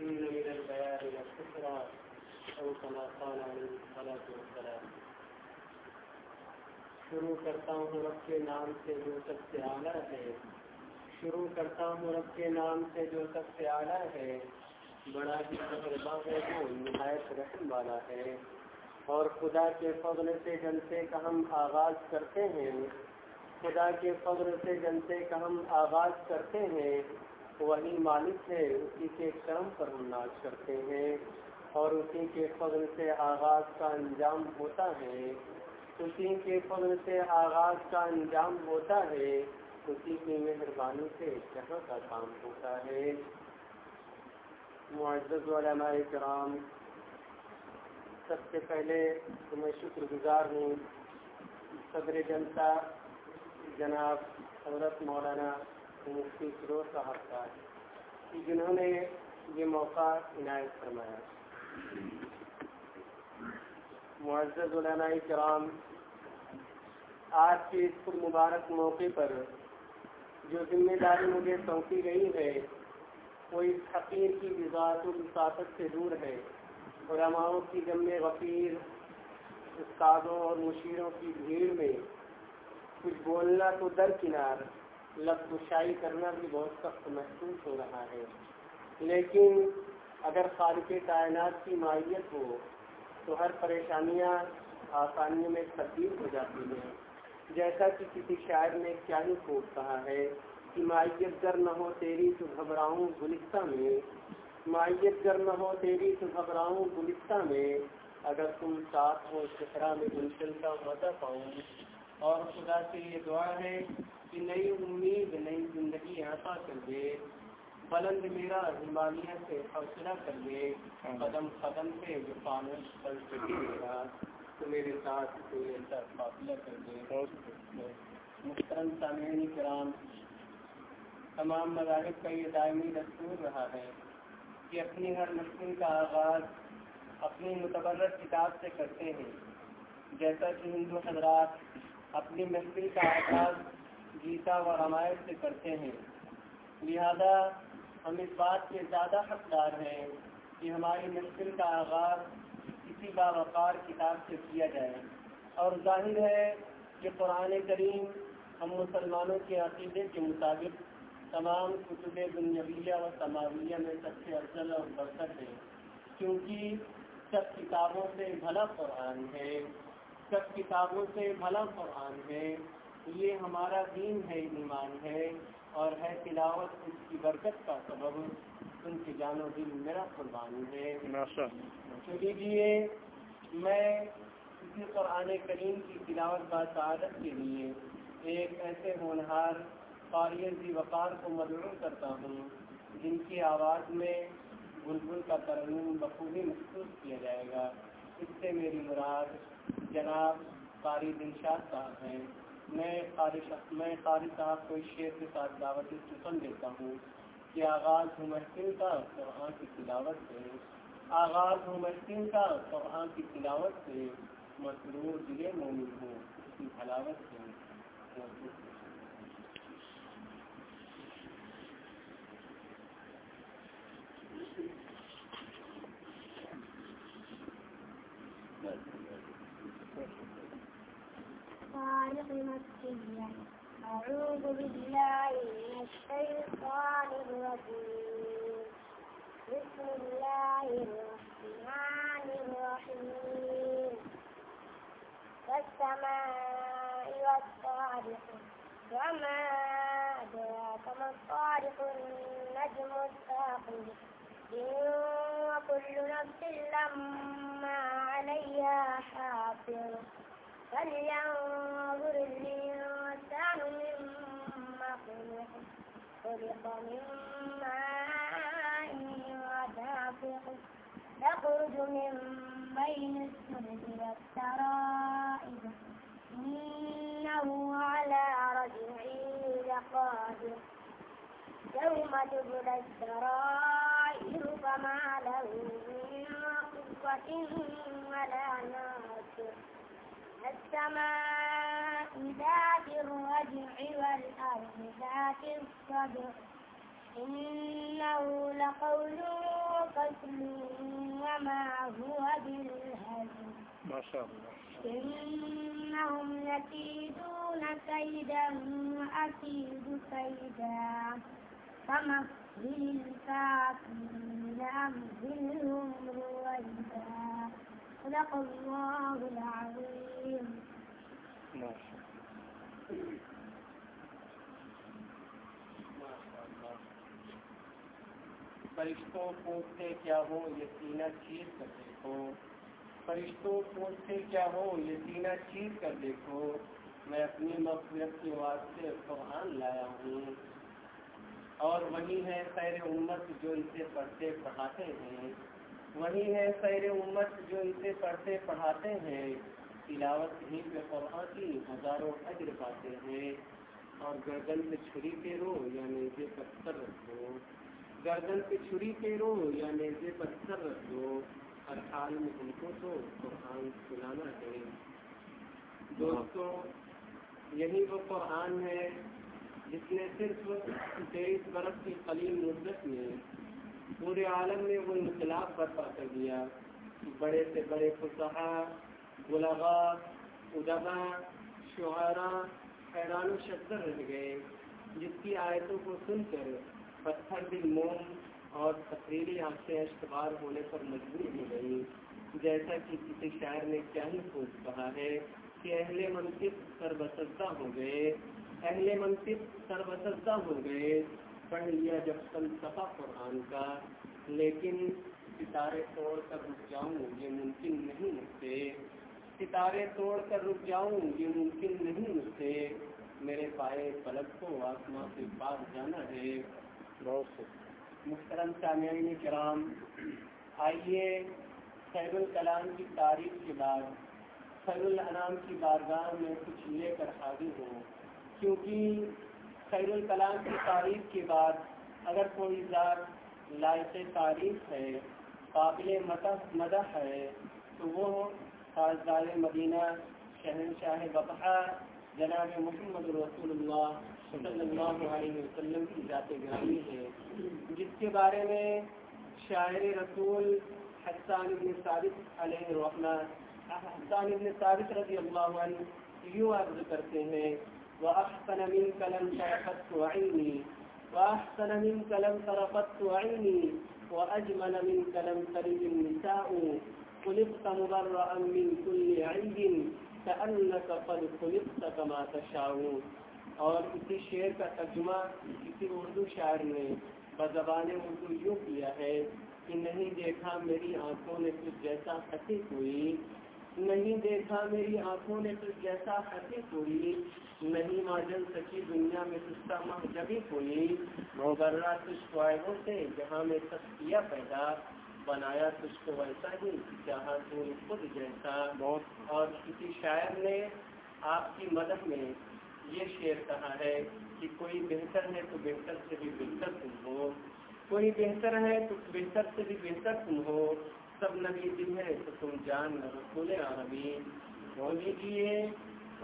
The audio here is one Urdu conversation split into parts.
إن من البيان والكفر أو كما قال عليه الصلاة والسلام. شروع کرتا ہوں رب کے نام سے جو سب سے اعلیٰ ہے. شروع کرتا ہوں رب کے نام سے جو سب سے اعلیٰ ہے. بڑا ہی تجربہ ہے وہ نہایت رحم والا ہے. اور خدا کے فضل سے جلسے کا ہم آغاز کرتے ہیں. خدا کے فضل سے جلسے کا ہم آغاز کرتے ہیں. وہی مالک ہے اسی کے کرم پر ہم ناز کرتے ہیں اور اسی کے فضل سے آغاز کا انجام ہوتا ہے۔ اسی کے فضل سے آغاز کا انجام ہوتا ہے، اسی کی مہربانی سے جہاں کا کام ہوتا ہے۔ معزز علماء کرام، سب سے پہلے تمہیں شکر گزار ہوں صدر جنتا جناب حضرت مولانا مفتی فروز صاحب کا، جنہوں نے یہ موقع عنایت فرمایا۔ معزز علماء کرام، آج کے اس پر مبارک موقع پر جو ذمہ داری مجھے سونپی گئی ہے، وہ اس حقیر کی وزارت الساطت سے دور ہے۔ علماؤں کی جم غفیر استادوں اور مشیروں کی بھیڑ میں کچھ بولنا تو درکنار لفظ شاعری کرنا بھی بہت سخت محسوس ہو رہا ہے۔ لیکن اگر خالق کائنات کی ماہیت ہو، تو ہر پریشانیاں آسانیوں میں تبدیل ہو جاتی ہیں۔ جیسا کہ کسی شاعر نے کیا ہی خوب کہا ہے کہ مائیت گر نہ ہو تیری تو گھبراؤں گلستہ میں۔ مائیت گر نہ ہو تیری تو گھبراؤں گلستہ میں۔ اگر تم ساتھ ہو، چہرہ میں گلشن کا مزہ پاؤں اور خدا سے یہ دعا ہے کہ نئی امید نئی زندگی عطا کر دے بلند میرا ہمالیہ سے حوصلہ کر دے قدم قدم سے جو پانچ پل میرا تو میرے ساتھ فاصلہ کر دے۔ محترم سامعین کرام تمام مذاہب کا یہ دائمی دستور رہا ہے کہ اپنی ہر مشکل کا آغاز اپنی متبرک کتاب سے کرتے ہیں جیسا کہ ہندو حضرات اپنی محفل کا آغاز گیتا و رمایت سے کرتے ہیں۔ لہذا ہم اس بات کے زیادہ حقدار ہیں کہ ہماری محفل کا آغاز کسی باوقار کتاب سے کیا جائے۔ اور ظاہر ہے کہ قرآن کریم ہم مسلمانوں کے عقیدے کے مطابق تمام کتب دنیاویہ و سماویہ میں سب سے افضل اور برتر ہے، کیونکہ سب کتابوں سے بھلا قرآن ہے۔ سب کتابوں سے بھلا قرآن ہے یہ ہمارا دین ہے ایمان ہے اور ہے تلاوت اس کی برکت کا سبب۔ ان کی جان و دل میرا قربانی ہے۔ تو لیجیے میں اسی قرآن کریم کی تلاوت با سعادت کے لیے ایک ایسے ہونہار قاری وقار کو مدعو کرتا ہوں جن کی آواز میں بلبل کا ترنم بخوبی محسوس کیا جائے گا۔ اس سے میری مراد جناب قاری دلشاد صاحب ہیں۔ میں قاری میں قاری صاحب کو اس شعر کے ساتھ دعوت سن دیتا ہوں کہ آغاز ہوں محفل کا قرآن کی تلاوت سے۔ آغاز ہوں محفل کا قرآن کی تلاوت سے۔ مصروف ضلع مومن ہوں، اس کی حلاوت سے۔ أعوذ بالله من الشيطان الرجيم. بسم الله الرحمن الرحيم. والسماء والطارق، وما أدراك ما الطارق النجم الثاقب. إن كل نفس لما عليها حافظ فلينظر الإنسان مما خلق خلق من ماء ودافق يخرج من بين السلب والترائب إنه على رجعه لقادر. يوم تبلى السرائر فما له من قوة ولا ناصر. السماء ذات الرجع والأرض ذات الصدع. إنه لقول قتل وما هو بالهزل ما شاء الله. إنهم يكيدون كيدا وأكيد كيدا. فمهل الكافرين أمهلهم رويدا. صدق الله العظيم فرشتوں پوچھتے کیا ہو یہ سینہ چیز کر دیکھو۔ فرشتوں پوچھتے کیا ہو یہ سینہ چیز کر دیکھو۔ میں اپنی مغفرت کے واسطے قرآن لایا ہوں۔ اور وہی ہے خیر امت جو اسے پڑھتے پڑھاتے ہیں۔ وہی ہے خیر امت جو اسے پڑھتے پڑھاتے ہیں، تلاوت ہی پہ قرآن کی ہزاروں اجر پاتے ہیں۔ اور گردن پہ چھری پھیرو یا نیزے پر سر رکھو۔ گردن پہ چھری پھیرو یا نیزے پر سر رکھو۔ ہر حال میں ان کو تو قرآن سنانا ہے۔ دوستوں یہی وہ قرآن ہے جس نے صرف تیئیس برس کی قلیل مدت میں پورے عالم میں وہ انقلاب برپا کر دیا۔ بڑے سے بڑے فصحا غلغا ادبا شعرا، حیران و شدر رہ گئے۔ جس کی آیتوں کو سن کر پتھر دل موم اور تقریری آنکھیں اشتبار ہونے پر مجبور ہو گئی۔ جیسا کہ کسی شاعر نے کیا ہی خوب کہا ہے کہ اہل منصف سربسدہ ہو گئے۔ اہل منصف سربسدہ ہو گئے۔ پڑھ لیا جب فلسفہ قرآن کا لیکن ستارے توڑ کر رک جاؤں یہ ممکن نہیں مجھ سے ستارے توڑ کر رک جاؤں یہ ممکن نہیں مجھ سے میرے پائے پلک کو آسماں سے پار جانا ہے۔ بہت محترم سامعین کرام آئیے خیر الکلام کی تاریخ کے بعد خیر الانام کی بارگاہ میں کچھ لے کر حاضر ہوں۔ کیونکہ خیر الکلام کی تاریخ کے بعد اگر کوئی ذات لائق تعریف ہے، قابل مدح ہے، تو وہ خاصدار مدینہ شہنشاہ بقا جناب محمد رسول اللہ صلی اللہ علیہ وسلم کی ذات گرامی ہے، جس کے بارے میں شاعر رسول حسان ابن ثابت علیہ الرحمٰ حسان ابن ثابت رضی اللہ عنہ یوں عرض کرتے ہیں وَأَحْسَنَ مِنْكَ لَمْ تَرَقَتْ عَيْنِي وَأَحْسَنَ مِنْكَ لَمْ تَرَقَتْ عَيْنِي وَأَجْمَلَ مِنْكَ لَمْ تَلِدِ النِّسَاءُ. خُلِقْتَ مُبَرَّأً مِنْ كُلِّ عَيْبٍ، كَأَنَّكَ قَدْ خُلِقْتَ كَمَا تَشَاءُ. اور اسی شعر کا ترجمہ کسی اردو شاعر نے بزبان اردو یوں کیا ہے کہ نہیں دیکھا میری آنکھوں نے کچھ جیسا خطی ہوئی نہیں دیکھا میری آنکھوں نے کچھ جیسا خطی ہوئی نہیں ماجل سکی دنیا میں سستا ماہ جبھی ہوئی مغرہ کچھ فائدوں سے جہاں میں تسکیہ پیدا بنایا تجھ کو ویسا ہی جہاں تو خود جیسا۔ اور کسی شاعر نے آپ کی مدد میں یہ شعر کہا ہے کہ کوئی بہتر ہے تو بہتر سے بھی بہتر تم ہو۔ کوئی بہتر ہے تو بہتر سے بھی بہتر تم ہو۔ سب نبی دن ہے تو تم جان رسول عربی ہو لیجیے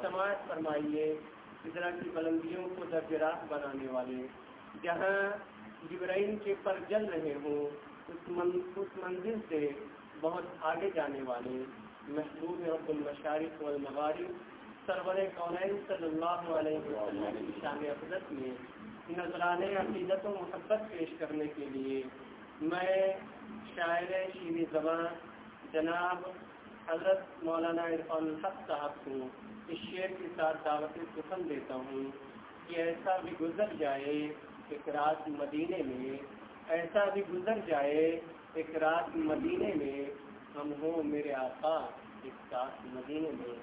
سماج فرمائیے ادرا کی بلندیوں کو درجرات بنانے والے۔ جہاں جبرائیل کے پر جل رہے ہوں، اس اس منزل سے بہت آگے جانے والے۔ محبوب رب المشارق والمغارب، سرور کونین صلی اللہ علیہ وسلم کی شان افضت میں نظران عقیدت و محبت پیش کرنے کے لیے، میں شاعر شیرِ زبان جناب حضرت مولانا عرفان الحق صاحب کو اس شعر کے ساتھ دعوت قسم دیتا ہوں کہ ایسا بھی گزر جائے ایک رات مدینے میں، ایسا بھی گزر جائے ایک رات مدینے میں، ہم ہوں میرے آقا ایک ساتھ مدینے میں۔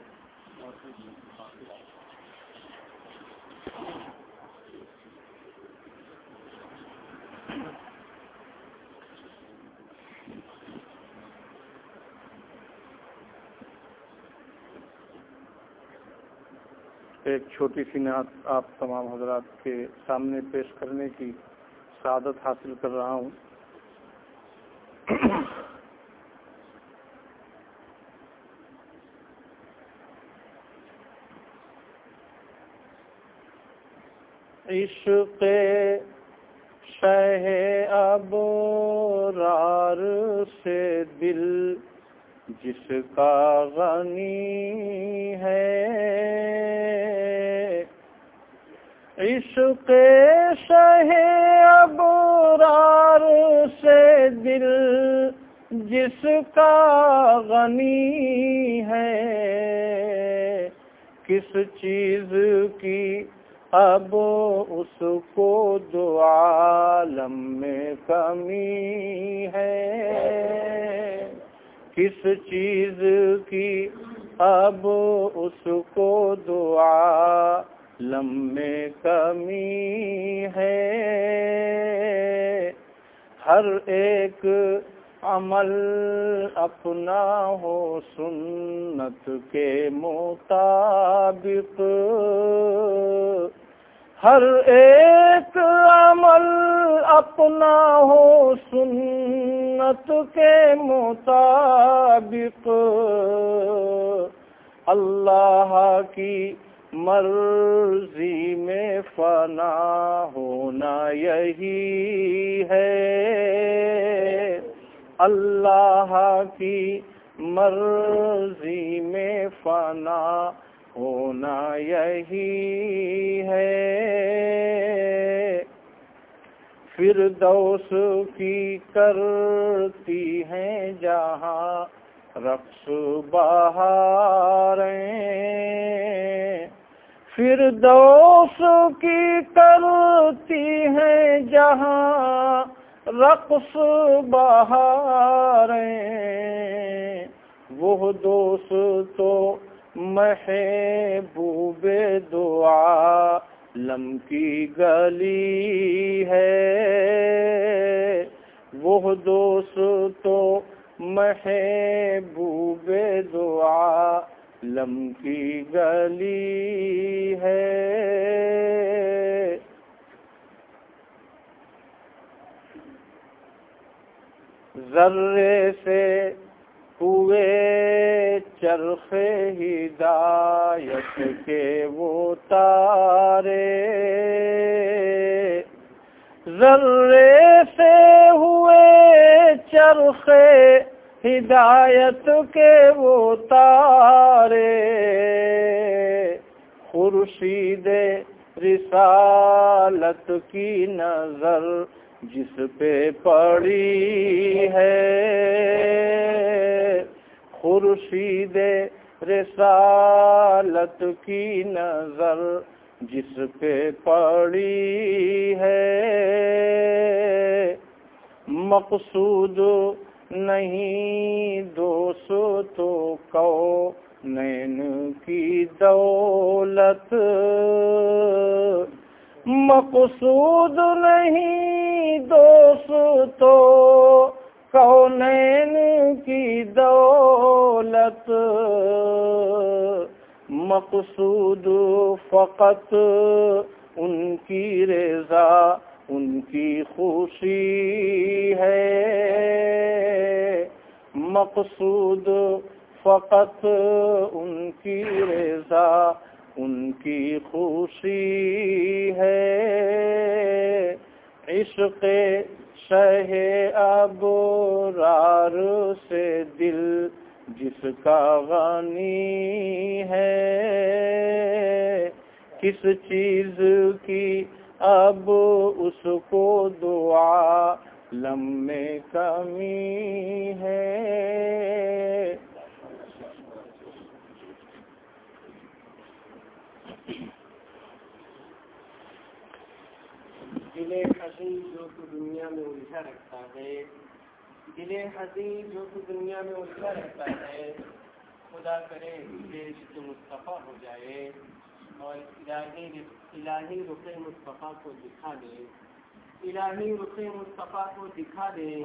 ایک چھوٹی سی نعت آپ تمام حضرات کے سامنے پیش کرنے کی سعادت حاصل کر رہا ہوں۔ عشق شہ ابو رار سے دل جس کا غنی ہے۔ عشق شہ ابرار سے دل، جس کا غنی ہے۔ کس چیز کی؟ اب اس کو دو عالم میں کمی ہے۔ کس چیز کی؟ اب اس کو دعا لمبے کمی ہے۔ ہر ایک عمل اپنا ہو سنت کے مطابق۔ ہر ایک عمل اپنا ہو سنت کے مطابق۔ اللہ کی مرضی میں فنا ہونا یہی ہے۔ اللہ کی مرضی میں فنا ہونا یہی ہے۔ پھر دوس کی کرتی ہیں جہاں رقص بہاریں۔ پھر دوس کی کرتی ہیں جہاں رقص بہاریں۔ وہ دوست تو محبوب دعا لم کی گلی ہے۔ وہ دوست تو محبوب دعا لم کی گلی ہے۔ ذرے سے ہوئے چرخ ہدایت کے وہ تارے۔ ذرے سے ہوئے چرخ ہدایت کے وہ تارے، خورشید رسالت کی نظر جس پہ پڑی ہے۔ خورشید رسالت کی نظر جس پہ پڑی ہے۔ مقصود نہیں دوست تو کو نین کی دولت۔ مقصود نہیں دوست تو کونین کی دولت۔ مقصود فقط ان کی رضا ان کی خوشی ہے۔ مقصود فقط ان کی رضا، ان کی خوشی ہے۔ عشق شہ ابرار سے دل جس کا غنی ہے۔ کس چیز کی اب اس کو دعا لمبے کمی ہے۔ دل حسین جو تو دنیا میں الجھا رکھتا ہے، دل حسین جو تو دنیا میں الجھا رکھتا ہے، خدا کرے عشق مصطفیٰ ہو جائے۔ اور الہی رخ مصطفیٰ کو دکھا دے۔ الہی رخ مصطفیٰ کو دکھا دے۔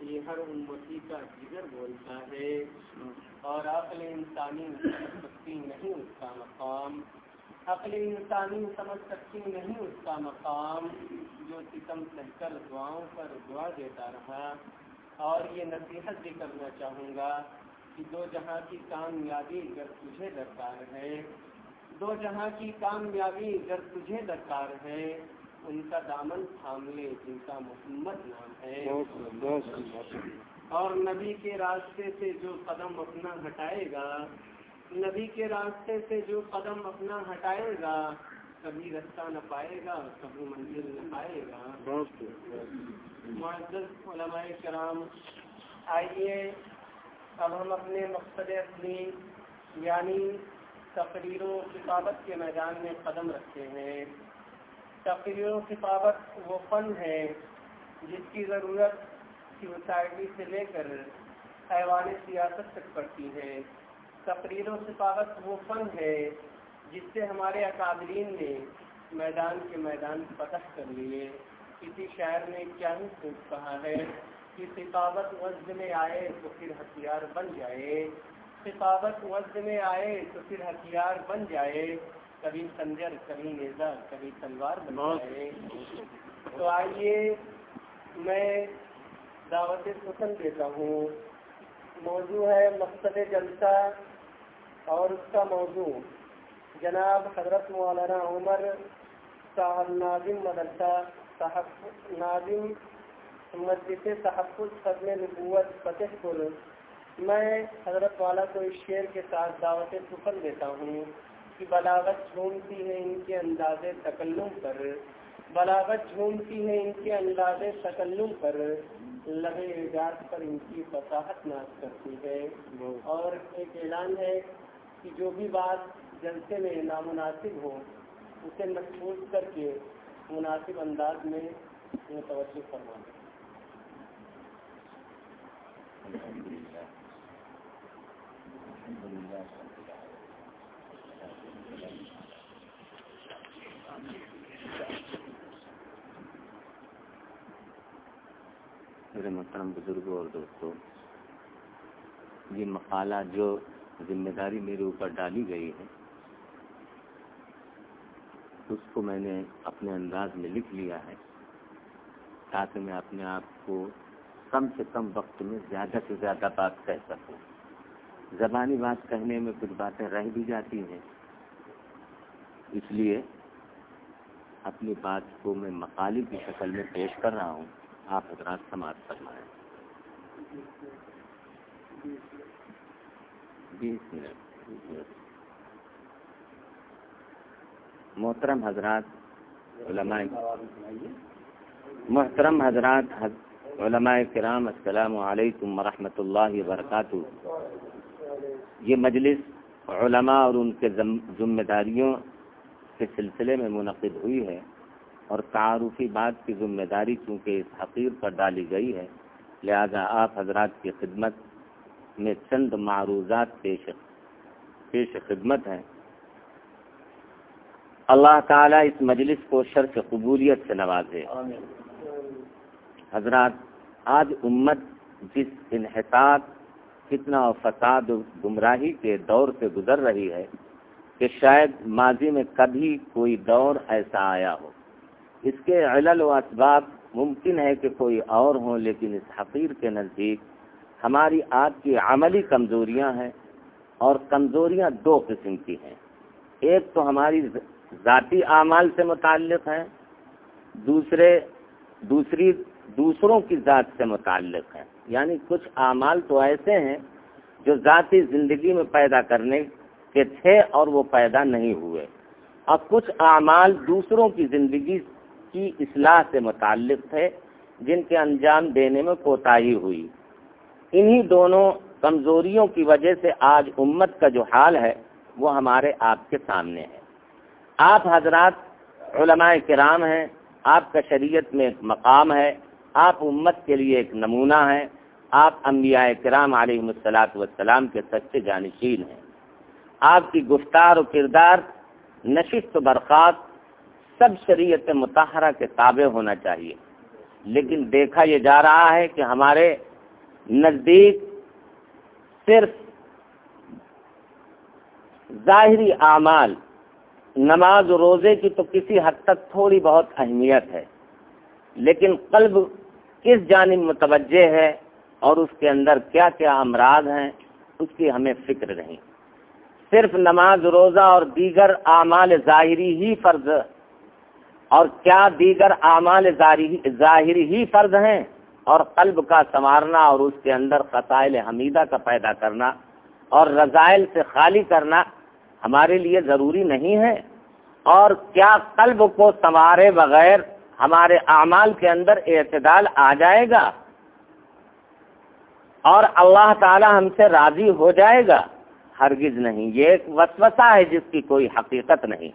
یہ ہر امتی کا جگر بولتا ہے۔ اور عقل انسانی سمجھ سکتی نہیں اس کا مقام۔ عقل انسانی سمجھ سکتی نہیں اس کا مقام۔ جو ستم سہ کر دعاؤں پر دعا دیتا رہا۔ اور یہ نصیحت بھی کرنا چاہوں گا کہ دو جہاں کی کامیابی اگر تجھے درکار ہے دو جہاں کی کامیابی اگر تجھے درکار ہے ان کا دامن تھام لے جن کا محمد نام ہے۔ اور نبی کے راستے سے جو قدم اپنا ہٹائے گا نبی کے راستے سے جو قدم اپنا ہٹائے گا کبھی رستہ نہ پائے گا کبھی منزل نہ پائے گا۔ معزز علماء کرام آئیے اب ہم اپنے مقصد اپنی یعنی تقریر و ثقافت کے میدان میں قدم رکھتے ہیں۔ تقریر و ثقافت وہ فن ہے جس کی ضرورت سوسائٹی سے لے کر حیوان سیاست تک پڑتی ہے تقریر و ثقافت وہ فن ہے جس سے ہمارے اکابرین نے میدان کے میدان فتح کر لیے۔ کسی شاعر نے کیا ہی سوچ کہا ہے کہ ثقافت وزد میں آئے تو پھر ہتھیار بن جائے۔ ثقافت وزد میں آئے تو پھر ہتھیار بن جائے کبھی سنجر کبھی نیزا کبھی تلوار بن جائے۔ تو آئیے میں دعوت سکن دیتا ہوں۔ موضوع ہے مقصد جلسہ اور اس کا موضوع۔ جناب حضرت مولانا عمر صاحب ناظم مدرسہ صاحب ناظم مسجد تحفظ قدم نبوت فتح پور۔ میں حضرت والا کو اس شعر کے ساتھ دعوت سفر دیتا ہوں کہ بلاغت جھومتی ہے ان کے انداز تکلم پر۔ بلاغت جھومتی ہے ان کے انداز تکلم پر۔ لبے اعجاز پر ان کی فصاحت ناز کرتی ہے۔ اور ایک اعلان ہے کہ جو بھی بات جلسے میں نامناسب ہو، اسے محفوظ کر کے مناسب انداز میں متوجہ فرما دیں میرے محترم بزرگوں اور دوستوں، یہ مقالہ جو ذمہ داری میرے اوپر ڈالی گئی ہے، اس کو میں نے اپنے انداز میں لکھ لیا ہے تاکہ میں اپنے آپ کو کم سے کم وقت میں زیادہ سے زیادہ بات کہہ سکوں۔ زبانی بات کہنے میں کچھ باتیں رہ بھی جاتی ہیں۔ اس لیے اپنی بات کو میں مقالی کی شکل میں پیش کر رہا ہوں۔ آپ حضرات سماعت فرمائیں۔ بیس منٹ۔ محترم حضرات علماء۔ محترم حضرات علماء کرام، السلام علیکم ورحمۃ اللہ وبرکاتہ۔ یہ مجلس علماء اور ان کے ذمہ داریوں کے سلسلے میں منعقد ہوئی ہے اور تعارفی بات کی ذمہ داری چونکہ اس حقیر پر ڈالی گئی ہے۔ لہذا آپ حضرات کی خدمت میں چند معروضات پیش پیش خدمت ہیں۔ اللہ تعالیٰ اس مجلس کو شرف قبولیت سے نوازے۔ حضرات آج امت جس انحطاط فتنہ و فساد و گمراہی کے دور سے گزر رہی ہے کہ شاید ماضی میں کبھی کوئی دور ایسا آیا ہو۔ اس کے علل و اسباب ممکن ہے کہ کوئی اور ہوں، لیکن اس حقیر کے نزدیک ہماری آج کی عملی کمزوریاں ہیں اور کمزوریاں دو قسم کی ہیں۔ ایک تو ہماری ذاتی اعمال سے متعلق ہیں، دوسرے، دوسری دوسروں کی ذات سے متعلق ہے یعنی کچھ اعمال تو ایسے ہیں جو ذاتی زندگی میں پیدا کرنے کے تھے اور وہ پیدا نہیں ہوئے۔ اور کچھ اعمال دوسروں کی زندگی کی اصلاح سے متعلق تھے، جن کے انجام دینے میں کوتاہی ہوئی۔ انہی دونوں کمزوریوں کی وجہ سے آج امت کا جو حال ہے، وہ ہمارے آپ کے سامنے ہے۔ آپ حضرات علماء کرام ہیں، آپ کا شریعت میں ایک مقام ہے۔ آپ امت کے لیے ایک نمونہ ہیں۔ آپ انبیاء کرام علیہ السلاط والسلام کے سچے جانشین ہیں۔ آپ کی گفتار و کردار، نشست و برخاست سب شریعت متحرہ کے تابع ہونا چاہیے۔ لیکن دیکھا یہ جا رہا ہے کہ ہمارے نزدیک صرف ظاہری اعمال، نماز و روزے کی تو کسی حد تک تھوڑی بہت اہمیت ہے۔ لیکن قلب کس جانب متوجہ ہے اور اس کے اندر کیا کیا امراض ہیں، اس کی ہمیں فکر نہیں۔ صرف نماز، روزہ اور دیگر اعمال ظاہری ہی فرض اور کیا دیگر اعمال ظاہری ہی فرض ہیں؟ اور قلب کا سنوارنا اور اس کے اندر قصائل حمیدہ کا پیدا کرنا اور رضائل سے خالی کرنا ہمارے لیے ضروری نہیں ہے۔ اور کیا قلب کو سنوارے بغیر ہمارے اعمال کے اندر اعتدال آ جائے گا اور اللہ تعالی ہم سے راضی ہو جائے گا ہرگز نہیں یہ ایک وسوسہ ہے جس کی کوئی حقیقت نہیں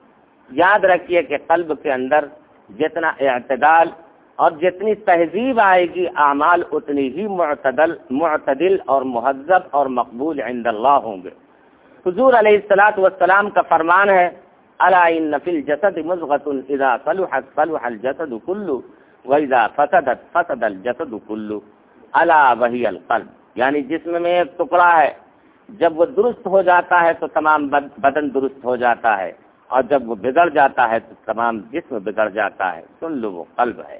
یاد رکھیے کہ قلب کے اندر جتنا اعتدال اور جتنی تہذیب آئے گی اعمال اتنی ہی معتدل معتدل اور مہذب اور مقبول عند اللہ ہوں گے حضور علیہ السلاۃ والسلام کا فرمان ہے اللہ نفل جسد مضغت اذا صلحت صلح الجسد کلو ویزا فسدت فسد الجسد کلو اللہ وہی القلب. یعنی جسم میں ایک ٹکڑا ہے. جب وہ درست ہو جاتا ہے تو تمام بدن درست ہو جاتا ہے. اور جب وہ بگڑ جاتا ہے تو تمام جسم بگڑ جاتا ہے. سن لو وہ قلب ہے.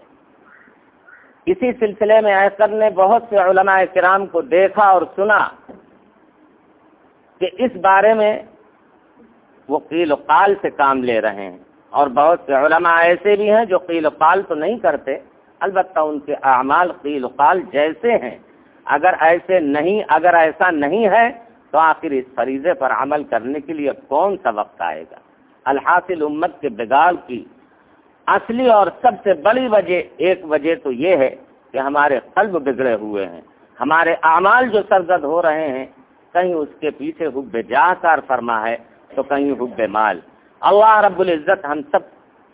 اسی سلسلے میں ایسر نے بہت سے علماء کرام کو دیکھا اور سنا کہ اس بارے میں وہ قیل و قال سے کام لے رہے ہیں۔ اور بہت سے علماء ایسے بھی ہیں جو قیل و قال تو نہیں کرتے، البتہ ان کے اعمال قیل و قال جیسے ہیں۔ اگر ایسے نہیں، اگر ایسا نہیں ہے، تو آخر اس فریضے پر عمل کرنے کے لیے کون سا وقت آئے گا؟ الحاصل امت کے بگاڑ کی اصلی اور سب سے بڑی وجہ ایک وجہ تو یہ ہے کہ ہمارے قلب بگڑے ہوئے ہیں۔ ہمارے اعمال جو سرزد ہو رہے ہیں، کہیں اس کے پیچھے حب جاہ کار فرما ہے تو کہیں حب مال۔ اللہ رب العزت ہم سب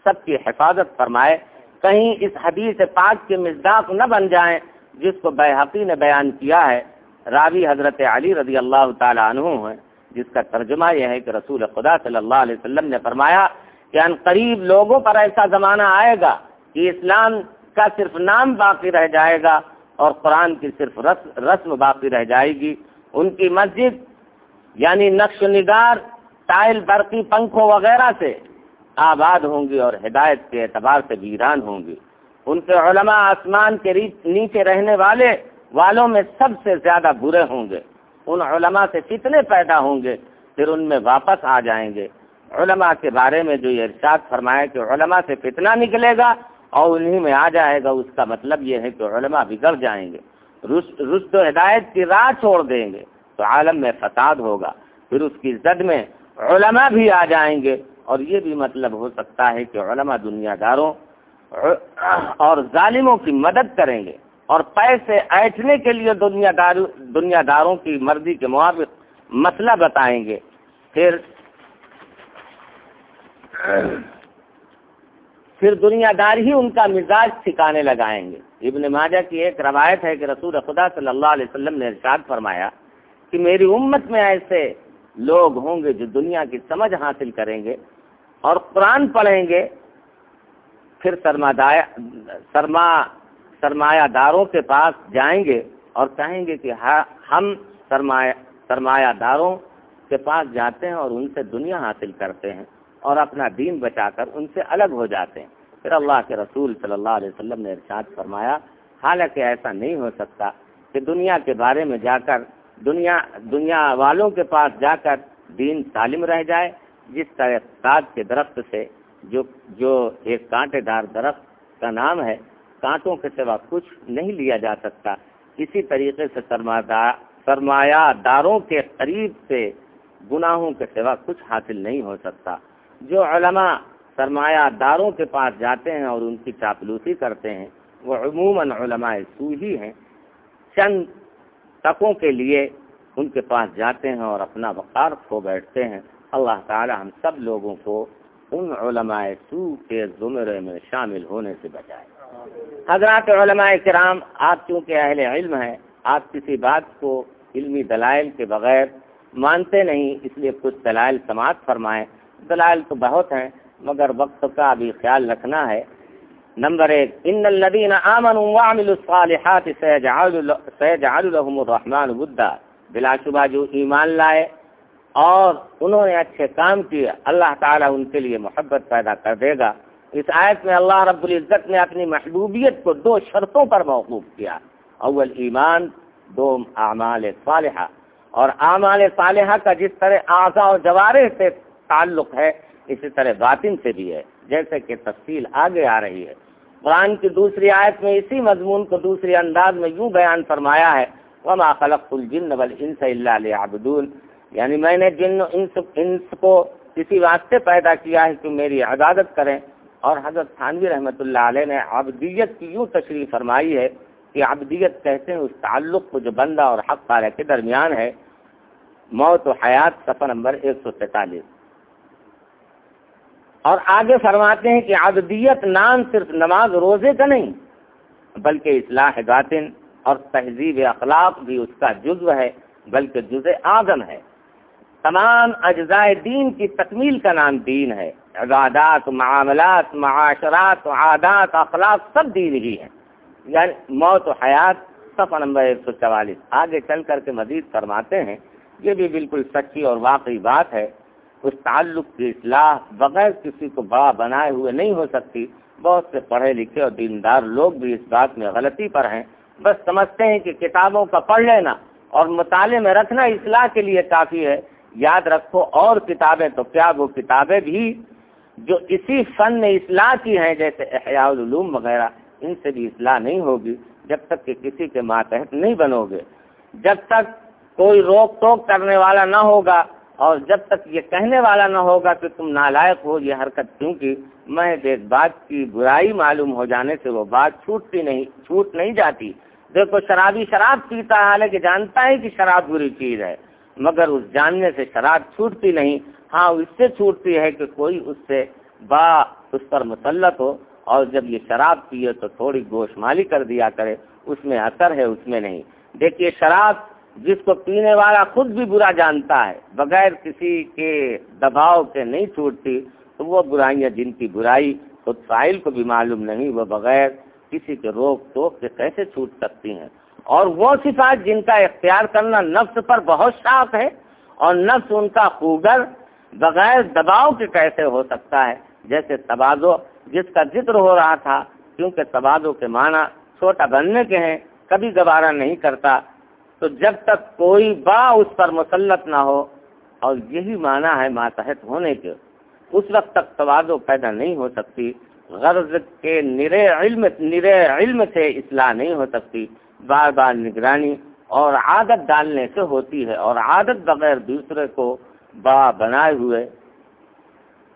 سب کی حفاظت فرمائے۔ کہیں اس حدیث پاک کے مزداق نہ بن جائیں جس کو بے نے بیان کیا ہے۔ راوی حضرت علی رضی اللہ تعالیٰ عنہ ہے جس کا ترجمہ یہ ہے کہ رسول خدا صلی اللہ علیہ وسلم نے فرمایا کہ ان قریب لوگوں پر ایسا زمانہ آئے گا کہ اسلام کا صرف نام باقی رہ جائے گا اور قرآن کی صرف رسم باقی رہ جائے گی۔ ان کی مسجد یعنی نقش و نگار ٹائل برقی پنکھوں وغیرہ سے آباد ہوں گی اور ہدایت کے اعتبار سے ویران ہوں گی ان کے علماء آسمان کے نیچے رہنے والے والوں میں سب سے زیادہ برے ہوں گے۔ ان علماء سے کتنے پیدا ہوں گے؟ پھر ان میں واپس آ جائیں گے۔ علماء کے بارے میں جو یہ ارشاد فرمائے کہ علماء سے فتنہ نکلے گا اور انہی میں آ جائے گا، اس کا مطلب یہ ہے کہ علماء بگڑ جائیں گے۔ رشد و ہدایت کی راہ چھوڑ دیں گے تو عالم میں فساد ہوگا۔ پھر اس کی زد میں علماء بھی آ جائیں گے اور یہ بھی مطلب ہو سکتا ہے کہ علماء دنیا داروں اور ظالموں کی مدد کریں گے اور پیسے ایٹھنے کے لیے دنیا دار دنیا داروں کی مرضی کے موافق مسئلہ بتائیں گے۔ پھر پھر دنیا دار ہی ان کا مزاج ٹھکانے لگائیں گے۔ ابن ماجہ کی ایک روایت ہے کہ رسول خدا صلی اللہ علیہ وسلم نے ارشاد فرمایا کہ میری امت میں ایسے لوگ ہوں گے جو دنیا کی سمجھ حاصل کریں گے اور قرآن پڑھیں گے، پھر سرما، سرمایہ داروں کے پاس جائیں گے اور کہیں گے کہ ہاں، ہم سرمایہ سرمایہ داروں کے پاس جاتے ہیں اور ان سے دنیا حاصل کرتے ہیں اور اپنا دین بچا کر ان سے الگ ہو جاتے ہیں۔ پھر اللہ کے رسول صلی اللہ علیہ وسلم نے ارشاد فرمایا، حالانکہ ایسا نہیں ہو سکتا کہ دنیا کے بارے میں جا کر دنیا دنیا والوں کے پاس جا کر دین سالم رہ جائے، جس طرح ساد کے درخت سے، جو جو ایک کانٹے دار درخت کا نام ہے، کانٹوں کے سوا کچھ نہیں لیا جا سکتا۔ اسی طریقے سے سرمایہ داروں کے قریب سے گناہوں کے سوا کچھ حاصل نہیں ہو سکتا۔ جو علماء سرمایہ داروں کے پاس جاتے ہیں اور ان کی چاپلوسی کرتے ہیں، وہ عموماً علماء سو ہی ہیں، چند تقوں کے لیے ان کے پاس جاتے ہیں اور اپنا وقار کھو بیٹھتے ہیں۔ اللہ تعالی ہم سب لوگوں کو ان علماء سو کے زمرے میں شامل ہونے سے بچائے۔ حضرات علماء کرام، آپ چونکہ اہل علم ہیں، آپ کسی بات کو علمی دلائل کے بغیر مانتے نہیں، اس لیے کچھ دلائل سماعت فرمائیں۔ دلائل تو بہت ہیں، مگر وقت کا بھی خیال رکھنا ہے۔ نمبر ایک، ان الذين امنوا وعملوا الصالحات سيجعل لهم الرحمن ودا۔ بلا شبہ جو ایمان لائے اور انہوں نے اچھے کام کیے، اللہ تعالیٰ ان کے لیے محبت پیدا کر دے گا۔ اس آیت میں اللہ رب العزت نے اپنی محبوبیت کو دو شرطوں پر موقوف کیا۔ اول ایمان، دو اعمال صالحہ۔ اور اعمال صالحہ کا جس طرح اعضاء و جوارے سے تعلق ہے، اسی طرح باطن سے بھی ہے۔ جیسے کہ تفصیل آگے آ رہی ہے۔ قرآن کی دوسری آیت میں اسی مضمون کو دوسری انداز میں یوں بیان فرمایا ہے، وما خلق الجن والانس الا ليعبدون۔ یعنی میں نے جن انس انس کو کسی واسطے پیدا کیا ہے کہ میری عبادت کریں۔ اور حضرت تھانوی رحمۃ اللہ علیہ نے عبدیت کی یوں تشریح فرمائی ہے کہ عبدیت کہتے ہیں اس تعلق کو جو بندہ اور حق پارے کے درمیان ہے۔ موت و حیات سفر نمبر ایک سو تینتالیس۔ اور آگے فرماتے ہیں کہ عبدیت نام صرف نماز روزے کا نہیں، بلکہ اصلاح باطن اور تہذیب اخلاق بھی اس کا جزو ہے، بلکہ جز اعظم ہے۔ تمام اجزاء دین کی تکمیل کا نام دین ہے۔ عبادات، معاملات، معاشرات، عادات، اخلاق سب دین ہی ہے یعنی موت و حیات، صفحہ نمبر ایک سو چوالیس۔ آگے چل کر کے مزید فرماتے ہیں، یہ بھی بالکل سچی اور واقعی بات ہے۔ اس تعلق کی اصلاح بغیر کسی کو بڑا بنائے ہوئے نہیں ہو سکتی۔ بہت سے پڑھے لکھے اور دیندار لوگ بھی اس بات میں غلطی پر ہیں۔ بس سمجھتے ہیں کہ کتابوں کا پڑھ لینا اور مطالعے میں رکھنا اصلاح کے لیے کافی ہے۔ یاد رکھو، اور کتابیں تو کیا وہ کتابیں بھی جو اسی فن اصلاح کی ہیں، جیسے احیاء العلوم وغیرہ، ان سے بھی اصلاح نہیں ہوگی جب تک کہ کسی کے ماتحت نہیں بنو گے۔ جب تک کوئی روک ٹوک کرنے والا نہ ہوگا اور جب تک یہ کہنے والا نہ ہوگا کہ تم نالائق ہو یہ حرکت، کیونکہ میں ایک بات کی برائی معلوم ہو جانے سے وہ بات چھوٹتی نہیں، چھوٹ نہیں جاتی۔ دیکھو، شرابی شراب پیتا ہے، حالانکہ جانتا ہے کہ شراب بری چیز ہے، مگر اس جاننے سے شراب چھوٹتی نہیں۔ ہاں اس سے چھوٹتی ہے کہ کوئی اس سے با اس پر مسلط ہو، اور جب یہ شراب پیے تو تھوڑی گوشت مالی کر دیا کرے، اس میں اثر ہے، اس میں نہیں۔ دیکھیے، شراب جس کو پینے والا خود بھی برا جانتا ہے، بغیر کسی کے دباؤ کے نہیں چھوٹتی، تو وہ برائیاں جن کی برائی خود فائل کو بھی معلوم نہیں، وہ بغیر کسی کے روک ٹوک سے کیسے چھوٹ سکتی ہیں؟ اور وہ صفات جن کا اختیار کرنا نفس پر بہت شاپ ہے، اور نفس ان کا خوگر بغیر دباؤ کے کیسے ہو سکتا ہے؟ جیسے تبادو جس کا ذکر ہو رہا تھا، کیونکہ تبادو کے معنی چھوٹا بننے کے ہیں، کبھی گبارہ نہیں کرتا تو جب تک کوئی با اس پر مسلط نہ ہو، اور یہی معنی ہے ماتحت ہونے کے، اس وقت تک توازو پیدا نہیں ہو سکتی۔ غرض کے نرے علم نرے علم سے اصلاح نہیں ہو سکتی۔ بار بار نگرانی اور عادت ڈالنے سے ہوتی ہے، اور عادت بغیر دوسرے کو با بنائے ہوئے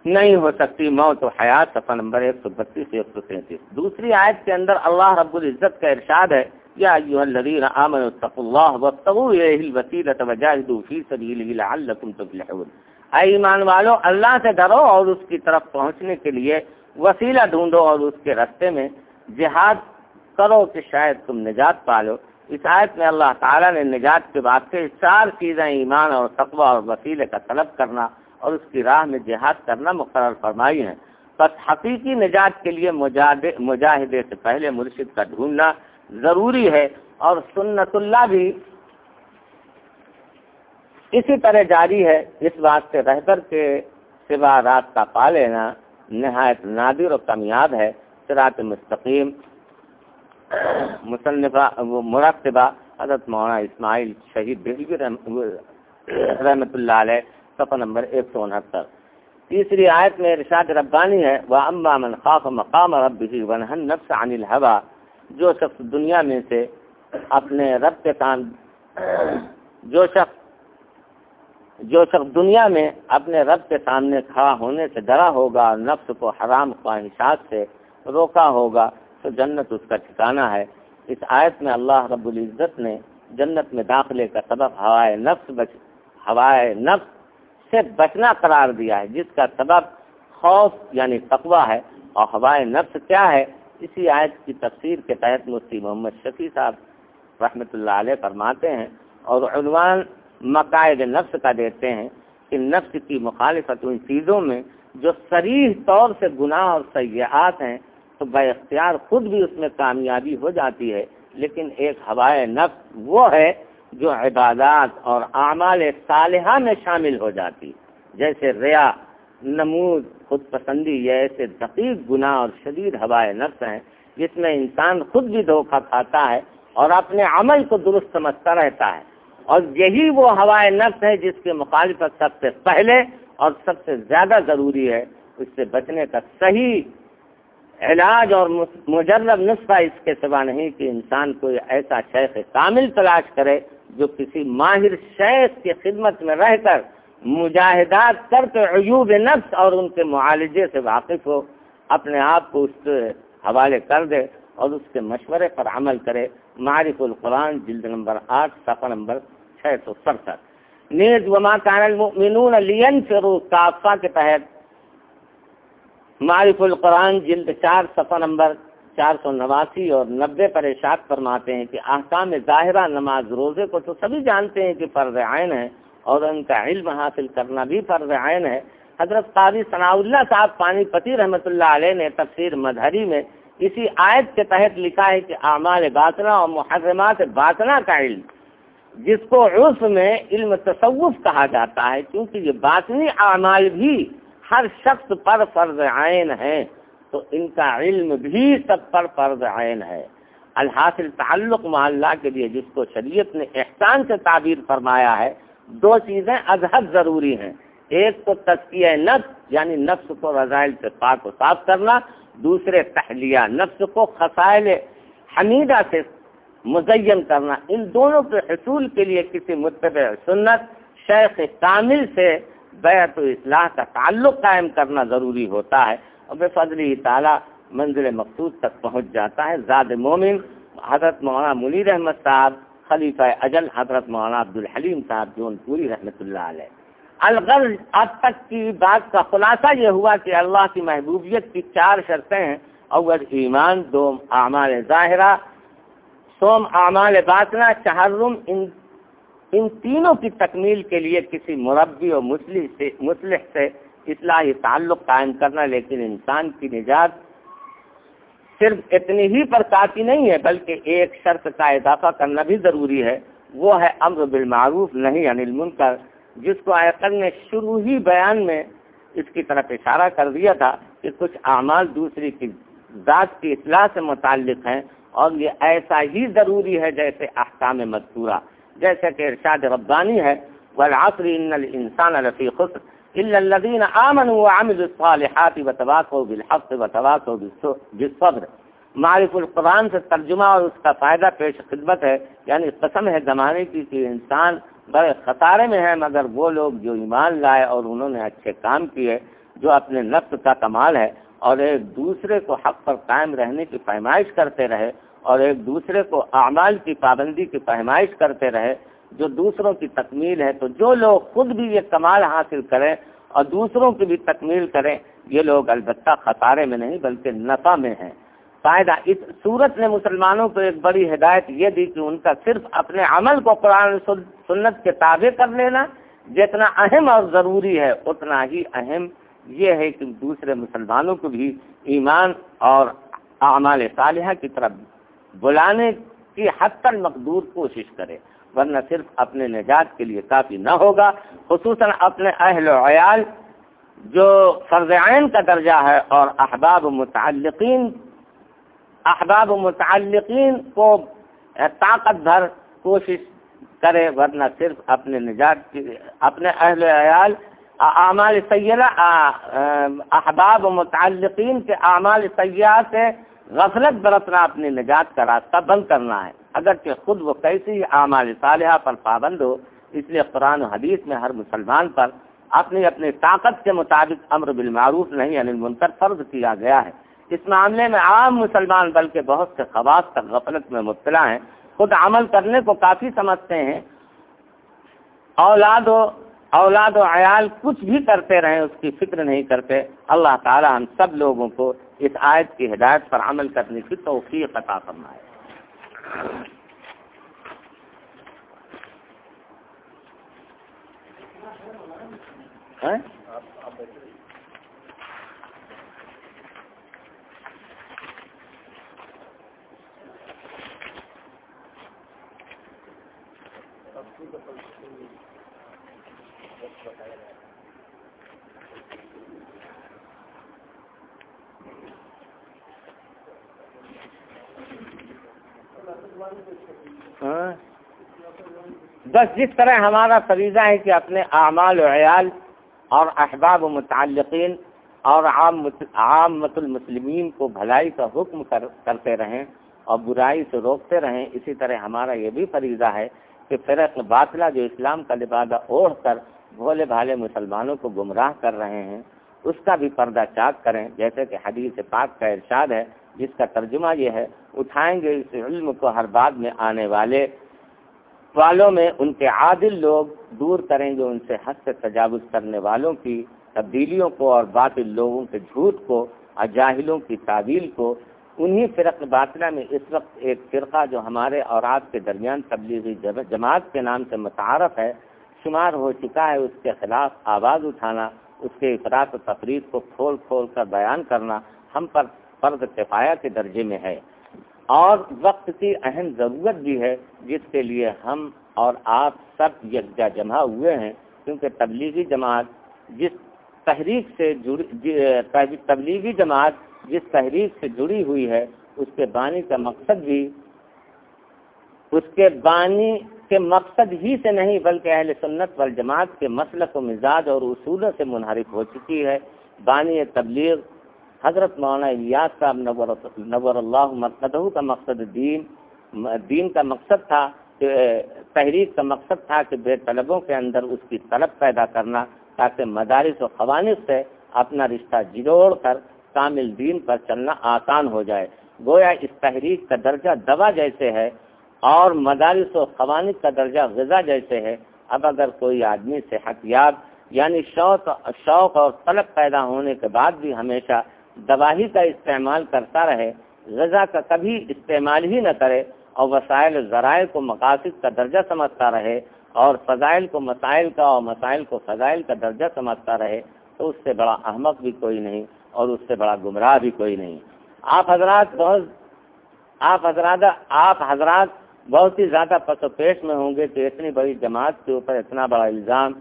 نہیں ہو سکتی۔ موت و حیات، صفحہ نمبر ایک سو بتیس، ایک سو تینتیس۔ دوسری آیت کے اندر اللہ رب العزت کا ارشاد ہے یا ایوہ الذین آمنوا اتقوا اللہ وابتغوا الیہ الوسیلۃ وجاہدوا فی سبیلہ لعلکم تفلحون. اے ایمان والو، اللہ سے ڈرو اور اس کی طرف پہنچنے کے لیے وسیلہ ڈھونڈو اور اس کے راستے میں جہاد کرو کہ شاید تم نجات پالو اس آیت میں اللہ تعالیٰ نے نجات کے بعد سے چار چیزیں ایمان اور تقوی اور وسیلے کا طلب کرنا اور اس کی راہ میں جہاد کرنا مقرر فرمائی ہیں۔ بس حقیقی نجات کے لیے مجاہدے سے پہلے مرشد کا ڈھونڈنا ضروری ہے اور سنت اللہ بھی اسی طرح جاری ہے اس بات سے رہبر کے سوا رات کا پا لینا نہایت نادر و کمیاب ہے سرات مستقیم۔ مصنفہ مرتبہ حضرت مولانا اسماعیل شہید بہلوی رحمۃ اللہ علیہ، صفحہ نمبر ایک سو انہتر۔ تیسری آیت میں ارشاد ربانی ہے وہ اما من خاف مقام رب ونہن نفس عن الحوا جو شخص دنیا میں سے اپنے رب کے کام جو شخص جو شخص دنیا میں اپنے رب کے سامنے کھڑا ہونے سے ڈرا ہوگا اور نفس کو حرام خواہشات سے روکا ہوگا، تو جنت اس کا ٹھکانہ ہے۔ اس آیت میں اللہ رب العزت نے جنت میں داخلے کا سبب ہوائے نفس بچ ہوائے نفس سے بچنا قرار دیا ہے، جس کا سبب خوف یعنی تقوی ہے۔ اور ہوائے نفس کیا ہے؟ اسی آیت کی تفسیر کے تحت مفتی محمد شفیع صاحب رحمۃ اللہ علیہ فرماتے ہیں اور عنوان مقاعد نفس کا دیتے ہیں کہ نفس کی مخالفت ان چیزوں میں جو سریح طور سے گناہ اور سیاحت ہیں تو بے اختیار خود بھی اس میں کامیابی ہو جاتی ہے۔ لیکن ایک ہوائے نفس وہ ہے جو عبادات اور اعمال صالحہ میں شامل ہو جاتی جیسے ریا، نمود خود پسندی یہ ایسے دقیق گناہ اور شدید ہوائے نفس ہیں جس میں انسان خود بھی دھوکہ کھاتا ہے اور اپنے عمل کو درست سمجھتا رہتا ہے اور یہی وہ ہوائے نفس ہے جس کے مخالفت سب سے پہلے اور سب سے زیادہ ضروری ہے، اس سے بچنے کا صحیح علاج اور مجرب نسخہ اس کے سوا نہیں کہ انسان کوئی ایسا شیخ کامل تلاش کرے جو کسی ماہر شیخ کی خدمت میں رہ کر مجاہدات کر عیوب نفس اور ان کے معالجے سے واقف ہو، اپنے آپ کو اس کے حوالے کر دے اور اس کے مشورے پر عمل کرے۔ معرف القرآن جلد نمبر آٹھ، صفحہ نمبر چھ سو سڑسٹھ۔ نیز وما کان المؤمنون لینفروا کافہ کے تحت۔ معرف القرآن جلد چار، صفحہ نمبر چار سو نواسی اور نبے پر اشاعت فرماتے ہیں کہ احکام ظاہرہ نماز روزے کو تو سبھی جانتے ہیں کہ فرض عین ہے اور ان کا علم حاصل کرنا بھی فرض عین ہے۔ حضرت قاضی ثناء اللہ صاحب پانی پتی رحمۃ اللہ علیہ نے تفسیر مظہری میں اسی آیت کے تحت لکھا ہے کہ اعمال باطنا اور محرمات باطنا کا علم، جس کو عرف میں علم تصوف کہا جاتا ہے، کیونکہ یہ باطنی اعمال بھی ہر شخص پر فرض عین ہے تو ان کا علم بھی سب پر فرض عین ہے۔ الحاصل تعلق محلہ کے لیے جس کو شریعت نے احسان سے تعبیر فرمایا ہے دو چیزیں ازحد ضروری ہیں۔ ایک تو تزکیہ نفس یعنی نفس کو رضائل سے پاک و صاف کرنا۔ دوسرے تحلیہ نفس کو خسائل حمیدہ سے مزین کرنا۔ ان دونوں کے حصول کے لیے کسی متبع سنت، شیخ کامل سے بیعت و اصلاح کا تعلق قائم کرنا ضروری ہوتا ہے۔ اور بے فضلی تعالیٰ منزل مقصود تک پہنچ جاتا ہے۔ زاد مومن حضرت مولانا منیر احمد صاحب خلیفہ اجل حضرت مولانا عبد الحلیم صاحب جون پوری رحمۃ اللہ علیہ۔ الغرض اب تک کی بات کا خلاصہ یہ ہوا کہ اللہ کی محبوبیت کی چار شرطیں ہیں۔ اول، ایمان، دوم، اعمال ظاہرہ، سوم، اعمال باطنا چہرم، ان ان تینوں کی تکمیل کے لیے کسی مربی اور مسلح سے مسلح سے اصلاحی تعلق قائم کرنا، لیکن انسان کی نجات صرف اتنی ہی پر کافی نہیں ہے، بلکہ ایک شرط کا اضافہ کرنا بھی ضروری ہے، وہ ہے امر بالمعروف نہیں انل منکر جس کو آیقل نے شروع ہی بیان میں اس کی طرف اشارہ کر دیا تھا کہ کچھ اعمال دوسری کی ذات کی اصلاح سے متعلق ہیں اور یہ ایسا ہی ضروری ہے جیسے احکام مذکورہ، جیسے کہ ارشاد ربانی ہے، والعصر ان الانسان لفی خسر الا الذين امنوا وعملوا الصالحات وتواصوا بالحق وتواصوا بالصبر۔ معرف القرآن سے ترجمہ اور اس کا فائدہ پیش خدمت ہے یعنی قسم ہے زمانے کی کہ انسان بڑے خطارے میں ہے، مگر وہ لوگ جو ایمان لائے اور انہوں نے اچھے کام کیے، جو اپنے نفس کا کمال ہے، اور ایک دوسرے کو حق پر قائم رہنے کی پیمائش کرتے رہے، اور ایک دوسرے کو اعمال کی پابندی کی پیمائش کرتے رہے جو دوسروں کی تکمیل ہے تو جو لوگ خود بھی یہ کمال حاصل کریں اور دوسروں کی بھی تکمیل کریں، یہ لوگ البتہ خطارے میں نہیں بلکہ نفع میں ہیں۔ فائدہ، اس صورت نے مسلمانوں کو ایک بڑی ہدایت یہ دی کہ ان کا صرف اپنے عمل کو قرآن سنت کے تابع کر لینا، جتنا اہم اور ضروری ہے، اتنا ہی اہم یہ ہے کہ دوسرے مسلمانوں کو بھی ایمان اور اعمال صالحہ کی طرف بلانے کی حد تک مقدور کوشش کرے۔ ورنہ صرف اپنے نجات کے لیے کافی نہ ہوگا، خصوصاً اپنے اہل و عیال جو فرض عین کا درجہ ہے اور احباب متعلقین احباب متعلقین کو طاقت بھر کوشش کرے ورنہ صرف اپنے نجات کی، اپنے اہل عیال، اعمال سیارہ احباب متعلقین کے اعمال سیاح سے غفلت برتنا، اپنی نجات کا راستہ بند کرنا ہے۔ اگرچہ خود وہ کیسی اعمال صالحہ پر پابند ہو، اس لیے قرآن و حدیث میں ہر مسلمان پر اپنی اپنی طاقت کے مطابق امر بالمعروف نہیں یعنی منتر فرض کیا گیا ہے۔ اس معاملے میں عام مسلمان بلکہ بہت سے خواص تک غفلت میں مبتلا ہیں۔ خود عمل کرنے کو کافی سمجھتے ہیں۔ اولاد و اولاد و عیال کچھ بھی کرتے رہیں، اس کی فکر نہیں کرتے۔ اللہ تعالی ہم سب لوگوں کو اس آیت کی ہدایت پر عمل کرنے کی توفیق عطا فرمائے۔ ہے ہاں؟ ہاں؟ بس جس طرح ہمارا فریضہ ہے کہ اپنے اعمال و عیال اور احباب و متعلقین اور عام عامت المسلمین کو بھلائی کا حکم کر کرتے رہیں اور برائی سے روکتے رہیں، اسی طرح ہمارا یہ بھی فریضہ ہے کہ فرق باطلہ جو اسلام کا لبادہ اوڑھ کر بھولے بھالے مسلمانوں کو گمراہ کر رہے ہیں، اس کا بھی پردہ چاک کریں، جیسے کہ حدیث پاک کا ارشاد ہے جس کا ترجمہ یہ ہے، اٹھائیں گے اس علم کو ہر بعد میں آنے والے۔ والوں میں ان کے عادل لوگ دور کریں گے ان سے حد سے تجاوز کرنے والوں کی، تبدیلیوں کو اور باطل لوگوں کے جھوٹ کو اور جاہلوں کی تعویل کو۔ انہی فرق باطلہ میں اس وقت ایک فرقہ جو ہمارے اور آپ کے درمیان تبلیغی جماعت کے نام سے متعارف ہے، شمار ہو چکا ہے اس کے خلاف آواز اٹھانا، اس کے افراد و تفریح کو کھول کھول کر بیان کرنا۔ ہم پر فرض کفایہ کے درجے میں ہے۔ اور وقت کی اہم ضرورت بھی ہے، جس کے لیے ہم اور آپ سب یکجا جمع ہوئے ہیں، کیونکہ تبلیغی جماعت جس تحریک سے جڑی جی، تبلیغی جماعت جس تحریک سے جڑی ہوئی ہے، اس کے بانی کا مقصد بھی، اس کے بانی کے مقصد ہی سے نہیں، بلکہ اہل سنت والجماعت کے مسلک و مزاج اور اصولوں سے منحرف ہو چکی ہے۔ بانی تبلیغ حضرت مولانا الیاس صاحب نور نور اللہ مرکدہ کا مقصد دین دین کا مقصد تھا، کہ تحریک کا مقصد تھا کہ بے طلبوں کے اندر اس کی طلب پیدا کرنا، تاکہ مدارس و قوانص سے اپنا رشتہ جڑوڑ کر کامل دین پر چلنا آسان ہو جائے۔ گویا اس تحریک کا درجہ دوا جیسے ہے اور مدارس و قوانص کا درجہ غذا جیسے ہے۔ اب اگر کوئی آدمی صحت یاب یعنی شوق شوق اور طلب پیدا ہونے کے بعد بھی ہمیشہ دواہی کا استعمال کرتا رہے، غذا کا کبھی استعمال ہی نہ کرے اور وسائل ذرائع کو مقاصد کا درجہ سمجھتا رہے اور فضائل کو مسائل کا اور مسائل کو فضائل کا درجہ سمجھتا رہے تو اس سے بڑا احمق بھی کوئی نہیں اور اس سے بڑا گمراہ بھی کوئی نہیں۔ آپ حضرات بہت، آپ حضرات آپ حضرات بہت ہی زیادہ پس و پیش میں ہوں گے کہ اتنی بڑی جماعت کے اوپر اتنا بڑا الزام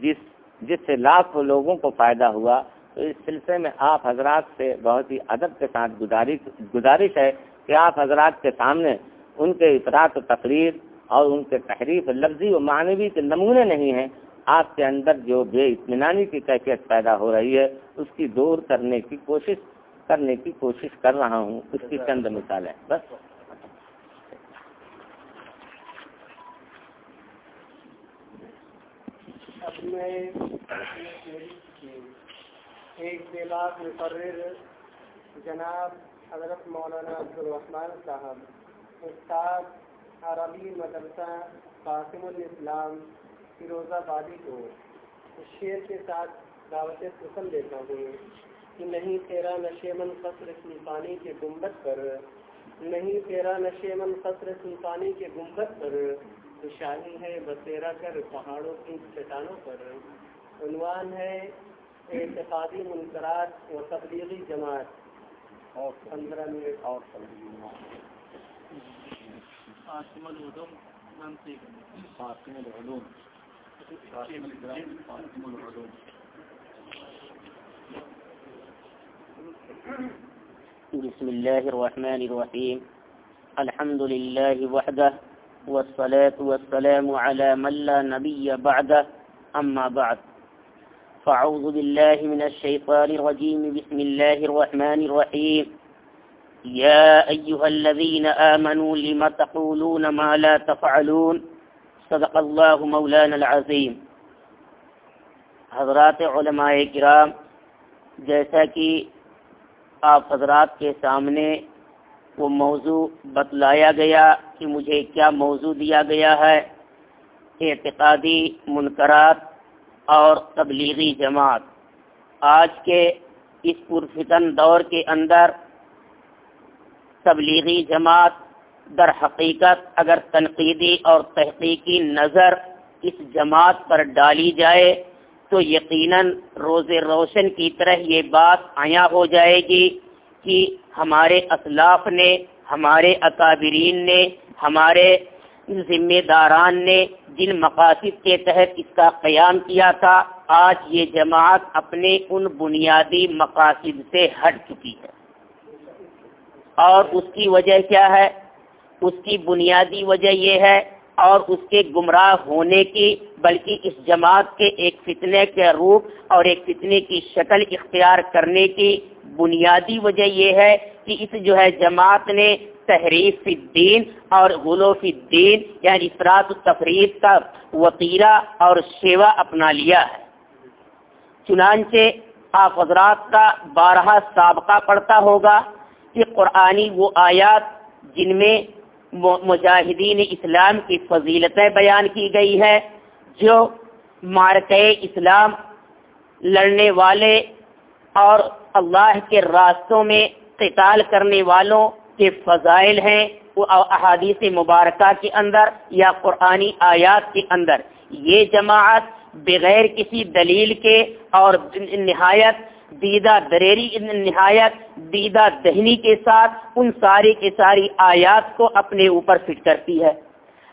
جس جس سے لاکھوں لوگوں کو فائدہ ہوا۔ تو اس سلسلے میں آپ حضرات سے بہت ہی ادب کے ساتھ گزارش گزارش ہے کہ آپ حضرات کے سامنے ان کے افراد و تقریر اور ان کے تحریف لفظی و معنوی کے نمونے نہیں ہیں۔ آپ کے اندر جو بے اطمینانی کی کیفیت پیدا ہو رہی ہے، اس کی دور کرنے کی کوشش کرنے کی کوشش کر رہا ہوں۔ اس کی چند مثالیں بس۔ ایک لاکھ مقرر جناب حضرت مولانا عبدالرحمان صاحب، استاد عربی مدرسہ قاسم الاسلام فیروز آبادی کو شیر کے ساتھ دعوت سسن دیتا ہوں کہ نہیں تیرا نشے من قصر سلطانی کے گنبد پر، نہیں تیرا نشے من قصر سلطانی کے گنبد پر شاہی ہے بسیرا کر پہاڑوں کی چٹانوں پر، عنوان ہے اعتقادی منقرات و تبلیغی جماعت۔ اور پندرہ منٹ۔ اور بسم الله الرحمن الرحيم الحمد لله وحده والصلاة والسلام على من لا نبي بعده أما بعد۔ فأعوذ بالله من الشيطان الرجيم بسم الله الرحمن الرحيم يا أيها الذين آمنوا لما تقولون ما لا تفعلون؟ صدق الله مولانا العظيم حضرات علماء کرام، جیسا کہ آپ حضرات کے سامنے وہ موضوع بتلایا گیا کہ مجھے کیا موضوع دیا گیا ہے۔ اعتقادی منقرات اور تبلیغی جماعت۔ آج کے اس پرفتن دور کے اندر تبلیغی جماعت در حقیقت اگر تنقیدی اور تحقیقی نظر اس جماعت پر ڈالی جائے تو یقیناً روز روشن کی طرح یہ بات آیا ہو جائے گی کہ ہمارے اسلاف نے، ہمارے اکابرین نے، ہمارے ذمہ داران نے جن مقاصد کے تحت اس کا قیام کیا تھا، آج یہ جماعت اپنے ان بنیادی مقاصد سے ہٹ چکی ہے۔ اور اس کی وجہ کیا ہے؟ اس کی بنیادی وجہ یہ ہے اور اس کے گمراہ ہونے کی، بلکہ اس جماعت کے ایک فتنے کے روپ اور ایک فتنے کی شکل اختیار کرنے کی بنیادی وجہ یہ ہے کہ اس جو ہے جماعت نے تحریف فی الدین اور غلوف الدین یعنی افراد تفریح کا وطیرہ اور شیوا اپنا لیا ہے۔ چنانچہ آپ حضرات کا بارہ سابقہ پڑتا ہوگا کہ قرآنی وہ آیات جن میں مجاہدین اسلام کی فضیلتیں بیان کی گئی ہے جو مارک اسلام لڑنے والے اور اللہ کے راستوں میں قتال کرنے والوں کے فضائل ہیں، وہ احادیث مبارکہ کے اندر یا قرآنی آیات کے اندر۔ یہ جماعت بغیر کسی دلیل کے اور نہایت دیدہ دریری، نہایت دیدہ دہنی کے ساتھ ان ساری کے ساری آیات کو اپنے اوپر فٹ کرتی ہے۔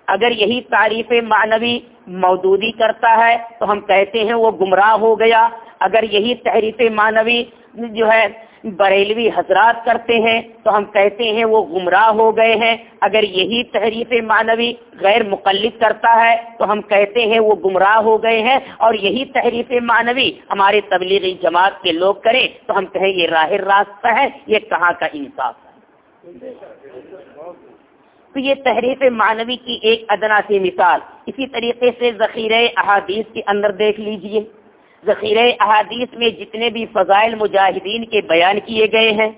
اگر یہی تعریف معنوی مودودی کرتا ہے تو ہم کہتے ہیں وہ گمراہ ہو گیا۔ اگر یہی تحریف معنوی جو ہے بریلوی حضرات کرتے ہیں تو ہم کہتے ہیں وہ گمراہ ہو گئے ہیں۔ اگر یہی تحریف معنوی غیر مقلد کرتا ہے تو ہم کہتے ہیں وہ گمراہ ہو گئے ہیں۔ اور یہی تحریف معنوی ہمارے تبلیغی جماعت کے لوگ کریں تو ہم کہیں یہ راہ راستہ ہے، یہ کہاں کا انصاف ہے؟ تو یہ تحریف معنوی کی ایک ادنا سی مثال۔ اسی طریقے سے ذخیرہ احادیث کے اندر دیکھ لیجیے۔ ذخیرہ احادیث میں جتنے بھی فضائل مجاہدین کے بیان کیے گئے ہیں،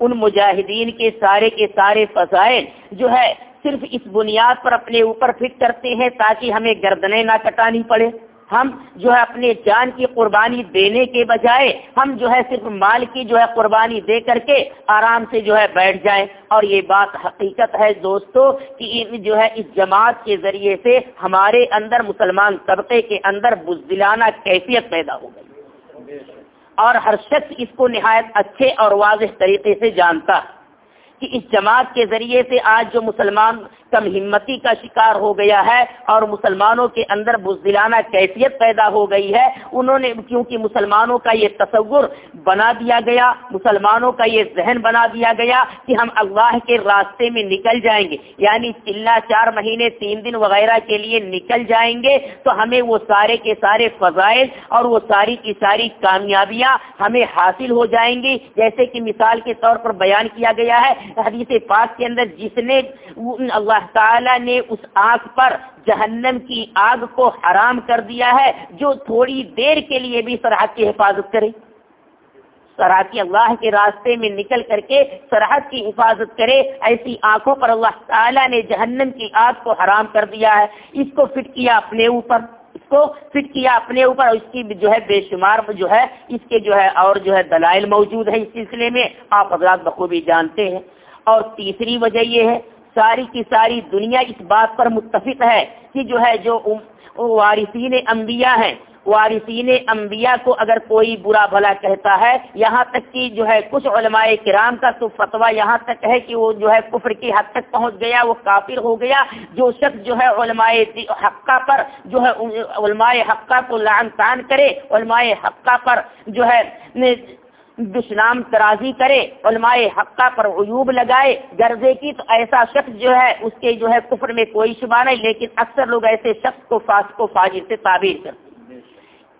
ان مجاہدین کے سارے کے سارے فضائل جو ہے، صرف اس بنیاد پر اپنے اوپر فٹ کرتے ہیں تاکہ ہمیں گردنیں نہ کٹانی پڑے۔ ہم جو ہے اپنے جان کی قربانی دینے کے بجائے ہم جو ہے صرف مال کی جو ہے قربانی دے کر کے آرام سے جو ہے بیٹھ جائیں۔ اور یہ بات حقیقت ہے دوستو کہ جو ہے اس جماعت کے ذریعے سے ہمارے اندر مسلمان طبقے کے اندر بزدلانہ کیفیت پیدا ہو گئی۔ اور ہر شخص اس کو نہایت اچھے اور واضح طریقے سے جانتا کہ اس جماعت کے ذریعے سے آج جو مسلمان کم ہمتی کا شکار ہو گیا ہے اور مسلمانوں کے اندر بزدلانہ کیفیت پیدا ہو گئی ہے۔ انہوں نے کیونکہ مسلمانوں کا یہ تصور بنا دیا گیا، مسلمانوں کا یہ ذہن بنا دیا گیا کہ ہم اللہ کے راستے میں نکل جائیں گے۔ یعنی چلا چار مہینے، تین دن وغیرہ کے لیے نکل جائیں گے تو ہمیں وہ سارے کے سارے فضائل اور وہ ساری کی ساری کامیابیاں ہمیں حاصل ہو جائیں گی۔ جیسے کہ مثال کے طور پر بیان کیا گیا ہے، حدیث پاک کے اندر جس نے اللہ اللہ تعالی نے اس آگ پر جہنم کی آگ کو حرام کر دیا ہے جو تھوڑی دیر کے لیے بھی سرحد کی حفاظت کرے۔ سرحد اللہ کے راستے میں نکل کر کے سرحد کی حفاظت کرے۔ ایسی آنکھوں پر اللہ تعالیٰ نے جہنم کی آگ کو حرام کر دیا ہے۔ اس کو فٹ کیا اپنے اوپر۔ اس کو فٹ کیا اپنے اوپر اور اس کی جو ہے بے شمار جو ہے، اس کے جو ہے اور جو ہے دلائل موجود ہے اس سلسلے میں آپ حضرات بخوبی جانتے ہیں۔ اور تیسری وجہ یہ ہے ساری کی ساری دنیا اس بات پر متفق ہے کہ جو ہے جو وارثین انبیاء ہیں۔ وارثین انبیاء کو اگر کوئی برا بھلا کہتا ہے، یہاں تک کہ جو ہے کچھ علماء کرام کا تو فتویٰ یہاں تک ہے کہ وہ جو ہے کفر کی حد تک پہنچ گیا، وہ کافر ہو گیا۔ جو شخص جو ہے علماء حقہ پر جو ہے علماء حقہ کو لعن تان کرے، علماء حقہ پر جو ہے دشنام ترازی کرے، علماء حقہ پر عیوب لگائے گرزے کی تو ایسا شخص جو ہے، اس کے جو ہے کفر میں کوئی شبہ نہیں، لیکن اکثر لوگ ایسے شخص کو فاسق و فاجر سے تعبیر کرتے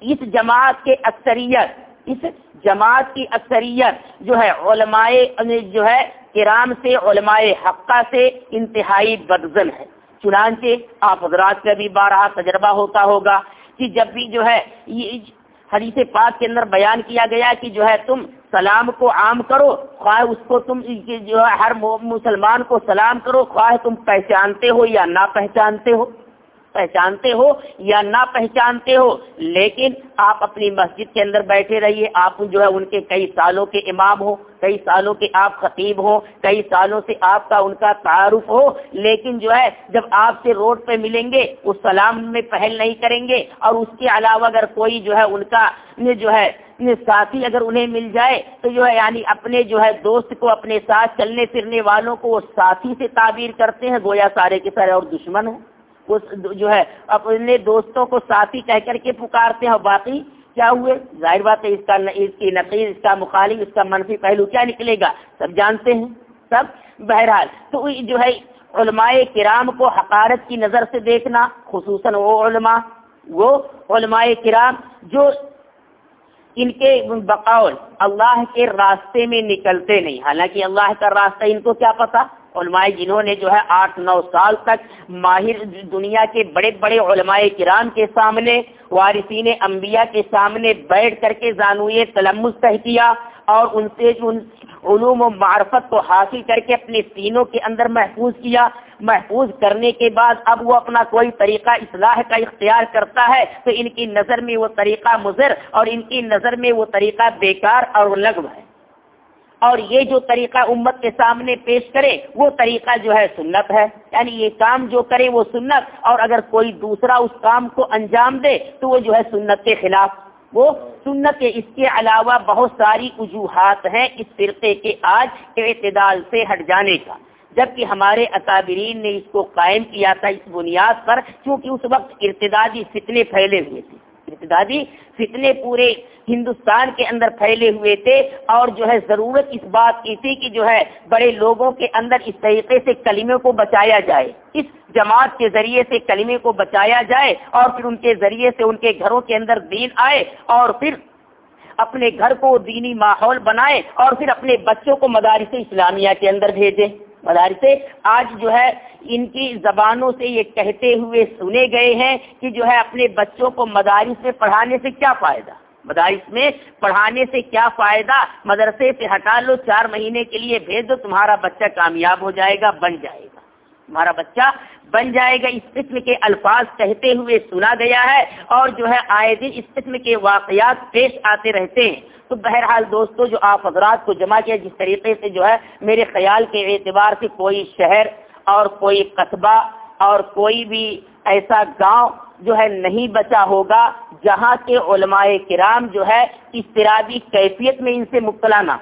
اس جماعت کے اکثریت، اس جماعت کی اکثریت جو ہے، علماء جو ہے، کرام سے، علماء حقہ سے انتہائی بدزن ہے۔ چنانچہ آپ حضرات کا بھی بارہ تجربہ ہوتا ہوگا کہ جب بھی جو ہے، یہ حدیث پاک کے اندر بیان کیا گیا کہ جو ہے تم سلام کو عام کرو، خواہ اس کو تم جو ہے ہر مسلمان کو سلام کرو، خواہ تم پہچانتے ہو یا نہ پہچانتے ہو۔ پہچانتے ہو یا نہ پہچانتے ہو، لیکن آپ اپنی مسجد کے اندر بیٹھے رہیے۔ آپ جو ہے ان کے کئی سالوں کے امام ہو، کئی سالوں کے آپ خطیب ہوں کئی سالوں سے آپ کا ان کا تعارف ہو، لیکن جو ہے جب آپ سے روڈ پہ ملیں گے، اس سلام میں پہل نہیں کریں گے۔ اور اس کے علاوہ اگر کوئی جو ہے ان کا جو ہے ساتھی اگر انہیں مل جائے، تو جو ہے یعنی اپنے جو ہے دوست کو اپنے ساتھ چلنے پھرنے والوں کو وہ ساتھی سے تعبیر کرتے ہیں، گویا سارے کے سارے اور دشمن ہیں۔ جو ہے، اپنے دوستوں کو ساتھی کہہ کر کے پکارتے ہیں اور باقی کیا ہوئے؟ ظاہر بات ہے، اس کا اس کی نقیز، اس کا مخالف، اس کا منفی پہلو کیا نکلے گا؟ سب جانتے ہیں، سب۔ بہرحال، تو جو ہے، علماء کرام کو حقارت کی نظر سے دیکھنا، خصوصاً وہ علماء وہ علماء کرام جو ان کے بقول اللہ کے راستے میں نکلتے نہیں۔ حالانکہ اللہ کا راستہ ان کو کیا پتا؟ علماء جنہوں نے جو ہے آٹھ نو سال تک ماہر دنیا کے بڑے بڑے علماء کرام کے سامنے، وارثین انبیاء کے سامنے بیٹھ کر کے زانوی تلمس تہ کیا اور ان سے جو علوم و معرفت کو حاصل کر کے اپنے سینوں کے اندر محفوظ کیا۔ محفوظ کرنے کے بعد اب وہ اپنا کوئی طریقہ اصلاح کا اختیار کرتا ہے تو ان کی نظر میں وہ طریقہ مضر اور ان کی نظر میں وہ طریقہ بیکار اور لغو ہے۔ اور یہ جو طریقہ امت کے سامنے پیش کرے، وہ طریقہ جو ہے سنت ہے۔ یعنی یہ کام جو کرے وہ سنت، اور اگر کوئی دوسرا اس کام کو انجام دے، تو وہ جو ہے سنت کے خلاف۔ وہ سنت کے اس کے علاوہ بہت ساری وجوہات ہیں اس فرقے کے آج اعتدال سے ہٹ جانے کا۔ جبکہ ہمارے اکابرین نے اس کو قائم کیا تھا اس بنیاد پر کیونکہ اس وقت ارتدادی فتنے پھیلے ہوئے تھے۔ ارتدادی فتنے پورے ہندوستان کے اندر پھیلے ہوئے تھے اور جو ہے ضرورت اس بات کی تھی کہ جو ہے بڑے لوگوں کے اندر اس طریقے سے کلمے کو بچایا جائے، اس جماعت کے ذریعے سے کلمے کو بچایا جائے اور پھر ان کے ذریعے سے ان کے گھروں کے اندر دین آئے اور پھر اپنے گھر کو دینی ماحول بنائے اور پھر اپنے بچوں کو مدارس اسلامیہ کے اندر بھیجے۔ مدارس آج جو ہے ان کی زبانوں سے یہ کہتے ہوئے سنے گئے ہیں کہ جو ہے اپنے بچوں کو مدارس میں پڑھانے سے کیا فائدہ؟ مدارس میں پڑھانے سے کیا فائدہ؟ مدرسے سے ہٹا لو، چار مہینے کے لیے بھیج دو، تمہارا بچہ کامیاب ہو جائے گا، بن جائے گا۔ تمہارا بچہ بن جائے گا۔ اس قسم کے الفاظ کہتے ہوئے سنا گیا ہے اور جو ہے آئے دن اس قسم کے واقعات پیش آتے رہتے ہیں۔ تو بہرحال دوستو جو آپ حضرات کو جمع کیا جس طریقے سے جو ہے میرے خیال کے اعتبار سے کوئی شہر اور کوئی قصبہ اور کوئی بھی ایسا گاؤں جو ہے نہیں بچا ہوگا جہاں کے علماء کرام جو ہے استرابی کیفیت میں ان سے مبتلا نہ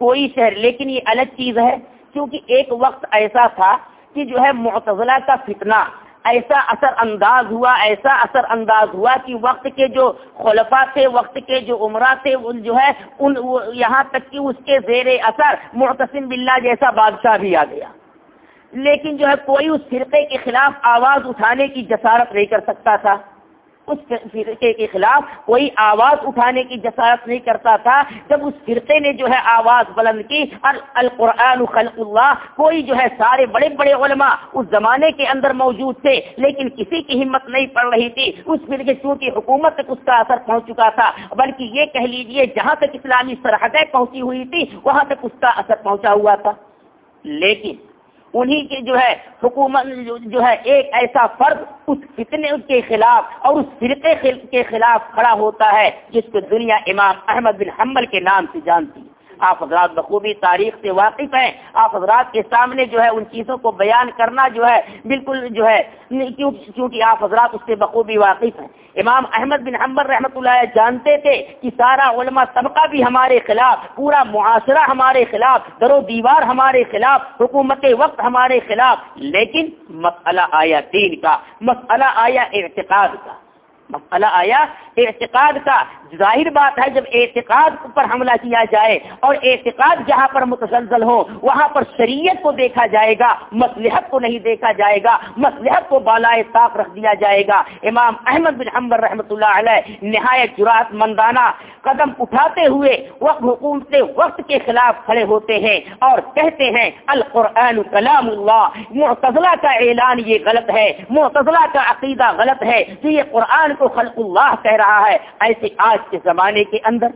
کوئی شہر لیکن یہ الگ چیز ہے۔ کیونکہ ایک وقت ایسا تھا کہ جو ہے معتزلہ کا فتنہ ایسا اثر انداز ہوا، ایسا اثر انداز ہوا کہ وقت کے جو خلفا تھے، وقت کے جو عمرہ تھے جو ہے، ان یہاں تک کہ اس کے زیر اثر معتصم باللہ جیسا بادشاہ بھی آ گیا۔ لیکن جو ہے کوئی اس فرقے کے خلاف آواز اٹھانے کی جسارت نہیں کر سکتا تھا۔ اس فرقے کے خلاف کوئی آواز اٹھانے کی جسارت نہیں کرتا تھا۔ جب اس فرقے نے جو ہے آواز بلند کی اور القرآن خلق اللہ، کوئی جو ہے سارے بڑے بڑے علماء اس زمانے کے اندر موجود تھے، لیکن کسی کی ہمت نہیں پڑ رہی تھی۔ اس فرقے چونکہ حکومت تک اس کا اثر پہنچ چکا تھا۔ بلکہ یہ کہہ لیجیے، جہاں تک اسلامی سرحدیں پہنچی ہوئی تھی، وہاں تک اس کا اثر پہنچا ہوا تھا۔ لیکن انہی کے جو ہے حکومت جو ہے ایک ایسا فرد اس فتنے کے خلاف اور اس فرقے کے خلاف کھڑا ہوتا ہے جس کو دنیا امام احمد بن حمل کے نام سے جانتی ہے۔ آپ حضرات بخوبی تاریخ سے واقف ہیں، آپ حضرات کے سامنے جو ہے ان چیزوں کو بیان کرنا جو ہے بالکل جو ہے کیونکہ آپ حضرات اس سے بخوبی واقف ہیں۔ امام احمد بن حمبر رحمۃ اللہ جانتے تھے کہ سارا علماء طبقہ بھی ہمارے خلاف، پورا معاشرہ ہمارے خلاف، در و دیوار ہمارے خلاف، حکومت وقت ہمارے خلاف، لیکن مسئلہ آیا دین کا، مسئلہ آیا اعتقاد کا۔ مسئلہ آیا، اعتقاد کا ظاہر بات ہے، جب اعتقاد پر حملہ کیا جائے اور اعتقاد جہاں پر متزلزل ہو، وہاں پر شریعت کو دیکھا جائے گا، مصلحت کو نہیں دیکھا جائے گا، مصلحت کو بالائے طاق رکھ دیا جائے گا۔ امام احمد بن حمبر رحمۃ اللہ علیہ نہایت جرات مندانہ قدم اٹھاتے ہوئے وقت حکومت وقت کے خلاف کھڑے ہوتے ہیں اور کہتے ہیں، القرآن کلام اللہ، معتزلہ کا اعلان یہ غلط ہے، معتزلہ کا عقیدہ غلط ہے کہ یہ قرآن کو خلق اللہ کہہ رہا ہے، ایسے آج کے زمانے کے اندر۔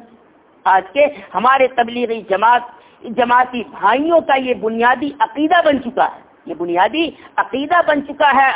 آج کے ہمارے تبلیغی جماعت، جماعتی بھائیوں کا یہ بنیادی عقیدہ بن چکا ہے۔ یہ بنیادی عقیدہ بن چکا ہے۔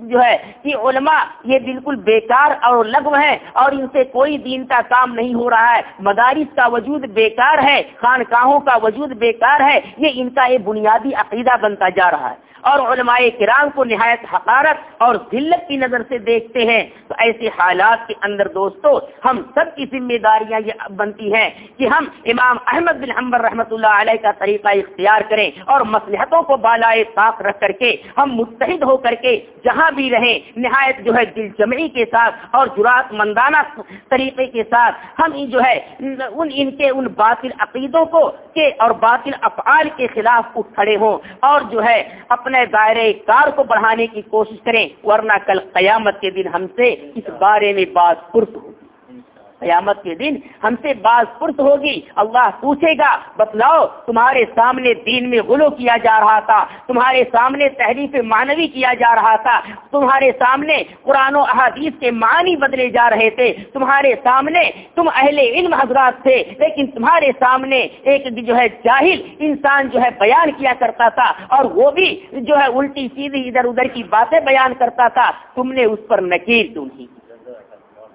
جو ہے کہ علماء یہ بالکل بیکار اور لغو ہیں اور ان سے کوئی دین کا کام نہیں ہو رہا ہے۔ مدارس کا وجود بیکار ہے، خانقاہوں کا وجود بیکار ہے۔ یہ ان کا یہ بنیادی عقیدہ بنتا جا رہا ہے۔ اور علماء کرام کو نہایت حقارت اور ذلت کی نظر سے دیکھتے ہیں۔ تو ایسے حالات کے اندر دوستو، ہم سب کی ذمہ داریاں یہ بنتی ہیں کہ ہم امام احمد بن حمبر رحمۃ اللہ علیہ کا طریقہ اختیار کریں اور مصلحتوں کو بالائے طاق رکھ کر کے، ہم متحد ہو کر کے جہاں بھی رہیں، نہایت جو ہے دل جمعی کے ساتھ اور جرات مندانہ طریقے کے ساتھ ہم جو ہے ان ان کے، ان باطل عقیدوں کو کے اور باطل افعال کے خلاف اٹھ کھڑے ہوں اور جو ہے اپنے دائرے کار کو بڑھانے کی کوشش کریں، ورنہ کل قیامت کے دن ہم سے اس بارے میں بات پرس ہو قیامت کے دن ہم سے باز پرس ہوگی۔ اللہ پوچھے گا، بتلاؤ، تمہارے سامنے دین میں غلو کیا جا رہا تھا؟ تمہارے سامنے تحریف مانوی کیا جا رہا تھا؟ تمہارے سامنے قرآن و احادیث کے معنی بدلے جا رہے تھے۔ تمہارے سامنے تم اہل علم حضرات تھے، لیکن تمہارے سامنے ایک جو ہے جاہل انسان جو ہے بیان کیا کرتا تھا، اور وہ بھی جو ہے الٹی سیدھی ادھر ادھر کی باتیں بیان کرتا تھا۔ تم نے اس پر نکیر کیوں کی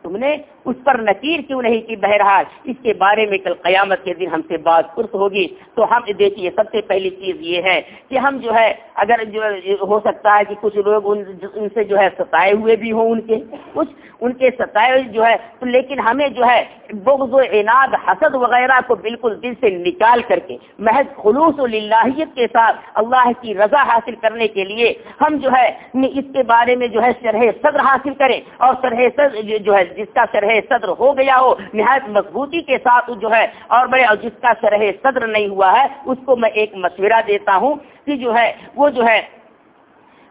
تم نے اس پر نکیر کیوں نہیں کی بہرحال؟ اس کے بارے میں کل قیامت کے دن ہم سے بات پرس ہوگی۔ تو ہم دیکھیے، سب سے پہلی چیز یہ ہے کہ ہم جو ہے، اگر جو ہو سکتا ہے کہ کچھ لوگ ان ان سے جو ہے ستائے ہوئے بھی ہوں ان کے، کچھ ان کے ستائے جو ہے، تو لیکن ہمیں جو ہے بغض و عناد، حسد وغیرہ کو بالکل دل سے نکال کر کے، محض خلوص و للہیت کے ساتھ اللہ کی رضا حاصل کرنے کے لیے ہم جو ہے، اس کے بارے میں جو ہے شرح صدر حاصل کریں اور شرح صدر جو ہے، جس کا شرح شرح صدر ہو گیا ہو، نہایت مضبوطی کے ساتھ جو ہے، اور بڑے اور جس کا شرح صدر نہیں ہوا ہے، اس کو میں ایک مشورہ دیتا ہوں کہ جو ہے، وہ جو ہے،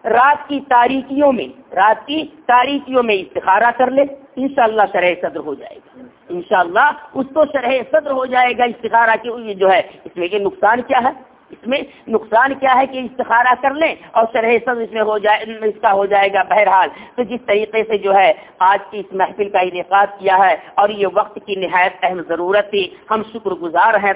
رات کی تاریکیوں میں، رات کی تاریکیوں میں استخارہ کر لے، انشاءاللہ شرح صدر ہو جائے گا۔ انشاءاللہ اس کو شرح صدر ہو جائے گا استخارہ کی جو ہے، اس میں یہ نقصان کیا ہے؟ اس میں نقصان کیا ہے کہ استخارہ کر لیں اور شرح سب اس میں ہو جائے، اس کا ہو جائے گا بہرحال۔ تو جس طریقے سے جو ہے، آج کی اس محفل کا انعقاد کیا ہے اور یہ وقت کی نہایت اہم ضرورت تھی، ہم شکر گزار ہیں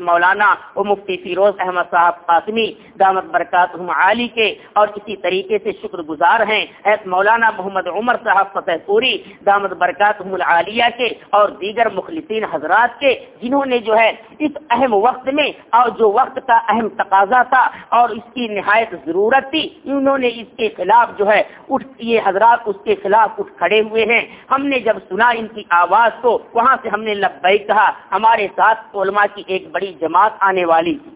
مولانا و مفتی فیروز احمد صاحب قاسمی، دامت برکات عالی کے اور اسی طریقے سے شکر گزار ہیں حید مولانا محمد عمر صاحب فتح پوری، دامت برکات العالیہ کے اور دیگر مخلصین حضرات کے، جنہوں نے جو ہے، اس اہم وقت میں اور جو وقت کا اہم تقاضا تھا اور اس کی نہایت ضرورت تھی۔ انہوں نے اس کے خلاف جو ہے اٹھ، یہ حضرات اس کے خلاف اٹھ کھڑے ہوئے ہیں۔ ہم نے جب سنا ان کی آواز کو، وہاں سے ہم نے لبئی کہا، ہمارے ساتھ علماء کی ایک بڑی جماعت آنے والی تھی۔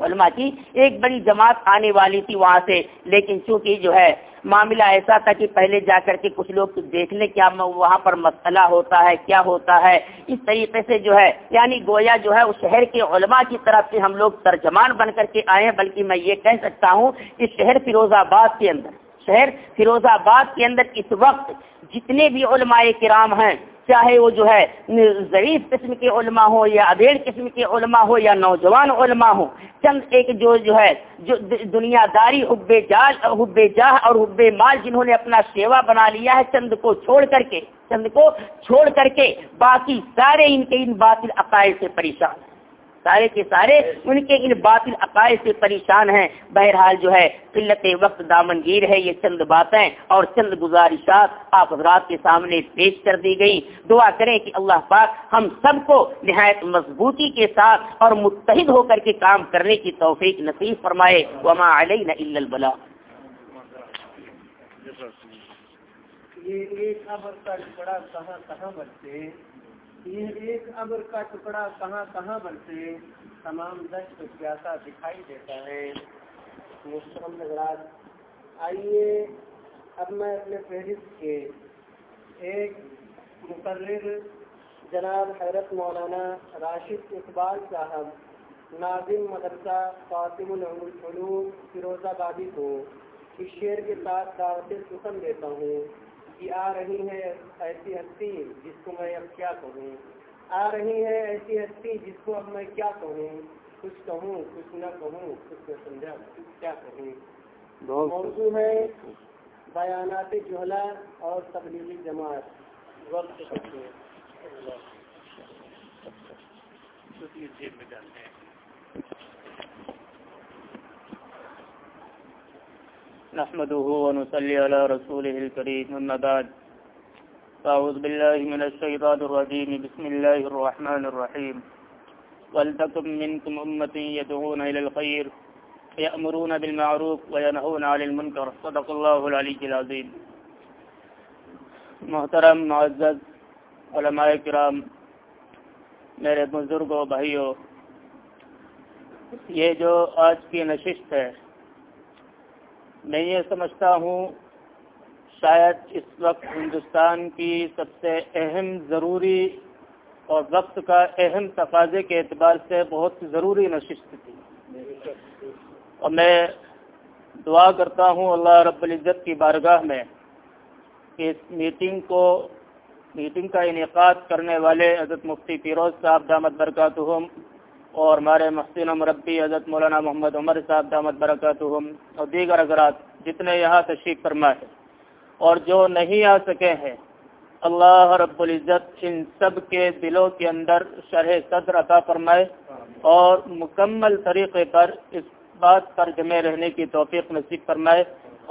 علماء کی ایک بڑی جماعت آنے والی تھی وہاں سے، لیکن چونکہ جو ہے معاملہ ایسا تھا کہ پہلے جا کر کے کچھ لوگ دیکھ لیں کیا وہاں پر مسئلہ ہوتا ہے، کیا ہوتا ہے۔ اس طریقے سے جو ہے یعنی گویا جو ہے، اس شہر کے علماء کی طرف سے ہم لوگ ترجمان بن کر کے آئے ہیں۔ بلکہ میں یہ کہہ سکتا ہوں کہ شہر فیروز آباد کے اندر، شہر فیروز آباد کے اندر اس وقت جتنے بھی علماء کرام ہیں چاہے وہ جو ہے ضعیف قسم کے علماء ہو یا ادھیڑ قسم کے علماء ہو یا نوجوان علماء ہو چند ایک جو جو ہے جو دنیا داری حب جال حب جاہ اور حب مال جنہوں نے اپنا سیوا بنا لیا ہے، چند کو چھوڑ کر کے چند کو چھوڑ کر کے باقی سارے ان کے ان باطل عقائد سے پریشان۔ ہیں سارے کے سارے ان کے ان باطل عقائد سے پریشان ہیں۔ بہرحال جو ہے، قلت وقت دامنگیر ہے، یہ چند باتیں اور چند گزارشات آپ حضرات کے سامنے پیش کر دی گئی دعا کریں کہ اللہ پاک ہم سب کو نہایت مضبوطی کے ساتھ اور متحد ہو کر کے کام کرنے کی توفیق نصیب فرمائے۔ وما علیہ البلا یہ ایک بڑا کہاں کہاں بچے یہ ایک ابر کا ٹکڑا کہاں کہاں بنتے تمام دشت پیاسا دکھائی دیتا ہے۔ محترم نظرات آئیے اب میں اپنے فہرست کے ایک مقرر جناب حیرت مولانا راشد اقبال صاحب، ناظم مدرسہ قاسم العلوم فیروز آبادی کو اس شعر کے ساتھ دعوت سخن دیتا ہوں۔ کہ آ رہی ہے ایسی ہستی جس کو میں اب کیا کہوں؟ آ رہی ہے ایسی ہستی جس کو اب میں کیا کہوں؟ کچھ کہوں کچھ نہ کہوں کچھ نہ سمجھا کیا کہوں؟ موضوع ہے بیانات جوہلا اور تبلیغی جماعت. وقت نحمده ونصلي على رسوله الكريم، أما بعد، فأعوذ بالله من الشيطان الرجيم، بسم الله الرحمن الرحيم. ولتكن منكم أمة يدعون إلى الخير، يأمرون بالمعروف وينهون عن المنكر. صدق الله العلي العظيم. محترم، معزز، علماء کرام، میرے بزرگوں، بھائیوں، یہ جو آج کی نشست ہے میں یہ سمجھتا ہوں شاید اس وقت ہندوستان کی سب سے اہم ضروری اور وقت کا اہم تقاضے کے اعتبار سے بہت ضروری نشست تھی۔ اور میں دعا کرتا ہوں اللہ رب العزت کی بارگاہ میں کہ اس میٹنگ کو، میٹنگ کا انعقاد کرنے والے حضرت مفتی فیروز صاحب دامت برکاتہم اور ہمارے محسن مربی حضرت مولانا محمد عمر صاحب دامت برکاتہم اور دیگر حضرات جتنے یہاں تشریف فرما ہے اور جو نہیں آ سکے ہیں، اللہ رب العزت ان سب کے دلوں کے اندر شرح صدر عطا فرمائے اور مکمل طریقے پر اس بات پر جمع رہنے کی توفیق نصیب فرمائے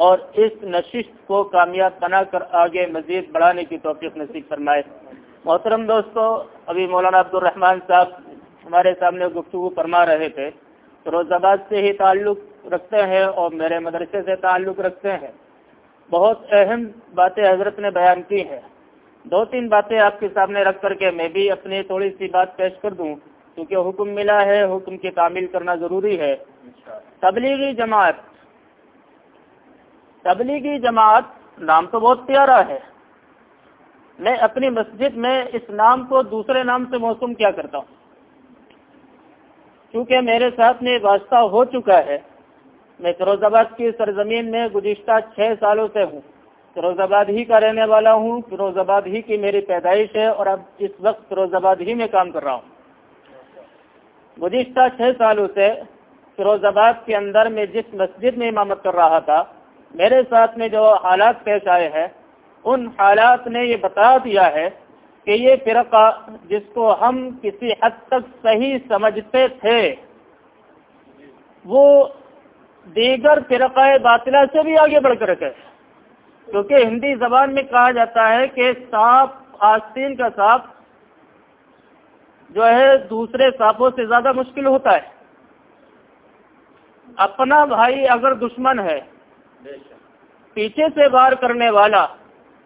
اور اس نشست کو کامیاب بنا کر آگے مزید بڑھانے کی توفیق نصیب فرمائے۔ محترم دوستو، ابھی مولانا عبد الرحمان صاحب ہمارے سامنے گفتگو فرما رہے تھے۔ روز آباد سے ہی تعلق رکھتے ہیں اور میرے مدرسے سے تعلق رکھتے ہیں۔ بہت اہم باتیں حضرت نے بیان کی ہیں۔ دو تین باتیں آپ کے سامنے رکھ کر کے میں بھی اپنی تھوڑی سی بات پیش کر دوں، کیونکہ حکم ملا ہے، حکم کی تعمیل کرنا ضروری ہے۔ تبلیغی جماعت تبلیغی جماعت نام تو بہت پیارا ہے۔ میں اپنی مسجد میں اس نام کو دوسرے نام سے موسوم کیا کرتا ہوں؟ کیونکہ میرے ساتھ میں واسطہ ہو چکا ہے۔ میں فیروز آباد کی سرزمین میں گزشتہ چھ سالوں سے ہوں۔ فیروز آباد ہی کا رہنے والا ہوں۔ فیروز آباد ہی کی میری پیدائش ہے اور اب اس وقت فیروز آباد ہی میں کام کر رہا ہوں۔ گزشتہ چھ سالوں سے فیروز آباد کے اندر میں جس مسجد میں امامت کر رہا تھا، میرے ساتھ میں جو حالات پیش آئے ہیں، ان حالات نے یہ بتا دیا ہے کہ یہ فرقہ جس کو ہم کسی حد تک صحیح سمجھتے تھے، وہ دیگر فرقہ باطلہ سے بھی آگے بڑھ کر رکھے۔ کیونکہ ہندی زبان میں کہا جاتا ہے کہ سانپ، آستین کا سانپ جو ہے، دوسرے سانپوں سے زیادہ مشکل ہوتا ہے۔ اپنا بھائی اگر دشمن ہے، پیچھے سے وار کرنے والا،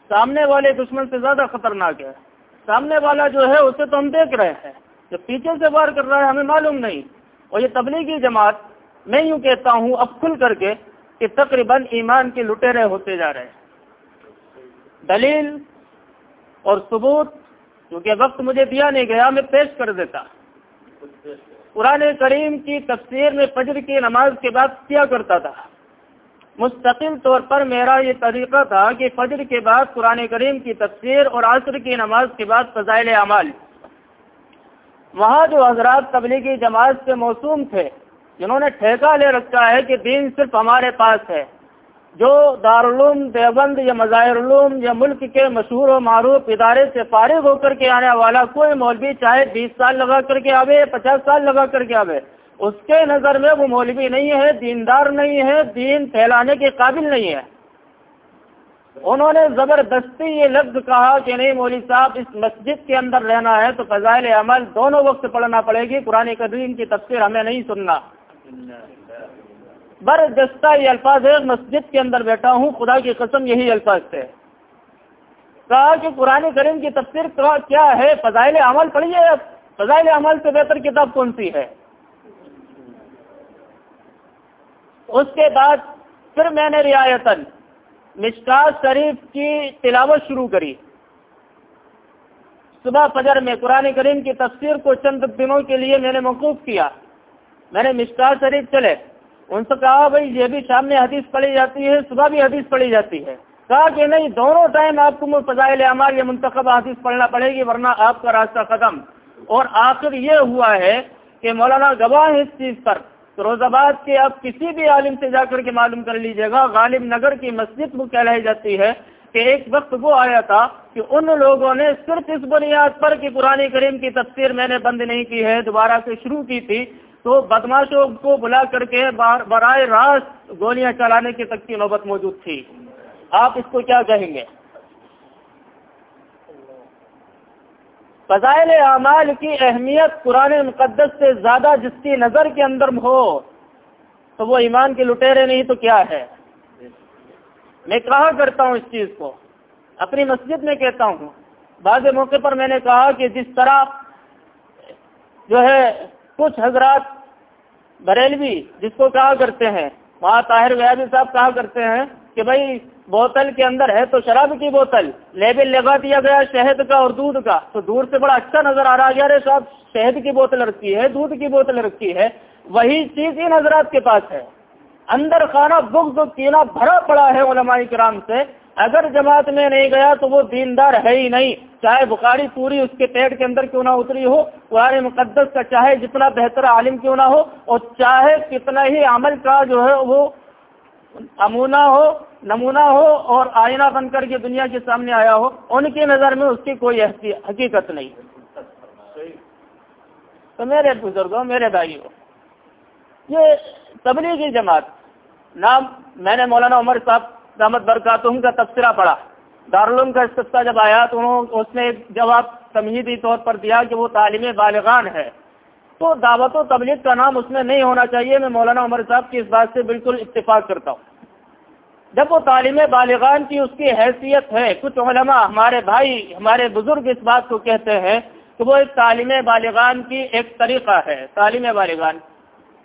سامنے والے دشمن سے زیادہ خطرناک ہے۔ سامنے والا جو ہے اسے تو ہم دیکھ رہے ہیں۔ جو پیچھے سے وار کر رہا ہے ہمیں معلوم نہیں۔ اور یہ تبلیغی جماعت میں یوں کہتا ہوں اب کھل کر کے کہ تقریباً ایمان کے لٹیرے ہوتے جا رہے ہیں۔ دلیل اور ثبوت، کیونکہ وقت مجھے دیا نہیں گیا، میں پیش کر دیتا۔ قرآن کریم کی تفسیر میں فجر کی نماز کے بعد کیا کرتا تھا؟ مستقل طور پر میرا یہ طریقہ تھا کہ فجر کے بعد قرآن کریم کی تفسیر اور عصر کی نماز کے بعد فضائل اعمال۔ وہاں جو حضرات تبلیغی جماعت سے موسوم تھے، جنہوں نے ٹھیکہ لے رکھا ہے کہ دین صرف ہمارے پاس ہے، جو دارالعلوم، دیوبند یا مظاہر علوم یا ملک کے مشہور و معروف ادارے سے فارغ ہو کر کے آنے والا کوئی مولوی چاہے بیس سال لگا کر کے آوے پچاس سال لگا کر کے آوے اس کے نظر میں وہ مولوی نہیں ہے، دیندار نہیں ہے، دین پھیلانے کے قابل نہیں ہے۔ انہوں نے زبردستی یہ لفظ کہا کہ نہیں مولوی صاحب، اس مسجد کے اندر رہنا ہے تو فضائل عمل دونوں وقت پڑھنا پڑے گی۔ قرآن کریم کی تفسیر ہمیں نہیں سننا۔ بردستہ یہ الفاظ ہے مسجد کے اندر بیٹھا ہوں، خدا کی قسم یہی الفاظ تھے۔ کہا کہ قرآن کریم کی تفسیر کیا ہے؟ فضائل عمل پڑھیے۔ فضائل عمل سے بہتر کتاب کون سی ہے؟ اس کے بعد پھر میں نے رعایتن مشکات شریف کی تلاوت شروع کری۔ صبح فجر میں قرآن کریم کی تفسیر کو چند دنوں کے لیے میں نے موقوف کیا۔ میں نے مشکار شریف چلے۔ ان سے کہا، بھائی، یہ بھی شام میں حدیث پڑھی جاتی ہے، صبح بھی حدیث پڑھی جاتی ہے۔ کہا کہ نہیں، دونوں ٹائم آپ کو فضائل اعمال یا منتخب حدیث پڑھنا پڑے گی، ورنہ آپ کا راستہ ختم اور آخر یہ ہوا ہے کہ مولانا گواہ اس چیز پر۔ فیروز آباد کے آپ کسی بھی عالم سے جا کر کے معلوم کر لیجیے گا، غالب نگر کی مسجد وہ کہلائی جاتی ہے کہ ایک وقت وہ آیا تھا کہ ان لوگوں نے صرف اس بنیاد پر کہ قرآن کریم کی تفسیر میں نے بند نہیں کی ہے، دوبارہ سے شروع کی تھی۔ تو بدماشوں کو بلا کر کے برائے راست گولیاں چلانے کی تک کی نوبت موجود تھی۔ آپ اس کو کیا کہیں گے؟ فضائل اعمال کی اہمیت قرآن مقدس سے زیادہ جس کی نظر کے اندر ہو، تو وہ ایمان کے لٹیرے نہیں تو کیا ہے؟ میں کہا کرتا ہوں اس چیز کو۔ اپنی مسجد میں کہتا ہوں۔ بعض موقع پر میں نے کہا کہ جس طرح جو ہے کچھ حضرات بریلوی جس کو کہا کرتے ہیں، وہاں طاہر ویادی صاحب کہا کرتے ہیں کہ بھائی بوتل کے اندر ہے تو شراب کی بوتل، لیبل لگا دیا گیا شہد کا اور دودھ کا۔ تو دور سے بڑا اچھا نظر آ رہا ہے صاحب، شہد کی بوتل رکھی ہے، دودھ کی بوتل رکھی ہے، وہی چیز ان حضرات کے پاس ہے۔ اندر خانہ بغض کینا بھرا پڑا ہے علماء کرام سے۔ اگر جماعت میں نہیں گیا تو وہ دیندار ہے ہی نہیں۔ چاہے بخاری پوری اس کے پیٹ کے اندر کیوں نہ اتری ہو، قرآن مقدس کا چاہے جتنا بہتر عالم کیوں نہ ہو، اور چاہے کتنا ہی عمل کا جو ہے وہ امونا ہو، نمونہ ہو اور آئینہ بن کر کے دنیا کے سامنے آیا ہو، ان کی نظر میں اس کی کوئی حقیقت نہیں۔ تو میرے بزرگوں، میرے بھائیوں، یہ تبلیغی جماعت، نام میں نے مولانا عمر صاحب رحمت برکاتہم کا تبصرہ پڑھا۔ دارالعلوم کا استفتا جب آیا تو اس نے جواب تمہیدی طور پر دیا کہ وہ تعلیم بالغان ہے۔ تو دعوت و تبلیغ کا نام اس میں نہیں ہونا چاہیے۔ میں مولانا عمر صاحب کی اس بات سے بالکل اتفاق کرتا ہوں۔ جب وہ تعلیم بالغان کی اس کی حیثیت ہے، کچھ علماء ہمارے بھائی، ہمارے بزرگ اس بات کو کہتے ہیں کہ وہ ایک تعلیم بالغان کی ایک طریقہ ہے۔ تعلیم بالغان۔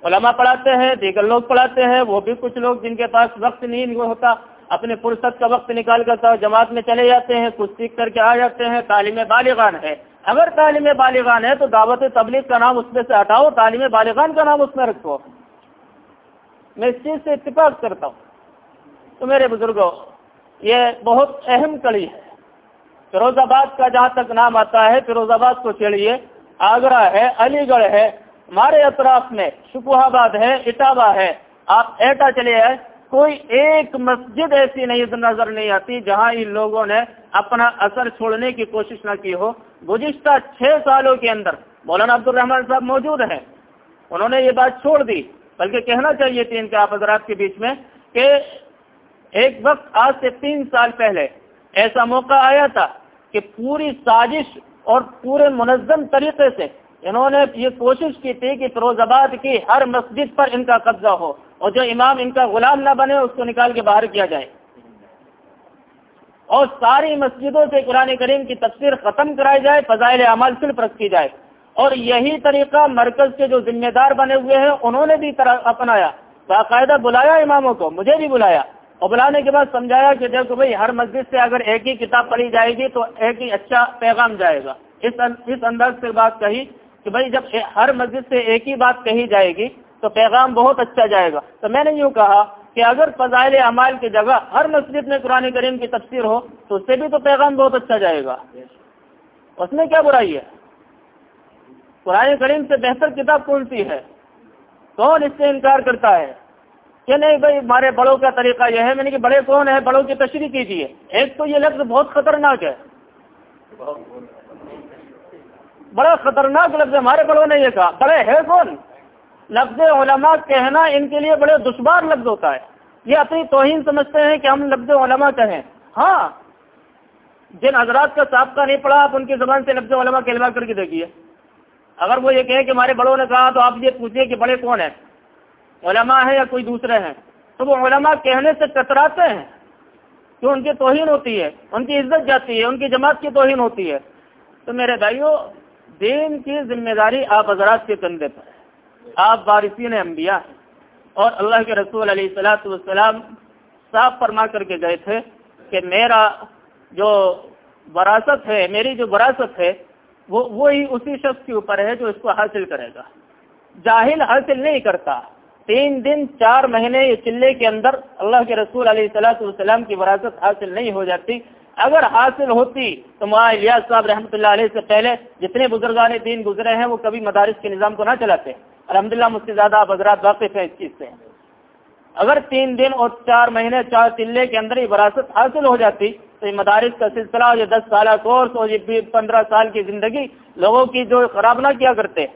علماء پڑھاتے ہیں، دیگر لوگ پڑھاتے ہیں، وہ بھی کچھ لوگ جن کے پاس وقت نہیں ہوتا اپنے فرصت کا وقت نکال کر جماعت میں چلے جاتے ہیں، کچھ سیکھ کر کے آ جاتے ہیں۔ تعلیم بالغان ہے۔ اگر تعلیم بالغان ہے تو دعوت تبلیغ کا نام اس میں سے ہٹاؤ تعلیم بالغان کا نام اس میں رکھو۔ میں اس چیز سے اتفاق کرتا ہوں۔ تو میرے بزرگوں، یہ بہت اہم کڑی ہے۔ فیروز آباد کا جہاں تک نام آتا ہے فیروز آباد کو چڑھیے آگرہ ہے، علی گڑھ ہے۔ ہمارے اطراف میں شکوہ آباد ہے اٹاوا ہے۔ آپ ایٹا چلے آئے۔ کوئی ایک مسجد ایسی نہیں نظر نہیں آتی جہاں ان لوگوں نے اپنا اثر چھوڑنے کی کوشش نہ کی ہو۔ گزشتہ چھ سالوں کے اندر مولانا عبد الرحمان صاحب موجود ہیں۔ انہوں نے یہ بات چھوڑ دی۔ بلکہ کہنا چاہیے تھی ان کے آپ حضرات کے بیچ میں کہ ایک وقت آج سے تین سال پہلے ایسا موقع آیا تھا کہ پوری سازش اور پورے منظم طریقے سے انہوں نے یہ کوشش کی تھی کہ فیروز آباد کی ہر مسجد پر ان کا قبضہ ہو۔ اور جو امام ان کا غلام نہ بنے اس کو نکال کے باہر کیا جائے۔ اور ساری مسجدوں سے قرآن کریم کی تفسیر ختم کرائی جائے، فضائل عمل صرف رکھی جائے۔ اور یہی طریقہ مرکز کے جو ذمہ دار بنے ہوئے ہیں، انہوں نے بھی اپنایا۔ باقاعدہ بلایا اماموں کو، مجھے بھی بلایا۔ اور بلانے کے بعد سمجھایا کہ دیکھو بھائی، ہر مسجد سے اگر ایک ہی کتاب پڑھی جائے گی تو ایک ہی اچھا پیغام جائے گا۔ اس انداز سے بات کہی کہ بھائی، جب ہر مسجد سے ایک ہی بات کہی جائے گی تو پیغام بہت اچھا جائے گا۔ تو میں نے یوں کہا کہ اگر فضائل اعمال کی جگہ ہر مسجد میں قرآن کریم کی تفسیر ہو، تو اس سے بھی تو پیغام بہت اچھا جائے گا۔ اس میں کیا برائی ہے؟ قرآن کریم سے بہتر کتاب کون سی ہے؟ کون اس سے انکار کرتا ہے؟ کہ نہیں بھائی، ہمارے بڑوں کا طریقہ یہ ہے، میں نے کہ بڑے کون ہیں؟ بڑوں کی تشریح کیجیے ایک تو یہ لفظ بہت خطرناک ہے۔ بڑا خطرناک لفظ ہمارے بڑوں نے یہ کہا۔ بڑے ہے کون؟ لفظ علماء کہنا ان کے لیے بڑے دشوار لفظ ہوتا ہے۔ یہ اپنی توہین سمجھتے ہیں کہ ہم لفظ علماء کہیں۔ ہاں جن حضرات کا سابقہ نہیں پڑھا آپ ان کی زبان سے لفظ علماء کلمہ کر کے دیکھیے۔ اگر وہ یہ کہیں کہ ہمارے بڑوں نے کہا تو آپ یہ پوچھیے کہ بڑے کون ہیں؟ علماء ہیں یا کوئی دوسرے ہیں؟ تو وہ علماء کہنے سے کتراتے ہیں۔ کہ ان کی توہین ہوتی ہے، ان کی عزت جاتی ہے، ان کی جماعت کی توہین ہوتی ہے۔ تو میرے بھائیوں دین کی ذمہ داری آپ حضرات کے کندھے پر ہے۔ آپ بارثین انبیاء ہیں اور اللہ کے رسول علیہ السلاۃ والسلام صاف فرما کر کے گئے تھے کہ میرا جو وراثت ہے، میری جو وراثت ہے، وہ وہی اسی شخص کے اوپر ہے جو اس کو حاصل کرے گا۔ جاہل حاصل نہیں کرتا۔ تین دن، چار مہینے یہ چلے کے اندر اللہ کے رسول علیہ السلاۃ والسلام کی وراثت حاصل نہیں ہو جاتی۔ اگر حاصل ہوتی تو وہاں الیاس صاحب رحمۃ اللہ علیہ سے پہلے جتنے بزرگان دین گزرے ہیں، وہ کبھی مدارس کے نظام کو نہ چلاتے۔ الحمد للہ مجھ سے زیادہ آپ حضرات واقف ہیں اس چیز سے۔ اگر تین دن اور چار مہینے، چار چلے کے اندر ہی وراثت حاصل ہو جاتی، تو یہ مدارس کا سلسلہ اور یہ دس سالہ کورس اور یہ پندرہ سال کی زندگی لوگوں کی جو خراب نہ کیا کرتے۔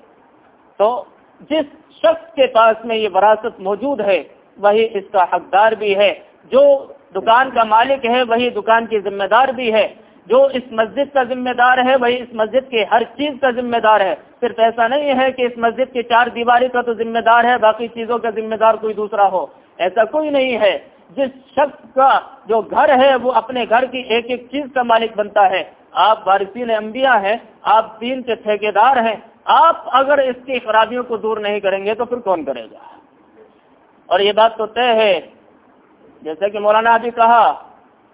تو جس شخص کے پاس میں یہ وراثت موجود ہے، وہی اس کا حقدار بھی ہے۔ جو دکان کا مالک ہے، وہی دکان کی ذمہ دار بھی ہے۔ جو اس مسجد کا ذمہ دار ہے، وہی اس مسجد کے ہر چیز کا ذمہ دار ہے۔ صرف ایسا نہیں ہے کہ اس مسجد کی چار دیواری کا تو ذمہ دار ہے، باقی چیزوں کا ذمہ دار کوئی دوسرا ہو۔ ایسا کوئی نہیں ہے۔ جس شخص کا جو گھر ہے، وہ اپنے گھر کی ایک ایک چیز کا مالک بنتا ہے۔ آپ بارسین انبیاء ہیں، آپ دین کے ٹھیکے دار ہیں۔ آپ اگر اس کی خرابیوں کو دور نہیں کریں گے تو پھر کون کرے گا؟ اور یہ بات تو طے ہے۔ جیسے کہ مولانا ابھی کہا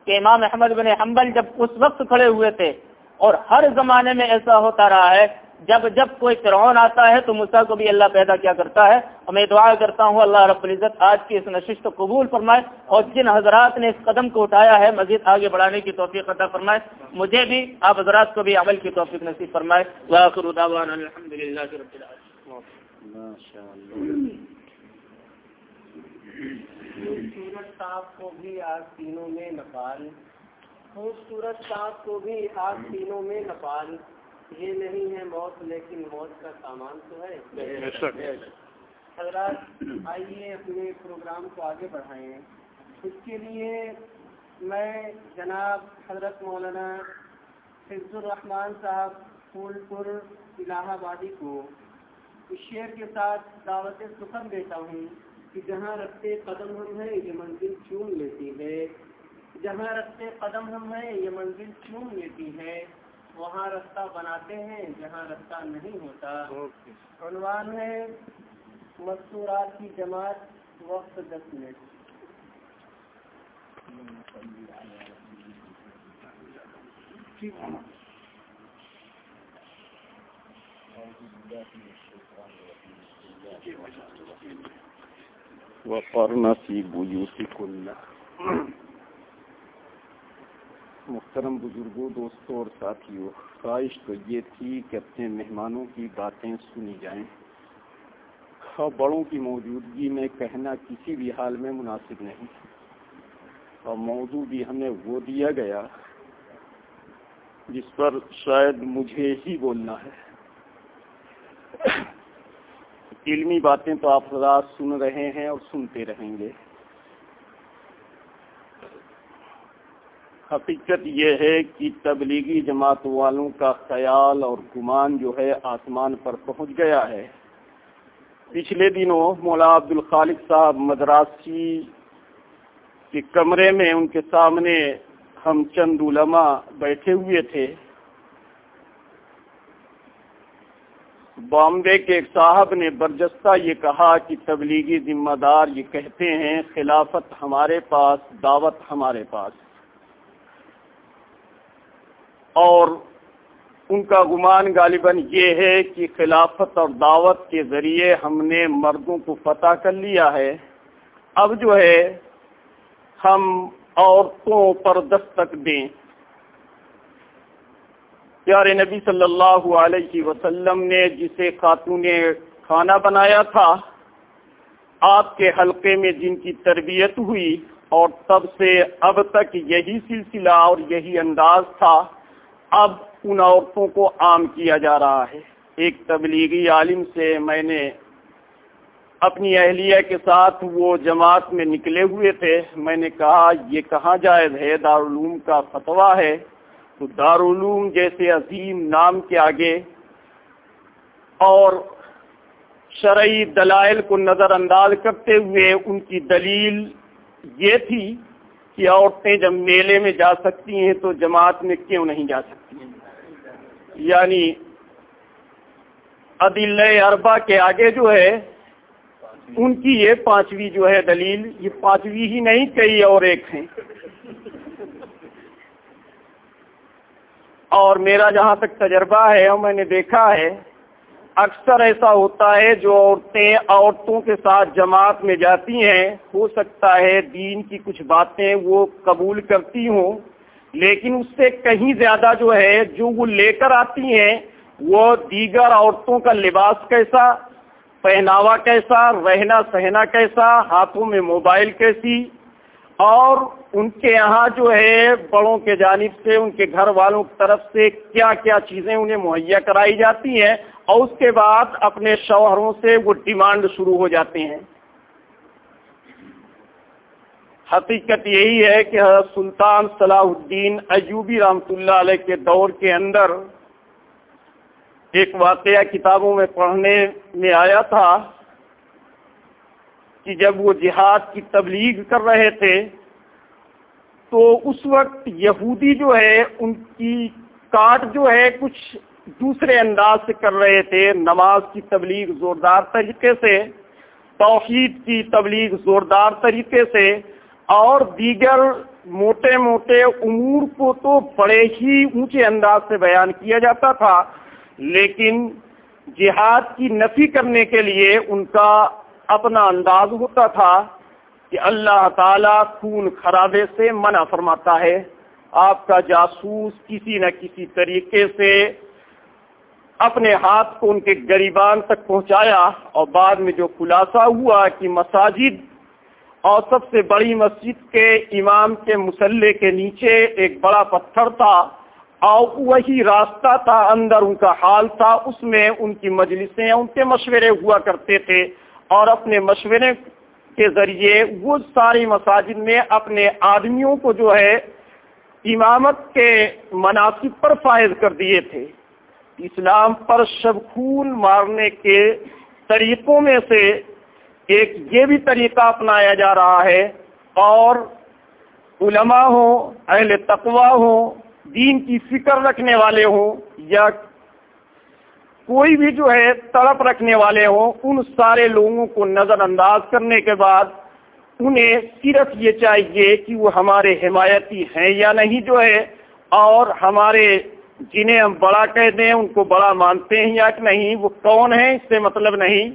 کہ امام احمد بن حنبل جب اس وقت کھڑے ہوئے تھے اور ہر زمانے میں ایسا ہوتا رہا ہے، جب جب کوئی فرعون آتا ہے تو مسا کو بھی اللہ پیدا کیا کرتا ہے اور میں دعا کرتا ہوں، اللہ رب العزت آج کی اس نشست کو قبول فرمائے اور جن حضرات نے اس قدم کو اٹھایا ہے مزید آگے بڑھانے کی توفیق عطا فرمائے۔ مجھے بھی، آپ حضرات کو بھی عمل کی توفیق نصیب فرمائے۔ خوبصورت صاحب کو بھی آگ تینوں میں نپال۔ خوبصورت صاحب کو بھی آگ تینوں میں نپال۔ یہ نہیں ہے موت لیکن موت کا سامان تو ہے۔ حضرات آئیے اپنے پروگرام کو آگے بڑھائیں۔ اس کے لیے میں جناب حضرت مولانا فض الرحمان صاحب پھول پور الہ آبادی کو اس شعر کے ساتھ دعوت سخن دیتا ہوں۔ کہ جہاں رکھتے قدم ہم ہیں یہ منزل چون لیتی ہے۔ جہاں رکھتے قدم ہم ہیں یہ منزل چون لیتی ہے۔ وہاں رستہ بناتے ہیں جہاں رستہ نہیں ہوتا۔ عنوان ہے مستورات کی جماعت وقت دس منٹ وقرن فی بیوتکن محترم بزرگوں، دوستوں اور ساتھیوں، خواہش تو یہ تھی کہ اپنے مہمانوں کی باتیں سنی جائیں۔ اور بڑوں کی موجودگی میں کہنا کسی بھی حال میں مناسب نہیں۔ اور موضوع بھی ہمیں وہ دیا گیا جس پر شاید مجھے ہی بولنا ہے۔ علمی باتیں تو آپ حضرات سن رہے ہیں اور سنتے رہیں گے۔ حقیقت یہ ہے کہ تبلیغی جماعت والوں کا خیال اور گمان جو ہے آسمان پر پہنچ گیا ہے۔ پچھلے دنوں مولا عبد الخالق صاحب مدراسی کے کمرے میں ان کے سامنے ہم چند علماء بیٹھے ہوئے تھے۔ بامبے کے ایک صاحب نے برجستہ یہ کہا کہ تبلیغی ذمہ دار یہ کہتے ہیں، خلافت ہمارے پاس، دعوت ہمارے پاس۔ اور ان کا گمان غالباً یہ ہے کہ خلافت اور دعوت کے ذریعے ہم نے مردوں کو فتح کر لیا ہے۔ اب جو ہے، ہم عورتوں پر دستک دیں۔ پیارے نبی صلی اللہ علیہ وسلم نے جسے خاتون نے کھانا بنایا تھا، آپ کے حلقے میں جن کی تربیت ہوئی اور تب سے اب تک یہی سلسلہ اور یہی انداز تھا، اب ان عورتوں کو عام کیا جا رہا ہے۔ ایک تبلیغی عالم سے میں نے اپنی اہلیہ کے ساتھ وہ جماعت میں نکلے ہوئے تھے۔ میں نے کہا، یہ کہاں جائز ہے؟ دارالعلوم کا فتویٰ ہے۔ تو دارالعلوم جیسے عظیم نام کے آگے اور شرعی دلائل کو نظر انداز کرتے ہوئے ان کی دلیل یہ تھی کہ عورتیں جب میلے میں جا سکتی ہیں تو جماعت میں کیوں نہیں جا سکتی ہیں؟ یعنی عدل اربا کے آگے جو ہے، ان کی یہ پانچویں جو ہے دلیل، یہ پانچویں ہی نہیں، کئی اور ایک ہیں۔ اور میرا جہاں تک تجربہ ہے، اور میں نے دیکھا ہے، اکثر ایسا ہوتا ہے جو عورتیں عورتوں کے ساتھ جماعت میں جاتی ہیں، ہو سکتا ہے دین کی کچھ باتیں وہ قبول کرتی ہوں، لیکن اس سے کہیں زیادہ جو ہے، جو وہ لے کر آتی ہیں، وہ دیگر عورتوں کا لباس کیسا، پہناوا کیسا، رہنا سہنا کیسا، ہاتھوں میں موبائل کیسی اور ان کے یہاں جو ہے بڑوں کے جانب سے، ان کے گھر والوں کی طرف سے کیا کیا چیزیں انہیں مہیا کرائی جاتی ہیں اور اس کے بعد اپنے شوہروں سے وہ ڈیمانڈ شروع ہو جاتے ہیں۔ حقیقت یہی ہے کہ حضرت سلطان صلاح الدین ایوبی رحمۃ اللہ علیہ کے دور کے اندر ایک واقعہ کتابوں میں پڑھنے میں آیا تھا۔ کہ جب وہ جہاد کی تبلیغ کر رہے تھے، تو اس وقت یہودی جو ہے، ان کی کاٹ جو ہے، کچھ دوسرے انداز سے کر رہے تھے، نماز کی تبلیغ زوردار طریقے سے، توحید کی تبلیغ زوردار طریقے سے، اور دیگر موٹے موٹے امور کو تو بڑے ہی اونچے انداز سے بیان کیا جاتا تھا، لیکن جہاد کی نفی کرنے کے لیے ان کا اپنا انداز ہوتا تھا کہ اللہ تعالیٰ خون خرابے سے منع فرماتا ہے۔ آپ کا جاسوس کسی نہ کسی طریقے سے اپنے ہاتھ کو ان کے گریبان تک پہنچایا اور بعد میں جو خلاصہ ہوا کہ مساجد اور سب سے بڑی مسجد کے امام کے مسلح کے نیچے ایک بڑا پتھر تھا اور وہی راستہ تھا اندر ان کا حال تھا۔ اس میں ان کی مجلسیں، ان کے مشورے ہوا کرتے تھے۔ اور اپنے مشورے کے ذریعے وہ ساری مساجد میں اپنے آدمیوں کو جو ہے امامت کے مناسب پر فائز کر دیے تھے۔ اسلام پر شب خون مارنے کے طریقوں میں سے ایک یہ بھی طریقہ اپنایا جا رہا ہے۔ اور علماء ہوں، اہل تقوا ہوں، دین کی فکر رکھنے والے ہوں یا کوئی بھی جو ہے تڑپ رکھنے والے ہوں، ان سارے لوگوں کو نظر انداز کرنے کے بعد انہیں صرف یہ چاہیے کہ وہ ہمارے حمایتی ہیں یا نہیں جو ہے، اور ہمارے جنہیں ہم بڑا کہتے ہیں، ان کو بڑا مانتے ہیں یا کہ نہیں، وہ کون ہیں، اس سے مطلب نہیں۔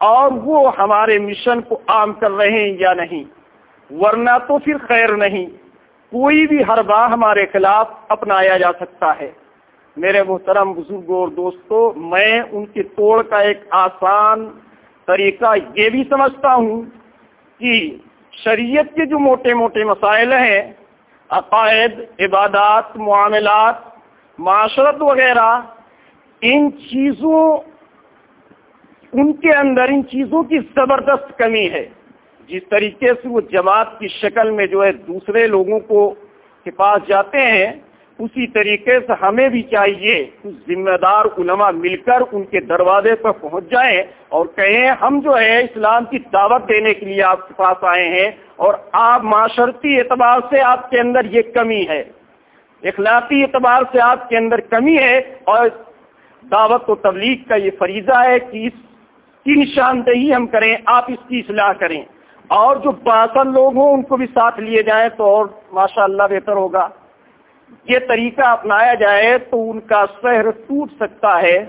اور وہ ہمارے مشن کو عام کر رہے ہیں یا نہیں، ورنہ تو پھر خیر نہیں۔ کوئی بھی ہر ہمارے خلاف اپنایا جا سکتا ہے۔ میرے محترم بزرگوں اور دوستوں میں ان کی توڑ کا ایک آسان طریقہ یہ بھی سمجھتا ہوں کہ شریعت کے جو موٹے موٹے مسائل ہیں، عقائد، عبادات، معاملات، معاشرت وغیرہ، ان چیزوں، ان کے اندر ان چیزوں کی زبردست کمی ہے۔ جس طریقے سے وہ جماعت کی شکل میں جو ہے دوسرے لوگوں کو کے پاس جاتے ہیں اسی طریقے سے ہمیں بھی چاہیے ذمہ دار علماء مل کر ان کے دروازے پر پہنچ جائیں اور کہیں ہم جو ہے اسلام کی دعوت دینے کے لیے آپ کے پاس آئے ہیں اور آپ معاشرتی اعتبار سے آپ کے اندر یہ کمی ہے۔ اخلاقی اعتبار سے آپ کے اندر کمی ہے اور دعوت و تبلیغ کا یہ فریضہ ہے کہ اس کی نشاندہی ہم کریں، آپ اس کی اصلاح کریں۔ اور جو باسن لوگ ہوں، ان کو بھی ساتھ لیے جائیں تو اور ماشاء اللہ بہتر ہوگا۔ یہ طریقہ اپنایا جائے تو ان کا سحر ٹوٹ سکتا ہے۔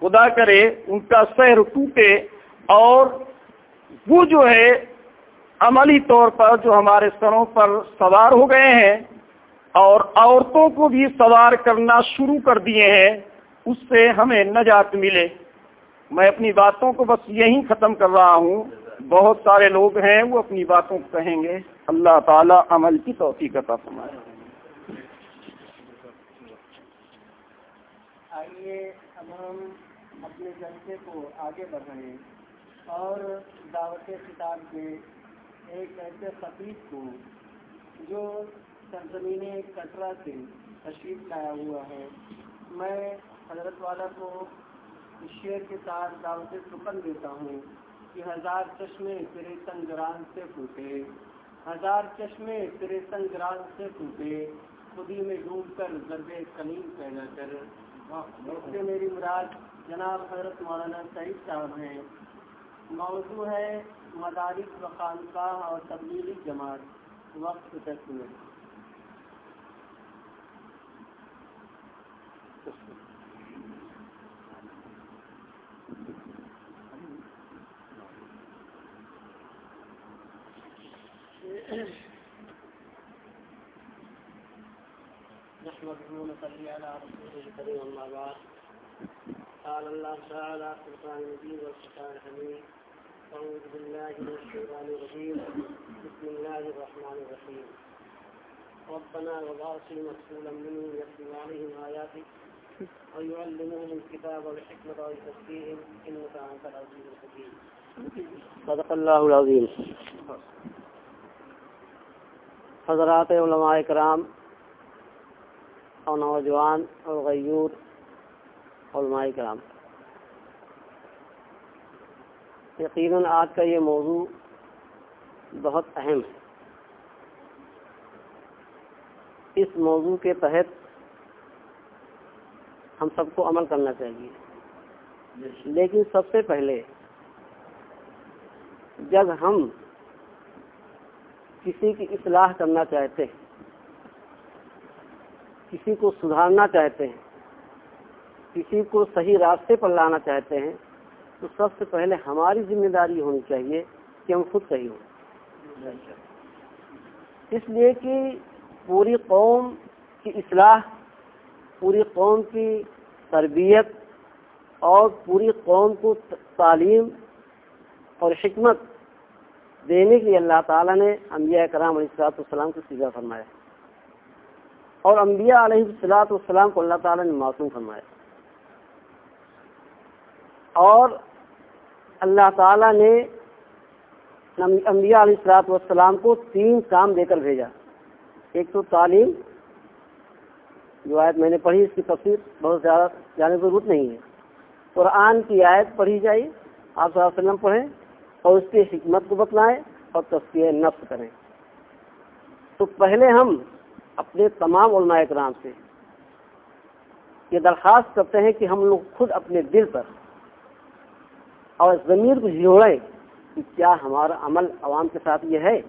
خدا کرے ان کا سحر ٹوٹے اور وہ جو ہے عملی طور پر جو ہمارے سروں پر سوار ہو گئے ہیں اور عورتوں کو بھی سوار کرنا شروع کر دیے ہیں، اس سے ہمیں نجات ملے۔ میں اپنی باتوں کو بس یہی ختم کر رہا ہوں۔ بہت سارے لوگ ہیں، وہ اپنی باتوں کو کہیں گے۔ اللہ تعالی عمل کی توفیق عطا فرمائے۔ آئیے اب ہم اپنے جلسے کو آگے بڑھائیں اور دعوت خطاب کے ایک ایسے خطیب کو جو سرزمین کٹرا سے تشریف لایا ہوا ہے۔ میں حضرت والا کو شعر کے ساتھ دعوت سکن دیتا ہوں کہ ہزار چشمے تیرے سنگران سے پھوٹے ہزار چشمے تیرے سنگران سے پھوٹے خودی میں ڈوب کر ضرب کلیم پیدا کر۔ اس سے میری مراد جناب حضرت مولانا سعید صاحب ہیں، موضوع ہے مدارس و خانقاہ اور تبدیلی جماعت وقت تک میں۔ نحمده ونصلي على رسوله الكريم اما بعد. قال الله تعالى في القران المجيد والكتاب الحميد اعوذ بالله من الشيطان الرجيم. بسم الله الرحمن الرحيم. ربنا وبعث رسولا منهم يتلو عليهم اياتك ويعلمهم الكتاب والحكمه ويزكيهم انك انت العزيز الحكيم. صدق الله العظيم. حضرات علماء کرام اور نوجوان اور غیور علماء کرام۔ یقیناً آج کا یہ موضوع بہت اہم ہے۔ اس موضوع کے تحت ہم سب کو عمل کرنا چاہیے۔ لیکن سب سے پہلے جب ہم کسی کی اصلاح کرنا چاہتے ہیں کسی کو سدھارنا چاہتے ہیں، کسی کو صحیح راستے پر لانا چاہتے ہیں، تو سب سے پہلے ہماری ذمہ داری ہونی چاہیے کہ ہم خود صحیح ہوں۔ اس لیے کہ پوری قوم کی اصلاح، پوری قوم کی تربیت اور پوری قوم کو تعلیم اور حکمت دینے کے لیے اللہ تعالیٰ نے انبیاء کرام علیہ السلاط والسلام کو سیدھا فرمایا۔ اور انبیاء علیہ السلاط والسلام کو اللہ تعالیٰ نے معصوم فرمایا۔ اور اللہ تعالیٰ نے انبیاء علیہ السلاط والسلام کو تین کام دے کر بھیجا۔ ایک تو تعلیم، جو آیت میں نے پڑھی، اس کی تفصیل بہت زیادہ جانے کی ضرورت نہیں ہے۔ قرآن کی آیت پڑھی جائے، آپ صلی اللہ علیہ وسلم پڑھیں اور اس کی حکمت کو بتلائیں اور تصویر نفس کریں۔ تو پہلے ہم اپنے تمام علماء اکرام سے یہ درخواست کرتے ہیں کہ ہم لوگ خود اپنے دل پر اور ضمیر کو جوڑیں کہ کیا ہمارا عمل عوام کے ساتھ یہ ہے۔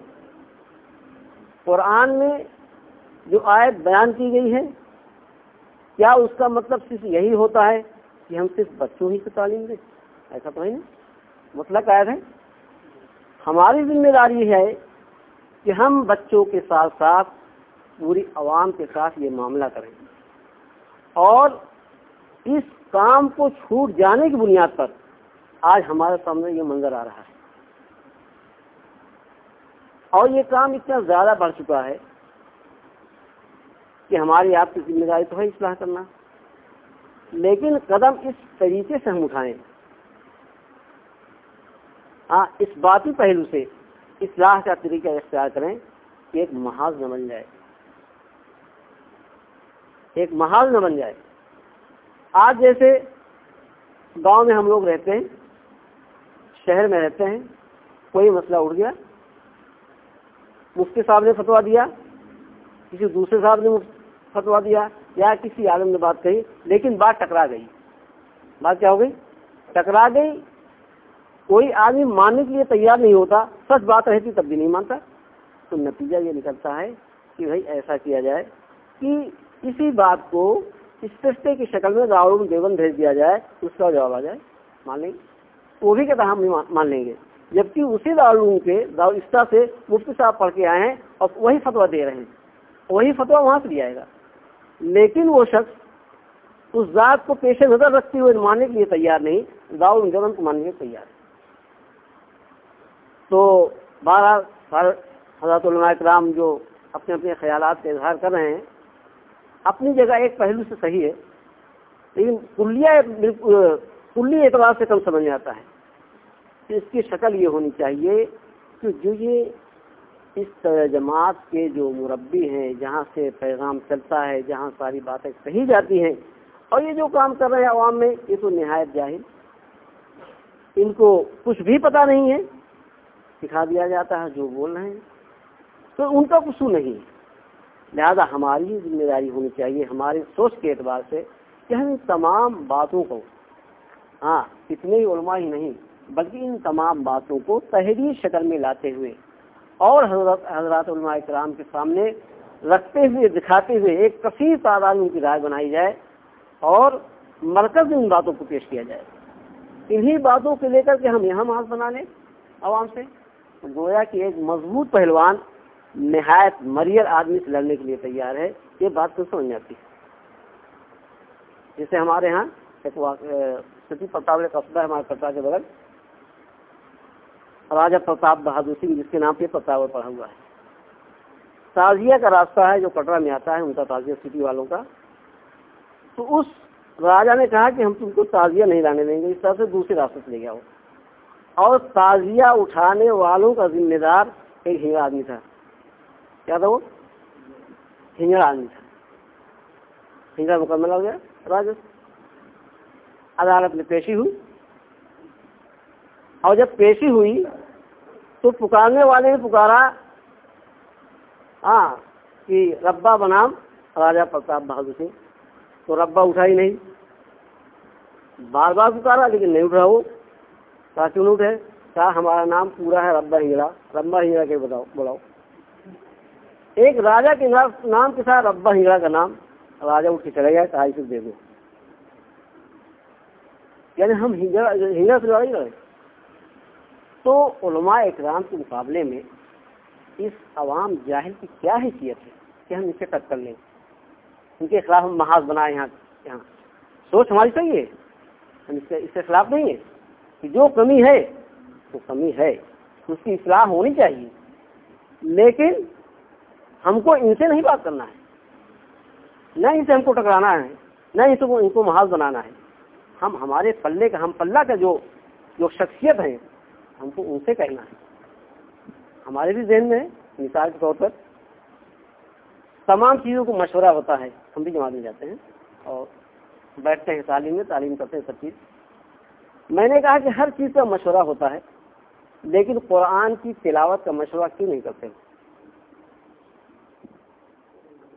قرآن میں جو آیت بیان کی گئی ہے، کیا اس کا مطلب صرف یہی ہوتا ہے کہ ہم صرف بچوں ہی کو تعلیم دیں؟ ایسا تو نہیں۔ مطلب آیت ہے۔ ہماری ذمہ داری ہے کہ ہم بچوں کے ساتھ ساتھ پوری عوام کے ساتھ یہ معاملہ کریں۔ اور اس کام کو چھوٹ جانے کی بنیاد پر آج ہمارے سامنے یہ منظر آ رہا ہے۔ اور یہ کام اتنا زیادہ بڑھ چکا ہے کہ ہماری آپ کی ذمہ داری تو ہے اصلاح کرنا۔ لیکن قدم اس طریقے سے ہم اٹھائیں۔ ہاں اس باتی پہلو سے اصلاح کا طریقہ اختیار کریں کہ ایک محاذ نہ بن جائے۔ ایک محاذ نہ بن جائے۔ آج جیسے گاؤں میں ہم لوگ رہتے ہیں، شہر میں رہتے ہیں، کوئی مسئلہ اٹھ گیا، مفتی صاحب نے فتوا دیا، کسی دوسرے صاحب نے فتوا دیا، یا کسی عالم نے بات کہی، لیکن بات ٹکرا گئی۔ بات کیا ہو گئی؟ ٹکرا گئی۔ کوئی آدمی ماننے کے لیے تیار نہیں ہوتا، سچ بات رہتی تب بھی نہیں مانتا۔ تو نتیجہ یہ نکلتا ہے کہ بھائی ایسا کیا جائے کہ کسی بات کو استفتے کی شکل میں راؤ دیون بھیج دیا جائے، اس کا جواب آ جائے، مان لیں۔ گے وہ بھی کہتا ہم نہیں مان لیں گے۔ جبکہ اسی دارالعلوم کے دارالستا سے مفتی صاحب پڑھ کے آئے ہیں اور وہی فتوا دے رہے ہیں۔ وہی فتوا وہاں سے بھی آئے گا۔ لیکن وہ شخص اس ذات کو پیش نظر رکھتے ہوئے ماننے کے لیے تیار نہیں دارالجن کو ماننے کے لیے تیار ہے۔ تو بارہ حضرت علماء کرام جو اپنے اپنے خیالات کا اظہار کر رہے ہیں اپنی جگہ ایک پہلو سے صحیح ہے، لیکن کلیہ کلی اعتبار سے کم سمجھ میں آتا ہے۔ اس کی شکل یہ ہونی چاہیے کہ جو یہ اس جماعت کے جو مربی ہیں، جہاں سے پیغام چلتا ہے، جہاں ساری باتیں کہی جاتی ہیں، اور یہ جو کام کر رہے ہیں عوام میں، یہ تو نہایت جاہل۔ ان کو کچھ بھی پتا نہیں ہے سکھا دیا جاتا ہے جو بول رہے ہیں۔ تو ان کا کچھ نہیں ہے۔ لہذا ہماری ذمہ داری ہونی چاہیے، ہماری سوچ کے اعتبار سے کہ ہم ان تمام باتوں کو ہاں اتنے ہی علماء ہی نہیں، بلکہ ان تمام باتوں کو تحریر شکل میں لاتے ہوئے اور حضرت، حضرات علماء کرام کے سامنے رکھتے ہوئے، دکھاتے ہوئے ایک کثیر تعداد ان کی رائے بنائی جائے اور مرکز ان باتوں کو پیش کیا جائے۔ انہی باتوں کو لے کر کے ہم یہاں محاذ بنا لیں عوام سے، گویا کہ ایک مضبوط پہلوان نہایت مریل آدمی سے لڑنے کے لیے تیار ہے۔ یہ بات تو سمجھ آتی ہے۔ جیسے ہمارے یہاں ایک ستی پرتاپ قصبہ ہے ہمارے کٹرا کے بغل۔ راجا پرتاپ بہادر سنگھ، جس کے نام پہ پرتاور پڑھا ہوا ہے۔ تازیہ کا راستہ ہے جو کٹرا میں آتا ہے، ان کا تازیہ سٹی والوں کا۔ تو اس راجا نے کہا کہ ہم تم کو تازیہ نہیں لانے دیں گے، اس طرح سے دوسرے راستے سے لے گیا اور تازیہ اٹھانے والوں کا ذمہ دار ایک ہی آدمی تھا۔ کیا تھا وہ ہنگڑا آدمی تھا۔ ہنگڑا مکمل ہو گیا؟ راجس عدالت میں پیشی ہوئی۔ اور جب پیشی ہوئی تو پکارنے والے نے پکارا ہاں کہ ربا بنام راجا پرتاپ بہادر سنگھ۔ تو ربا اٹھا ہی نہیں۔ بار بار پکارا، لیکن نہیں اٹھا وہ۔ کہا کیوں نہیں اٹھے، کہا، ہمارا نام پورا ہے ربا ہنگڑا ربا ہنگڑا کے بتاؤ، بلاؤ۔ ایک راجا کے نام کے ساتھ ربا ہنگڑا کا نام راجا اٹھ کے چلے گیا کہا اسے دے دو یعنی ہم ہنگڑا سے لڑائی لڑے۔ تو علماء اکرام کے مقابلے میں اس عوام جاہل کی کیا حیثیت ہے کہ ہم اسے ٹکر لیں؟ ان کے خلاف ہم محاذ بنائے یہاں یہاں۔ سوچ ہماری صحیح ہے۔ ہم اس کے اس کے خلاف نہیں ہے۔ کہ جو کمی ہے، وہ کمی ہے۔ اس کی اصلاح ہونی چاہیے۔ لیکن ہم کو ان سے نہیں بات کرنا ہے۔ نہ ان سے ہم کو ٹکرانا ہے، نہ ان کو ان کو محاذ بنانا ہے۔ ہم ہمارے پلے کا، ہم پلہ کا جو جو شخصیت ہے، ہم کو ان سے کہنا ہے۔ ہمارے بھی ذہن میں مثال کے طور پر تمام چیزوں کو مشورہ ہوتا ہے۔ ہم بھی جماعت میں جاتے ہیں اور بیٹھتے ہیں، تعلیم میں، تعلیم کرتے ہیں، سب چیز۔ میں نے کہا کہ ہر چیز کا مشورہ ہوتا ہے، لیکن قرآن کی تلاوت کا مشورہ کیوں نہیں کرتے؟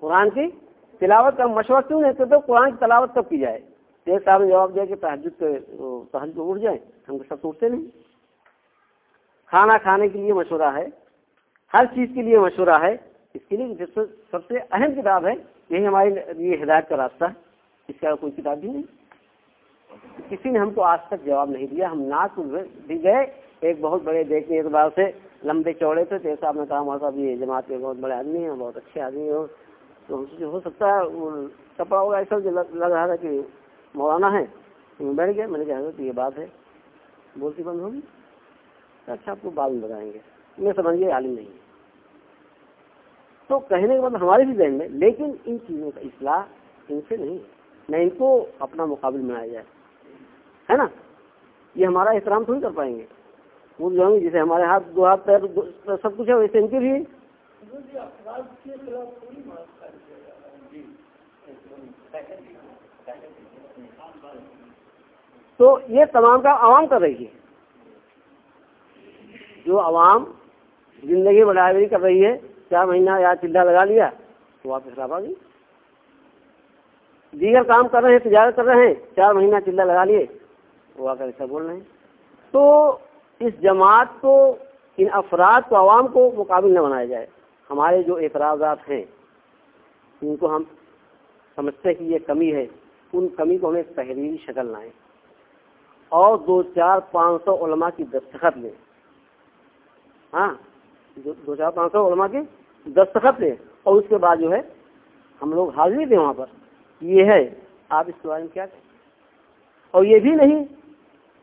قرآن کی تلاوت کا مشورہ کیوں نہیں کرتے؟ قرآن کی تلاوت کب کی جائے؟ ایک صاحب نے جواب دیا کہ تحجد تحجد اٹھ جائیں، ہم کو سب اٹھتے نہیں۔ کھانا کھانے کے لیے مشورہ ہے، ہر چیز کے لیے مشورہ ہے۔ اس کے لیے سب سے اہم کتاب ہے، یہی ہمارے لیے ہدایت کا راستہ ہے۔ اس کا کوئی کتاب بھی نہیں۔ کسی نے ہم کو آج تک جواب نہیں دیا۔ ہم ناک بھی گئے، ایک بہت بڑے دیکھنے اعتبار سے، لمبے چوڑے تھے۔ تو صاحب نے کہا ہمارا صاحب یہ جماعت کے بہت بڑے آدمی ہیں، بہت اچھے آدمی ہو تو ہو سکتا ہے وہ کپڑا ہوگا ایسا لگ رہا تھا کہ مولانا ہے بیٹھ گیا، میں نے کہا حضرت یہ بات ہے، بولتی بند ہوگی اچھا آپ کو بعد میں بتائیں گے۔ میں سمجھ گیا عالم نہیں تو کہنے کے بعد ہمارے بھی ذہن میں، لیکن ان چیزوں کا اصلاح ان سے نہیں نہ ان کو اپنا مقابل بنایا جائے۔ ہے نا؟ یہ ہمارا احترام تھوڑی کر پائیں گے۔ وہ جو ہیں، جیسے ہمارے ہاتھ، دو ہاتھ، پیر سب کچھ ہے، ویسے ان کے بھی تو یہ تمام کا عوام کر رہی ہے۔ جو عوام زندگی ڈرائیوری کر رہی ہے چار مہینہ یا چلہ لگا لیا تو واپس آ گئی دیگر کام کر رہے ہیں تجارت کر رہے ہیں چار مہینہ چلہ لگا لیے وہ آ کر ایسا بول رہے ہیں۔ تو اس جماعت کو ان افراد کو عوام کو مقابل نہ بنایا جائے۔ ہمارے جو اعتراضات ہیں، ان کو ہم سمجھتے ہیں کہ یہ کمی ہے۔ ان کمی کو ہمیں تحریری شکل لائیں۔ اور دو چار پانچ سو علماء کی دستخط لیں۔ ہاں دو چار پانچ سو علماء کی دستخط لیں۔ اور اس کے بعد جو ہے، ہم لوگ حاضری دیں وہاں پر۔ یہ ہے، آپ اس کے بارے میں کیا کہیں؟ اور یہ بھی نہیں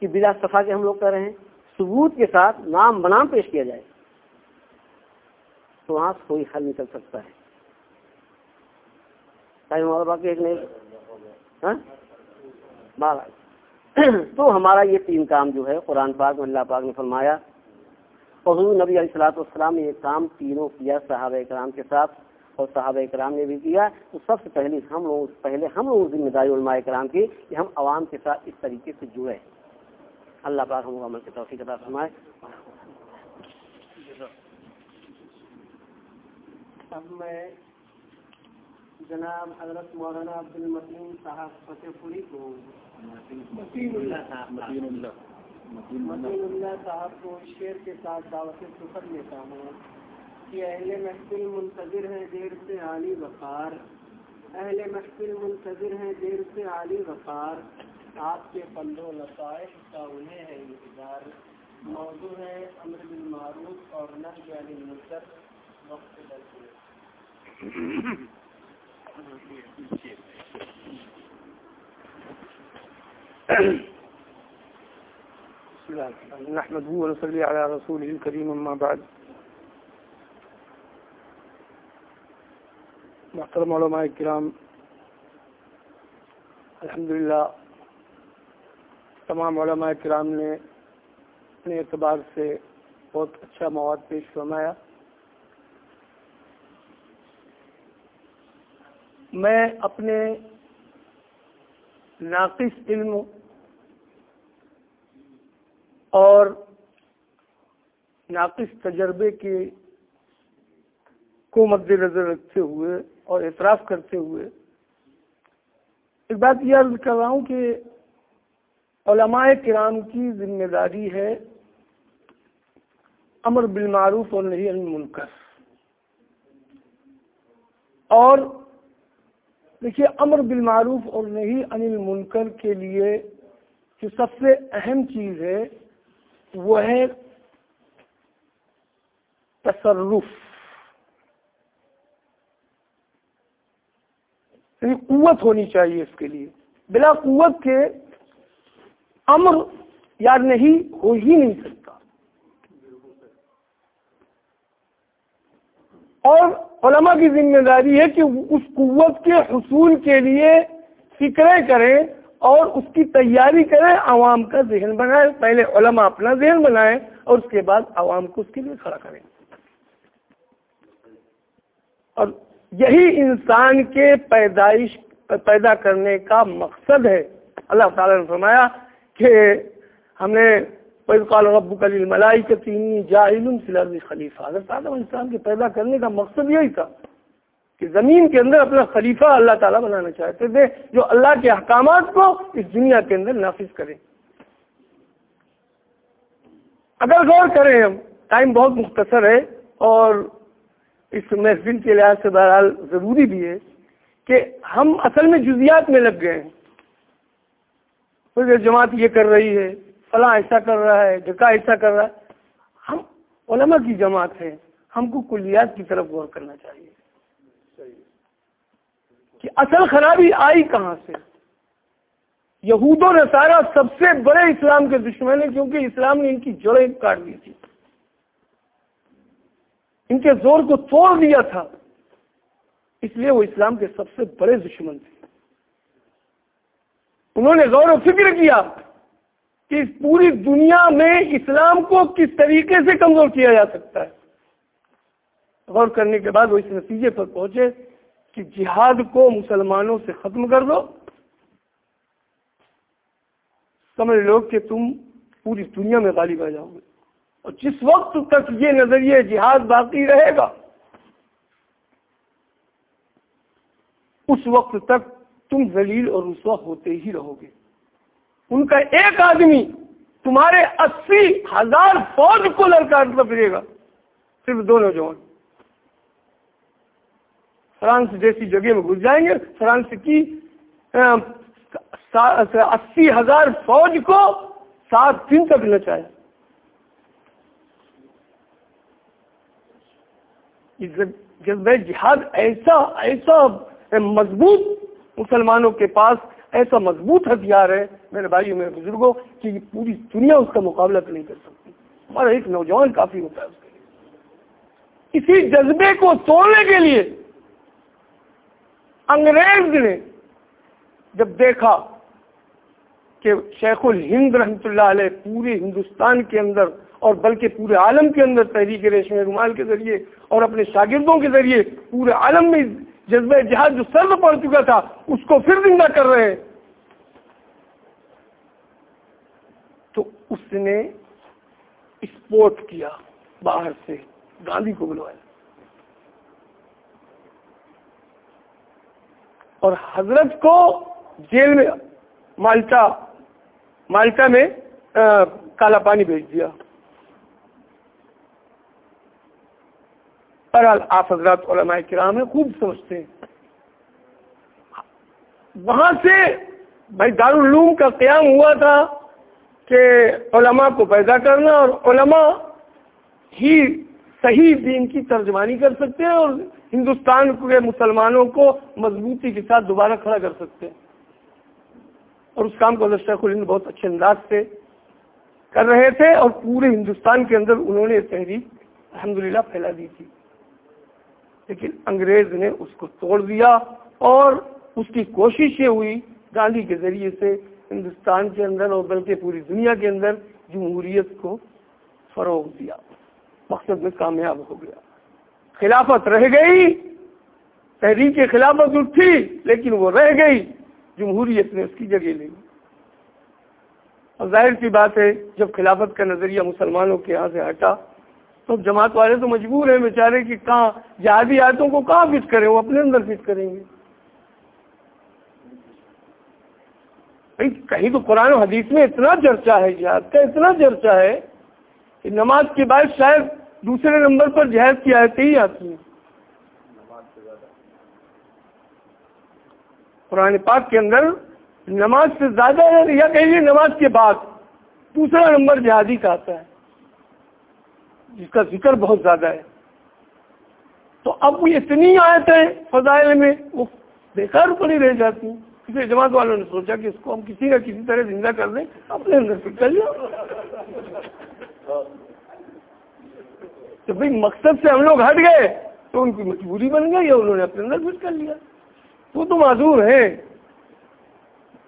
کہ بلا صفا کے ہم لوگ کر رہے ہیں۔ ثبوت کے ساتھ نام بنام پیش کیا جائے۔ وہاں سے کوئی حل نکل سکتا ہے؟ ہمارا باقی ایک نہیں ہاں؟ تو ہمارا یہ تین کام جو ہے، قرآن پاک میں اللہ پاک نے فرمایا حضور نبی علیہ السلاۃ والسلام نے یہ کام تینوں کیا صحابہ اکرام کے ساتھ، اور صحابہ اکرام نے بھی کیا۔ تو سب سے پہلے ہم لوگ پہلے ہم لوگوں ذمہ داری علماء اکرام کی کہ ہم عوام کے ساتھ اس طریقے سے جڑے اللہ پاک ہم عمل کے توفیق عطا فرمائے۔ اب میں جناب حضرت مولانا عبد المسلم صاحب فتح پوری کو متین اللہ صاحب کو شیر کے ساتھ دعوت سفر لیتا ہوں کہ اہل محفل منتظر ہیں دیر سے عالی وقار۔ اہل محفل منتظر ہیں دیر سے عالی وقار۔ آپ کے پندرہ لطائف کا انہیں ہے انتظار۔ موضوع ہے امر بالمعروف اور نہ علی مصر وقت نحمده ونصلي على رسوله الكريم اما بعد. محترم علماء کرام الحمدللہ، تمام علماء کرام نے اپنے اعتبار سے بہت اچھا مواد پیش فرمایا۔ میں اپنے ناقص علم اور ناقص تجربے کے کو مد نظر رکھتے ہوئے اور اعتراف کرتے ہوئے ایک بات یہ عرض کر رہا ہوں کہ علماء کرام کی ذمہ داری ہے امر بالمعروف اور نہیں المنکر اور دیکھیے، امر بالمعروف اور نہیں انل منکر کے لیے جو سب سے اہم چیز ہے، وہ ہے تصرف۔ یعنی قوت ہونی چاہیے اس کے لیے۔ بلا قوت کے امر یا نہیں ہو ہی نہیں سکتا۔ اور علماء کی ذمہ داری ہے کہ اس قوت کے حصول کے لیے فکریں کریں اور اس کی تیاری کریں، عوام کا ذہن بنائیں۔ پہلے علماء اپنا ذہن بنائیں اور اس کے بعد عوام کو اس کے لیے کھڑا کریں۔ اور یہی انسان کے پیدائش، پیدا کرنے کا مقصد ہے۔ اللہ تعالیٰ نے فرمایا کہ ہم نے رب کلی ملائی کے تین جاہل خلیفہ حضرت آدم انسان کے پیدا کرنے کا مقصد یہی تھا کہ زمین کے اندر اپنا خلیفہ اللہ تعالیٰ بنانا چاہتے تھے، جو اللہ کے احکامات کو اس دنیا کے اندر نافذ کرے۔ اگر غور کریں ہم، ٹائم بہت مختصر ہے اور اس محفل کے لحاظ سے بہرحال ضروری بھی ہے کہ ہم اصل میں جزیات میں لگ گئے ہیں۔ جماعت یہ کر رہی ہے فلاں ایسا کر رہا ہے ڈکا ایسا کر رہا ہے۔ ہم علماء کی جماعت ہے ہم کو کلیات کی طرف غور کرنا چاہیے۔ کہ اصل خرابی آئی کہاں سے؟ یہود و نصارہ سب سے بڑے اسلام کے دشمن ہیں، کیونکہ اسلام نے ان کی جڑیں کاٹ دی تھی۔ ان کے زور کو توڑ دیا تھا۔ اس لیے وہ اسلام کے سب سے بڑے دشمن تھے۔ انہوں نے غور و فکر کیا۔ کہ اس پوری دنیا میں اسلام کو کس طریقے سے کمزور کیا جا سکتا ہے؟ غور کرنے کے بعد وہ اس نتیجے پر پہنچے کہ جہاد کو مسلمانوں سے ختم کر دو۔ سمجھ لو کہ تم پوری دنیا میں غالب آ جاؤ گے۔ اور جس وقت تک یہ نظریہ جہاد باقی رہے گا، اس وقت تک تم ذلیل اور رسوا ہوتے ہی رہو گے۔ ان کا ایک آدمی تمہارے اسی ہزار فوج کو لڑکا مطلب پھرے گا، صرف دو نوجوان۔ فرانس جیسی جگہ میں گھس جائیں گے، فرانس کی اسی ہزار فوج کو سات دن تک نچایا جذبہ جہاد ایسا ایسا مضبوط مسلمانوں کے پاس ایسا مضبوط ہتھیار ہے میرے بھائی میرے بزرگوں، کہ یہ پوری دنیا اس کا مقابلہ نہیں کر سکتی۔ ہمارا ایک نوجوان کافی ہوتا ہے اس کے لیے۔ اسی جذبے کو توڑنے کے لیے انگریز نے جب دیکھا کہ شیخ الہند رحمۃ اللہ علیہ پورے ہندوستان کے اندر اور بلکہ پورے عالم کے اندر تحریک ریشم رومال کے ذریعے اور اپنے شاگردوں کے ذریعے پورے عالم میں جذبہ جہاد جو سرد پڑ چکا تھا، اس کو پھر زندہ کر رہے ہیں۔ تو اس نے اسپورٹ کیا باہر سے، گاندھی کو بلوایا۔ اور حضرت کو جیل میں مالٹا مالٹا میں کالا پانی بھیج دیا۔ آپ حضرات علماء کرام ہیں، خوب سمجھتے ہیں۔ وہاں سے بھائی دارالعلوم کا قیام ہوا تھا کہ علماء کو پیدا کرنا اور علماء ہی صحیح دین کی ترجمانی کر سکتے ہیں اور ہندوستان کے مسلمانوں کو مضبوطی کے ساتھ دوبارہ کھڑا کر سکتے ہیں۔ اور اس کام کو حضرت شیخ الہند بہت اچھے انداز سے کر رہے تھے اور پورے ہندوستان کے اندر انہوں نے تحریک الحمدللہ پھیلا دی تھی۔ لیکن انگریز نے اس کو توڑ دیا اور اس کی کوشش یہ ہوئی گاندھی کے ذریعے سے ہندوستان کے اندر اور بلکہ پوری دنیا کے اندر جمہوریت کو فروغ دیا۔ مقصد میں کامیاب ہو گیا۔ خلافت رہ گئی۔ تحریک خلافت اٹھی، لیکن وہ رہ گئی۔ جمہوریت نے اس کی جگہ لی۔ اور ظاہر سی بات ہے، جب خلافت کا نظریہ مسلمانوں کے یہاں سے ہٹا تو جماعت والے تو مجبور ہیں بیچارے کہ کہاں جہادی آیتوں کو کہاں فٹ کریں؟ وہ اپنے اندر فٹ کریں گے۔ کہیں تو قرآن و حدیث میں اتنا چرچا ہے جہاد کا اتنا چرچا ہے کہ نماز کے بعد شاید دوسرے نمبر پر جہاد کی آیتیں ہی آتی ہیں۔ قرآن پاک کے اندر نماز سے زیادہ ہے، یا کہیے نماز کے بعد دوسرا نمبر جہادی کا آتا ہے۔ جس کا ذکر بہت زیادہ ہے۔ تو اب اتنی آیتیں فضائل میں وہ بیکار پڑی رہ جاتی ہیں۔ کسی جماعت والوں نے سوچا کہ اس کو ہم کسی نہ کسی طرح زندہ کر دیں، اپنے اندر فٹ کر لیا تو بھائی مقصد سے ہم لوگ ہٹ گئے تو ان کی مجبوری بن گئی یا انہوں نے اپنے اندر فٹ کر لیا۔ وہ تو معذور ہے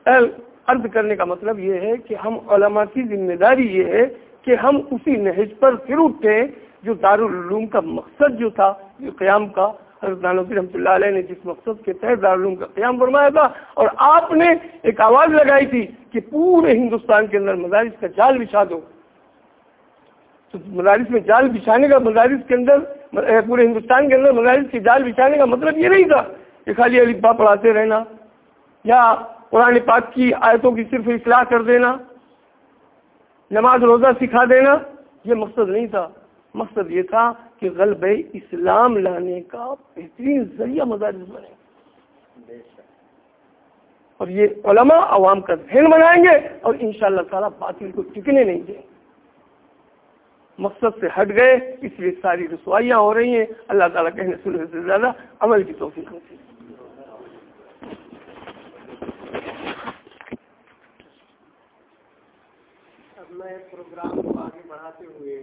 عرض کرنے کا مطلب یہ ہے کہ ہم علماء کی ذمہ داری یہ ہے کہ ہم اسی نہج پر پھر اٹھتے جو دارالعلوم کا مقصد جو تھا، جو قیام کا۔ حضرت نانوی رحمۃ اللہ علیہ نے جس مقصد کے تحت دارالعلوم کا قیام فرمایا تھا۔ اور آپ نے ایک آواز لگائی تھی کہ پورے ہندوستان کے اندر مدارس کا جال بچھا دو۔ تو مدارس میں جال بچھانے کا مدارس کے اندر پورے ہندوستان کے اندر مدارس کے جال بچھانے کا مطلب یہ نہیں تھا کہ خالی الفا پڑھاتے رہنا یا قرآن پاک کی آیتوں کی صرف اصلاح کر دینا۔ نماز روزہ سکھا دینا، یہ مقصد نہیں تھا۔ مقصد یہ تھا کہ غلب اسلام لانے کا بہترین ذریعہ مدارس بنے۔ اور یہ علماء عوام کا ذہن بنائیں گے اور انشاءاللہ شاء اللہ تعالیٰ باطل کو ٹکنے نہیں دیں۔ مقصد سے ہٹ گئے، اس لیے ساری رسوائیاں ہو رہی ہیں۔ اللہ تعالیٰ کہنے سننے سے زیادہ عمل کی توفیق ہوتی ہے میں پروگرام کو آگے بڑھاتے ہوئے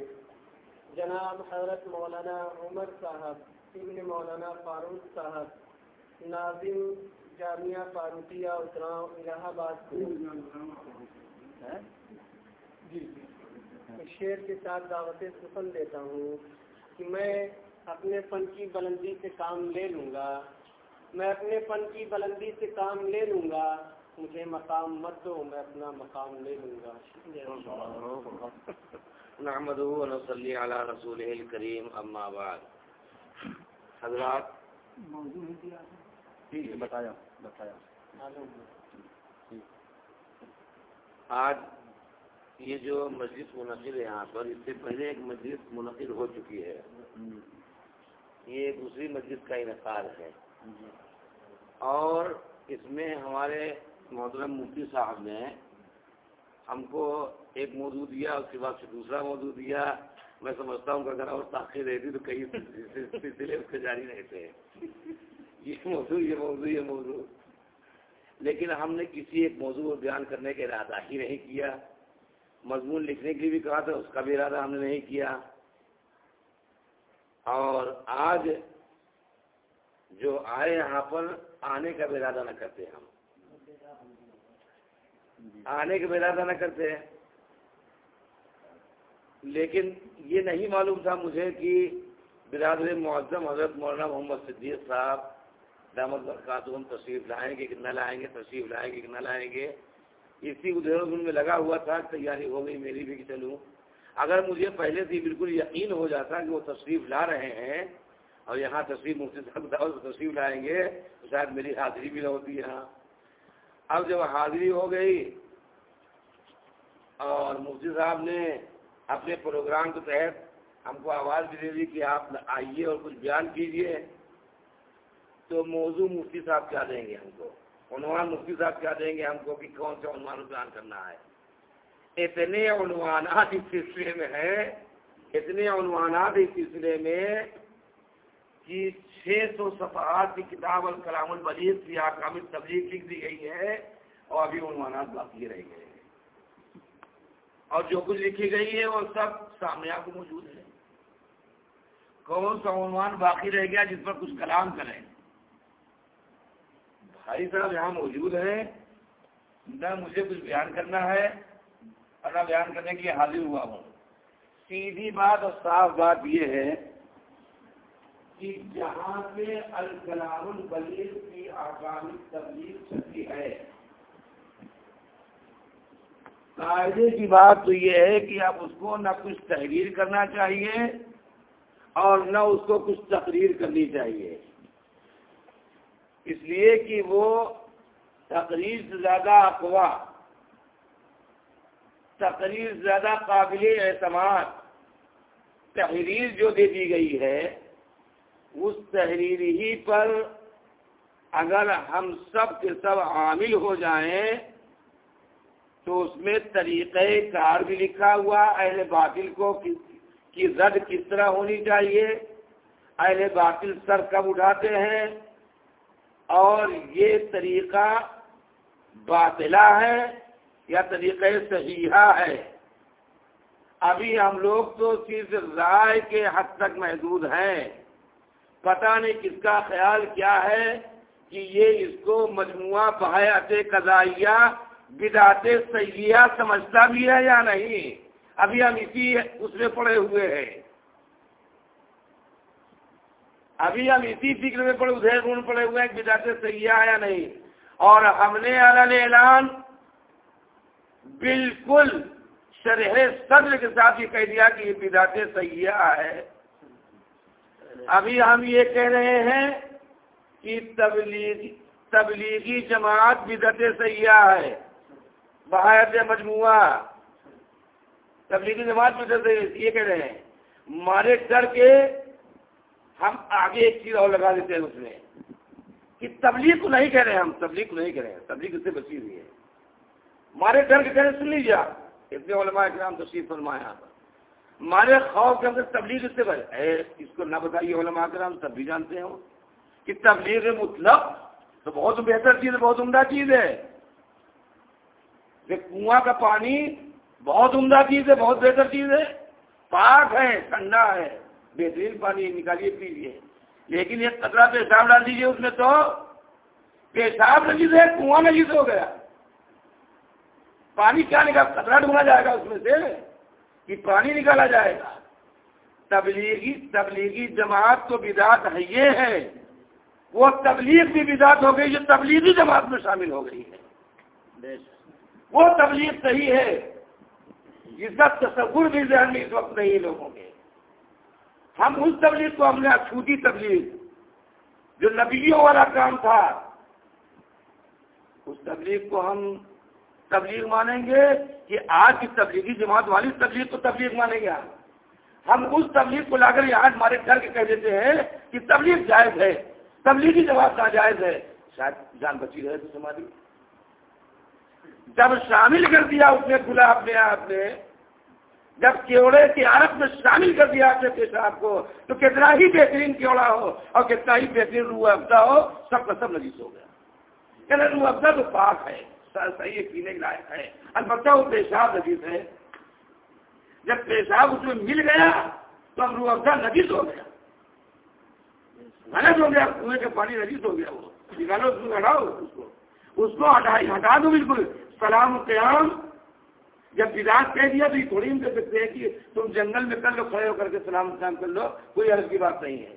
جناب حضرت مولانا عمر صاحب ابن مولانا فاروق صاحب ناظم جامعہ فاروقیہ اتراؤ الہ آباد جی شعر کے ساتھ دعوت سفن دیتا ہوں کہ میں اپنے فن کی بلندی سے کام لے لوں گا۔ میں اپنے فن کی بلندی سے کام لے لوں گا۔ مجھے مقام مت دو میں اپنا مقام لے لوں گا۔ نحمد صلی علی رسول کریم اما بعد۔ حضرات۔ بتایا بتایا۔ آج یہ جو مسجد منعقد ہے یہاں پر اس سے پہلے ایک مسجد منعقد ہو چکی ہے۔ یہ دوسری مسجد کا انعقاد ہے۔ اور اس میں ہمارے محترم مفتی صاحب نے ہم کو ایک موضوع دیا، اس کے بعد سے دوسرا موضوع دیا۔ میں سمجھتا ہوں کہ اگر اور تاخیر رہتی تو کئی سلسلے اس کے جاری رہتے یہ موضوع یہ موضوع یہ موضوع۔ لیکن ہم نے کسی ایک موضوع کو بیان کرنے کا ارادہ ہی نہیں کیا۔ مضمون لکھنے کے لیے بھی کہا تھا، اس کا بھی ارادہ ہم نے نہیں کیا۔ اور آج جو آئے یہاں پر آنے کا بھی ارادہ نہ کرتے ہم۔ آنے کے ارادہ نہ کرتے ہیں۔ لیکن یہ نہیں معلوم تھا مجھے کہ برادر معظم حضرت مولانا محمد صدیق صاحب دامد خاتون تشریف لائیں گے کہ نہ لائیں گے، تشریف لائیں گے کہ نہ لائیں گے۔ اسی ادھر میں لگا ہوا تھا، تیاری ہو گئی میری بھی کہ چلوں۔ اگر مجھے پہلے سے بالکل یقین ہو جاتا کہ وہ تشریف لا رہے ہیں اور یہاں تشریف مفتی صاحب تشریف لائیں گے، تو شاید میری حاضری بھی نہ ہوتی یہاں۔ اب جب حاضری ہو گئی اور مفتی صاحب نے اپنے پروگرام کے تحت ہم کو آواز بھی دے دی کہ آپ آئیے اور کچھ بیان کیجیے۔ تو موضوع مفتی صاحب کیا دیں گے ہم کو؟ عنوان مفتی صاحب کیا دیں گے ہم کو کہ کون سے عنوان بیان کرنا ہے؟ اتنے عنوانات اس سلسلے میں ہیں، اتنے عنوانات اس سلسلے میں کہ چھ سو صفحات کی کتاب الکلام البلیغ کی آکام تبلیغ لکھ دی گئی ہے اور ابھی عنوانات باقی رہ گئے۔ ہیں اور جو کچھ لکھی گئی ہے وہ سب سامنے آپ کو موجود ہے۔ کون سا عنوان باقی رہ گیا جس پر کچھ کلام کریں؟ بھائی صاحب یہاں موجود ہیں نہ مجھے کچھ بیان کرنا ہے اور نہ بیان کرنے کے لیے حاضر ہوا ہوں۔ سیدھی بات اور صاف بات یہ ہے کہ جہاں پہ الکلام البلیغ کی آگامی تبلیغ چلتی ہے قاعدے کی بات تو یہ ہے کہ اب اس کو نہ کچھ تحریر کرنا چاہیے اور نہ اس کو کچھ تقریر کرنی چاہیے۔ اس لیے کہ وہ تقریر سے زیادہ اقوا، تقریر زیادہ قابل اعتماد، تحریر جو دے دی گئی ہے، اس تحریر ہی پر اگر ہم سب کے سب عامل ہو جائیں تو اس میں طریقہ کار بھی لکھا ہوا، اہل باطل کو کی رد کس طرح ہونی چاہیے؟ اہل باطل سر کب اٹھاتے ہیں؟ اور یہ طریقہ باطلا ہے یا طریقہ صحیحہ ہے؟ ابھی ہم لوگ تو صرف رائے کے حد تک محدود ہیں۔ پتہ نہیں کس کا خیال کیا ہے کہ یہ اس کو مجموعہ بحیات قضائیہ بدعت سیاح سمجھتا بھی ہے یا نہیں؟ ابھی ہم اسی اس میں پڑے ہوئے ہیں۔ ابھی ہم اسی فکر میں پڑے ادھر پڑے ہوئے ہیں بدعت سیاح یا نہیں۔ اور ہم نے اعلان بالکل شرح صدر کے ساتھ یہ کہہ دیا کہ یہ بدعت سیاح ہے۔ ابھی ہم یہ کہہ رہے ہیں کہ تبلیغی تبلیغی جماعت بدعت سیاح ہے۔ بحایت مجموعہ۔ تبلیغی جماعت بدعت یہ کہہ رہے ہیں۔ مارے ڈر کے ہم آگے ایک چیز اور لگا دیتے ہیں اس میں کہ تبلیغ کو نہیں کہہ رہے ہیں ہم، تبلیغ کو نہیں کہہ رہے ہیں۔ تبلیغ اس سے بچی ہوئی ہے۔ مارے ڈر کے کہنے سن لیجیے آپ۔ اتنے علماء کرام تشریف فرمایا یہاں پر۔ مارے خوف کے اندر تبلیغ اس سے اے، اس کو نہ بتائیے علماء کرام، تب بھی جانتے ہو کہ تبلیغ مطلب تو بہت بہتر چیز ہے بہت عمدہ چیز ہے۔ کنواں کا پانی بہت عمدہ چیز ہے، بہت بہتر چیز ہے۔ پاک ہے، ٹھنڈا ہے، بہترین پانی نکالیے، پیجیے۔ لیکن یہ کچرا پیشاب ڈال دیجیے اس میں تو۔ پیشاب نجیز ہے، کنواں نجیز ہو گیا۔ پانی کیا نکال کچرا ڈھونڈا جائے گا اس میں سے کہ پانی نکالا جائے گا۔ تبلیغی تبلیغی جماعت تو بدعت ہے، یہ ہے۔ وہ تبلیغ بھی بدعت ہو گئی، جو تبلیغی جماعت میں شامل ہو گئی ہے۔ وہ تبلیغ صحیح ہے۔ جس کا تصور بھی ذہن میں اس وقت نہیں لوگوں کے۔ ہم اس تبلیغ کو ہم نے چھوٹی تبلیغ، جو نبیوں والا کام تھا، اس تبلیغ کو ہم تبلیغ مانیں گے کہ آج کی تبلیغی جماعت والی تبلیغ کو تبلیغ مانیں گے۔ ہم اس تبلیغ کو لا کر آج ہمارے گھر کے کہہ دیتے ہیں کہ تبلیغ جائز ہے۔ تبلیغی جماعت ناجائز ہے۔ شاید جان بچی رہے تو ہماری جب شامل کر دیا اس نے کھلا اپنے آپ نے، جب کیوڑے کی عرب میں شامل کر دیا اپنے پیشاب کو، تو کتنا ہی بہترین کیوڑا ہو اور کتنا ہی بہترین روح افزا ہو، سب کا سب نجیس ہو گیا۔ کہ روح افزا تو پاک ہے صحیح پینے کے لائق ہے۔ البتہ وہ پیشاب نجیس ہے۔ جب پیشاب اس میں مل گیا، تو اب روح افزا نجیس ہو گیا۔ غلط ہو گیا، کنویں کا پانی نجیس ہو گیا وہ۔ نکالو، اس کو ہٹاؤ، اس کو۔ اس کو ہٹا دو بالکل۔ سلام قیام، جب بداس کہہ دیا تو یہ تھوڑی ہم کر سکتے ہیں کہ تم جنگل میں کر لو، کھڑے ہو کر کے سلام سلام کر لو، کوئی عرض کی بات نہیں ہے۔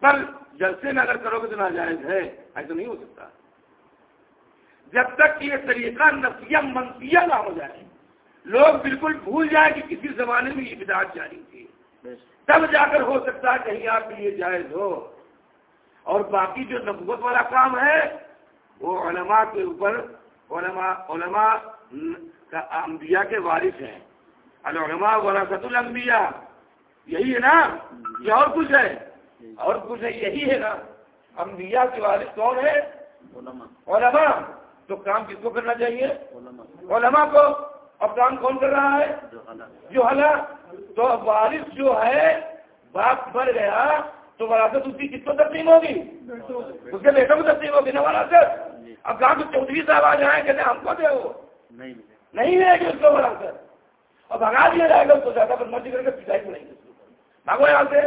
پر جلسے میں اگر کرو گے تو ناجائز ہے، ایسا نہیں ہو سکتا۔ جب تک یہ طریقہ نفیہ، منفیہ نہ ہو جائے، لوگ بالکل بھول جائیں کہ کسی زمانے میں یہ بداعت جاری تھی۔ تب جا کر ہو سکتا ہے کہیں آپ کے لیے جائز ہو۔ اور باقی جو نبوت والا کام ہے، وہ علماء کے اوپر علماء علماء کا انبیاء کے وارث ہیں۔ العلماء وراثت الانبیاء۔ یہی ہے نا؟ یہ اور کچھ ہے؟ اور کچھ ہے یہی ہے نا۔ انبیاء کے وارث کون ہے؟ علماء۔ تو کام کس کو کرنا چاہیے؟ علماء کو۔ اب کام کون کر رہا ہے؟ جو حلا تو وارث جو ہے باپ بڑھ گیا۔ تو وراثت اس کی کس کو تقسیم ہوگی؟ اس کے بیٹا کو تقسیم ہوگی نا وراثت اب کہاں تو چودھری صاحب آ جائیں کہ ہم کو دے وہ۔ نہیں ملے۔ گی اس کو وراثت اور بھگا دیا جائے گا اس کو زیادہ پر مرضی کر کے پٹائی پڑیں گے بھاگو یہاں سے۔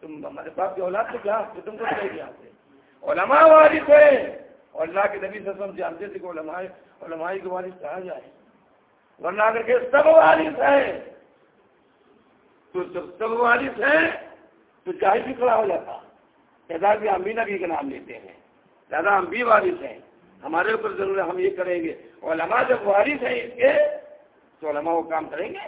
تم ہمارے باپ کی اولاد تو کیا تم کو یہاں سے علماء وارث ہے اور اللہ کے نبی سسم جانتے تھے کہ علماء علماء کے وارث کہا جائے۔ ورنہ اگر کہ سب وارث ہیں۔ تو جب سب وارث ہیں تو جاہد بھی کھڑا ہو جاتا۔ کہتا کہ ہم بھی نبی کا نام لیتے ہیں۔ دادا ہم بھی وارث ہیں۔ ہمارے اوپر ضرور ہم یہ کریں گے۔ علماء جب وارث ہیں اس کے، تو علماء وہ کام کریں گے۔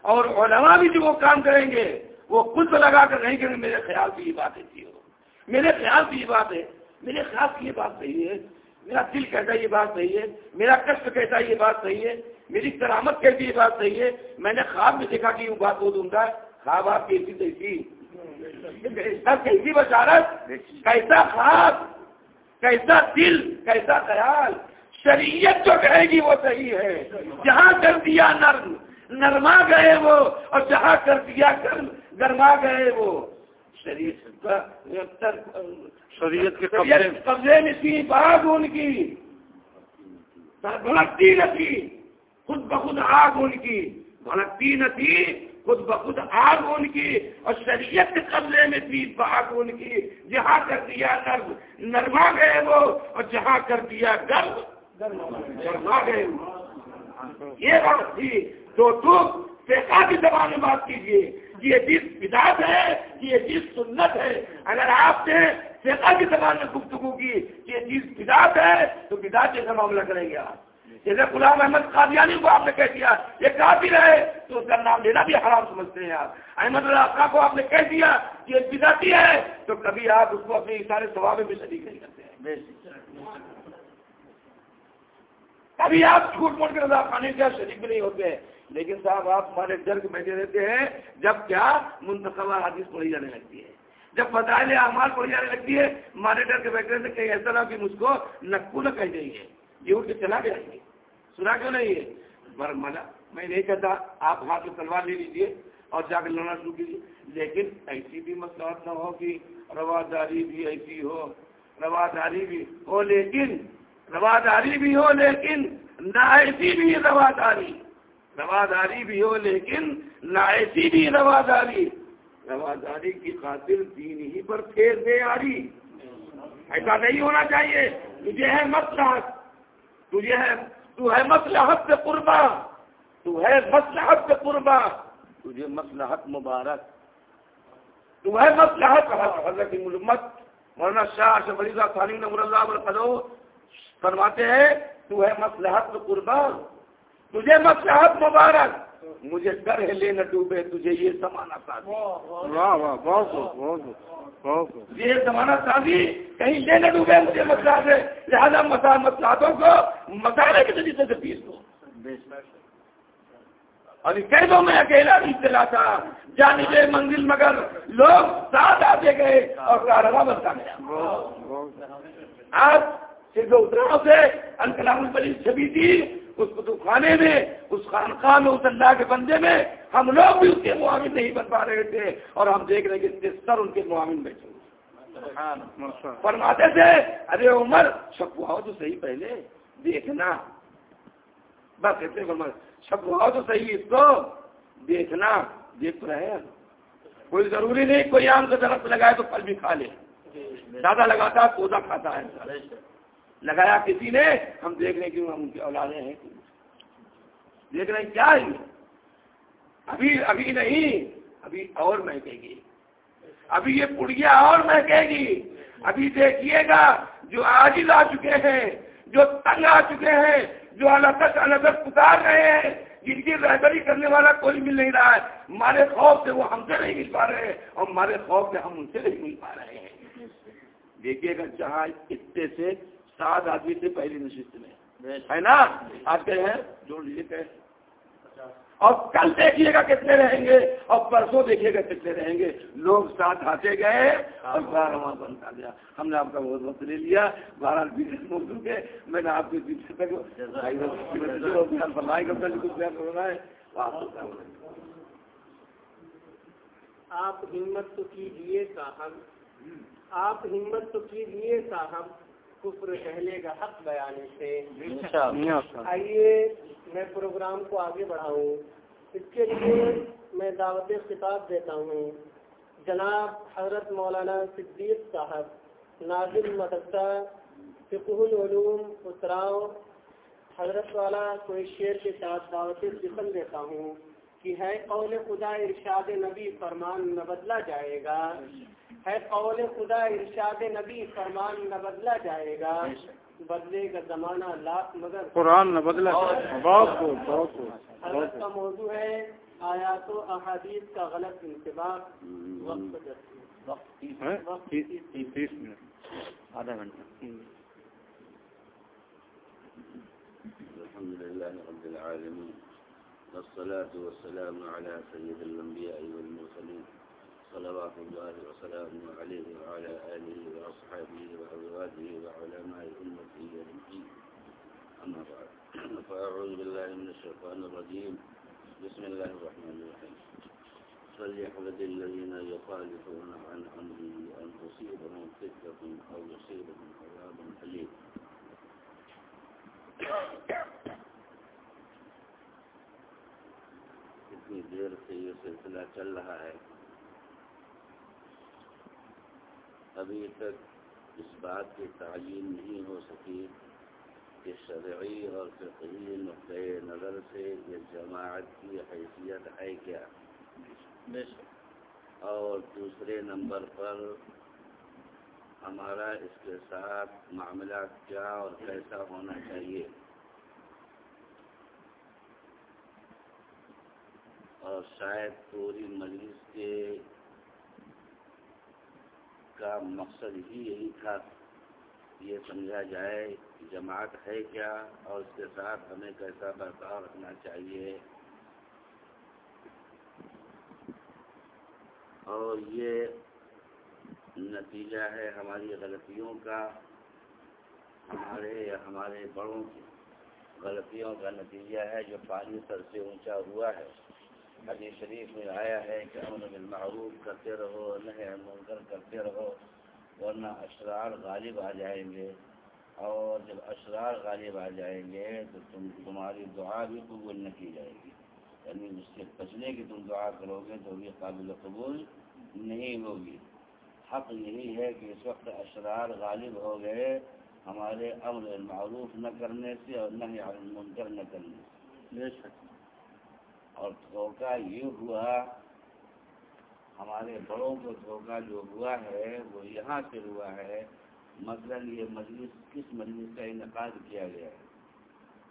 اور علماء بھی جو وہ کام کریں گے، وہ خود لگا کر نہیں کریں گے، میرے خیال سے یہ بات ایسی ہو۔ میرے خیال سے یہ بات ہے۔ میرے خیال سے یہ بات صحیح ہے۔ میرا دل کہتا ہے یہ بات صحیح ہے۔ میرا کشٹ کہتا ہے یہ بات صحیح ہے۔ میری کرامت کہتی یہ بات صحیح ہے۔ میں نے خواب میں دیکھا کہ یہ بات وہ دوں گا۔ خواب آپ کیسی تیسی کیسی بشارت کیسا خواب؟ کیسا دل؟ کیسا خیال؟ شریعت جو کہے گی وہ صحیح ہے۔ جہاں کر دیا نرم نرما گئے وہ اور جہاں کر دیا گرم گرما گئے وہ۔ شریعت شریعت کے قبضے میں تھی باغ ان کی۔ بھڑکتی نہ تھی خود بخود آگ ان کی۔ بھڑکتی نہ تھی خود بخود آگ ان کی اور شریعت کے قبضے میں تھی باغ ان کی، جہاں کر دیا نرم، نرما گئے وہ اور جہاں کر دیا گرم گرما گئے وہ۔ یہ بات تھی۔ تو تم پیسہ کی زبان میں بات کیجیے یہ چیز بداعت ہے، یہ چیز سنت ہے۔ اگر آپ نے فقہ کی زبان میں گفتگو کی یہ چیز بداعت ہے، تو بداعت جیسا معاملہ کریں گے آپ۔ جیسے غلام احمد قادیانی کو آپ نے کہہ دیا یہ کافر ہے تو اس کا نام لینا بھی حرام سمجھتے ہیں آپ۔ احمد اللہ کو آپ نے کہہ دیا کہ یہ بداتی ہے تو کبھی آپ اس کو اپنے سارے ثواب میں شریک نہیں کرتے ہیں۔ کبھی آپ جھوٹ موٹ کے رضا خانے سے شریک بھی نہیں ہوتے ہیں۔ لیکن صاحب آپ ہمارے کے بیٹھے رہتے ہیں جب کیا منتخبہ حادث پڑھی جانے لگتی ہے۔ جب فضائل اعمال پڑھی جانے لگتی ہے ہمارے ڈر کے بیٹھے رہتے کہیں ایسا نہ کہ مجھ کو نکو نہ کہہ جائیے یہ اٹھ کے چلا گیا۔ سنا کیوں نہیں ہے؟ پر منا میں نہیں کہتا، آپ ہاتھ میں تلوار لے لیجیے اور جا کے لڑنا شروع کیجیے لیکن ایسی بھی مسئلہ نہ ہو کہ رواداری بھی ایسی ہو، رواداری بھی ہو لیکن، رواداری بھی ہو لیکن، نہ ایسی بھی رواداری۔ رواداری بھی ہو لیکن، نہ ایسی بھی رواداری۔ رواداری کی خاطر دین ہی پر پھیر دے آ رہی ایسا نہیں ہونا چاہیے۔ تجھے ہے مسلحت تجھے ہے تو ہے مسلحت سے قربا. تو ہے مسلحت سے قربا. تجھے مسلحت مبارک. تو ہے مسلحت حضرت ملمت، مولانا شاہ شب علی صاحب نمر اللہ القدو فرماتے ہیں، تو ہے مسلحت قربا. تجھے مسلحت مبارک. مجھے ڈر ہے لینا ڈوبے تجھے یہ زمانہ سازی۔ یہ زمانہ سازی کہیں لینا ڈوبے مجھے مسئلہ سے لہٰذا مسا مسلاتوں کو مسالے کے طریقے سے پیس دو۔ اور کہہ دو میں اکیلا نہیں چلا تھا۔ جانے کے منزل مگر لوگ ساتھ آتے گئے اور کارواں بنتا گیا آج صرف اتراؤ سے انکلام البلی چھبی تھی۔ اس کتب خانے میں، اس خانقاہ میں، اس اللہ کے بندے میں ہم لوگ بھی اس کے معاون نہیں بن پا رہے تھے اور ہم دیکھ رہے کہ سر ان کے معاون بیٹھے فرماتے تھے، ارے عمر شک ہوا تو صحیح پہلے، دیکھنا۔ بس ایسے شک ہوا تو صحیح، اس کو دیکھنا۔ دیکھ رہے ہیں۔ کوئی ضروری نہیں، کوئی آم کا درخت لگائے تو پھل بھی کھا لے۔ زیادہ لگاتا ہے، پودا کھاتا ہے۔ لگایا کسی نے؟ ہم دیکھ رہے کہ ہم ان کی اولادیں ہیں۔ دیکھ رہے ہیں کیا ہے؟ ابھی ابھی نہیں، ابھی اور مہکے گی۔ ابھی یہ پڑیا اور مہکے گی۔ ابھی دیکھیے گا جو آج آ چکے ہیں، جو تنگ آ چکے ہیں، جو الگ الگ پکار رہے ہیں، جن کی رہبری کرنے والا کوئی مل نہیں رہا ہے۔ ہمارے خوف سے وہ ہم سے نہیں مل پا رہے ہیں اور ہمارے خوف سے ہم ان سے نہیں مل پا رہے ہیں۔ دیکھیے گا جہاں اتنے سے سات آدمی تھے پہلی نشست میں۔ ہے نا؟ آج کے ہیں؟ جوڑ لیجیے کہ۔ اور کل دیکھیے گا کتنے رہیں گے۔ اور پرسوں دیکھیے گا کتنے رہیں گے۔ لوگ ساتھ آتے گئے۔ اور بارہ بنتا گیا ہم نے آپ کا بہت وقت لے لیا۔ بارہ موضوع کے۔ میں نے آپ کے پیچھے تک آپ ہمت تو کیجیے صاحب۔ آپ ہمت تو کیجیے صاحب۔ کفر پہلے کا حق بیانے سے۔ آئیے میں پروگرام کو آگے بڑھاؤں۔ اس کے لیے میں دعوت خطاب دیتا ہوں۔ جناب حضرت مولانا صدیق صاحب ناظم مدرسہ فقہ العلوم اتراؤ حضرت والا کوئی شعر کے ساتھ دعوت جسم دیتا ہوں۔ کہ ہے قول خدا ارشاد نبی فرمان نہ بدلا جائے گا۔ ہے قول خدا ارشاد نبی فرمان نہ بدلا جائے گا۔ بدلے کا زمانہ لاکھ مگر قرآن نہ بدلا بہت بہت حضرت کا موضوع ہے آیات و احادیث کا غلط انتباہ وقت تیس منٹ۔ آدھا گھنٹہ۔ الحمد لله رب العالمين والصلاة والسلام على سيد الأنبياء والمرسلين. صلوات الله وسلامه عليه وعلى آله وأصحابه وأزواجه وعلماء أمته أجمعين أما بعد، فأعوذ بالله من الشيطان الرجيم. بسم الله الرحمن الرحيم. فليحذر الذين يخالفون عن أمره أن تصيبهم فتنة أو يصيبهم عذاب أليم. اتنی دیر سے یہ سلسلہ چل رہا ہے۔ ابھی تک اس بات کی تعین نہیں ہو سکی کہ شرعی اور فقہی نقطۂ نظر سے یہ جماعت کی حیثیت ہے کیا۔ اور دوسرے نمبر پر ہمارا اس کے ساتھ معاملہ کیا اور کیسا ہونا چاہیے۔ اور شاید پوری مجلس کے کا مقصد ہی یہی تھا یہ سمجھا جائے کہ جماعت ہے کیا اور اس کے ساتھ ہمیں کیسا برتاؤ رکھنا چاہیے۔ اور یہ نتیجہ ہے ہماری غلطیوں کا، ہمارے یا ہمارے بڑوں کی۔ غلطیوں کا نتیجہ ہے جو پانی سر سے اونچا ہوا ہے۔ حدیث شریف میں آیا ہے کہ امن بالمعروف کرتے رہو نہ منکر کرتے رہو، ورنہ اشرار غالب آ جائیں گے۔ اور جب اشرار غالب آ جائیں گے تو تم تمہاری دعا بھی قبول نہ کی جائے گی۔ یعنی اس سے بچنے کی تم دعا کرو گے تو بھی قابل قبول نہیں ہوگی۔ حق یہی ہے کہ اس وقت اشرار غالب ہو گئے، ہمارے امر معروف نہ کرنے سے اور نہ ہی منکر نہ کرنے سے۔ اور دھوکہ یہ ہوا ہمارے بڑوں کو دھوکہ جو ہوا ہے وہ یہاں سے ہوا ہے مثلا یہ مجلس کس مجلس کا انعقاد کیا گیا؟ ہے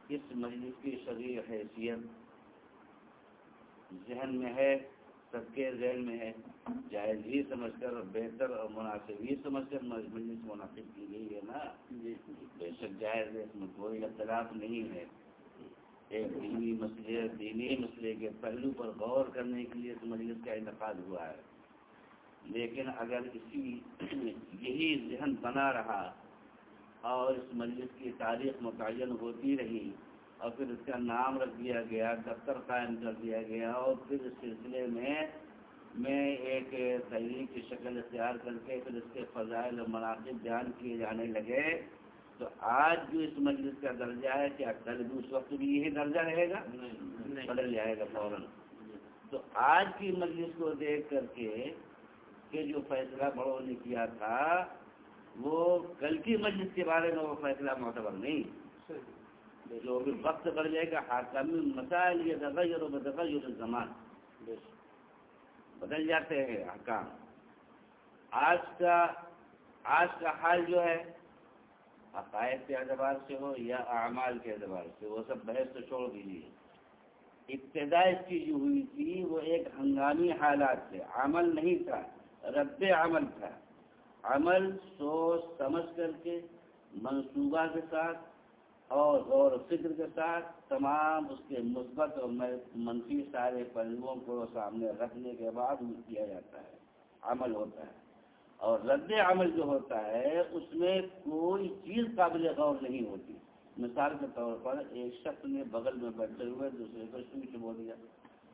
کس مجلس کی شریر حیثیت؟ ذہن میں ہے سب کے ذہن میں ہے جائز ہی سمجھ کر بہتر اور مناسب ہی سمجھ کر مجلس مناسب کی گئی ہے نا؟ بے شک جائز ہے اس میں کوئی اختلاف نہیں ہے۔ ایک دینی مسئلے دینی مسئلے کے پہلو پر غور کرنے کے لیے اس مجلس کا انعقاد ہوا ہے۔ لیکن اگر اسی یہی ذہن بنا رہا اور اس مجلس کی تاریخ متعین ہوتی رہی اور پھر اس کا نام رکھ دیا گیا، دفتر قائم کر دیا گیا اور پھر اس سلسلے میں میں ایک تحریک کی شکل اختیار کر کے پھر اس کے فضائل و مناسب بیان کیے جانے لگے۔ تو آج جو اس مجلس کا درجہ ہے کیا کل بھی اس وقت بھی یہی درجہ رہے گا؟ بدل جائے گا فوراً۔ تو آج کی مجلس کو دیکھ کر کے کہ جو فیصلہ بڑوں نے کیا تھا وہ کل کی مجلس کے بارے میں وہ فیصلہ معتبر نہیں۔ جو بھی وقت بڑھ جائے گا حاکمی مسائل یہ تغیر و بتغیر زمان بدل جاتے ہیں حکام۔ آج کا آج کا حال جو ہے عقائد کے اعتبار سے ہو یا اعمال کے اعتبار سے، وہ سب بحث تو چھوڑ دیجیے ابتدا اس کی جو ہوئی تھی، وہ ایک ہنگامی حالات تھے۔ عمل نہیں تھا، رد عمل تھا۔ عمل سوچ سمجھ کر کے، منصوبہ کے ساتھ اور غور و فکر کے ساتھ تمام اس کے مثبت اور منفی سارے پہلوؤں کو سامنے رکھنے کے بعد کیا جاتا ہے۔ عمل ہوتا ہے۔ اور رد عمل جو ہوتا ہے، اس میں کوئی چیز قابل غور نہیں ہوتی۔ مثال کے طور پر ایک شخص نے بغل میں بیٹھے ہوئے، دوسرے کو شو چبو دیا۔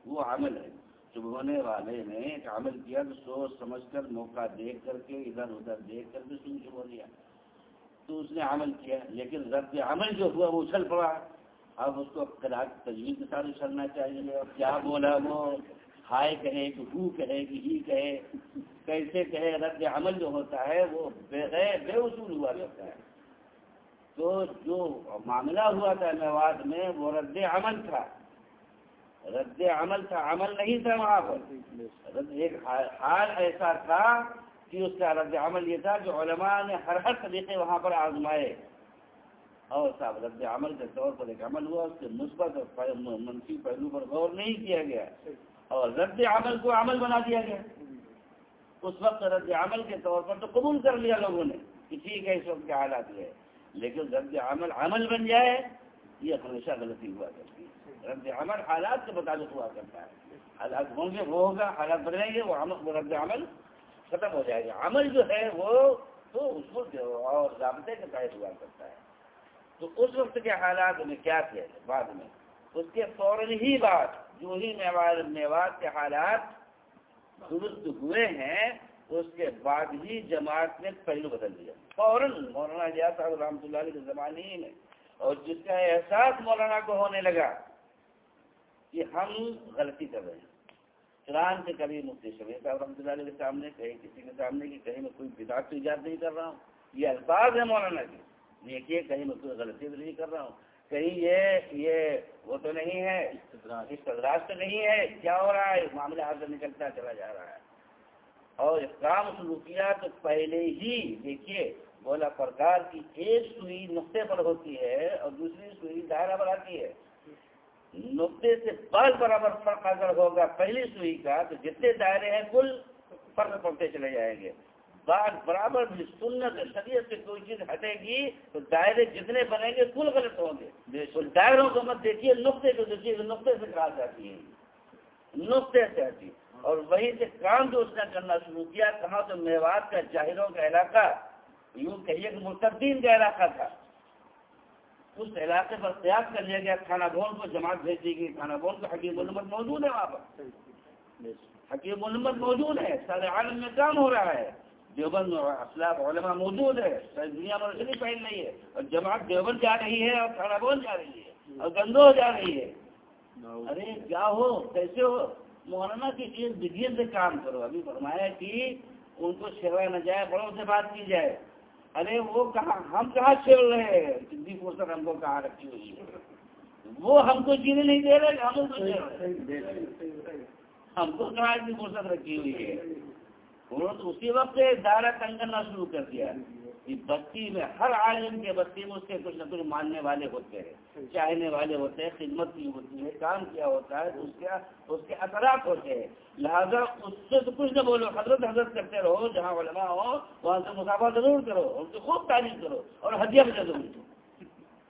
وہ عمل ہے۔ چبونے والے نے ایک عمل کیا تو سوچ سمجھ کر موقع دیکھ کر کے ادھر ادھر دیکھ کر کے سو چبو دیا۔ تو اس نے عمل کیا، لیکن رد عمل جو ہوا وہ اچھل پڑا۔ اب اس کو تجویز کے ساتھ اچھلنا چاہیے۔ اور کیا بولا وہ؟ ہائے کہے کہ ہو کہے کہ ہی کہے، کیسے کہے، رد عمل جو ہوتا ہے وہ بے بے اصول ہوا کرتا ہے۔ تو جو معاملہ ہوا تھا میواد میں، وہ رد عمل تھا۔ رد عمل تھا، عمل نہیں تھا وہاں پر۔ رد ایک حال ایسا تھا کہ اس کا رد عمل یہ تھا کہ علماء نے ہر ہر طریقے وہاں پر آزمائے۔ اور صاحب، رد عمل کے طور پر ایک عمل ہوا، اس کے مثبت اور منفی پہلو پر غور نہیں کیا گیا۔ اور رد عمل کو عمل بنا دیا گیا۔ اس وقت رد عمل کے طور پر تو قبول کر لیا لوگوں نے کہ ٹھیک ہے، اس وقت کے حالات یہ ہے لیکن رد عمل عمل بن جائے، یہ ہمیشہ غلطی ہوا کرتی ہے۔ رد عمل حالات کے مطابق ہوا کرتا ہے۔ حالات ہوں گے، وہ ہوگا، حالات بدلیں گے، وہ عمل رد عمل ختم ہو جائے گا۔ عمل جو ہے، وہ تو اس وقت اور ضابطے کے تحت ہوا کرتا ہے۔ تو اس وقت کے حالات میں کیا تھے بعد میں، اس کے فوراً ہی بعد جو ہی میوات کے حالات درست ہوئے ہیں، اس کے بعد ہی جماعت نے پہلو بدل دیا۔ فوراً مولانا جیات صاحب رحمۃ اللہ علیہ کے زمانے ہی میں، اور جس کا احساس مولانا کو ہونے لگا کہ ہم غلطی کر رہے ہیں۔ چران سے کبھی مفتی شبیر صاحب رحمۃ اللہ علیہ کے سامنے، کہیں کسی کے سامنے کہ کہیں میں کوئی بداعت تو ایجاد نہیں کر رہا ہوں۔ یہ الفاظ ہے مولانا کی دیکھیے کہیں میں کوئی غلطی تو نہیں کر رہا ہوں۔ کہیں یہ یہ وہ تو نہیں ہے استدراج۔ تو نہیں ہے کیا ہو رہا ہے؟ معاملہ حاضر نکلتا چلا جا رہا ہے۔ اور اسلام سلوکیات تو پہلے ہی دیکھیے بولا پرکار کی ایک سوئی نقطے پر ہوتی ہے اور دوسری سوئی دائرہ پر آتی ہے۔ نقطے سے بال برابر فرق اگر ہوگا پہلی سوئی کا تو جتنے دائرے ہیں کل فرق پڑتے چلے جائیں گے۔ بال برابر بھی سنت شریعت سے کوئی چیز ہٹے گی تو دائرے جتنے بنیں گے کل غلط ہوں گے۔ دائروں کو مت دیکھیے نقطے کو دیکھیے نقطے سے کہا جاتی ہے نقطے سے ہٹی اور وہی سے کام جو اس نے کرنا شروع کیا کہاں تو میوات کا جاہروں کا علاقہ یوں کہیے کہ متدین کا علاقہ تھا۔ اس علاقے پر قیاس کر لیا گیا کھانا بھون کو جماعت بھیج دی گئی کھانا بھون کو حکیم محمد موجود ہے وہاں پر۔ حکیم محمد موجود ہے سارے عالم میں کام ہو رہا ہے۔ دیوبند اسلاف علماء موجود ہے دنیا میں روشنی پہن رہی ہے۔ اور جماعت دیوبند جا رہی ہے اور کھانا بھون جا رہی ہے اور گندو جا رہی ہے۔ ارے کیا ہو؟ کیسے ہو؟ مولانا کی ایک بگین سے کام کرو۔ ابھی فرمایا کہ ان کو چھیڑا نہ جائے بڑوں سے بات کی جائے۔ ارے وہ کہاں ہم کہاں چھیڑ رہے ہیں؟ جدید فرصت ہم کو کہاں رکھی ہوئی ہے؟ وہ ہم کو جینے نہیں دے رہے ہم کو ہم کو کہاں اتنی فرصت رکھی ہوئی ہے؟ انہوں نے اسی وقت دائرہ تنگ کرنا شروع کر دیا کہ بستی میں ہر عالم کے بستی میں اس کے کچھ نہ کچھ ماننے والے ہوتے ہیں، چاہنے والے ہوتے ہیں، خدمت کی ہوتی ہے، کام کیا ہوتا ہے، اس کے اس کے اثرات ہوتے ہیں۔ لہذا اس سے تو کچھ نہ بولو، حضرت حضرت کرتے رہو، جہاں علماء ہو، وہاں سے مسافہ ضرور کرو، ان کی خوب تعریف کرو اور ہدیہ بھی دو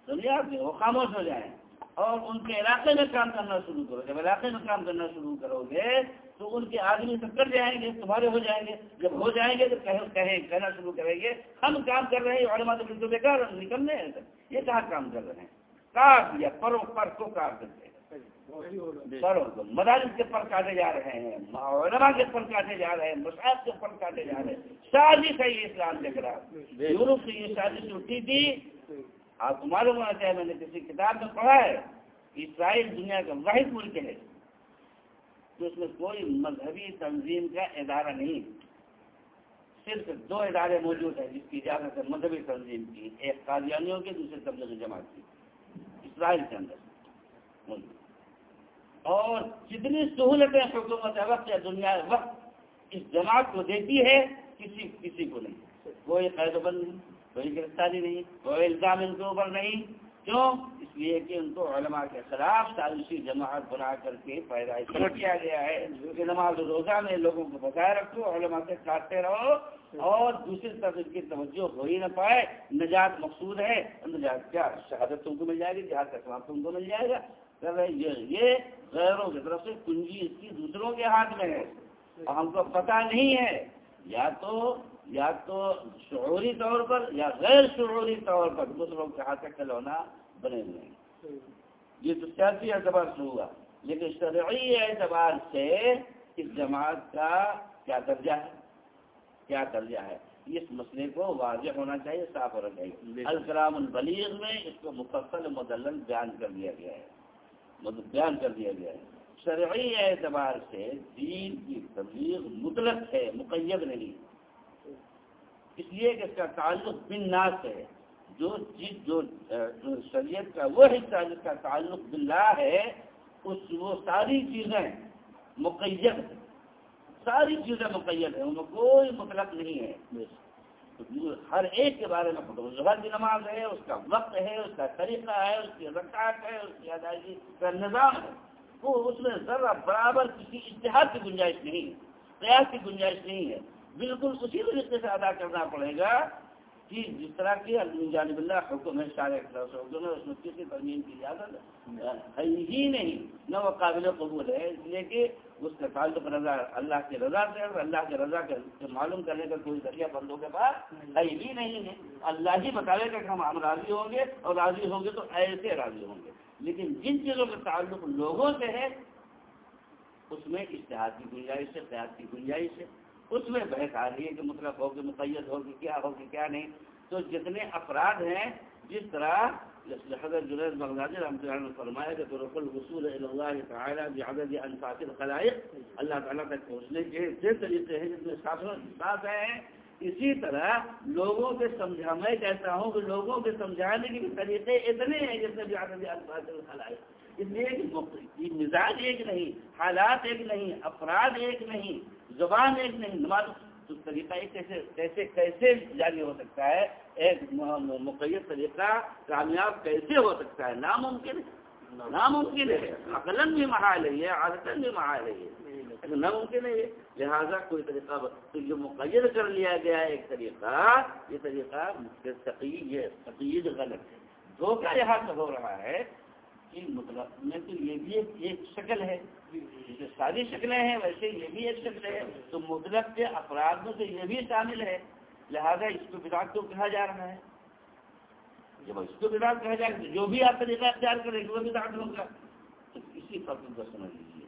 سمجھے آپ وہ خاموش ہو جائیں اور ان کے علاقے میں کام کرنا شروع کرو۔ جب علاقے میں کام کرنا شروع کرو گے تو ان کے آدمی سب کر جائیں گے، تمہارے ہو جائیں گے۔ جب ہو جائیں گے تو کہیں کہنا شروع کریں گے، ہم کام کر رہے ہیں، علماء تو بالکل بیکار نکلنے ہیں۔ یہ کہاں کام کر رہے ہیں؟ کاٹ دیا پرو پر کو کاٹ دیتے پرو مدارس کے پر کاٹے جا رہے ہیں، علماء کے پر کاٹے جا رہے ہیں مسائل کے پر کاٹے جا رہے ہیں۔ سازش ہے یہ اسلام دیکھ رہا یورپ سے یہ سازش اٹھی تھی۔ آپ کو معلوم ہونا چاہیے، میں نے کسی کتاب میں پڑھا ہے اسرائیل دنیا کا واحد ملک ہے۔ تو اس میں کوئی مذہبی تنظیم کا ادارہ نہیں صرف دو ادارے موجود ہیں جس کی اجازت ہے مذہبی تنظیم کی، ایک قادیانیوں کی، دوسرے تبلیغ جماعت کی، اسرائیل کے اندر۔ اور جتنی سہولتیں حکومت وقت یا دنیا وقت اس جماعت کو دیتی ہے، کسی کسی کو نہیں۔ کوئی قید و بند نہیں، کوئی گرفتاری نہیں، کوئی الزام ان کے اوپر نہیں۔ کیوں؟ اس لیے کہ ان کو علماء کے خلاف سازشی جماعت بنا کر کے پیدائش کیا گیا ہے۔ کہ نماز روزہ میں لوگوں کو بتائے رکھو علماء سے کاٹتے رہو اور دوسری طرف ان کی توجہ ہو ہی نہ پائے۔ نجات مقصود ہے۔ نجات کیا؟ شہادت تم کو مل جائے گی جہاز کا سواب تم کو مل جائے گا۔ یہ غیروں کی طرف سے کنجی اس کی دوسروں کے ہاتھ میں ہے۔ ہم کو پتہ نہیں ہے۔ یا تو یا تو شعوری طور پر یا غیر شعوری طور پر دوسروں کے ہاتھ کھلونا بنے ہوئے یہ تو سیاسی اعتبار سے ہوا لیکن شرعی اعتبار سے اس جماعت کا کیا درجہ ہے؟ کیا درجہ ہے؟ اس مسئلے کو واضح ہونا چاہیے صاف ہونا چاہیے۔ الکلام البلیغ میں اس کو مفصل مدلل بیان کر دیا گیا ہے۔ بیان کر دیا گیا ہے۔ شرعی اعتبار سے دین کی تبلیغ مطلق ہے مقید نہیں۔ اس لیے کہ اس کا تعلق بن ناس ہے۔ جو جس جو شریعت کا وہ حصہ جس کا تعلق باللہ ہے، اس وہ ساری چیزیں مقید ساری چیزیں مقید ہیں، ان میں کوئی مطلب نہیں ہے۔ ہر ایک کے بارے میں ظہر کی نماز ہے، اس کا وقت ہے، اس کا طریقہ ہے، اس کی رکعت ہے، اس کی ادائیگی کا نظام ہے۔ وہ اس میں ذرا برابر کسی اشتہار کی گنجائش نہیں ہے، قیاس کی گنجائش نہیں ہے۔ بالکل اسی طریقے سے ادا کرنا پڑے گا کہ جس طرح کی جانب اللہ حکم ہے سارے حکم ہے اس میں کسی ترمیم کی اجازت ہے۔ ہی نہیں، نہ وہ قابل قبول ہے۔ اس لیے کہ اس کا تعلق رضا، اللہ کی رضا سے اور اللہ کے رضا کے معلوم کرنے کا کوئی ذریعہ بندوں کے پاس ہے ہی نہیں ہے۔ اللہ ہی بتائے گا کہ ہم ہم راضی ہوں گے، اور راضی ہوں گے تو ایسے راضی ہوں گے۔ لیکن جن چیزوں کا تعلق لوگوں سے ہے، اس میں اشتہار کی گنجائش ہے قیاس کی گنجائش ہے۔ اس میں بحث آ رہی ہے کہ مطلب ہوگی مقید ہوگی کیا ہوگی کیا نہیں۔ تو جتنے افراد ہیں، جس طرح حضرت جنید بغدادی رحمۃ اللہ نے فرمایا کہ طرف الوصول اللہ تعالیٰ بعدد انفاط الخلائق، اللہ تعالیٰ تک پہنچنے کے جس طریقے ہیں، جس میں ساتھ ہیں اسی طرح لوگوں کے سمجھا میں کہتا ہوں کہ لوگوں کے سمجھانے کے طریقے اتنے ہیں جس میں بعدد انفاط الخلائق۔ اس لیے کہ مزاج ایک نہیں، حالات ایک نہیں، افراد ایک نہیں۔ زبان ایک نہیں، نماز تو طریقہ ایک کیسے کیسے کیسے جاری ہو سکتا ہے؟ ایک مقید طریقہ کامیاب کیسے ہو سکتا ہے؟ ناممکن ناممکن ہے عقلن بھی محال ہے عادتن بھی محال ہے ناممکن ہے لہٰذا کوئی طریقہ تو جو مقید کر لیا گیا ہے ایک طریقہ، یہ طریقہ تقید ہے تقید غلط ہے۔ دھوکہ یہاں سے ہو رہا ہے کہ مطلب میں تو یہ بھی ایک شکل ہے۔ جیسے ساری شکلیں ہیں، ویسے یہ بھی ایک شکل ہے۔ تو مطلب کے افراد میں تو یہ بھی شامل ہے۔ لہذا اس کو براٹ کو کہا جا رہا ہے؟ جب اس کو براٹ کہا جائے گا جو بھی آپ طریقہ اختیار کریں گے، وہ بھی ہوگا۔ تو اسی فرق کو سمجھ لیجیے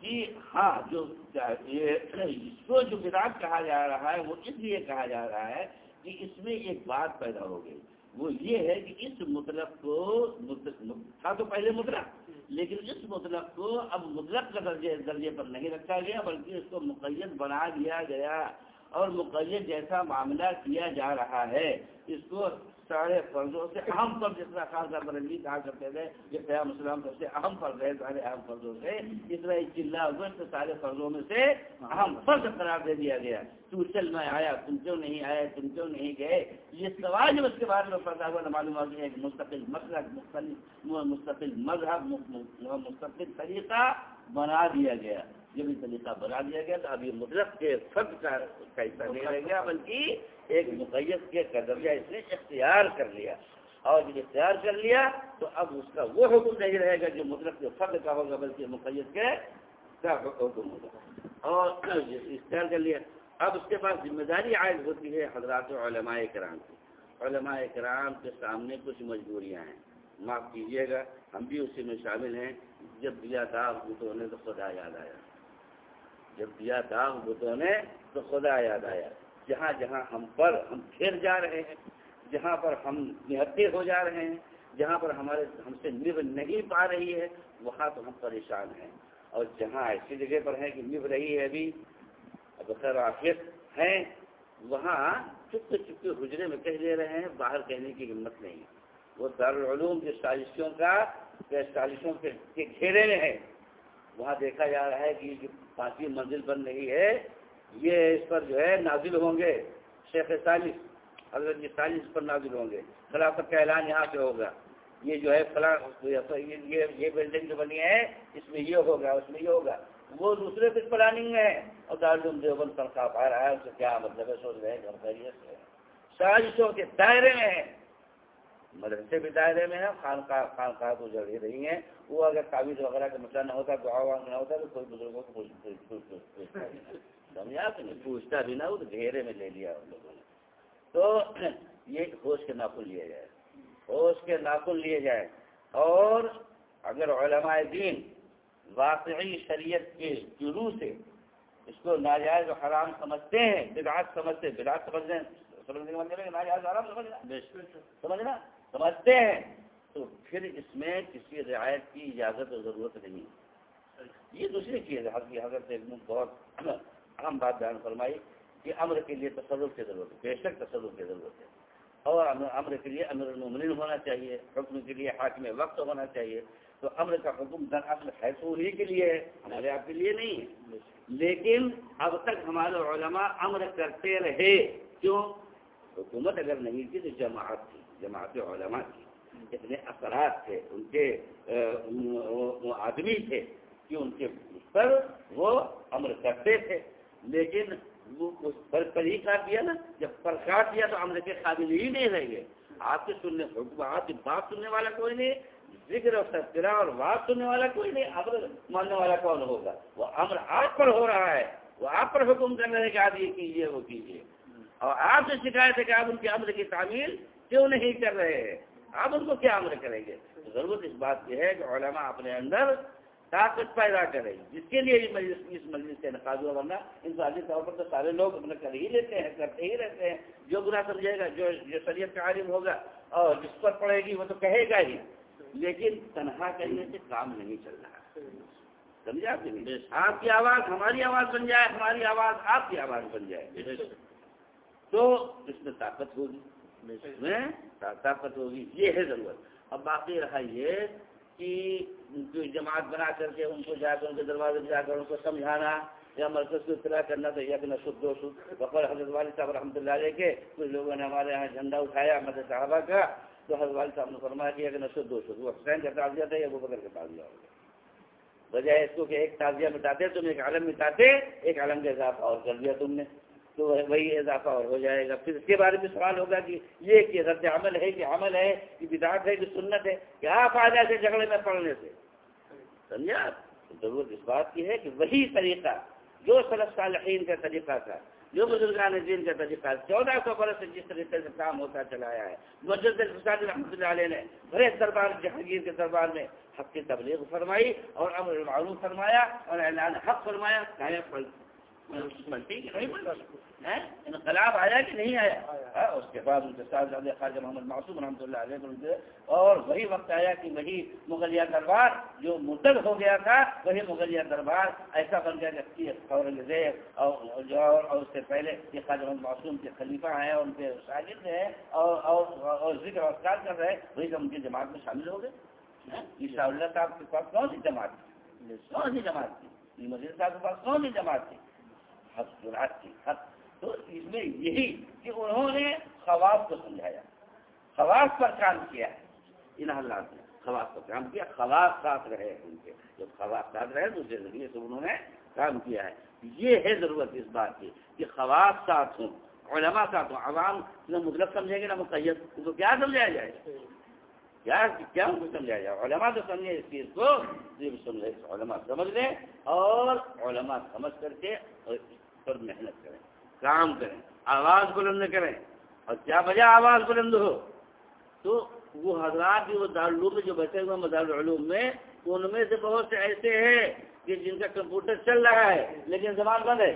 کہ ہاں جو اس کو جو براٹ کہا جا رہا ہے، وہ اس لیے کہا جا رہا ہے کہ اس میں ایک بات پیدا ہو گئی۔ وہ یہ ہے کہ اس مطلب کو مطلب- مطلب- تھا تو پہلے مطلب لیکن اس مطلب کو اب مطلب کا درجے درجے پر نہیں رکھا گیا، بلکہ اس کو مقید بنا دیا گیا اور مقید جیسا معاملہ کیا جا رہا ہے، اس کو سارے فرضوں سے اہم فرض جتنا خاص برنگی کہا کرتے تھے یہ قیام اسلام سب سے اہم فرض ہے، سارے اہم فرضوں سے۔ اس طرح چلا ہوئے تو سارے فرضوں میں سے اہم فرض قرار دے دیا گیا۔ تو چل میں آیا، تم کیوں نہیں آیا تم کیوں نہیں گئے؟ یہ سوال جو اس کے بارے میں پیدا ہوا معلوم ہو ایک مستقل مسئلہ مختلف، مستقل مذہب، مستقل طریقہ بنا دیا گیا۔ یہ بھی طریقہ بنا دیا گیا تو اب یہ مطلب کے فرد کا حصہ نہیں رہ گیا بلکہ ایک مقیت کے درجہ اس نے اختیار کر لیا۔ اور جب اختیار کر لیا تو اب اس کا وہ حکم نہیں رہے گا جو مطلب کے فرد کا ہوگا، بلکہ مقیت کے کا حکم ہوگا۔ اور اختیار کر لیا، اب اس کے پاس ذمہ داری عائد ہوتی ہے حضرات علماء کرام کی۔ علماء کرام کے سامنے کچھ مجبوریاں ہیں۔ معاف کیجیے گا، ہم بھی اسی میں شامل ہیں۔ جب دیا تھا بتوں نے تو خدا یاد آیا۔ جب دیا تھا بتوں نے تو خدا یاد آیا۔ جہاں جہاں ہم پر ہم پھر جا رہے ہیں، جہاں پر ہم نہتے ہو جا رہے ہیں، جہاں پر ہمارے ہم سے نب نہیں پا رہی ہے، وہاں تو ہم پریشان ہیں۔ اور جہاں ایسی جگہ پر ہے کہ نب رہی ہے ابھی بخیر آفیت ہیں، وہاں چپتے چپتے حجرے میں کہہ دے رہے ہیں، باہر کہنے کی ہمت نہیں۔ وہ دارالعلوم جو سازشوں کا سازشوں کے گھیرے میں ہے۔ وہاں دیکھا جا رہا ہے کہ جو پانچویں منزل بن رہی ہے، یہ اس پر جو ہے نازل ہوں گے۔ شیخ سالس، حضرت جی سالس پر نازل ہوں گے۔ خلافت کا اعلان یہاں پہ ہوگا۔ یہ جو ہے فلاں، یہ بلڈنگ جو بنی ہے، اس میں یہ ہوگا، اس میں یہ ہوگا۔ وہ دوسرے کچھ پلاننگ میں ہے۔ اور دارالعلوم دیوبند تنخواہ پا رہا ہے، اس سے کیا مطلب ہے؟ سوچ رہے گھر خیریت سازشوں کے دائرے میں ہے۔ مدرسے بھی دائرے میں ہے، خانقاہ خانقاہ کو جڑی رہی ہیں۔ وہ اگر تعویذ وغیرہ کا مسئلہ نہ ہوتا دعا وہاں نہ ہوتا تو کوئی بزرگوں کو سمجھا تو نہیں پوچھتا بھی نہ ہو تو گھیرے میں لے لیا ان لوگوں نے۔ تو یہ ہوش کے ناخن لیے جائے ہوش کے ناخن لیے جائے۔ اور اگر علماء دین واقعی شریعت کے شروع سے اس کو ناجائز و حرام سمجھتے ہیں بدعات سمجھتے بدعات سمجھتے ہیں ناجائز حرام سمجھنا۔ سمجھنا؟ سمجھتے ہیں۔ تو پھر اس میں کسی رعایت کی اجازت و ضرورت نہیں یہ دوسری چیز ہے، حضرت بہت اہم بات بیان فرمائی کہ امر کے لیے تصور کی ضرورت ہے، بے شک تصور کی ضرورت ہے۔ اور امر کے لیے امر المومن ہونا چاہیے، حکم کے لیے حاکم وقت ہونا چاہیے۔ تو امر کا حکم دراصل ہے تو کے لیے ہے، ہمارے آپ کے لیے نہیں ہے۔ لیکن اب تک ہمارے علماء امر کرتے رہے، کیوں؟ حکومت اگر نہیں تھی تو جماعت تھی جماعت علماء تھی اتنے اثرات تھے، ان کے آدمی تھے کہ ان کے پر وہ امر کرتے تھے۔ لیکن وہ اس پر پر ہی کاٹ دیا نا، جب پر کاٹ دیا تو امر کے قابل ہی نہیں رہیں گے۔ آپ کے سننے آپ کی بات سننے والا کوئی نہیں، ذکر اور تذکرہ اور بات سننے والا کوئی نہیں، امر ماننے والا کون ہوگا؟ وہ امر آپ پر ہو رہا ہے۔ وہ آپ پر حکم کر رہے کہ آپ یہ کیجیے وہ کیجیے۔ اور آپ سے شکایت ہے کہ آپ ان کے امر کی تعمیل کیوں نہیں کر رہے ہیں؟ آپ ان کو کیا امر کریں گے؟ ضرورت اس بات کی ہے کہ علماء اپنے اندر طاقت پیدا کریں۔ جس کے لیے یہ مجلس اس مجلس کا انعقاد ہوا ورنہ انسانی طور پر تو سارے لوگ اپنا کر ہی لیتے ہیں کرتے ہی رہتے ہیں۔ جو برا سمجھے گا جو جو شریعت کا عالم ہوگا اور جس پر پڑے گی وہ تو کہے گا ہی۔ لیکن تنہا کرنے سے کام نہیں چل رہا۔ سمجھے آپ آپ کی آواز ہماری آواز بن جائے ہماری آواز آپ کی آواز بن جائے۔ تو اس میں طاقت ہوگی۔ میں طاقت ہوگی، یہ ہے ضرورت۔ اب باقی رہا یہ کہ جماعت بنا کر کے ان کو جا کر، ان کے دروازے میں جا کر ان کو سمجھانا یا مرکز کو اطلاع کرنا تو یا کہ نہ شد دو شد۔ بقر حضرت والد صاحب رحمۃ اللہ علیہ کے کچھ لوگوں نے ہمارے یہاں جھنڈا اٹھایا، مدد صحابہ کا، تو حضرت والد صاحب نے فرمایا کہ یا کہ نہ شد دو شد۔ وہ حسین کا تعزیہ تھا یا وہ بکر کا تعزیہ ہوگا بجائے اس کو کہ ایک تعزیہ مٹاتے، تم ایک عالم مٹاتے، ایک عالم کا اضافہ اور کر دیا تم نے۔ تو وہی اضافہ اور ہو جائے گا۔ پھر اس کے بارے میں سوال ہوگا کہ یہ کہ رد عمل ہے کہ عمل ہے کہ بدعت ہے کہ سنت ہے کیا فائدہ سے جھگڑے میں پڑنے سے سمجھا؟ ضرورت اس بات کی ہے کہ وہی طریقہ، جو صلف صالحین کا طریقہ تھا، جو بزرگان دین کا طریقہ، چودہ سو برس سے جس طریقے سے کام ہوتا چلا آیا ہے۔ مسجد الفساد رحمۃ اللہ علیہ نے بڑے دربار جہانگیر کے دربار میں حق کی تبلیغ فرمائی اور امر المعروف فرمایا اور اعلان حق فرمایا۔ انقلاب آیا کہ نہیں آیا اس کے بعد ان کے ساتھ خواجہ محمد معصوم رحمۃ اللہ علیہ اور وہی وقت آیا کہ وہی مغلیہ دربار جو مدد ہو گیا تھا وہی مغلیہ دربار ایسا بن گیا کہ اور جو اور اس سے پہلے یہ خواجہ محمد معصوم کے خلیفہ ہیں ان کے شاگرد ہیں اور اور ذکر اوسکار کر رہے وہی ان کی جماعت میں شامل ہو گئے عیشا اللہ صاحب کے پاس کون سی جماعت تھی کون سی جماعت تھی مزید صاحب کے پاس کون سی جماعت تھی؟ حق کی حق۔ تو اس میں یہی کہ انہوں نے خواص کو سمجھایا۔ خواص پر کام کیا۔ ہے ان حالات نے خواص پر کام کیا۔ خواص ساتھ رہے ان کے۔ جب خواص ساتھ رہے تو اس ذریعے سے انہوں نے کام کیا ہے۔ یہ ہے ضرورت اس بات کی کہ خواص ساتھ ہوں۔ علماء ساتھ ہوں۔ عوام نہ مطلب سمجھیں گے نہ مقیت ان کو کیا سمجھایا جائے؟ کیا؟ کیا ان کو سمجھایا جائے؟ علماء تو سمجھے اس چیز کو۔ سمجھے علماء سمجھ لیں اور علماء سمجھ کر کے پر محنت کریں، کام کریں، آواز بلند کریں۔ اور کیا وجہ آواز بلند ہو؟ تو وہ حضرات بھی وہ دارالعلوم میں جو بچے ہوئے مدار العلوم میں، ان میں سے بہت سے ایسے ہیں کہ جن کا کمپیوٹر چل رہا ہے، لیکن زبان بند ہے۔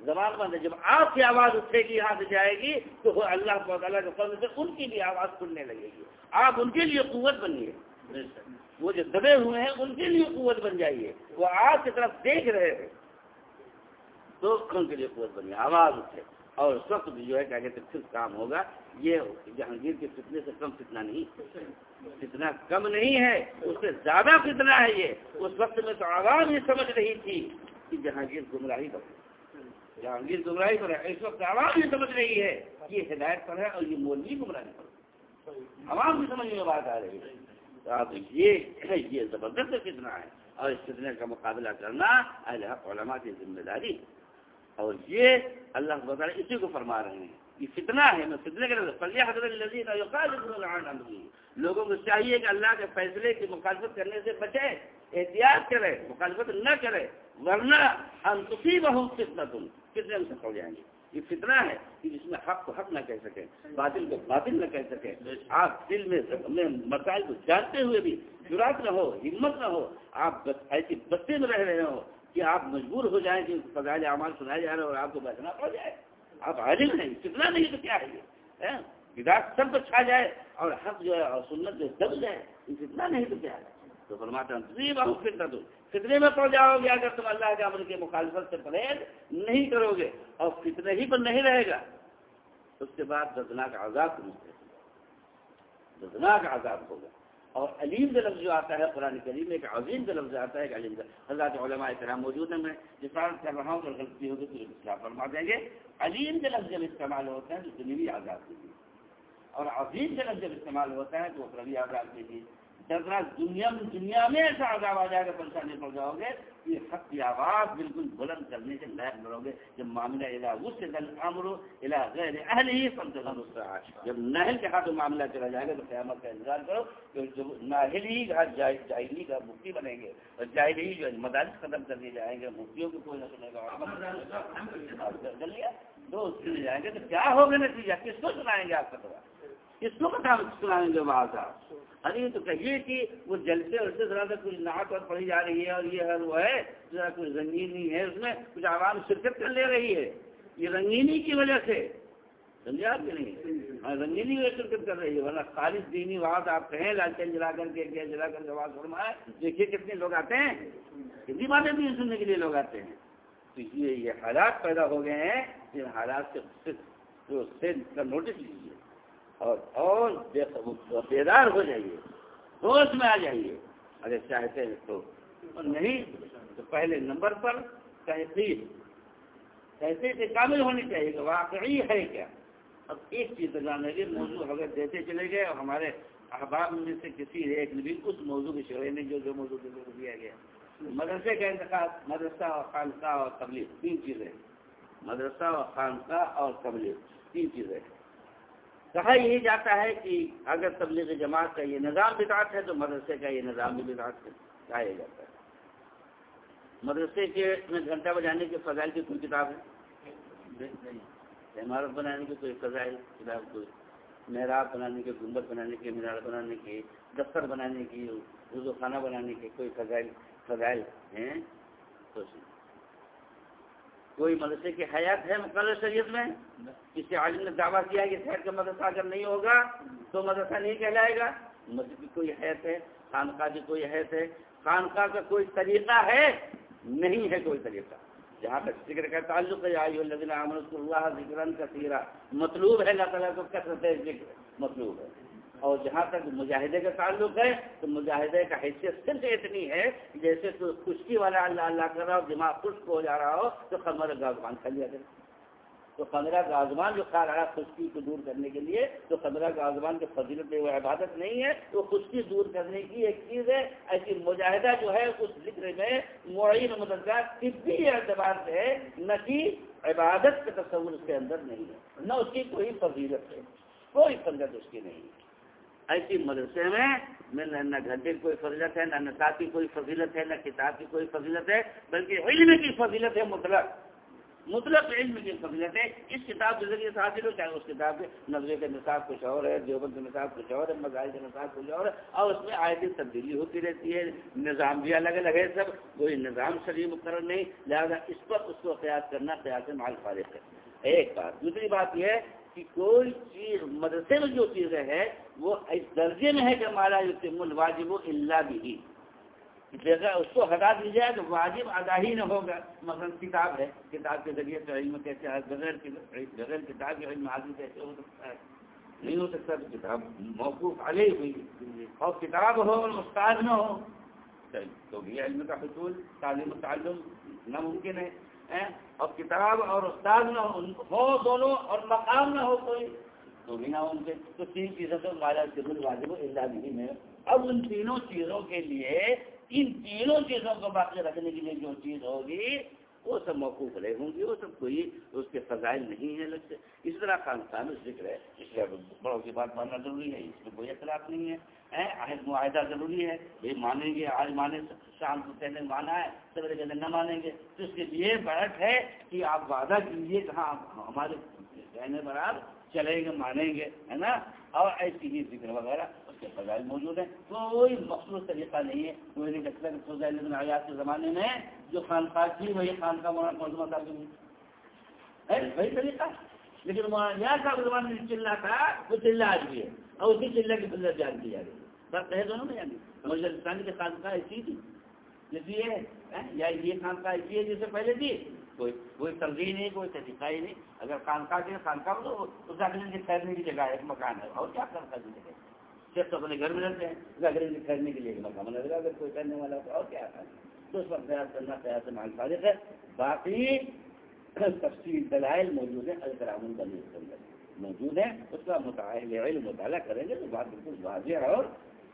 زبان بند ہے۔ جب آپ کی آواز اٹھے گی یہاں سے جائے گی، تو وہ اللہ تعالیٰ کے فضل سے ان کی بھی آواز سننے لگے گی۔ آپ ان کے لیے قوت بنیے۔ وہ جو دبے ہوئے ہیں، ان کے لیے قوت بن جائیے۔ وہ آپ کی طرف دیکھ رہے ہیں۔ تو ان کے لیے قوت بنی آواز اٹھے۔ اور اس وقت بھی جو ہے کیا کہتے پھر کام ہوگا۔ یہ جہانگیر کے فتنے سے کم فتنا نہیں۔ فتنا کم نہیں ہے، اس سے زیادہ فتنا ہے یہ۔ اس وقت میں تو عوام یہ سمجھ رہی تھی کہ جہانگیر گمراہی پر جہانگیر گمراہی پر ہے، اس وقت عوام یہ سمجھ رہی ہے کہ یہ ہدایت پر ہے اور یہ مولوی گمراہی پر عوام کی سمجھ میں بات آ رہی ہے۔ یہ یہ زبردست فتنا ہے۔ اور اس فتنے کا مقابلہ کرنا اہل علماء کی ذمہ داری اور یہ اللہ تعالیٰ اسی کو فرما رہے ہیں۔ یہ فتنہ ہے، میں فتنے کے فلیہ حضرت لوگوں کو چاہیے کہ اللہ کے فیصلے کی مخالفت کرنے سے بچے، احتیاط کرے، مخالفت نہ کرے۔ ورنہ ہم کسی بہت فتنا تم کتنے ہم سفل جائیں گے۔ یہ فتنہ ہے کہ جس میں حق کو حق نہ کہہ سکے باطل کو باطل نہ کہہ سکے آپ دل میں مسائل کو جانتے ہوئے بھی جرات نہ ہو، ہمت نہ ہو، آپ ایسی بستی میں رہ رہے ہو کہ آپ مجبور ہو جائیں کہ فضائل اعمال سنائے جا رہے اور آپ کو بیٹھنا پڑ جائے۔ آپ حاضر نہیں کتنا نہیں تو کیا ہے؟ یہ سب کو چھا جائے اور حق جو ہے اور سنت جو دب جائے۔ کتنا نہیں تو کیا ہے؟ تو فرماتا ہوں بہت فتنا دو فتنے میں پڑ جاؤ گے اگر تم اللہ کے عمل کے مخالفت سے پرہیز نہیں کرو گے اور فتنے ہی پر نہیں رہے گا۔ اس کے بعد دردناک عذاب کو مستحق دردناک عذاب ہوگا۔ اور علیم کا لفظ جو آتا ہے قرآن کریم میں ایک عظیم کا لفظ آتا ہے ایک علیم کا حضرات علماء کرام موجود ہیں میں جس طرح کر رہا ہوں اگر غلطی ہوگی تو اصلاح فرما دیں گے۔ علیم کا لفظ جب استعمال ہوتا ہے تو دنوی آزاد کے لیے اور عظیم کا لفظ جب استعمال ہوتا ہے تو اخروی آزاد کے لیے دردنا دنیا میں دنیا میں ایسا عذاب آ جائے گا پریشانی پڑ جاؤ گے کہ حق کی آواز بالکل بلند کرنے کے لائق بڑھو گے جب معاملہ الا اس سے دل الا غیر اہل ہی جب نہل کے ہاتھ معاملہ چلا جائے گا تو قیامت کا انتظار کرو کہ جب ناہل ہی جاہلی کا مفتی بنیں گے اور جاہلی جو مدارس ختم کر دیے جائیں گے مفتیوں کو کوئی نہ سنے گا دو جائیں گے تو کیا ہوگا نتیجہ کس کو سنائیں گے آپ کا کس کو بتا سنائیں گے وہاں کا ارے تو کہیے کہ وہ جلسے اور سے ذرا کچھ نعت اور پڑھی جا رہی ہے اور یہ ہے وہ ہے ذرا کچھ رنگینی ہے، اس میں کچھ عوام شرکت کر لے رہی ہے۔ یہ رنگینی کی وجہ سے۔ سمجھے آپ کے نہیں؟ ہاں رنگینی کی شرکت کر رہی ہے۔ ورنہ خالص دینی واد آپ کہیں لالچین جلا کر کے، کیا جلا کر کے آواز فرمائے، دیکھیے کتنے لوگ آتے ہیں۔ کتنی باتیں بھی سننے کے لیے لوگ آتے ہیں۔ تو یہ یہ حالات پیدا ہو گئے ہیں۔ جن حالات سے نوٹس لیجیے اور اور بیدار ہو جائیے ہوش میں آ جائیے۔ اگر چاہتے ہیں تو اور نہیں، تو پہلے نمبر پر تحقیق تحقیق سے کامل ہونی چاہیے کہ واقعی ہے کیا۔ اب ایک چیز جانے کے موضوع اگر دیتے چلے گئے اور ہمارے احباب میں سے کسی ایک نے بھی اس موضوع کی شعرے نے جو جو موضوع دیا گیا۔ مدرسے کا انتخاب، مدرسہ اور خانقاہ اور تبلیغ، تین چیزیں۔ مدرسہ اور خانقاہ اور تبلیغ، تین چیزیں۔ کہا یہی جاتا ہے کہ اگر تبلیغ جماعت کا یہ نظام بدعت ہے تو مدرسے کا یہ نظام بھی بدعت کہا جاتا ہے۔ مدرسے کے میں گھنٹہ بجانے کے فضائل کی کوئی کتاب ہے؟ عمارت بنانے کی کوئی فضائل کتاب کوئی؟ محراب بنانے کے، گنبد بنانے کے، مینار بنانے کے، دفتر بنانے کی اردو خانہ بنانے کے کوئی فضائل فضائل ہیں؟ کوئی مدرسے کی حیات ہے مقرر شریعت میں؟ کسی عالم نے دعویٰ کیا کہ شہر کا مدرسہ اگر نہیں ہوگا تو مدرسہ نہیں کہلائے گا؟ مسجد کی کوئی حیث ہے؟ خانقاہ کی کوئی حیث ہے؟ خانقاہ کا کوئی طریقہ ہے؟ نہیں ہے کوئی طریقہ۔ جہاں تک ذکر کا تعلق ہے اللہ ذکر کا مطلوب ہے اللہ تعالیٰ کو کثرت ذکر، مطلوب ہے۔ اور جہاں تک مجاہدے کا تعلق ہے، تو مجاہدے کا حیثیت صرف اتنی ہے جیسے کوئی خشکی والا اللہ اللہ کر رہا ہو، دماغ خشک ہو جا رہا ہو، تو خمر گازمان کھا لیا کرے۔ تو خمرہ گازمان جو کھا رہا ہے خشکی کو دور کرنے کے لیے، تو خمرہ گازمان کے فضیلت وہ عبادت نہیں ہے۔ تو خشکی دور کرنے کی ایک چیز ہے، ایسی مجاہدہ جو ہے، اس ذکر میں معین مددگار طبی اعتبار سے ہے، نہ کہ عبادت کا تصور اس کے اندر نہیں ہے۔ نہ اس کی کوئی فضیلت ہے، کوئی فضیلت اس کی نہیں ہے۔ ایسی مدرسے میں نہ گھنٹے کی کوئی فضیلت ہے، نہ نصاب کی کوئی فضیلت ہے، نہ کتاب کی کوئی فضیلت ہے، بلکہ علم کی فضیلت ہے، مطلق۔ مطلق علم کی فضیلت ہے۔ اس کتاب کے ذریعے سے حاصل ہو چاہے اس کتاب کے نظرے کا نصاب کچھ اور ہے، دیوبند کا نصاب کچھ اور ہے مزاح کا نصاب کچھ اور ہے، اور اس میں آئے دن تبدیلی ہوتی رہتی ہے نظام بھی الگ الگ ہے سب، کوئی نظام شریف مقرر نہیں۔ لہٰذا اس پر اس کو قیاس کرنا قیاس مال فارغ ہے۔ ایک بات، دوسری بات یہ ہے کہ کوئی چیز مدرسے میں جو چیزیں ہیں وہ اس درجے میں ہے کہ مالا واجب و اللہ بھی جگہ اس کو ہٹا دی جائے تو واجب ادا ہی نہ ہوگا۔ مثلا کتاب ہے، کتاب کے ذریعے سے علم کیسے بغیر بغیر کتاب کے علم حاصل کیسے ہو سکتا ہے؟ نہیں ہو سکتا تو کتاب موقوف علیہ ہوئی۔ اور کتاب ہو اور استاد نہ ہو۔ تو بھی علم کا حصول، تعلیم و تعلم ناممکن ہے اور کتاب اور استاد نہ ہو دونوں اور مقام نہ ہو کوئی۔ تو بھی نہ ان کے تو تین چیزوں سے مالا جب واجب اللہ نہیں ہے اب ان تینوں چیزوں کے لیے، ان تینوں چیزوں کو باقی رکھنے کے لیے جو چیز ہوگی، وہ سب موقوف رہے ہوں گی، وہ سب کوئی اس کے فضائل نہیں ہے لگتے۔ اس طرح خان خان ذکر ہے۔ اس لیے بڑوں کی بات ماننا ضروری ہے، اس میں کوئی اختلاف نہیں ہے۔ عہد، معاہدہ ضروری ہے۔ یہ مانیں گے، آج مانے، شام کو کہنے مانا ہے، سویرے کہنے نہ مانیں گے۔ تو اس کے لیے بیٹھ ہے کہ آپ وعدہ کیجیے کہاں ہمارے کہنے پر آپ چلیں گے مانیں گے، ہے نا؟ اور ایسی ہی ذکر وغیرہ اس کے فضائل موجود ہیں۔ کوئی مخصوص طریقہ نہیں ہے۔ کوئی نہیں کہتا کہ فضائل ابن آیات کے زمانے میں جو خانقاہ تھی، وہی خانقاہ مولانا موضوع صاحب کی وہی طریقہ۔ لیکن مولانا صاحب کے زمانے میں چلنا تھا، وہ چلنا آج بھی ہے۔ اور اسی چلنے کی فضلت جان کی جا رہی ہے بس کہے دونوں میں جانی مجھے کی خانقاہ ایسی تھی۔ جیسی ہے یا یہ خانقاہ ایسی ہے جس سے پہلے تھی۔ کوئی کوئی تنظیم نہیں، کوئی طریقہ ہی نہیں۔ اگر خانقاہ کے خانقاہ تو زاگرین کے ٹھہرنے کی جگہ ہے، ایک مکان ہے۔ اور کیا خانقاہ کی جگہ صرف تو اپنے گھر میں رہتے ہیں۔ زاگرین کے ٹھہرنے کے لیے ایک مکان بنا لگا اگر کوئی ٹھہرنے والا تو اور کیا ہے؟ تو اس پر قیاس کرنا قیاس مال فارغ ہے۔ باقی تفصیل، دلائل موجود ہیں۔ الکرام البنی کے اندر موجود ہیں۔ اس کا مطالعہ مطالعہ کریں گے تو بات بالکل واضح اور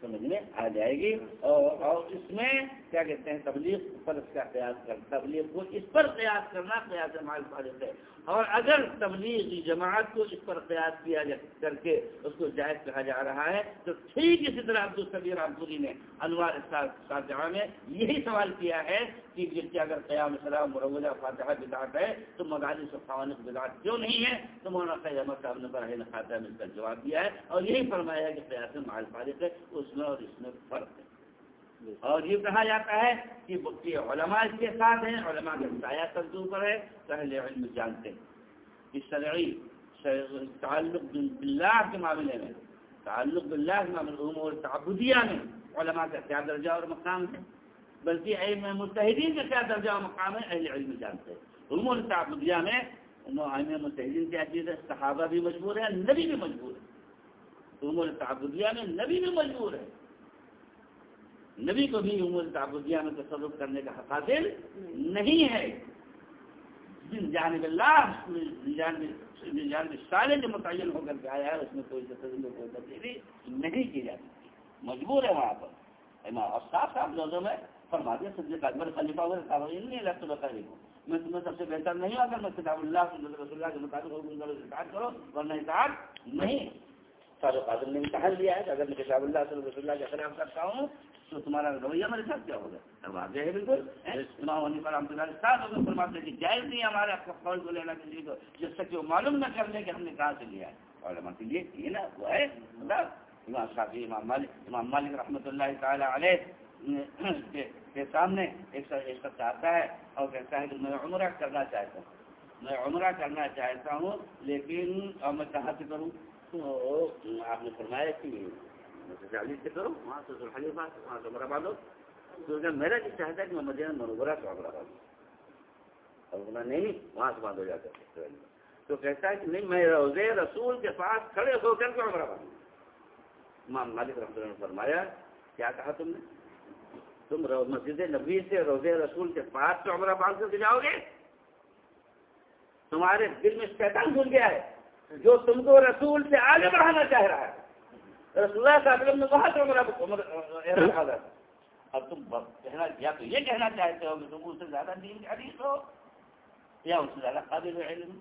سمجھ میں آ جائے گی اور اور اس میں کیا کہتے ہیں تبلیغ پر اس کا قیاس کر تبلیغ کو اس پر قیاس کرنا قیاس مال فارغ ہے۔ اور اگر تبلیغ جماعت کو اس پر قیاس کیا جا کر کے اس کو جائز کہا جا رہا ہے، تو ٹھیک اسی طرح عبد الصبیر نے انوار فاتحہ میں یہی سوال کیا ہے کہ جس کے اگر قیام سلام مروجہ فاتحہ بدعت ہے، تو مغالی صفحان بدعت کیوں نہیں ہے؟ تو مولانا قید احمد صاحب نے براہ خاتہ میں اس کا جواب دیا ہے اور یہی فرمایا ہے کہ قیاس مال فارغ ہے، اس میں اور اس میں فرق ہے۔ اور یہ کہا جاتا ہے کہ علماء اس کے ساتھ ہیں، علماء کے سایہ ترجو پر ہے پہلے علم جانتے ہیں۔ اس شرعی تعلق باللہ کے معاملے میں، تعلق باللہ کے معاملے امور تعبدیہ میں علماء کا کیا درجہ اور مقام ہے؟ بلکہ علم متحدین کا کیا درجہ اور مقام ہے، اہل علم جانتے ہیں۔ امور تعبدیہ میں علم متحدین کیا چیز ہے، صحابہ بھی مجبور ہے نبی بھی مجبور ہے امور تعبدیہ میں نبی بھی مجبور ہے نبی کو بھی عمر تعبدیہ میں تصرف کرنے کا حق حاصل نہیں ہے۔ جانب اللہ جانب سارے جو متعین ہو کر کے آیا ہے، اس میں کوئی کوئی تبدیلی نہیں کی جاتی مجبور ہے وہاں پر۔ اور صاف صاف لوگوں میں فرما دیا سب اکبر خلیفہ نہیں لگتا بتا رہی ہوں میں تمہیں سب سے بہتر نہیں ہوں، اگر میں کتاب اللہ سنت رسول اللہ کے مطابق کرو، ورنہ اطاعت نہیں۔ فاروق اعظم نے امتحان لیا ہے کہ اگر میں کتاب اللہ صلی اللہ اللہ کے خلاف کرتا ہوں، تو تمہارا رویہ میرے ساتھ کیا ہوگا؟ واضح ہے بالکل امام ونی پر رحمۃ اللہ ساتھ ہوگا فرماتے کہ جائز نہیں ہمارے قول کو لینا کسی کو، جس تک وہ معلوم نہ کر لیں کہ ہم نے کہاں سے لیا ہے۔ اور کے لیے یہ نا وہ ہے امام شافی امام مالک امام مالک رحمۃ اللہ تعالی علیہ کے سامنے ایک شخص آتا ہے اور کہتا ہے کہ میں عمرہ کرنا چاہتا ہوں۔ میں عمرہ کرنا چاہتا ہوں، لیکن اور میں کہاں سے کروں؟ تو آپ نے فرمایا کہ چالیس سے کرو وہاں سے خلیفہ وہاں سے عمرہ باندھو۔ تو میرا جو چاہتا ہے کہ میں مدینہ منورہ سے عمرہ باندھوں۔ اور بولا نہیں، وہاں سے باندھو جا کر تو کہتا ہے کہ نہیں، میں روزے رسول کے پاس کھڑے ہو کر کے عمرہ باندھوں۔ امام مالک رحمۃ اللہ نے فرمایا، کیا کہا تم نے؟ تم مسجد نبی سے روزے رسول کے پاس سے عمرہ باندھ کر کے جاؤ گے؟ تمہارے دل میں شیطان گھل گیا ہے۔ جو تم کو رسول سے آگے بڑھانا چاہ رہا ہے۔ رسول اللہ صلی اللہ علیہ وسلم نے بہت عمر اب تم کہنا یا تو یہ کہنا چاہتے ہو کہ تم اس سے زیادہ دین کے حدیث ہو، یا اس سے زیادہ قابل علم۔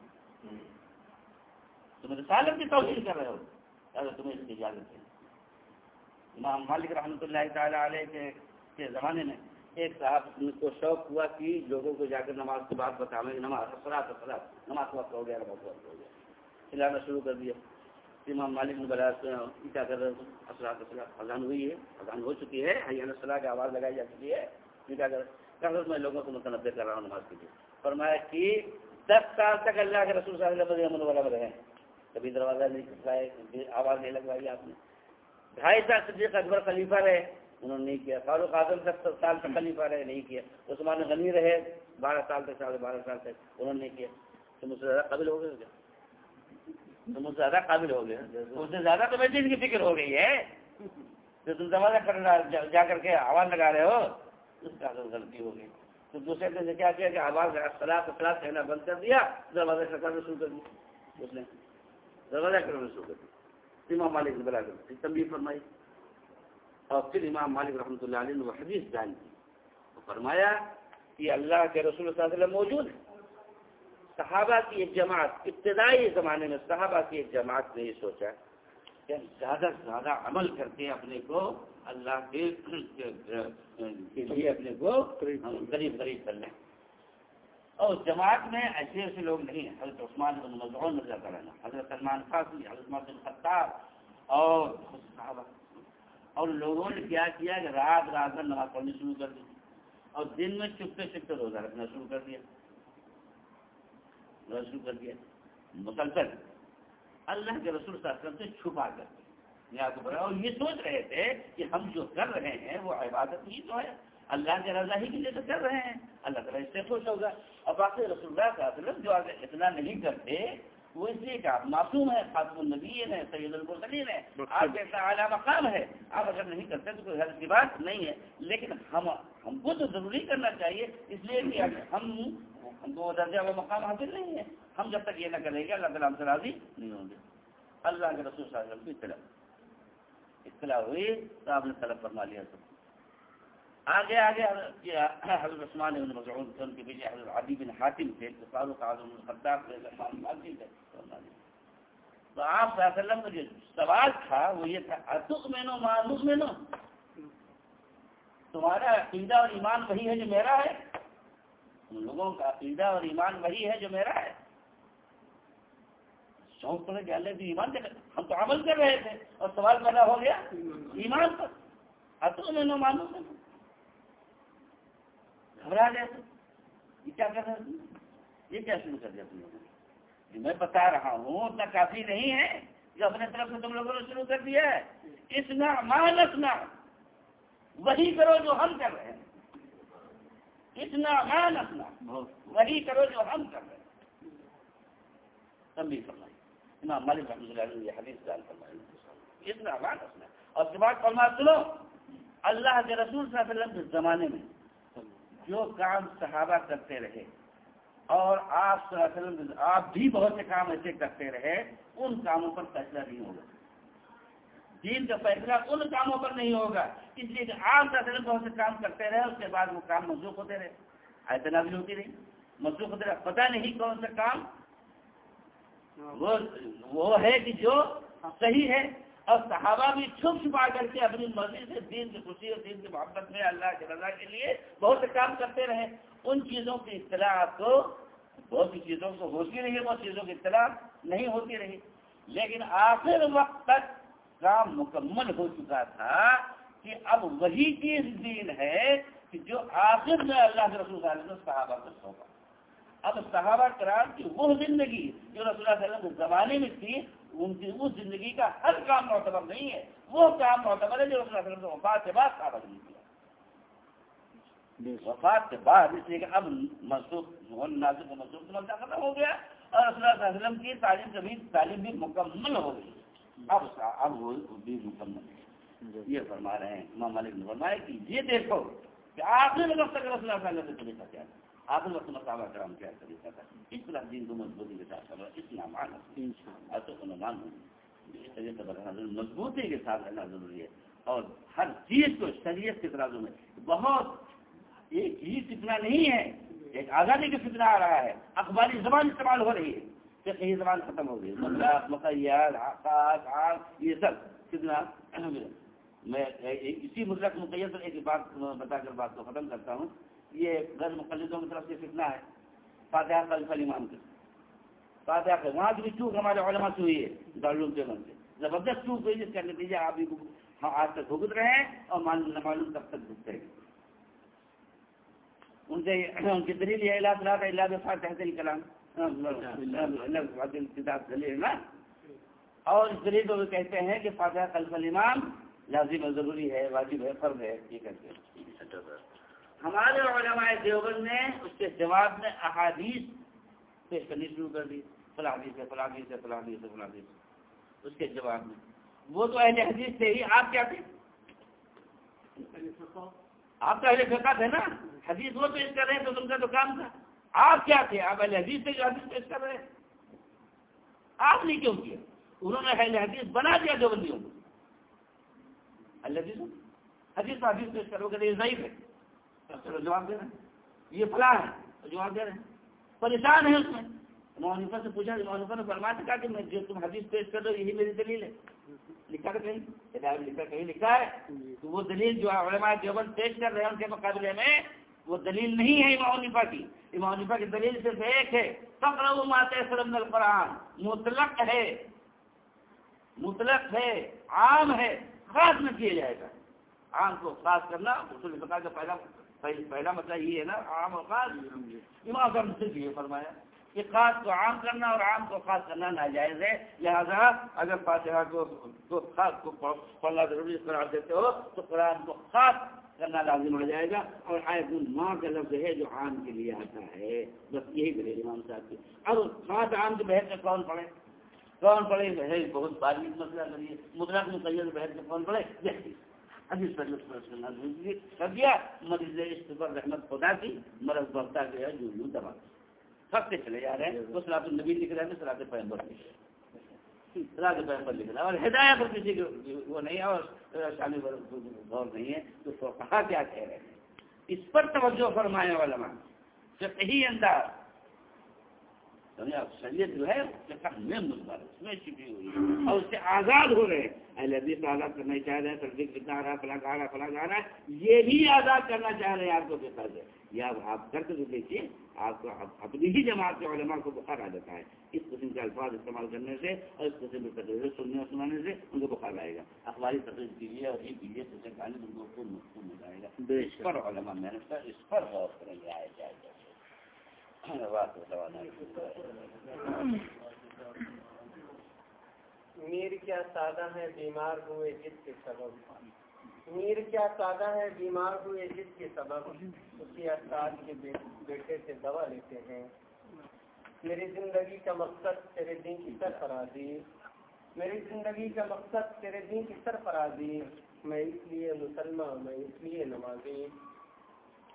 تم رسالت کی توفیق کر رہے ہو اگر تمہیں اس کی اجازت ہے۔ امام مالک رحمۃ اللہ تعالیٰ علیہ کے کے زمانے میں ایک صاحب کو شوق ہوا کہ لوگوں کو جا کر نماز کی بات بتاؤں گے نماز اثرات اثرات نماز وقت ہو گیا، نماز وقت ہو گیا۔ کھلانا شروع کر دیا۔ امام مالک نے بلا کیا کر رہے اثرات اثرات اذان ہوئی ہے، اذان ہو چکی ہے۔ ہاں، یعنی حیان صلاح کی آواز لگائی جا چکی ہے۔ کیا کر رہے میں لوگوں کو متنوع کر رہا ہوں نماز کے لیے۔ فرمایا کہ دس سال تک اللہ کے رسول صلی اللہ علیہ وسلم والا رہے۔ کبھی دروازہ نہیں کھلائے آواز نہیں لگوائی آپ نے۔ ڈھائی سال صدیق اکبر خلیفہ رہے۔ انہوں نے نہیں کیا۔ فاروق اعظم تک سال تک خلیفہ رہے، نہیں کیا۔ عثمان غنی رہے، بارہ سال تک، ساڑھے بارہ سال تک، انہوں نے نہیں کیا۔ تو مجھ سے زیادہ قابل ہو گئے کیا؟ تو مجھ سے زیادہ قابل ہو گیا اس سے زیادہ تو چیز کی فکر ہو گئی ہے۔ تو تم دروازہ کرنا، جا کر کے آواز لگا رہے ہو، اس کا غلطی ہو گئی۔ تو دوسرے دن سے کیا کیا کہ آواز سلاد سلاد کہنا بند کر دیا دروازہ سے کرنا شروع کر دیا اس نے دروازہ کرنا شروع کر دیا۔ امام مالک نے بلا کر تمبی فرمائی۔ اور پھر امام مالک رحمۃ اللہ علیہ نے وہ حدیث جان کی۔ فرمایا کہ اللہ کے رسول صلی اللہ علیہ وسلم موجود ہے صحابہ کی ایک جماعت، ابتدائی زمانے میں صحابہ کی ایک جماعت نے یہ سوچا کہ زیادہ سے زیادہ عمل کر کے اپنے کو، اللہ کے لیے اپنے کو غریب غریب کر لیں۔ اور جماعت میں ایسے ایسے لوگ نہیں ہیں۔ حضرت عثمان بن مضعون مرزا کرانا حضرت سلمان خاصی حضرت بن خطاب اور صحابہ۔ اور لوگوں نے کیا کیا کہ رات رات میں نماز پڑھنی شروع کر دی اور دن میں چپتے چپتے روزہ رکھنا شروع کر دیا۔ روزہ شروع کر دیا۔ مسلسل اللہ کے رسول صلی اللہ علیہ وسلم سے چھپا کر اور یہ سوچ رہے تھے کہ ہم جو کر رہے ہیں وہ عبادت ہی تو ہے۔ اللہ کے رضا ہی کے لیے تو کر رہے ہیں۔ اللہ تعالیٰ اس سے خوش ہوگا۔ اور باقی رسول اللہ صلی اللہ علیہ وسلم جو اگر اتنا نہیں کرتے وہ اس لیے کہ آپ معصوم ہیں خاتم النبیین ہیں سید المرسلین ہیں۔ آپ اتنا اعلیٰ مقام ہے۔ آپ اگر نہیں کرتے تو کوئی حرض کی بات نہیں ہے۔ لیکن ہم ہم کو تو ضروری کرنا چاہیے۔ اس لیے کہ ہم ہم کو وہ درجہ وہ مقام حاصل نہیں ہے۔ ہم جب تک یہ نہ کریں گے اللہ تعالیٰ ہم سے راضی نہیں ہوں گے۔ اللہ کے رسول صلی اللہ علیہ وسلم کی اطلاع اطلاع ہوئی تو آپ نے طلب فرما لیا سب آگے آگے حضرت عثمان بن مسعود تھے، ان کے پیچھے حضرت علی بن حاتم تھے، تو فاروق اعظم الخطاب تھے تو آپ صلی اللہ علیہ وسلم کا جو سوال تھا، وہ یہ تھا اتک مینو معلوم مینو تمہارا عقیدہ اور ایمان وہی ہے جو میرا ہے؟ ان لوگوں کا عقیدہ اور ایمان وہی ہے جو میرا ہے۔ شوق پڑے کہ اللہ بھی ایمان دے، ہم تو عمل کر رہے تھے، اور سوال پیدا ہو گیا ایمان پر۔ اتک مینو معلوم مینو گھبرا گیا تو۔ یہ کیا کر رہے یہ کیا شروع کر دیا تم لوگوں نے؟ میں بتا رہا ہوں، اتنا کافی نہیں ہے۔ جو اپنے طرف سے تم لوگوں نے شروع کر دیا ہے۔ اسنا مانسنا وہی کرو جو ہم کر رہے ہیں۔ اتنا مانسنا وہی کرو جو ہم کر رہے ہیں۔ تب بھی فرمائی۔ امام مالک رحمۃ اللہ علیہ حدیث دال فرمائی۔ اتنا مانسنا اور اس کے بعد فرما سنو۔ اللہ کے رسول صلی اللہ علیہ وسلم کے زمانے میں جو کام صحابہ کرتے رہے اور آپ صلی اللہ علیہ وسلم، آپ بھی بہت سے کام ایسے کرتے رہے، ان کاموں پر فیصلہ نہیں ہوگا۔ دین کا فیصلہ ان کاموں پر نہیں ہوگا۔ اس لیے کہ آپ صلی اللہ علیہ وسلم بہت سے کام کرتے رہے، اس کے بعد وہ کام منسوخ ہوتے رہے۔ اتنا بھی ہوتی رہی۔ منسوخ ہوتے رہے۔ پتہ نہیں کون سا کام وہ ہے کہ جو صحیح ہے۔ اور صحابہ بھی چھپ چھپا کر کے اپنی مرضی سے، دین کی خوشی اور دین کی محبت میں اللہ کے رضا کے لیے بہت سے کام کرتے رہے۔ ان چیزوں کی اطلاع کو بہت سی چیزوں کو ہوتی رہی، بہت چیزوں کی اطلاع نہیں ہوتی رہی۔ لیکن آخر وقت تک کام مکمل ہو چکا تھا کہ اب وہی چیز دین ہے کہ جو آخر میں اللہ کے رسول صلی اللہ علیہ وسلم صحابہ کو سونپا اب صحابہ کرام کی وہ زندگی جو رسول اللہ علیہ وسلم کے زمانے میں تھی ان کی اس زندگی کا ہر کام معتبر نہیں ہے۔ وہ کام معتبر ہے جو رسول اللہ وسلم وفات کے بعد صحابہ نے کیا۔ وفات کے بعد اس لیے کہ اب منسوخ نازک منسوخ سمجھتا ختم ہو گیا اور رسول اللہ علیہ وسلم کی تعلیم کبھی تعلیم بھی مکمل ہو گئی۔ اب اب وہ بھی مکمل ہے۔ یہ فرما رہے ہیں۔ امام مالک نے فرمایا کہ یہ دیکھو کہ آخری وقت تک رسول اللہ علیہ وسلم طریقہ کیا میں صحابہ کرام کیا طریقہ تھا اس طرح دین کو مضبوطی کے ساتھ چل رہا اس اس طریقے سے مضبوطی کے ساتھ رہنا ضروری ہے۔ اور ہر چیز کو شریعت کے ترازو میں بہت ایک ہی فتنہ نہیں ہے ایک آزادی کا فتنہ آ رہا ہے۔ اخباری زبان استعمال ہو رہی ہے۔ کہ کہیں زبان ختم ہو گئی۔ مطلب مقیاد آکاش آگ یہ سب فتنہ میں اسی مطلق مقیت ایک بات بتا کر بات کو ختم کرتا ہوں۔ یہ غیر مقلدوں کی طرف سے فتنہ ہے۔ فاتحہ خلیفہ امام کے فاتحہ کے وہاں کی بھی چوک ہمارے علماء سے ہوئی ہے، دارالعلوم کے سے۔ زبردست چوک ہوئی جس کا نتیجہ آپ ہم آج تک بھگت رہے ہیں اور معلوم تب تک بھگتے ہیں۔ ان سے ان کی دلیل یہ علاج رہا تھا علاج تحصیل کلام کتاب دلیل نا اور اس دلیل کو وہ کہتے ہیں کہ فاتحہ خلف الامام لازم ضروری ہے، واجب ہے، فرض ہے، یہ کہتے ہیں۔ ہمارے علماء دیوبند نے اس کے جواب میں احادیث پیش کرنی شروع کر دی، فلاں حدیث فلاں حدیث فلاں حدیث فلاں حدیث اس کے جواب میں۔ وہ تو اہل حدیث تھے ہی، آپ کیا تھے؟ آپ تو اہل فقہ تھے نا۔ حدیث وہ پیش کر رہے ہیں تو تم کا تو کام تھا۔ آپ کیا تھے؟ آپ اہل حدیث تھے جو حدیث پیش کر رہے ہیں۔ آپ نے کیوں کیا؟ انہوں نے اہل حدیث بنا دیا جو بندیوں کو۔ اللہ حدیث؟ حدیث حدیث پیش کرو گے یہ ضعیف ہے۔ چلو جواب دے رہے ہیں۔ یہ فلاں ہے جواب دے رہے ہیں۔ پریشان ہے اس میں۔ معنفہ سے پوچھا معنفہ نے فرمایا کہا کہ میں جو تم حدیث پیش کر دو یہی میری دلیل ہے۔ لکھا تو کہیں، کتاب لکھا کہیں لکھا ہے۔ تو وہ دلیل جو علماء دیوبند پیش کر رہے ہیں ان کے مقابلے میں، وہ دلیل نہیں ہے امام حنیفہ کی۔ امام حنیفہ کی دلیل صرف ایک ہے۔ تقرب ماتے سلم القرآن۔ مطلق ہے۔ مطلق ہے، عام ہے۔ خاص نہ کیا جائے گا۔ عام کو خاص کرنا، اصول فقہ کا پہلا پہلا مسئلہ یہ ہے نا، عام اور خاص امام کا صرف یہ فرمایا کہ خاص کو عام کرنا اور عام کو خاص کرنا ناجائز ہے۔ لہذا اگر فاتحہ کو کو خاص کو پڑھنا ضروری قرار دیتے ہو، تو قرآن کو خاص کرنا لازم ہو جائے گا۔ اور آیت الماں کا لفظ ہے جو عام کے لیے آتا ہے۔ بس یہی میرے امام صاحب کی۔ اب خاص عام کے بحث میں کون پڑھے؟ کون پڑھے؟ بحث بہت باری مسئلہ کریے مدرک میں کریے بحث میں کون پڑھے؟ ابھی سروس پر کر دیا، مریض اس پر رحمت، خدا کی مرض بڑھتا گیا جو یوں دبا تھکتے چلے جا رہے ہیں۔ وہ سلاط النبی لکھ رہے ہیں سلاط پیمبر لکھ رہے ہیں۔ سلاط پیمبر لکھ رہا ہے اور ہدایت پر کسی کو وہ نہیں ہے، اور شامل غور نہیں ہے۔ تو کہا کیا کہہ رہے ہیں؟ اس پر توجہ فرمانے والا مان جب انداز۔ شریعت جو ہے میں مثبت اس میں چھپی ہوئی ہے۔ اور اس سے آزاد ہو رہے ہیں۔ اہل حدیث آزاد کرنا چاہ رہے ہیں۔ تردید کتنا آ رہا ہے فلاں آ رہا ہے فلاں آ رہا ہے۔ یہ بھی آزاد کرنا چاہ رہے ہیں آپ کو بے ہے۔ یا آپ کر کے دیکھیے آپ کو اپنی ہی جماعت کے علماء کو بخار آ جاتا ہے۔ اس قسم کے الفاظ استعمال کرنے سے اور اس قسم کی تقریریں سننے اور سنانے سے ان کو بخار آئے گا۔ اخباری تقریر کیجیے اور یہ کیجیے تو ان کو خود مفہوم ہو جائے گا۔ اس پر علماء محنت کر اس پر غور کریں گے۔ آئے جائے میر کیا سادہ ہے بیمار ہوئے جس کے سبب؟ میر کیا سادہ ہے بیمار ہوئے جس کے سبب؟ اسی استاد کے بیٹے سے دوا لیتے ہیں۔ میری زندگی کا مقصد تیرے دین کی سرفرازی میری زندگی کا مقصد تیرے دین کی سرفرازی میں اس لیے مسلمان میں اس لیے نمازی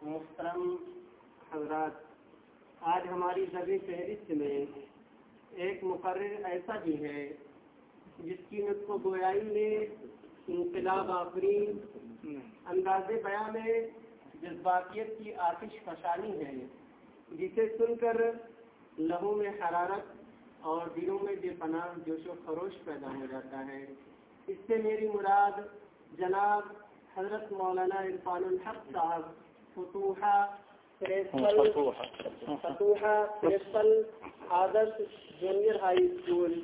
محترم حضرات آج ہماری زبی فہرست میں ایک مقرر ایسا بھی ہے، جس کی نطف و گویائی میں انقلاب آفری انداز بیاں میں جذباتیت کی آتش فشانی ہے، جسے سن کر لہو میں حرارت اور دلوں میں بے پناہ جوش و خروش پیدا ہو جاتا ہے۔ اس سے میری مراد جناب حضرت مولانا عرفان الحق صاحب، فتوحہ جونیئر ہائی اسکول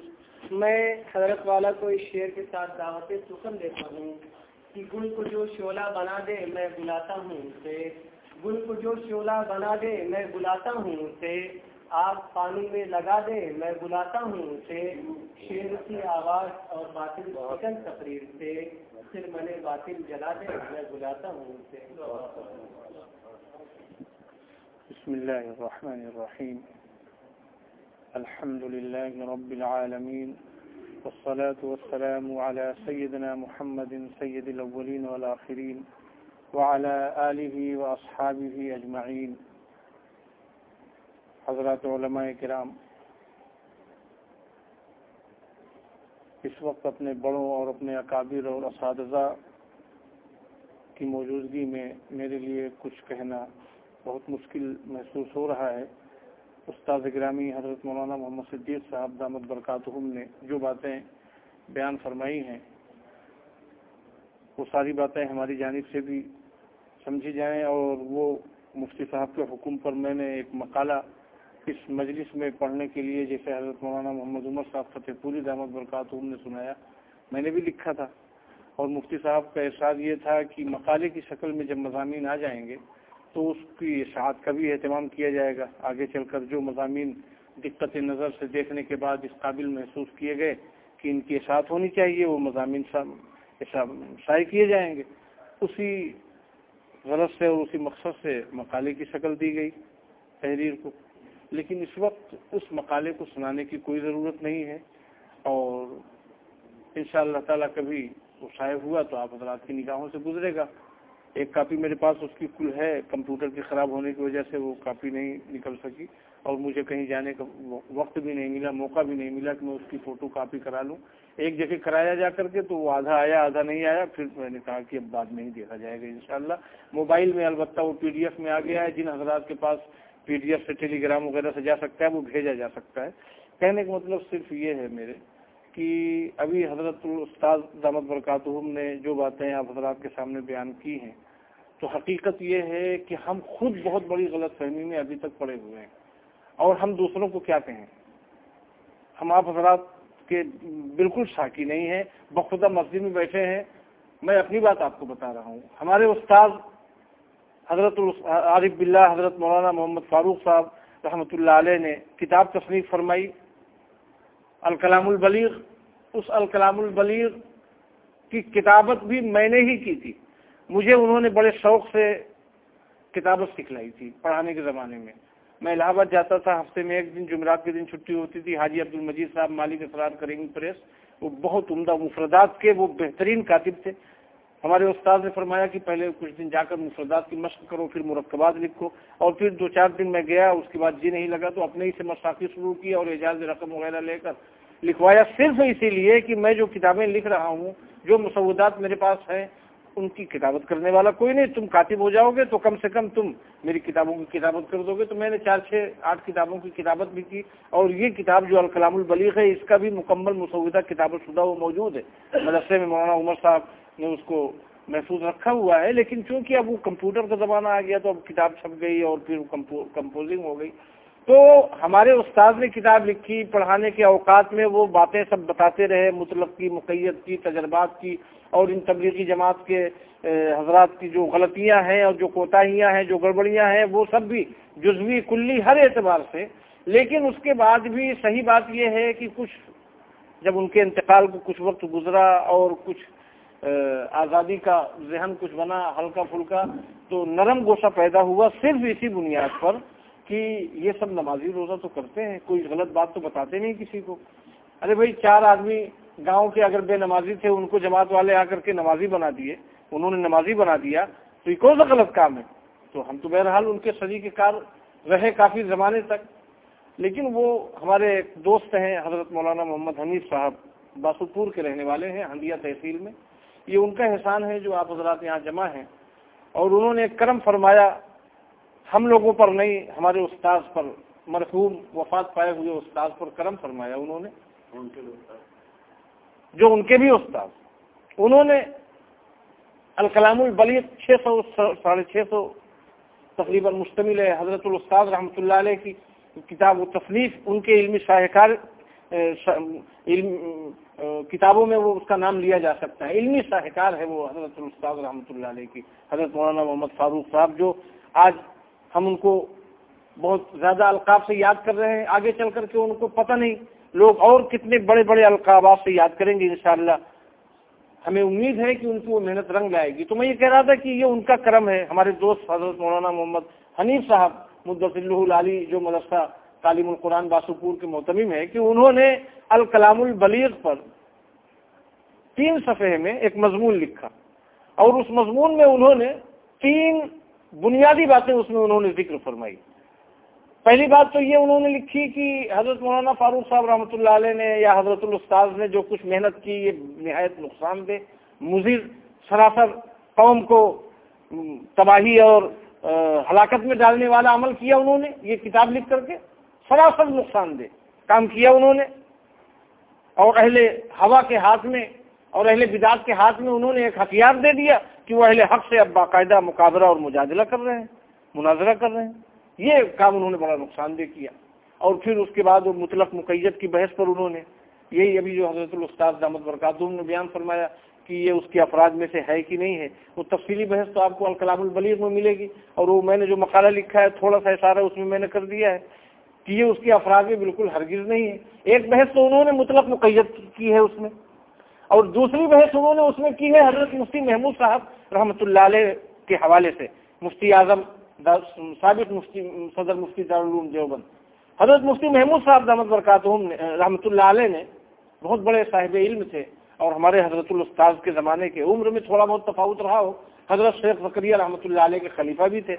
میں حضرت والا کو اس شعر کے ساتھ دعوت سکن دیتا ہوں کہ گل کو جو شعلہ بنا دے میں بلاتا ہوں اسے۔ گل کو جو شعلہ بنا دے میں بلاتا ہوں اسے۔ آپ پانی میں لگا دے میں بلاتا ہوں اسے۔ شیر کی آواز اور باطل چکن تقریر سے۔ پھر میں نے باطل جلا دے میں بلاتا ہوں اسے۔ بسم الله الرحمن الرحيم. الحمد لله رب العالمين، والصلاة والسلام على سيدنا محمد، سيد الأولين والآخرين، وعلى آله وأصحابه أجمعين. حضرات علماء کرام، اس وقت اپنے بڑوں اور اپنے اکابر اور اساتذہ کی موجودگی میں میرے لیے کچھ کہنا بہت مشکل محسوس ہو رہا ہے۔ استاد گرامی حضرت مولانا محمد صدیق صاحب دامت برکاتہم نے جو باتیں بیان فرمائی ہیں، وہ ساری باتیں ہماری جانب سے بھی سمجھی جائیں اور وہ مفتی صاحب کے حکم پر میں نے ایک مقالہ اس مجلس میں پڑھنے کے لیے، جیسے حضرت مولانا محمد عمر صاحب فتح پوری دامت برکاتہم نے سنایا، میں نے بھی لکھا تھا۔ اور مفتی صاحب کا احساس یہ تھا کہ مقالے کی شکل میں جب مضامین آ جائیں گے تو اس کی اشاعت کا بھی اہتمام کیا جائے گا۔ آگے چل کر جو مضامین دقت نظر سے دیکھنے کے بعد اس قابل محسوس کیے گئے کہ ان کی اشاعت ہونی چاہیے، وہ مضامین شائع کیے جائیں گے۔ اسی غرض سے اور اسی مقصد سے مقالے کی شکل دی گئی تحریر کو۔ لیکن اس وقت اس مقالے کو سنانے کی کوئی ضرورت نہیں ہے اور ان شاء اللہ تعالیٰ کبھی وہ شائع ہوا تو آپ حضرات کی نگاہوں سے گزرے گا۔ ایک کاپی میرے پاس اس کی کل ہے، کمپیوٹر کی خراب ہونے کی وجہ سے وہ کاپی نہیں نکل سکی اور مجھے کہیں جانے کا وقت بھی نہیں ملا، موقع بھی نہیں ملا کہ میں اس کی فوٹو کاپی کرا لوں۔ ایک جگہ کرایا جا کر کے تو وہ آدھا آیا، آدھا نہیں آیا، پھر میں نے کہا کہ اب بعد میں ہی دیکھا جائے گا انشاءاللہ۔ موبائل میں البتہ وہ پی ڈی ایف میں آ گیا ہے، جن حضرات کے پاس پی ڈی ایف سے ٹیلی گرام وغیرہ سے جا سکتا ہے، وہ بھیجا جا سکتا ہے۔ کہنے کا مطلب صرف یہ ہے میرے کہ ابھی حضرت استاد دامت برکاتہم نے جو باتیں آپ حضرات کے سامنے بیان کی ہیں تو حقیقت یہ ہے کہ ہم خود بہت بڑی غلط فہمی میں ابھی تک پڑے ہوئے ہیں۔ اور ہم دوسروں کو کیا کہیں؟ ہم آپ حضرات کے بالکل شاکی نہیں ہیں بخودہ مسجد میں بیٹھے ہیں۔ میں اپنی بات آپ کو بتا رہا ہوں۔ ہمارے استاد حضرت عارف بلّہ حضرت مولانا محمد فاروق صاحب رحمۃ اللہ علیہ نے کتاب تصنیف فرمائی، الکلام البلیغ۔ اس الکلام البلیغ کی کتابت بھی میں نے ہی کی تھی۔ مجھے انہوں نے بڑے شوق سے کتابت سکھلائی تھی پڑھانے کے زمانے میں۔ میں الہ آباد جاتا تھا، ہفتے میں ایک دن جمعرات کے دن چھٹی ہوتی تھی، حاجی عبد المجید صاحب، مالک اسرار کریں گے پریس، وہ بہت عمدہ مفردات کے، وہ بہترین کاتب تھے۔ ہمارے استاد نے فرمایا کہ پہلے کچھ دن جا کر مفردات کی مشق کرو، پھر مرکبات لکھو اور پھر دو چار دن میں گیا، اس کے بعد جی نہیں لگا تو اپنے ہی سے مشاقی شروع کی اور اعجاز رقم وغیرہ لے کر لکھوایا۔ صرف اسی لیے کہ میں جو کتابیں لکھ رہا ہوں، جو مسودات میرے پاس ہیں ان کی کتابت کرنے والا کوئی نہیں، تم کاتب ہو جاؤ گے تو کم سے کم تم میری کتابوں کی کتابت کر دو گے۔ تو میں نے چار، چھ، آٹھ کتابوں کی کتابت بھی کی اور یہ کتاب جو الکلام البلیغ ہے، اس کا بھی مکمل مسودہ کتابت شدہ وہ موجود ہے۔ مدرسے میں مولانا عمر صاحب نے اس کو محفوظ رکھا ہوا ہے، لیکن چونکہ اب وہ کمپیوٹر کا زمانہ آ گیا تو اب کتاب چھپ گئی اور پھر کمپوزنگ ہو گئی۔ تو ہمارے استاد نے کتاب لکھی، پڑھانے کے اوقات میں وہ باتیں سب بتاتے رہے مطلب کی مقیت کی، تجربات کی اور ان تبلیغی جماعت کے حضرات کی جو غلطیاں ہیں اور جو کوتاہیاں ہیں، جو گڑبڑیاں ہیں، وہ سب بھی جزوی کلی ہر اعتبار سے۔ لیکن اس کے بعد بھی صحیح بات یہ ہے کہ کچھ جب ان کے انتقال کو کچھ وقت گزرا اور کچھ آزادی کا ذہن کچھ بنا، ہلکا پھلکا، تو نرم گوشہ پیدا ہوا صرف اسی بنیاد پر کہ یہ سب نمازی روزہ تو کرتے ہیں، کوئی غلط بات تو بتاتے نہیں کسی کو۔ ارے بھائی، چار آدمی گاؤں کے اگر بے نمازی تھے، ان کو جماعت والے آ کر کے نمازی بنا دیے، انہوں نے نمازی بنا دیا، تو یہ کون سا غلط کام ہے؟ تو ہم تو بہرحال ان کے سجی کے کار رہے کافی زمانے تک۔ لیکن وہ ہمارے ایک دوست ہیں، حضرت مولانا محمد حنیف صاحب، باسوپور کے رہنے والے ہیں ہندیا تحصیل میں۔ یہ ان کا احسان ہے جو آپ حضرات یہاں جمع ہیں۔ اور انہوں نے کرم فرمایا ہم لوگوں پر نہیں ہمارے استاذ پر مرحوم وفات پائے ہوئے استاذ پر کرم فرمایا انہوں نے۔ جو ان کے بھی استاد انہوں نے الکلام البلی چھ سو ساڑھے چھ سو تقریباً مشتمل ہے حضرت الاستاذ رحمۃ اللہ علیہ کی کتاب و تصنیف ان کے علمی شاہکار علم کتابوں میں وہ اس کا نام لیا جا سکتا ہے۔ علمی شاہکار ہے وہ حضرت الاستاذ رحمۃ اللہ علیہ کی۔ حضرت مولانا محمد فاروق صاحب جو آج ہم ان کو بہت زیادہ القاب سے یاد کر رہے ہیں۔ آگے چل کر کے ان کو پتہ نہیں لوگ اور کتنے بڑے بڑے القابات سے یاد کریں گے انشاءاللہ۔ ہمیں امید ہے کہ ان کی وہ محنت رنگ لائے گی۔ تو میں یہ کہہ رہا تھا کہ یہ ان کا کرم ہے۔ ہمارے دوست حضرت مولانا محمد حنیف صاحب مدت اللہ علی جو مدرسہ تعلیم القرآن باسوپور کے محتمیم ہے کہ انہوں نے الکلام البلیغ پر تین صفحے میں ایک مضمون لکھا۔ اور اس مضمون میں انہوں نے تین بنیادی باتیں اس میں انہوں نے ذکر فرمائی۔ پہلی بات تو یہ انہوں نے لکھی کہ حضرت مولانا فاروق صاحب رحمۃ اللہ علیہ نے یا حضرت الاستاذ نے جو کچھ محنت کی، یہ نہایت نقصان دہ۔ مضر سراسر قوم کو تباہی اور ہلاکت میں ڈالنے والا عمل کیا انہوں نے، یہ کتاب لکھ کر کے سراسر نقصان دہ کام کیا انہوں نے۔ اور اہل ہوا کے ہاتھ میں اور اہل بداعت کے ہاتھ میں انہوں نے ایک ہتھیار دے دیا کہ وہ اہل حق سے اب باقاعدہ مقابلہ اور مجادلہ کر رہے ہیں، مناظرہ کر رہے ہیں۔ یہ کام انہوں نے بڑا نقصان دہ کیا۔ اور پھر اس کے بعد وہ مطلق مقیت کی بحث پر انہوں نے یہی ابھی جو حضرت الاستاد دامد برکاتم نے بیان فرمایا کہ یہ اس کے افراد میں سے ہے کہ نہیں ہے، وہ تفصیلی بحث تو آپ کو الکلام البلیغ میں ملے گی۔ اور وہ میں نے جو مقالہ لکھا ہے، تھوڑا سا اشارہ اس میں میں نے کر دیا ہے کہ یہ اس کے افراد میں بالکل ہرگز نہیں ہے۔ ایک بحث تو انہوں نے مطلق مقیت کی ہے اس میں۔ اور دوسری بحث انہوں نے اس میں کی ہے حضرت مفتی محمود صاحب رحمۃ اللہ علیہ کے حوالے سے، مفتی اعظم سابق مفتی، صدر مفتی دارالعلوم دیوبند۔ حضرت مفتی محمود صاحب دامد برکات رحمۃ اللہ علیہ نے بہت بڑے صاحب علم تھے اور ہمارے حضرت الاستاذ کے زمانے کے عمر میں تھوڑا بہت تفاوت رہا ہو۔ حضرت شیخ فکریہ رحمۃ اللہ علیہ کے خلیفہ بھی تھے۔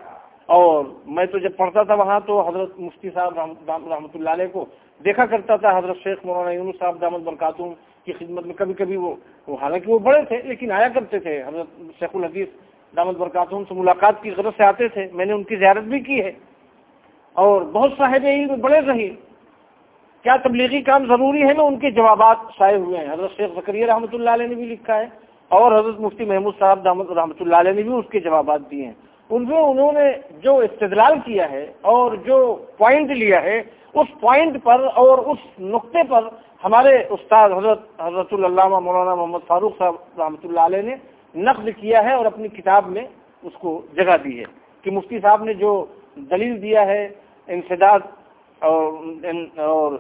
اور میں تو جب پڑھتا تھا وہاں تو حضرت مفتی صاحب رحمۃ اللہ علیہ کو دیکھا کرتا تھا، حضرت شیخ مولانا یونس صاحب دامد برکاتوں کی خدمت میں کبھی کبھی وہ حالانکہ وہ بڑے تھے، لیکن آیا کرتے تھے۔ حضرت شیخ الحدیث دامد برکاتون سے ملاقات کی غرض سے آتے تھے۔ میں نے ان کی زیارت بھی کی ہے۔ اور بہت صاحب علم بڑے ذہین کیا تبلیغی کام ضروری ہے؟ نا ان کے جوابات شائع ہوئے ہیں۔ حضرت شیخ ذکریہ رحمۃ اللہ علیہ نے بھی لکھا ہے۔ اور حضرت مفتی محمود صاحب دامد رحمۃ اللہ علیہ نے بھی اس کے جوابات دیے ہیں۔ ان میں انہوں نے جو استدلال کیا ہے اور جو پوائنٹ لیا ہے، اس پوائنٹ پر اور اس نقطے پر ہمارے استاد حضرت حضرت اللہ مولانا محمد فاروق صاحب رحمۃ اللہ علیہ نے نقد کیا ہے اور اپنی کتاب میں اس کو جگہ دی ہے کہ مفتی صاحب نے جو دلیل دیا ہے انسداد اور اور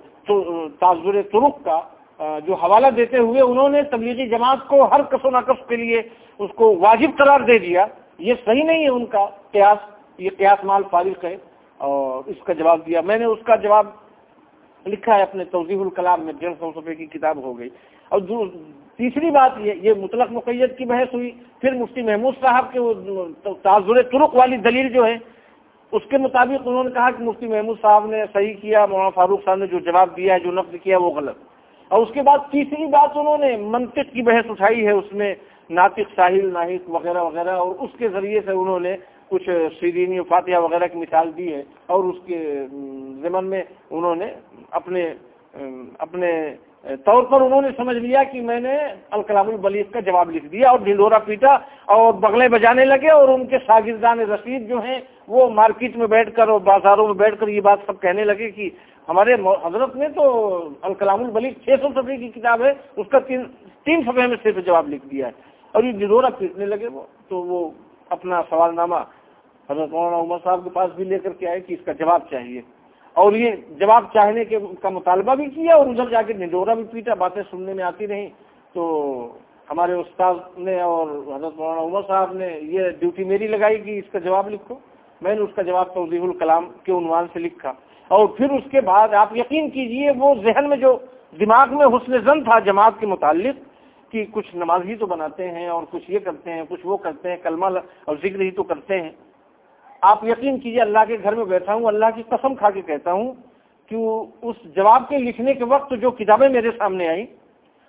تعزر ترک کا جو حوالہ دیتے ہوئے انہوں نے تبلیغی جماعت کو ہر کس و نقص کے لیے اس کو واجب قرار دے دیا، یہ صحیح نہیں ہے ان کا قیاس، یہ قیاس مال فارغ ہے اور اس کا جواب دیا۔ میں نے اس کا جواب لکھا ہے اپنے توضیح الکلام میں ڈیڑھ سو روپے کی کتاب ہو گئی۔ اور تیسری بات یہ یہ مطلق مقیت کی بحث ہوئی، پھر مفتی محمود صاحب کے وہ تعزر ترک والی دلیل جو ہے، اس کے مطابق انہوں نے کہا کہ مفتی محمود صاحب نے صحیح کیا، مولانا فاروق صاحب نے جو جواب دیا ہے، جو نقد کیا وہ غلط۔ اور اس کے بعد تیسری بات انہوں نے منطق کی بحث اٹھائی ہے، اس میں ناطق ساحل ناہق وغیرہ وغیرہ، اور اس کے ذریعے سے انہوں نے کچھ شیرینی فاتحہ وغیرہ کی مثال دی ہے اور اس کے ضمن میں انہوں نے اپنے اپنے طور پر انہوں نے سمجھ لیا کہ میں نے الکلام البلیغ کا جواب لکھ دیا اور ڈھنڈورا پیٹا اور بغلے بجانے لگے اور ان کے شاگردان رشید جو ہیں وہ مارکیٹ میں بیٹھ کر اور بازاروں میں بیٹھ کر یہ بات سب کہنے لگے کہ ہمارے حضرت نے تو الکلام البلیغ چھ سو صفحے کی کتاب ہے، اس کا تین تین صفحے میں صرف جواب لکھ دیا ہے اور یہ ڈھنڈورا پیٹنے لگے وہ، تو وہ اپنا سوال نامہ حضرت مولانا عمر صاحب کے پاس بھی لے کر کے آئے کہ اس کا جواب چاہیے۔ اور یہ جواب چاہنے کے کا مطالبہ بھی کیا اور ادھر جا کے نڈورا بھی پیٹا، باتیں سننے میں آتی نہیں تو ہمارے استاد نے اور حضرت مولانا عمر صاحب نے یہ ڈیوٹی میری لگائی کہ اس کا جواب لکھو۔ میں نے اس کا جواب توضیح الکلام کے عنوان سے لکھا۔ اور پھر اس کے بعد آپ یقین کیجیے وہ ذہن میں جو دماغ میں حسن زن تھا جماعت کے متعلق کہ کچھ نمازی تو بناتے ہیں اور کچھ یہ کرتے ہیں، کچھ وہ کرتے ہیں، کلمہ اور ذکر ہی تو کرتے ہیں۔ آپ یقین کیجیے اللہ کے گھر میں بیٹھا ہوں، اللہ کی قسم کھا کے کہتا ہوں کہ اس جواب کے لکھنے کے وقت جو کتابیں میرے سامنے آئیں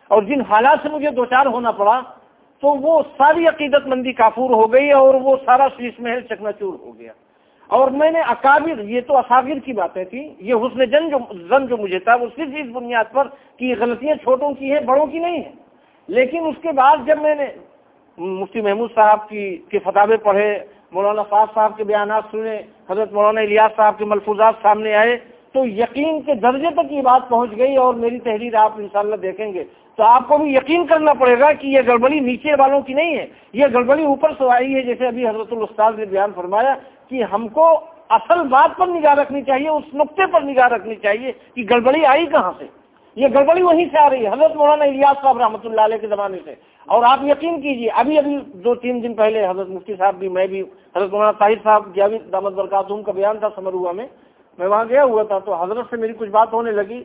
اور جن حالات سے مجھے دو چار ہونا پڑا، تو وہ ساری عقیدت مندی کافور ہو گئی اور وہ سارا شیش محل چکنا چور ہو گیا۔ اور میں نے اکابر، یہ تو اصاغر کی باتیں تھیں، یہ حسن جن جو زن جو مجھے تھا، وہ صرف اس بنیاد پر کہ یہ غلطیاں چھوٹوں کی ہیں، بڑوں کی نہیں ہیں۔ لیکن اس کے بعد جب میں نے مفتی محمود صاحب کی کے فتح پڑھے مولانا فاض صاحب کے بیانات سنے حضرت مولانا الیاس صاحب کے ملفوظات سامنے آئے، تو یقین کے درجے تک یہ بات پہنچ گئی اور میری تحریر آپ انشاءاللہ دیکھیں گے۔ تو آپ کو بھی یقین کرنا پڑے گا کہ یہ گڑبڑی نیچے والوں کی نہیں ہے، یہ گڑبڑی اوپر سے آئی ہے، جیسے ابھی حضرت الاستاذ نے بیان فرمایا کہ ہم کو اصل بات پر نگاہ رکھنی چاہیے، اس نقطے پر نگاہ رکھنی چاہیے کہ گڑبڑی آئی کہاں سے؟ یہ گڑبڑی وہیں سے آ رہی ہے۔ حضرت مولانا الیاس صاحب رحمۃ اللہ علیہ کے زمانے سے۔ اور آپ یقین کیجیے، ابھی ابھی دو تین دن پہلے حضرت مفتی صاحب بھی، میں بھی، حضرت مولانا طاہر صاحب جاوید دامت برکاتہم کا بیان تھا سمر ہوا میں۔ میں وہاں گیا ہوا تھا تو حضرت سے میری کچھ بات ہونے لگی۔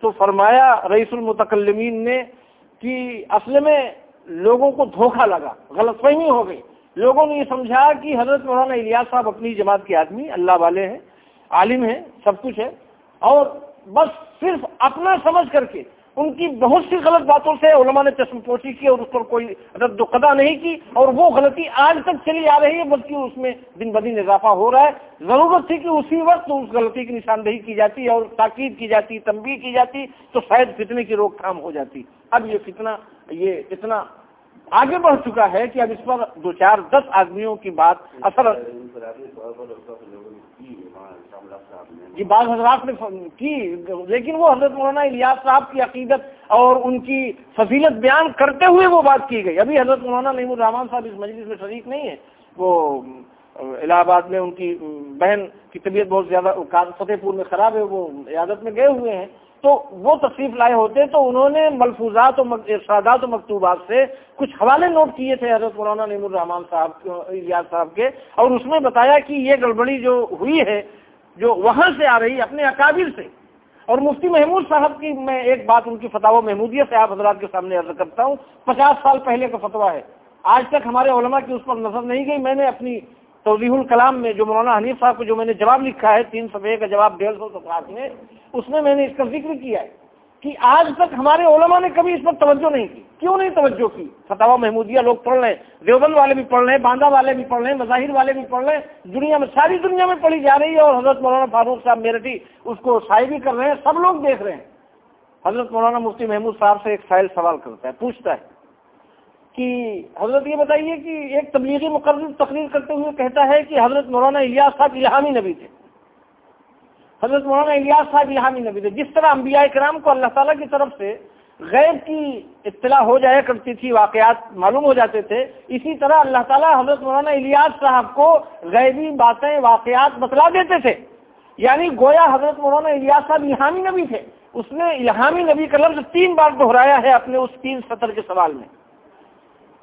تو فرمایا رئیس المتکلمین نے کہ اصل میں لوگوں کو دھوکہ لگا، غلط فہمی ہو گئی۔ لوگوں نے یہ سمجھا کہ حضرت مولانا الیاس صاحب اپنی جماعت کے آدمی، اللہ والے ہیں، عالم ہیں، سب کچھ ہے۔ اور بس صرف اپنا سمجھ کر کے ان کی بہت سی غلط باتوں سے علماء نے چشم پوچھی کی اور اس پر کوئی رد و قدا نہیں کی اور وہ غلطی آج تک چلی آ رہی ہے، بلکہ اس میں دن بدن اضافہ ہو رہا ہے۔ ضرورت تھی کہ اسی وقت اس غلطی کی نشاندہی کی جاتی اور تاکید کی جاتی، تنبیہ کی جاتی تو شاید فتنے کی روک تھام ہو جاتی۔ اب یہ فتنہ، یہ اتنا آگے بڑھ چکا ہے کہ اب اس پر دو چار دس آدمیوں کی بات اثر یہ بعض حضرات نے کی، لیکن وہ حضرت مولانا الیاس صاحب کی عقیدت اور ان کی فضیلت بیان کرتے ہوئے وہ بات کی گئی۔ ابھی حضرت مولانا نعیم الرحمان صاحب اس مجلس میں شریک نہیں ہے وہ الہ آباد میں ان کی بہن کی طبیعت بہت زیادہ فتح پور میں خراب ہے، وہ عیادت میں گئے ہوئے ہیں۔ تو وہ تشریف لائے ہوتے تو انہوں نے ملفوظات و ارشادات و مکتوبات سے کچھ حوالے نوٹ کیے تھے حضرت مولانا نعیم الرحمان صاحب الیاس صاحب کے اور اس میں بتایا کہ یہ گڑبڑی جو ہوئی ہے، جو وہاں سے آ رہی اپنے اکابر سے۔ اور مفتی محمود صاحب کی میں ایک بات ان کی فتح و محمودیت سے آپ حضرات کے سامنے عرض کرتا ہوں، پچاس سال پہلے کا فتویٰ ہے۔ آج تک ہمارے علماء کی اس پر نظر نہیں گئی، میں نے اپنی توضیح الکلام میں جو مولانا حنیف صاحب کو جو میں نے جواب لکھا ہے، تین صفحے کا جواب ڈیڑھ سو صفحات میں، اس میں میں نے اس کا ذکر کیا ہے کہ آج تک ہمارے علماء نے کبھی اس پر توجہ نہیں کی۔ کیوں نہیں توجہ کی؟ فتح محمودیہ لوگ پڑھ رہے ہیں دیوبند والے بھی پڑھ رہے ہیں باندھا والے بھی پڑھ رہے ہیں مظاہر والے بھی پڑھ رہے ہیں دنیا میں، ساری دنیا میں پڑھی جا رہی ہے اور حضرت مولانا فاروق صاحب میرٹھی اس کو شائع بھی کر رہے ہیں، سب لوگ دیکھ رہے ہیں۔ حضرت مولانا مفتی محمود صاحب سے ایک سائل سوال کرتا ہے، پوچھتا ہے کہ حضرت یہ بتائیے کہ ایک تبلیغی مقرر تقریر کرتے ہوئے کہتا ہے کہ حضرت مولانا الیاس صاحب الہامی نبی تھے۔ حضرت مولانا الیاس صاحب الہامی نبی تھے۔ جس طرح انبیاء کرام کو اللہ تعالیٰ کی طرف سے غیر کی اطلاع ہو جایا کرتی تھی، واقعات معلوم ہو جاتے تھے، اسی طرح اللہ تعالیٰ حضرت مولانا الیاس صاحب کو غیبی باتیں، واقعات بتلا دیتے تھے۔ یعنی گویا حضرت مولانا الیاس صاحب الہامی نبی تھے۔ اس نے الہامی نبی کا لفظ تین بار دہرایا ہے اپنے اس تین سطر کے سوال میں۔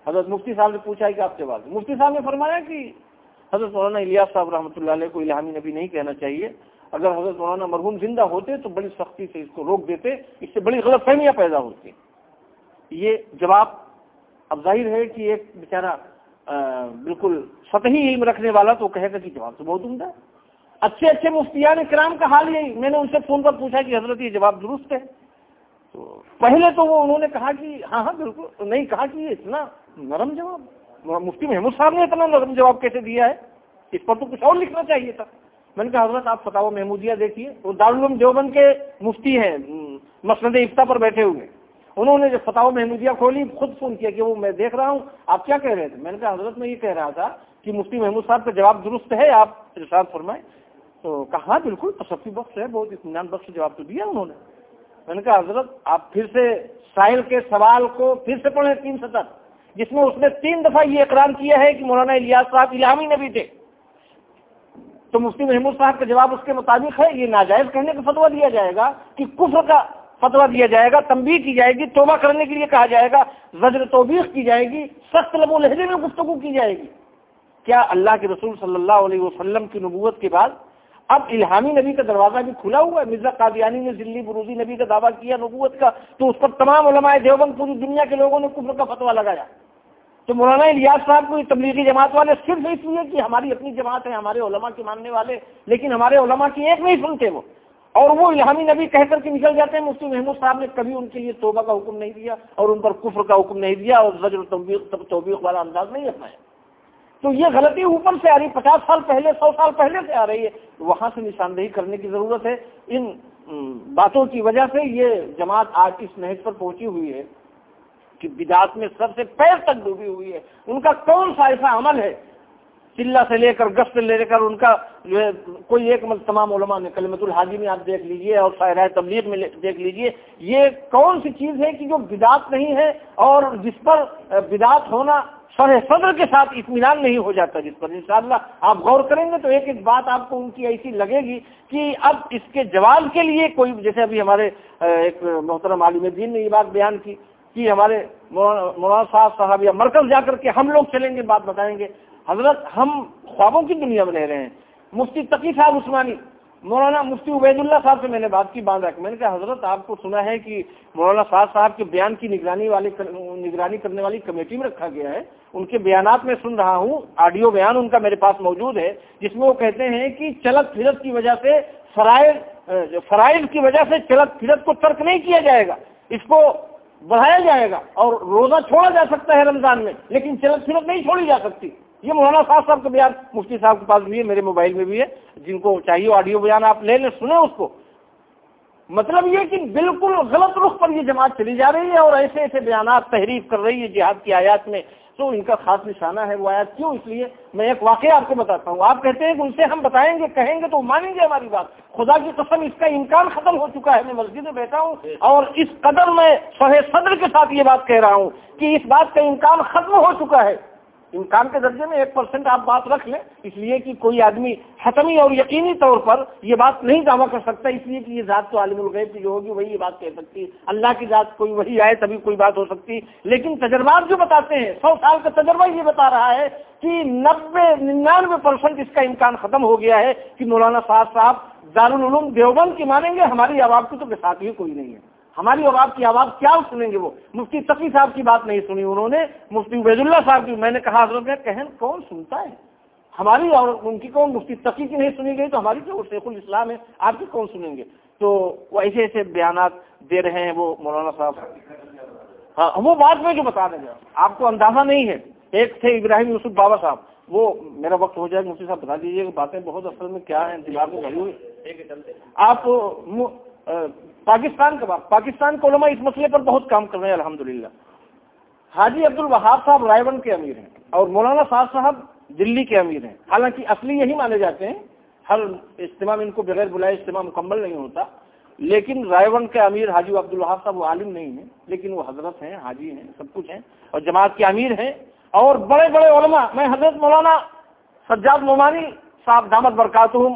حضرت مفتی صاحب نے پوچھا کہ آپ سے بات مفتی صاحب نے فرمایا کہ حضرت مولانا الیاس صاحب رحمۃ اللہ علیہ کو الہامی نبی نہیں کہنا چاہیے۔ اگر حضرت مولانا مرحوم زندہ ہوتے تو بڑی سختی سے اس کو روک دیتے، اس سے بڑی غلط فہمیاں پیدا ہوتی۔ یہ جواب اب ظاہر ہے کہ ایک بیچارہ بالکل سطحی علم رکھنے والا تو کہے گا کہ جواب تو بہت عمدہ۔ اچھے اچھے مفتیان کرام کا حال یہی۔ میں نے ان سے فون پر پوچھا کہ حضرت یہ جواب درست ہے۔ تو پہلے تو وہ انہوں نے کہا کہ ہاں ہاں بالکل نہیں کہا کہ یہ اتنا نرم جواب۔ مفتی محمود صاحب نے اتنا نرم جواب کیسے دیا ہے؟ اس پر تو کچھ اور لکھنا چاہیے تھا۔ میں نے کہا، حضرت آپ فتح محمودیہ دیکھیے، وہ دارالعلوم دیوبند کے مفتی ہیں مسند افتا پر بیٹھے ہوئے۔ انہوں نے جو فتح محمودیہ کھولی، خود فون کیا کہ وہ میں دیکھ رہا ہوں، آپ کیا کہہ رہے تھے؟ میں نے کہا، حضرت، میں یہ کہہ رہا تھا کہ مفتی محمود صاحب کا جواب درست ہے، آپ ارشاد فرمائیں۔ تو کہا، بالکل، تصفی بخش ہے، بہت اطمینان بخش جواب تو دیا انہوں نے۔ میں نے کہا، حضرت، آپ پھر سے ساحل کے سوال کو پھر سے پڑھیں تین سطح جس میں اس نے تین دفعہ یہ اقرار کیا ہے کہ مولانا الیاس صاحب الہامی نبی تھے۔ تو مفتی محمود صاحب کا جواب اس کے مطابق ہے، یہ ناجائز کرنے کا فتوا دیا جائے گا کہ کفر کا فتوا دیا جائے گا، تنبیہ کی جائے گی، توبہ کرنے کے لیے کہا جائے گا، زجر توبیخ کی جائے گی، سخت لب و لہجے میں گفتگو کی جائے گی۔ کیا اللہ کے رسول صلی اللہ علیہ وسلم کی نبوت کے بعد اب الہامی نبی کا دروازہ بھی کھلا ہوا ہے؟ مرزا قادیانی نے ذلی بروزی نبی کا دعویٰ کیا نبوت کا، تو اس پر تمام علماء دیوبند پوری دنیا کے لوگوں نے کفر کا فتوا لگایا۔ تو مولانا الیاس صاحب کو تبلیغی جماعت والے صرف اس لیے کہ ہماری اپنی جماعت ہے ہمارے علماء کے ماننے والے، لیکن ہمارے علماء کی ایک نہیں سنتے وہ۔ اور وہ الہامی نبی کہہ کر کے نکل جاتے ہیں، مفتی محمود صاحب نے کبھی ان کے لیے توبہ کا حکم نہیں دیا اور ان پر کفر کا حکم نہیں دیا اور زجر توبیق والا انداز نہیں اپنایا تو یہ غلطی اوپر سے آ رہی پچاس سال پہلے، سو سال پہلے سے آ رہی ہے۔ وہاں سے نشاندہی کرنے کی ضرورت ہے۔ ان باتوں کی وجہ سے یہ جماعت آج اس نہج پر پہنچی ہوئی ہے۔ کہ بدعات میں سب سے پیر تک ڈوبی ہوئی ہے۔ ان کا کون سا ایسا عمل ہے؟ چلا سے لے کر، گشت لے کر ان کا جو ہے، کوئی ایک مل، تمام علماء نے کلمت الحاجی میں آپ دیکھ لیجیے اور شاعر تبلیغ میں دیکھ لیجیے۔ یہ کون سی چیز ہے کہ جو بدعت نہیں ہے اور جس پر بدعت ہونا شرح صدر کے ساتھ اطمینان نہیں ہو جاتا، جس پر انشاءاللہ آپ غور کریں گے تو ایک ایک بات آپ کو ان کی ایسی لگے گی کہ اب اس کے جواب کے لیے کوئی، جیسے ابھی ہمارے ایک محترم عالم دین نے یہ بات بیان کی۔ کہ ہمارے مولانا صاحب صاحب یا مرکز جا کر کے ہم لوگ چلیں گے، بات بتائیں گے۔ حضرت، ہم خوابوں کی دنیا میں رہ رہے ہیں۔ مفتی تقی صاحب عثمانی، مولانا مفتی عبید اللہ صاحب سے میں نے بات کی، باندھ رکھ۔ میں نے کہا، حضرت، آپ کو سنا ہے کہ مولانا صاحب صاحب کے بیان کی نگرانی والی نگرانی کرنے والی کمیٹی میں رکھا گیا ہے۔ ان کے بیانات میں سن رہا ہوں، آڈیو بیان ان کا میرے پاس موجود ہے، جس میں وہ کہتے ہیں کہ چلت پھرت کی وجہ سے فرائض فرائض کی وجہ سے چلت پھرت کو ترک نہیں کیا جائے گا۔ اس کو بڑھایا جائے گا اور روزہ چھوڑا جا سکتا ہے رمضان میں، لیکن چلت پھرت نہیں چھوڑی جا سکتی۔ یہ مولانا صاحب صاحب کا بیان مفتی صاحب کے پاس بھی ہے، میرے موبائل میں بھی ہے۔ جن کو چاہیے آڈیو بیان آپ لے لیں، سنیں اس کو۔ مطلب یہ کہ بالکل غلط رخ پر یہ جماعت چلی جا رہی ہے اور ایسے ایسے بیانات، تحریف کر رہی ہے جہاد کی آیات میں۔ تو ان کا خاص نشانہ ہے وہ آیات کیوں اس لیے؟ میں ایک واقعہ آپ کو بتاتا ہوں۔ آپ کہتے ہیں کہ ان سے ہم بتائیں گے، کہیں گے تو مانیں گے ہماری بات۔ خدا کی قسم اس کا امکان ختم ہو چکا ہے۔ میں مسجد میں بیٹھا ہوں اور اس قدر میں شہ صدر کے ساتھ یہ بات کہہ رہا ہوں کہ اس بات کا امکان ختم ہو چکا ہے۔ امکان کے درجے میں ایک پرسنٹ آپ بات رکھ لیں، اس لیے کہ کوئی آدمی حتمی اور یقینی طور پر یہ بات نہیں دعویٰ کر سکتا، اس لیے کہ یہ ذات تو عالم الغیب کی جو ہوگی وہی یہ بات کہہ سکتی، اللہ کی ذات کوئی وہی آئے تبھی کوئی بات ہو سکتی۔ لیکن تجربات جو بتاتے ہیں، سو سال کا تجربہ یہ بتا رہا ہے کہ نبے، ننانوے پرسنٹ اس کا امکان ختم ہو گیا ہے کہ مولانا صاحب صاحب دارالعلوم دیوبند کی مانیں گے، ہماری عوام کی تو ساتھ ہی کوئی نہیں ہے۔ ہماری اور آپ کی آواز کیا سنیں گے وہ؟ مفتی تقی صاحب کی بات نہیں سنی انہوں نے، مفتی عبید اللہ صاحب کی، میں نے کہا، حضرت کہن کون سنتا ہے؟ ہماری اور ان کی کون مفتی تقی کی نہیں سنی گئی تو ہماری کیا شیخ الاسلام ہے؟ آپ کی کون سنیں گے؟ تو وہ ایسے ایسے بیانات دے رہے ہیں وہ مولانا صاحب۔ ہاں وہ بات میں جو بتا دیں گے آپ کو اندازہ نہیں ہے۔ ایک تھے ابراہیم یوسف بابا صاحب۔ وہ میرا وقت ہو جائے، مفتی صاحب بتا دیجیے کہ باتیں بہت اصل میں کیا ہیں، دماغ میں بھری ہوئی۔ آپ پاکستان کا بات۔ پاکستان کے علماء اس مسئلے پر بہت کام کر رہے ہیں الحمد للہ حاجی عبد الوہاب صاحب رائے بند کے امیر ہیں اور مولانا صاحب صاحب دلی کے امیر ہیں۔ حالانکہ اصلی یہی مانے جاتے ہیں، ہر اجتماع ان کو بغیر بلائے اجتماع مکمل نہیں ہوتا۔ لیکن رائے بند کے امیر حاجی عبد الوہاب صاحب وہ عالم نہیں ہیں، لیکن وہ حضرت ہیں، حاجی ہیں، سب کچھ ہیں اور جماعت کے امیر ہیں۔ اور بڑے بڑے علماء، میں حضرت مولانا سجاد مومانی صاحب دامت برکات ہوں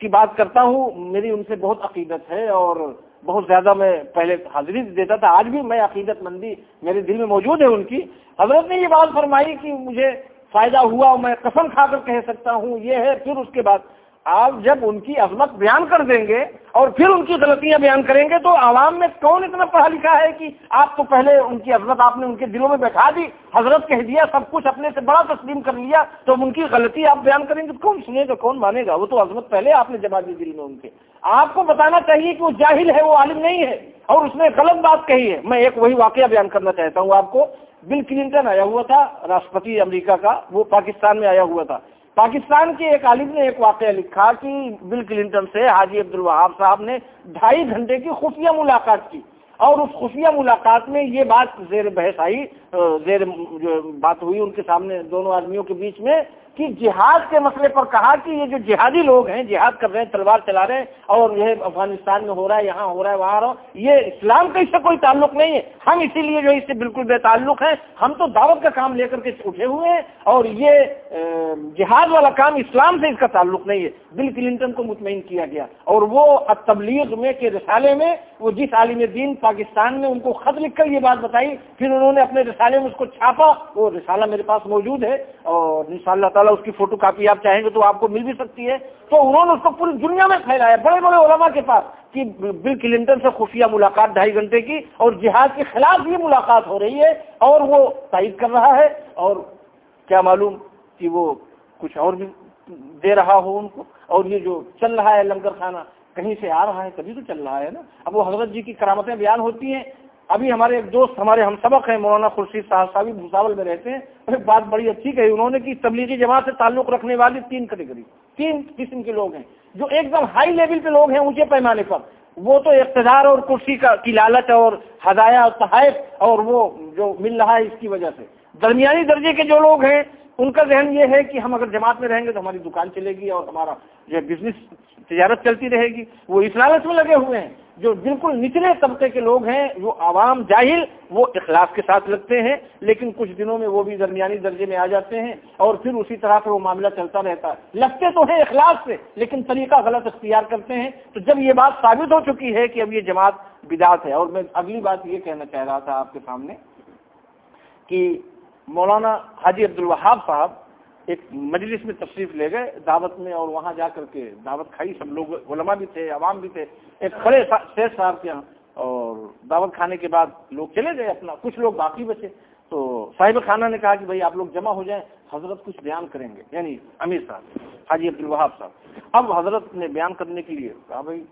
کی بات کرتا ہوں، میری ان سے بہت عقیدت ہے اور بہت زیادہ میں پہلے حاضری دیتا تھا، آج بھی میں عقیدت مندی میرے دل میں موجود ہے ان کی۔ حضرت نے یہ بات فرمائی کہ مجھے فائدہ ہوا میں قسم کھا کر کہہ سکتا ہوں، یہ ہے، پھر اس کے بعد آپ جب ان کی عظمت بیان کر دیں گے اور پھر ان کی غلطیاں بیان کریں گے تو عوام میں کون اتنا پڑھا لکھا ہے کہ آپ تو پہلے ان کی عظمت آپ نے ان کے دلوں میں بیٹھا دی، حضرت کہہ دیا، سب کچھ اپنے سے بڑا تسلیم کر لیا، تو ان کی غلطی آپ بیان کریں گے تو کون سنے گا، کون مانے گا؟ وہ تو عظمت پہلے آپ نے جما دی دل میں ان کے۔ آپ کو بتانا چاہیے کہ وہ جاہل ہے، وہ عالم نہیں ہے، اور اس نے غلط بات کہی ہے۔ میں ایک وہی واقعہ بیان کرنا چاہتا ہوں آپ کو۔ بل کلنٹن آیا ہوا تھا، راشٹرپتی امریکہ کا، وہ پاکستان میں آیا ہوا تھا۔ پاکستان کے ایک عالم نے ایک واقعہ لکھا کہ بل کلنٹن سے حاجی عبد الوہاب صاحب نے ڈھائی گھنٹے کی خفیہ ملاقات کی اور اس خفیہ ملاقات میں یہ بات زیر بحث آئی زیر بات ہوئی ان کے سامنے دونوں آدمیوں کے بیچ میں کہ جہاد کے مسئلے پر کہا کہ یہ جو جہادی لوگ ہیں، جہاد کر رہے ہیں، تلوار چلا رہے ہیں اور یہ افغانستان میں ہو رہا ہے، یہاں ہو رہا ہے، وہاں رہا یہ اسلام کا اس سے کوئی تعلق نہیں ہے۔ ہم اسی لیے جو اس سے بالکل بے تعلق ہیں۔ ہم تو دعوت کا کام لے کر کے اٹھے ہوئے ہیں اور یہ جہاد والا کام اسلام سے اس کا تعلق نہیں ہے۔ بل کلنٹن کو مطمئن کیا گیا۔ اور وہ تبلیغ میں کے رسالے میں، وہ جس عالم دین پاکستان میں ان کو خط لکھ کر یہ بات بتائی، پھر انہوں نے اپنے رسالے میں اس کو چھاپا۔ وہ رسالہ میرے پاس موجود ہے اور ان شاء اللہ تعالیٰ والا اس کی فوٹو کاپی آپ چاہیں گے تو آپ کو مل بھی سکتی ہے۔ تو انہوں نے اس کو پوری دنیا میں پھیلایا۔ بڑے بڑے علماء کے پاس کہ بل کلنٹن سے خفیہ ملاقات ڈھائی گھنٹے کی اور جہاد کے خلاف یہ ملاقات ہو رہی ہے اور وہ تائید کر رہا ہے اور کیا معلوم کہ وہ کچھ اور بھی دے رہا ہو ان کو۔ اور یہ جو چل رہا ہے لنگر خانہ، کہیں سے آ رہا ہے، تبھی تو چل رہا ہے نا۔ اب وہ حضرت جی کی کرامتیں بیان ہوتی ہیں۔ ابھی ہمارے ایک دوست ہمارے ہم سبق ہیں، مولانا خورشید صاحب صاحب بھوساول میں رہتے ہیں۔ ایک بات بڑی اچھی کہی انہوں نے کہ تبلیغی جماعت سے تعلق رکھنے والی تین کیٹیگری تین قسم کے لوگ ہیں۔ جو ایک دم ہائی لیول پہ لوگ ہیں، اونچے پیمانے پر۔ وہ تو اقتدار اور کرسی کا کی لالچ اور ہدایا اور تحائف اور وہ جو مل رہا ہے اس کی وجہ سے۔ درمیانی درجے کے جو لوگ ہیں، ان کا ذہن یہ ہے کہ ہم اگر جماعت میں رہیں گے تو ہماری دکان چلے گی اور ہمارا جو بزنس تجارت چلتی رہے گی۔ وہ اس لالچ میں لگے ہوئے ہیں۔ جو بالکل نچلے طبقے کے لوگ ہیں، جو عوام جاہل، وہ اخلاص کے ساتھ لگتے ہیں، لیکن کچھ دنوں میں وہ بھی درمیانی درجے میں آ جاتے ہیں اور پھر اسی طرح سے وہ معاملہ چلتا رہتا ہے۔ لگتے تو ہیں اخلاص سے، لیکن طریقہ غلط اختیار کرتے ہیں۔ تو جب یہ بات ثابت ہو چکی ہے کہ اب یہ جماعت بدات ہے، اور میں اگلی بات یہ کہنا چاہ رہا تھا آپ کے سامنے کہ مولانا حاجی عبد الوہاب صاحب ایک مجلس میں تشریف لے گئے، دعوت میں اور وہاں جا کر کے دعوت کھائی، سب لوگ علماء بھی تھے، عوام بھی تھے، ایک بڑے شیخ صاحب کے یہاں۔ اور دعوت کھانے کے بعد لوگ چلے گئے اپنا، کچھ لوگ باقی بچے۔ تو صاحب خانہ نے کہا کہ بھائی آپ لوگ جمع ہو جائیں، حضرت کچھ بیان کریں گے یعنی امیر صاحب، حاجی عبد الوہاب صاحب۔ اب حضرت نے بیان کرنے کے لیے کہا، بھائی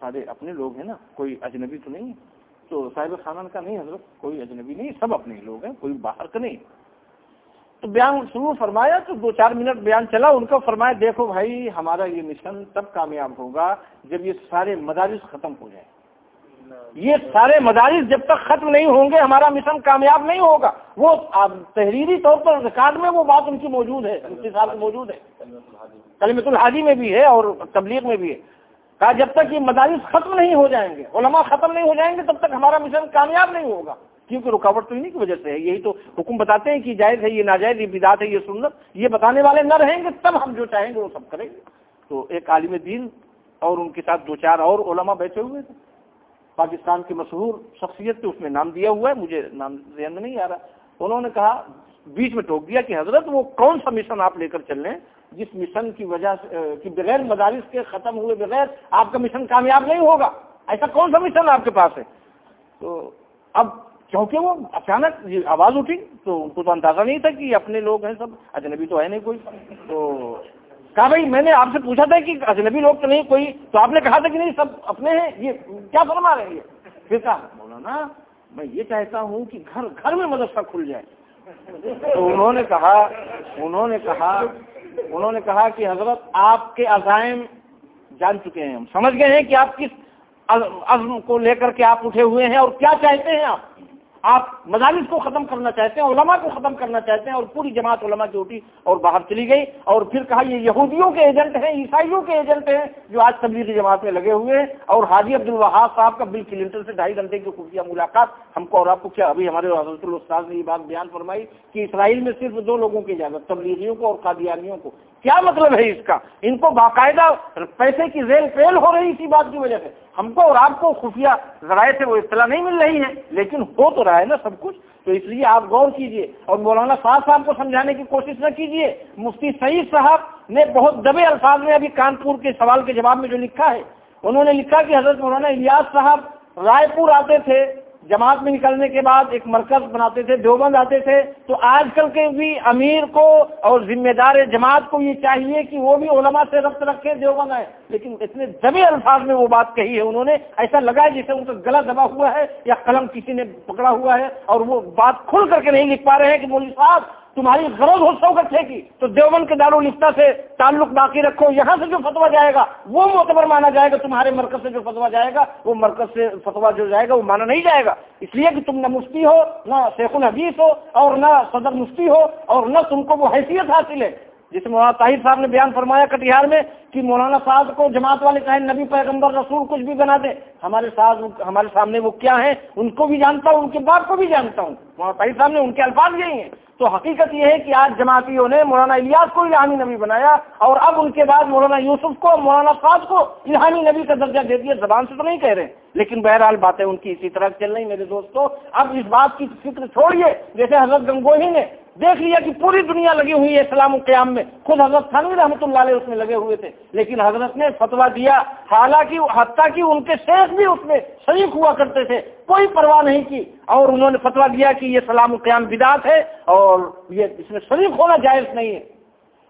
سارے اپنے لوگ ہیں نا، کوئی اجنبی تو نہیں تو صاحب خانہ کا نہیں حضرت، کوئی اجنبی نہیں، سب اپنے لوگ ہیں، کوئی باہر کا نہیں۔ تو بیان شروع فرمایا تو دو چار منٹ بیان چلا، ان کو فرمایا، دیکھو بھائی، ہمارا یہ مشن تب کامیاب ہوگا جب یہ سارے مدارس ختم ہو جائیں۔ یہ سارے مدارس جب تک ختم نہیں ہوں گے، ہمارا مشن کامیاب نہیں ہوگا۔ وہ تحریری طور پر ریکارڈ میں وہ بات ان کی موجود ہے، ان کی ساتھ موجود ہے۔ کلیمت الحادی میں بھی ہے اور تبلیغ میں بھی ہے۔ کہا جب تک یہ مدارس ختم نہیں ہو جائیں گے، علماء ختم نہیں ہو جائیں گے، تب تک ہمارا مشن کامیاب نہیں ہوگا۔ کیونکہ رکاوٹ تو انہیں کی وجہ سے ہے، یہی تو حکم بتاتے ہیں کہ جائز ہے، یہ ناجائز، یہ بدات ہے، یہ سنت، یہ بتانے والے نہ رہیں گے، تب ہم جو چاہیں گے وہ سب کریں گے۔ تو ایک عالم دین اور ان کے ساتھ دو چار اور علماء بیٹھے ہوئے تھے۔ پاکستان کی مشہور شخصیت تھی اس میں نام دیا ہوا ہے، مجھے نام ذہن میں نہیں آ رہا۔ انہوں نے کہا، بیچ میں ٹوک دیا کہ حضرت، وہ کون سا مشن آپ لے کر چل رہے ہیں جس مشن کی وجہ سے کہ بغیر مدارس کے ختم ہوئے بغیر آپ کا مشن کامیاب نہیں ہوگا۔ ایسا کون سا مشن آپ کے پاس ہے؟ تو اب کیونکہ وہ اچانک یہ آواز اٹھی تو ان کو تو اندازہ نہیں تھا کہ اپنے لوگ ہیں سب، اجنبی تو ہے نہیں کوئی۔ تو کہا بھائی، میں نے آپ سے پوچھا تھا کہ اجنبی لوگ تو نہیں، کوئی، تو آپ نے کہا تھا کہ نہیں، سب اپنے ہیں، یہ کیا فرما رہے ہیں؟ یہ پھر کہا، مولانا، میں یہ چاہتا ہوں کہ گھر گھر میں مدرسہ کھل جائے۔ تو انہوں نے کہا، انہوں نے کہا، انہوں نے کہا کہ حضرت، آپ کے عزائم جان چکے ہیں ہم۔ سمجھ گئے ہیں کہ آپ کس عزم کو لے کر کے آپ اٹھے ہوئے ہیں اور کیا چاہتے ہیں آپ؟ آپ مدارس کو ختم کرنا چاہتے ہیں، علماء کو ختم کرنا چاہتے ہیں اور پوری جماعت علماء کی اٹھی اور باہر چلی گئی اور پھر کہا یہ یہودیوں کے ایجنٹ ہیں، عیسائیوں کے ایجنٹ ہیں جو آج تبلیغی جماعت میں لگے ہوئے ہیں اور حاجی عبد الوہاب صاحب کا بل کلنٹن سے ڈھائی گھنٹے کی خفیہ ملاقات ہم کو اور آپ کو کیا ابھی ہمارے حضرت الاستاذ نے یہ بات بیان فرمائی کہ اسرائیل میں صرف دو لوگوں کی اجازت، تبلیغیوں کو اور قادیانیوں کو۔ کیا مطلب ہے اس کا؟ ان کو باقاعدہ پیسے کی ریل فیل ہو رہی اسی بات کی وجہ سے۔ ہم کو اور آپ کو خفیہ ذرائع سے وہ اطلاع نہیں مل رہی ہے، لیکن ہو تو رہا ہے نا سب کچھ۔ تو اس لیے آپ غور کیجیے اور مولانا صاحب صاحب کو سمجھانے کی کوشش نہ کیجیے۔ مفتی سعید صاحب نے بہت دبے الفاظ میں ابھی کانپور کے سوال کے جواب میں جو لکھا ہے، انہوں نے لکھا کہ حضرت مولانا الیاس صاحب رائے پور آتے تھے۔ جماعت میں نکلنے کے بعد ایک مرکز بناتے تھے، دیوبند آتے تھے۔ تو آج کل کے بھی امیر کو اور ذمہ دار جماعت کو یہ چاہیے کہ وہ بھی علماء سے ربط رکھے، دیوبند آئے۔ لیکن اتنے دبے الفاظ میں وہ بات کہی ہے انہوں نے، ایسا لگا ہے جسے ان کا گلا دبا ہوا ہے یا قلم کسی نے پکڑا ہوا ہے اور وہ بات کھل کر کے نہیں لکھ پا رہے ہیں کہ مولوی صاحب تمہاری غرض ہو سوگت ہے کی تو دیوبند کے دارالفتہ سے تعلق باقی رکھو، یہاں سے جو فتوا جائے گا، وہ معتبر مانا جائے گا، تمہارے مرکز سے جو فتوا جائے گا، وہ مرکز سے فتوا جو جائے گا، وہ مانا نہیں جائے گا۔ اس لیے کہ تم نہ مفتی ہو، نہ شیخ الحدیث ہو، اور نہ صدر مفتی ہو، اور نہ تم کو وہ حیثیت حاصل ہے۔ جس مولانا طاہر صاحب نے بیان فرمایا کٹیہار میں کہ مولانا صاحب کو جماعت والے کہیں نبی، پیغمبر، رسول کچھ بھی بنا دے، ہمارے ساتھ ہمارے سامنے وہ کیا ہیں، ان کو بھی جانتا ہوں، ان کے باپ کو بھی جانتا ہوں۔ مولانا طاہر صاحب نے ان کے الفاظ یہی ہیں۔ تو حقیقت یہ ہے کہ آج جماعتیوں نے مولانا الیاس کو الہامی نبی بنایا اور اب ان کے بعد مولانا یوسف کو مولانا فاض کو الہامی نبی کا درجہ دے دیا۔ زبان سے تو نہیں کہہ رہے لیکن بہرحال باتیں ان کی اسی طرح چل رہی میرے دوستوں اب اس بات کی فکر چھوڑیے۔ جیسے حضرت گنگوہی نے دیکھ لیا کہ پوری دنیا لگی ہوئی ہے اسلام القیام میں۔ خود حضرت خانوی رحمۃ اللہ علیہ اس میں لگے ہوئے تھے، لیکن حضرت نے فتوا دیا۔ حالانکہ، حتیٰ کہ ان کے شیخ بھی اس میں شریک ہوا کرتے تھے، کوئی پرواہ نہیں کی۔ اور انہوں نے فتویٰ دیا کہ یہ سلام القیام بدات ہے اور یہ اس میں شریک ہونا جائز نہیں ہے۔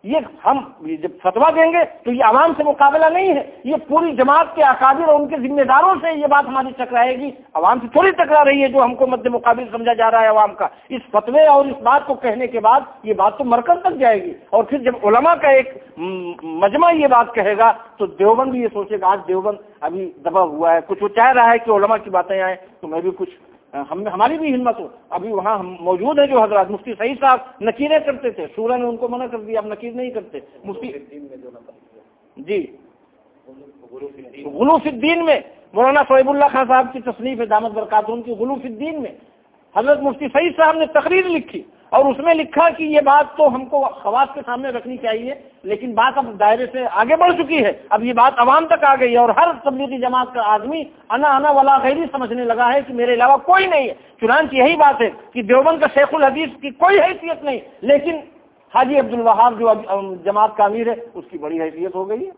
یہ ہم جب فتوا دیں گے تو یہ عوام سے مقابلہ نہیں ہے، یہ پوری جماعت کے اکابر اور ان کے ذمہ داروں سے یہ بات ہماری ٹکرائے گی۔ عوام سے تھوڑی ٹکرا رہی ہے جو ہم کو مد مقابل سمجھا جا رہا ہے عوام کا۔ اس فتوے اور اس بات کو کہنے کے بعد یہ بات تو مرکز تک جائے گی۔ اور پھر جب علماء کا ایک مجمع یہ بات کہے گا تو دیوبند بھی یہ سوچے گا، آج دیوبند ابھی دبا ہوا ہے، کچھ وہ چاہ رہا ہے کہ علماء کی باتیں آئیں تو میں بھی کچھ ہم ہماری بھی ہمت ہو۔ ابھی وہاں ہم موجود ہیں جو حضرات مفتی صحیح صاحب نکیریں کرتے تھے۔ سورہ نے ان کو منع کر دیا اب نکیر نہیں کرتے۔ مفتی جی۔ غلوف الدین میں، مولانا صحیب اللہ خان صاحب کی تصنیف ہے دامت برکات ان کی، غلوف الدین میں۔ حضرت مفتی سعید صاحب نے تقریر لکھی۔ اور اس میں لکھا کہ یہ بات تو ہم کو خواص کے سامنے رکھنی چاہیے، لیکن بات اب دائرے سے آگے بڑھ چکی ہے۔ اب یہ بات عوام تک آ گئی ہے اور ہر تبلیغی جماعت کا آدمی انا انا والا غیری سمجھنے لگا ہے کہ میرے علاوہ کوئی نہیں ہے۔ چنانچہ یہی بات ہے کہ دیوبند کا شیخ الحدیث کی کوئی حیثیت نہیں، لیکن حاجی عبد الوہاب جو جماعت کا امیر ہے، اس کی بڑی حیثیت ہو گئی ہے۔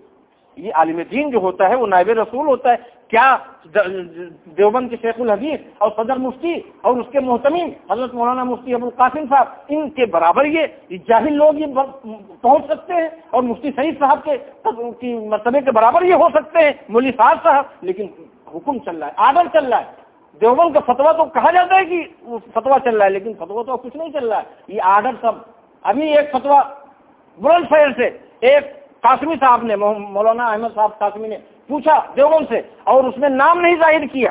یہ عالم دین جو ہوتا ہے، وہ نائب رسول ہوتا ہے۔ کیا دیوبند کے شیخ الحدیث اور صدر مفتی اور اس کے محتمین حضرت مولانا مفتی ابو القاسم صاحب، ان کے برابر یہ جاہل لوگ یہ پہنچ سکتے ہیں اور مفتی سعید صاحب کے مرتبے کے برابر یہ ہو سکتے ہیں مولی صاحب صاحب، لیکن حکم چل رہا ہے آڈر چل رہا ہے۔ دیوبند کا فتوا تو کہا جاتا ہے کہ فتوا چل رہا ہے، لیکن فتوا تو کچھ نہیں چل رہا ہے۔ یہ آڈر سب، ابھی ایک فتوا بلند شہر سے، ایک قاسمی صاحب نے مولانا احمد صاحب قاسمی نے پوچھا دیوبند سے اور اس میں نام نہیں ظاہر کیا۔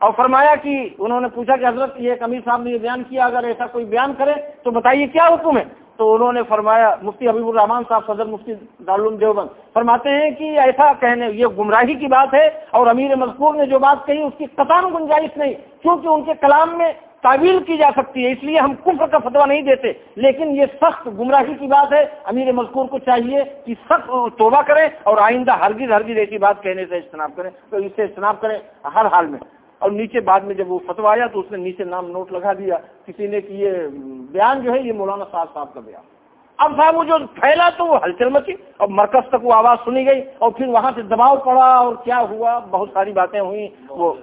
اور فرمایا کہ انہوں نے پوچھا کہ حضرت، یہ امیر صاحب نے یہ بیان کیا، اگر ایسا کوئی بیان کرے تو بتائیے کیا حکم ہے؟ تو انہوں نے فرمایا، مفتی حبیب الرحمان صاحب، صدر مفتی دارالعلوم دیوبند، فرماتے ہیں کہ ایسا کہنے، یہ گمراہی کی بات ہے اور امیر مذکور نے جو بات کہی اس کی قطان گنجائش نہیں، کیونکہ ان کے کلام میں تعویل کی جا سکتی ہے اس لیے ہم کفر کا فتوا نہیں دیتے۔ لیکن یہ سخت گمراہی کی بات ہے۔ امیر مذکور کو چاہیے کہ سخت توبہ کریں اور آئندہ ہرگز ہرگز ایسی بات کہنے سے اجتناب کریں تو اس سے اجتناب کریں ہر حال میں۔ اور نیچے بعد میں جب وہ فتوا آیا تو اس نے نیچے نام نوٹ لگا دیا۔ کسی نے کہ یہ بیان جو ہے یہ مولانا صاحب صاحب کا بیان۔ اب صاحب وہ جو پھیلا تو وہ ہلچل مچی۔ اور مرکز تک وہ آواز سنی گئی اور پھر وہاں سے دباؤ پڑا اور کیا ہوا؟ بہت ساری باتیں ہوئی وہ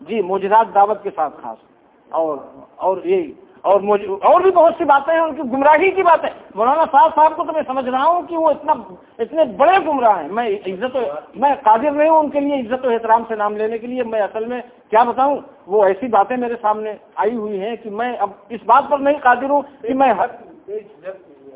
جی موجودات دعوت کے ساتھ خاص۔ اور اور یہی اور اور بھی بہت سی باتیں ہیں ان کی گمراہی کی باتیں۔ مولانا صاحب صاحب کو تو میں سمجھ رہا ہوں کہ وہ اتنا اتنے بڑے گمراہ ہیں۔ میں عزت و میں قادر نہیں ہوں ان کے لیے عزت و احترام سے نام لینے کے لیے۔ میں اصل میں کیا بتاؤں؟ وہ ایسی باتیں میرے سامنے آئی ہوئی ہیں کہ میں اب اس بات پر نہیں قادر ہوں کہ میں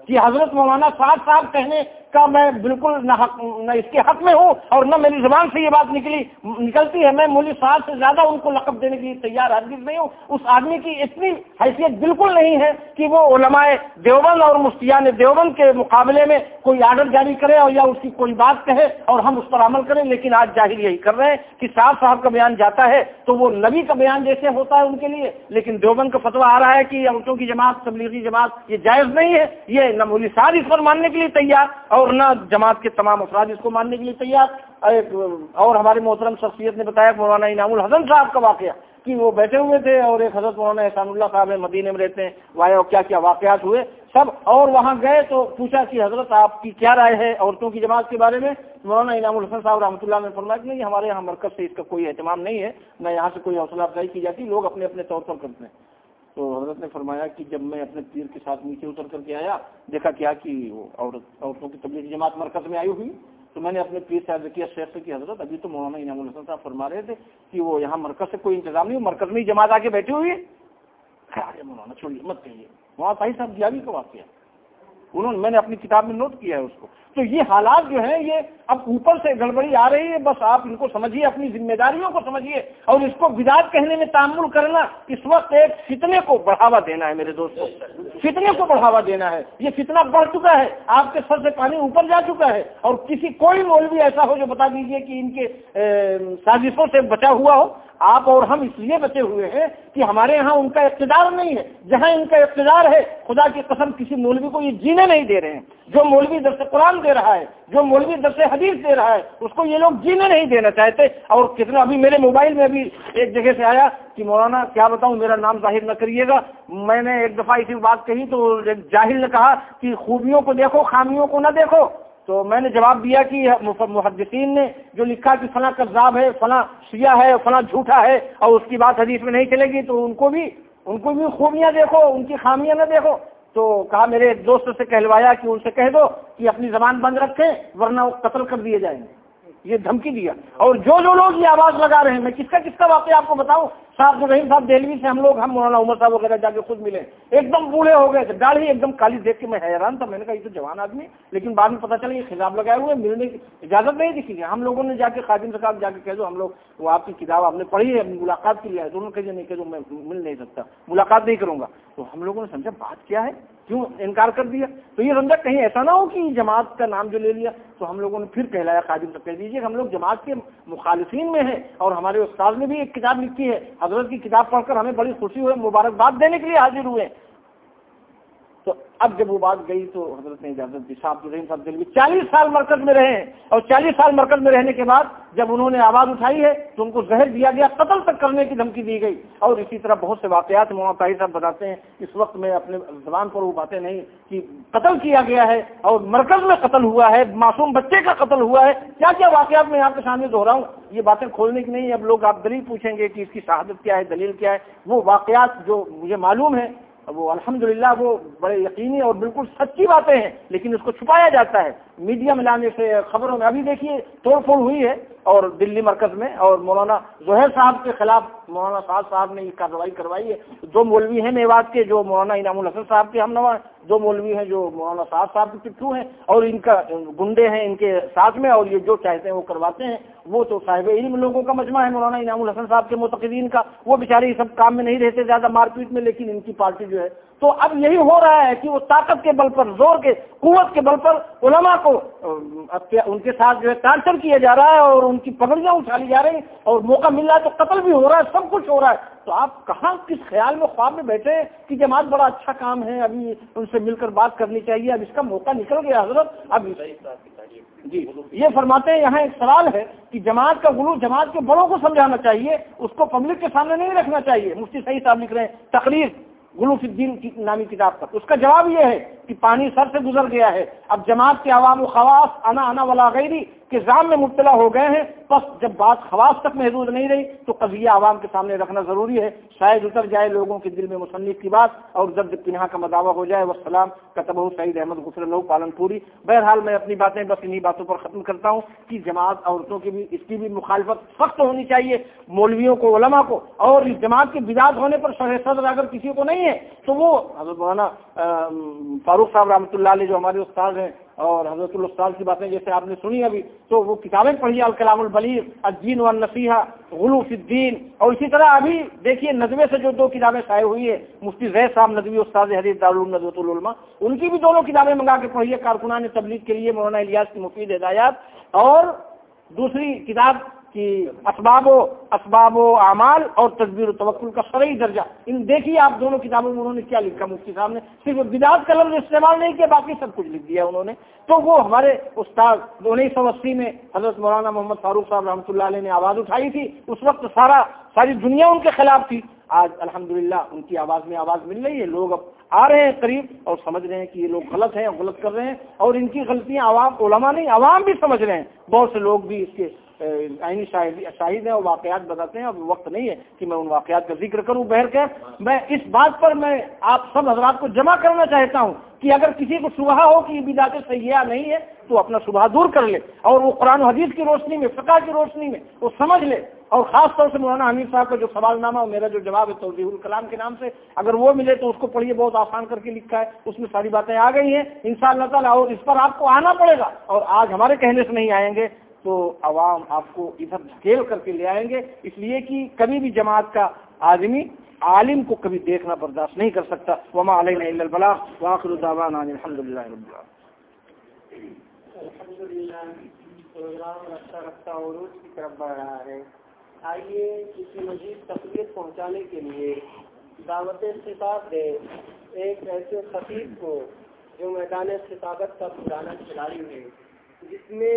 کہ حضرت مولانا صاحب صاحب کہنے کا میں بالکل نہ حق نہ اس کے حق میں ہوں اور نہ میری زبان سے یہ بات نکلی، نکلتی ہے۔ میں مولوی صاحب سے زیادہ ان کو لقب دینے کے لیے تیار ہرگز نہیں ہوں۔ اس آدمی کی اتنی حیثیت بالکل نہیں ہے کہ وہ علماء دیوبند اور مفتیان دیوبند کے مقابلے میں کوئی آرڈر جاری کرے اور یا اس کی کوئی بات کہے اور ہم اس پر عمل کریں۔ لیکن آج جاہر یہی کر رہے ہیں کہ صاحب صاحب کا بیان جاتا ہے تو وہ نبی کا بیان جیسے ہوتا ہے ان کے لیے۔ لیکن دیوبند کا فتویٰ آ رہا ہے کہ عورتوں کی جماعت، تبلیغی جماعت یہ جائز نہیں ہے۔ یہ نہ مولی صاحب اس پر ماننے کے لیے تیار اور نہ جماعت کے تمام افراد اس کو ماننے کے لیے تیار۔ ایک اور ہمارے محترم شخصیت نے بتایا، مولانا انعام الحسن صاحب کا واقعہ، کہ وہ بیٹھے ہوئے تھے اور ایک حضرت مولانا احسان اللہ صاحب مدینے میں رہتے ہیں وائے اور کیا کیا واقعات ہوئے۔ سب اور وہاں گئے تو پوچھا کہ حضرت آپ کی کیا رائے ہے عورتوں کی جماعت کے بارے میں؟ مولانا انعام الحسن صاحب رحمۃ اللہ نے فرمایا کہ نہیں، ہمارے یہاں مرکز سے اس کا کوئی اہتمام نہیں ہے، نہ یہاں سے کوئی حوصلہ افزائی کی جاتی، لوگ اپنے اپنے طور پر کرتے ہیں۔ تو حضرت نے فرمایا کہ جب میں اپنے پیر کے ساتھ نیچے اتر کر کے آیا، دیکھا کیا کہ عورت عورتوں کی تبلیغی جماعت مرکز میں آئی ہوئی، تو میں نے اپنے پیر صاحب کیا شیخ سے کی حضرت، ابھی تو مولانا انعام الحسن صاحب فرما رہے تھے کہ وہ یہاں مرکز سے کوئی انتظام نہیں مرکز میں جماعت آ کے بیٹھی ہوئی ہے۔ مولانا، چھوڑیے، مت کہیے۔ وہاں صاحب صاحب جیابی کا واقعہ انہوں نے میں نے اپنی کتاب میں نوٹ کیا ہے اس کو۔ تو یہ حالات جو ہیں، یہ اب اوپر سے گڑبڑی آ رہی ہے۔ بس آپ ان کو سمجھیے، اپنی ذمہ داریوں کو سمجھیے اور اس کو بداد کہنے میں تعمل کرنا۔ اس وقت ایک فتنے کو بڑھاوا دینا ہے میرے دوستوں فتنے کو بڑھاوا دینا ہے۔ یہ فتنہ بڑھ چکا ہے۔ آپ کے سر سے پانی اوپر جا چکا ہے۔ اور کسی کوئی مولوی ایسا ہو جو بتا دیجیے کہ ان کے سازشوں سے بچا ہوا ہو۔ آپ اور ہم اس لیے بچے ہوئے ہیں کہ ہمارے یہاں ان کا اقتدار نہیں ہے۔ جہاں ان کا اقتدار ہے، خدا کی قسم کسی مولوی کو یہ جینے نہیں دے رہے ہیں۔ جو مولوی درس قرآن دے رہا ہے، جو مولوی درس حدیث دے رہا ہے، اس کو یہ لوگ جینے نہیں دینا چاہتے۔ اور کتنا ابھی میرے موبائل میں ابھی ایک جگہ سے آیا کہ مولانا کیا بتاؤں، میرا نام ظاہر نہ کریے گا۔ میں نے ایک دفعہ اسی بات کہی تو جاہل نے کہا کہ خوبیوں کو دیکھو، خامیوں کو نہ دیکھو۔ تو میں نے جواب دیا کہ محدثین نے جو لکھا کہ فلاں کذاب ہے، فلاں سیاہ ہے، فلاں جھوٹا ہے اور اس کی بات حدیث میں نہیں چلے گی تو ان کو بھی، ان کو بھی خوبیاں دیکھو، ان کی خامیاں نہ دیکھو۔ تو کہا میرے ایک دوست سے کہلوایا کہ ان سے کہہ دو کہ اپنی زبان بند رکھیں ورنہ وہ قتل کر دیے جائیں گے۔ یہ دھمکی دیا۔ اور جو جو لوگ یہ آواز لگا رہے ہیں، میں کس کا کس کا واقعہ آپ کو بتاؤں؟ صاحب رحیم صاحب دہلوی سے ہم لوگ، ہم مولانا عمر صاحب وغیرہ جا کے خود ملے۔ ایک دم بوڑھے ہو گئے تھے داڑھی ایک دم کالی دیکھ کے میں حیران تھا۔ میں نے کہا، یہ تو جوان آدمی لیکن بعد میں پتا چلا، یہ خطاب لگائے ہوئے، ملنے کی اجازت نہیں دکھی گئی ہم لوگوں نے جا کے، خادم صاحب جا کے کہہ دو، ہم لوگ، وہ آپ کی کتاب آپ نے پڑھی ہے، ملاقات کے لیے دونوں کہ جی نہیں کہ میں مل نہیں سکتا، ملاقات نہیں کروں گا۔ تو ہم لوگوں نے سمجھا، بات کیا ہے؟ کیوں انکار کر دیا؟ تو یہ سمجھا، کہیں ایسا نہ ہو کہ جماعت کا نام جو لے لیا۔ تو ہم لوگوں نے پھر کہلایا، خادم سے کہہ دیجیے ہم لوگ جماعت کے مخالفین میں ہیں اور ہمارے استاد نے بھی ایک کتاب لکھی ہے۔ حضرت کی کتاب پڑھ کر ہمیں بڑی خوشی ہوئی، مبارکباد دینے کے لیے حاضر ہوئے۔ تو اب جب وہ بات گئی تو حضرت نے اجازت دی صاحب الرحیم صاحب دلوی چالیس سال مرکز میں رہے ہیں اور چالیس سال مرکز میں رہنے کے بعد جب انہوں نے آواز اٹھائی ہے تو ان کو زہر دیا گیا، قتل تک کرنے کی دھمکی دی گئی۔ اور اسی طرح بہت سے واقعات مولانا طاہر صاحب بتاتے ہیں، اس وقت میں اپنے زبان پر وہ باتیں نہیں کہ قتل کیا گیا ہے اور مرکز میں قتل ہوا ہے، معصوم بچے کا قتل ہوا ہے۔ کیا کیا واقعات میں آپ کے سامنے دہراؤں؟ یہ باتیں کھولنے کی نہیں، اب لوگ آپ دلیل پوچھیں گے کہ اس کی شہادت کیا ہے، دلیل کیا ہے۔ وہ واقعات جو مجھے معلوم ہے وہ الحمدللہ وہ بڑے یقینی اور بالکل سچی باتیں ہیں، لیکن اس کو چھپایا جاتا ہے۔ میڈیا میں لانے سے خبروں میں، ابھی دیکھیے توڑ پھوڑ ہوئی ہے اور دلی مرکز میں اور مولانا زہیر صاحب کے خلاف مولانا صاحب صاحب نے یہ کارروائی کروائی ہے۔ دو مولوی ہیں میوات کے، جو مولانا انعام الحسن صاحب کے ہم نوا دو مولوی ہیں جو مولانا صاحب صاحب کے پٹھو ہیں اور ان کا گنڈے ہیں ان کے ساتھ میں اور یہ جو چاہتے ہیں وہ کرواتے ہیں۔ وہ تو صاحب علم لوگوں کا مجمع ہے مولانا انعام الحسن صاحب کے متقدین کا۔ وہ بیچارے سب کام میں نہیں رہتے، زیادہ مار پیٹ میں، لیکن ان کی پارٹی جو ہے تو اب یہی ہو رہا ہے کہ وہ طاقت کے بل پر، زور کے، قوت کے بل پر علماء کو ان کے ساتھ جو ہے ٹارچر کیا جا رہا ہے اور ان کی پگڑیاں اچھالی جا رہی ہیں اور موقع مل رہا ہے تو قتل بھی ہو رہا ہے، سب کچھ ہو رہا ہے۔ تو آپ کہاں، کس خیال میں، خواب میں بیٹھے کہ جماعت بڑا اچھا کام ہے، ابھی ان سے مل کر بات کرنی چاہیے، اب اس کا موقع نکل گیا حضرت۔ اب جی یہ فرماتے ہیں، یہاں ایک سوال ہے کہ جماعت کا غلو جماعت کے بڑوں کو سمجھانا چاہیے، اس کو پبلک کے سامنے نہیں رکھنا چاہیے۔ مفتی صحیح صاحب لکھ رہے ہیں، تقریر۔ غلوف الدین کی نامی کتاب پر۔ اس کا جواب یہ ہے کہ پانی سر سے گزر گیا ہے۔ اب جماعت کے عوام و خواص، انا انا ولا غیری کے زام میں مبتلا ہو گئے ہیں، بس جب بات خواص تک محدود نہیں رہی، تو قضیہ عوام کے سامنے رکھنا ضروری ہے۔ شاید اتر جائے لوگوں کے دل میں مصنف کی بات اور جب پنہا کا مداوع ہو جائے۔ وسلام کتب سعید احمد غسر اللہ پالن پوری بہرحال میں اپنی باتیں، بس انہیں باتوں پر ختم کرتا ہوں کہ جماعت عورتوں کی بھی، اس کی بھی مخالفت سخت ہونی چاہیے۔ مولویوں کو، علماء کو اور اس جماعت کے بداعت ہونے پر شرح صدر اگر کسی کو نہیں ہے، تو وہ حضرت مولانا فاروق صاحب رحمۃ اللہ علیہ جو ہمارے استاد ہیں اور حضرت الاستاد کی باتیں جیسے آپ نے سنی ابھی، تو وہ کتابیں پڑھی، الکلام البلیغ، الدین و النفیحہ غلوف الدین، اور اسی طرح ابھی دیکھیے ندوے سے جو دو کتابیں شائع ہوئی ہے مفتی زید صاحب ندوی استاد حدیث دارالعلوم ندوۃ العلماء، ان کی بھی دونوں کتابیں منگا کے پڑھیے کارکنان تبلیغ کے لیے، مولانا الیاس کی مفید ہدایات، اور دوسری کتاب کی اسباب و اسباب و اعمال اور تصویر و توکل کا شرعی درجہ۔ ان دیکھیے آپ دونوں کتابوں میں انہوں نے کیا لکھا، مفتی صاحب نے صرف بداعت کا لفظ استعمال نہیں کیا، باقی سب کچھ لکھ دیا انہوں نے۔ تو وہ ہمارے استاد انیس سو اسی میں حضرت مولانا محمد فاروق صاحب رحمۃ اللہ علیہ نے آواز اٹھائی تھی۔ اس وقت سارا، ساری دنیا ان کے خلاف تھی۔ آج الحمدللہ ان کی آواز میں آواز مل رہی ہے، لوگ اب آ رہے ہیں قریب اور سمجھ رہے ہیں کہ یہ لوگ غلط ہیں غلط کر رہے ہیں اور ان کی غلطیاں عوام، علماء نہیں، عوام بھی سمجھ رہے ہیں۔ بہت سے لوگ بھی اس کے آئینی شاہد ہیں اور واقعات بتاتے ہیں، اب وقت نہیں ہے کہ میں ان واقعات کا ذکر کروں، بہر کے میں اس بات پر میں آپ سب حضرات کو جمع کرنا چاہتا ہوں کہ اگر کسی کو صبح ہو کہ یہ بداعت سیاح نہیں ہے، تو اپنا صبح دور کر لے اور وہ قرآن و حدیث کی روشنی میں، فقہ کی روشنی میں وہ سمجھ لے اور خاص طور سے مولانا حمید صاحب کا جو سوال نامہ اور میرا جو جواب ہے توضیح الکلام کے نام سے، اگر وہ ملے تو اس کو پڑھیے، بہت آسان کر کے لکھا ہے، اس میں ساری باتیں آ گئی ہیں۔ ان شاء اللہ تعالیٰ اور اس پر آپ کو آنا پڑے گا اور آج ہمارے کہنے سے نہیں آئیں گے۔ تو عوام آپ کو ادھر دھکیل کر کے لے آئیں گے۔ اس لیے کہ کبھی بھی جماعت کا آدمی عالم کو کبھی دیکھنا برداشت نہیں کر سکتا۔ وما علیہ البلا واخر الدعوان الحمد للہ الحمد للہ پروگرام رفتہ رفتہ عروج کی طرف بڑھ رہا ہے آئیے کسی مزید تقریب پہنچانے کے لیے دعوت خطاب دے ایک ایسے خطیب کو جو میدان خطابت کا پرانا کھلاڑی ہے جس نے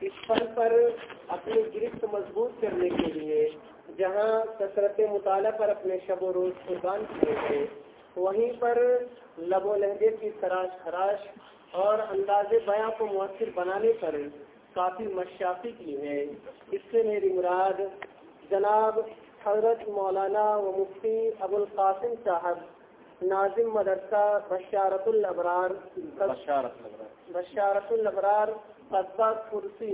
اس فن پر اپنی گرفت مضبوط کرنے کے لیے جہاں کثرت مطالعہ پر اپنے شب و روز قربان کیے تھے وہیں پر لب و لہجے کی تراش خراش اور انداز بیاں کو مؤثر بنانے پر کافی مشافی کی ہے اس سے میری مراد جناب حضرت مولانا و مفتی ابو القاسم صاحب ناظم مدرسہ بشارت الابرار۔ بشارت الابرار۔ قصبہ کرسی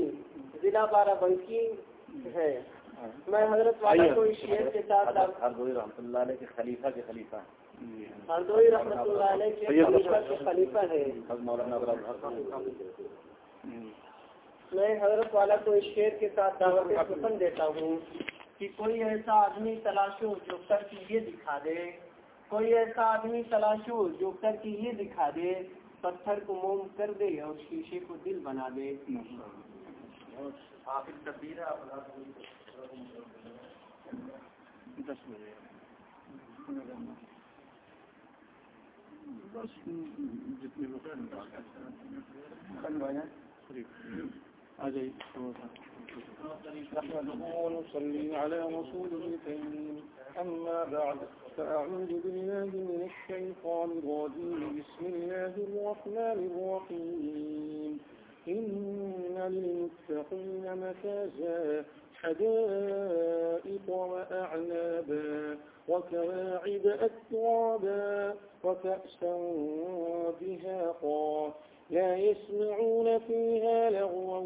ضلع بارہ بنکی ہے۔ میں حضرت والا کو اس شعر کے ساتھ رحمۃ اللہ علیہ کے خلیفہ کے خلیفہ۔ ہردوئی رحمۃ اللہ علیہ کے خلیفہ کے خلیفہ ہے۔ میں حضرت والا کو اس شعر کے ساتھ دعوت پسند دیتا ہوں کہ کوئی ایسا آدمی تلاشو جو کر کے یہ دکھا دے۔ کوئی ایسا آدمی تلاشو جو کر کے یہ دکھا دے پتھر کو موم کر دے اور شیشے کو دل بنا دے۔ دس بجے۔ بس جتنے لوگ آ جائیے۔ ونصلي على رسوله الكريم. أما بعد، فأعوذ بالله من الشيطان الرجيم. بسم الله الرحمن الرحيم. إن للمتقين مفازا، حدائق وأعنابا، وكواعب أترابا، وكأسا بهاقا. لا يسمعون فيها لغوا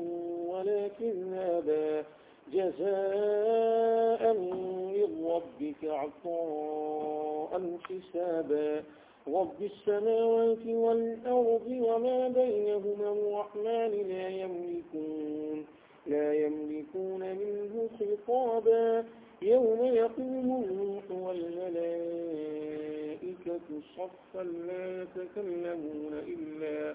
ولا كذابا. جزاء من ربك عطاء حسابا. رب السماوات والأرض وما بينهما الرحمن لا يملكون لا يملكون منه خطابا. يوم يقوم الروح والملائكة صفا لا يتكلمون إلا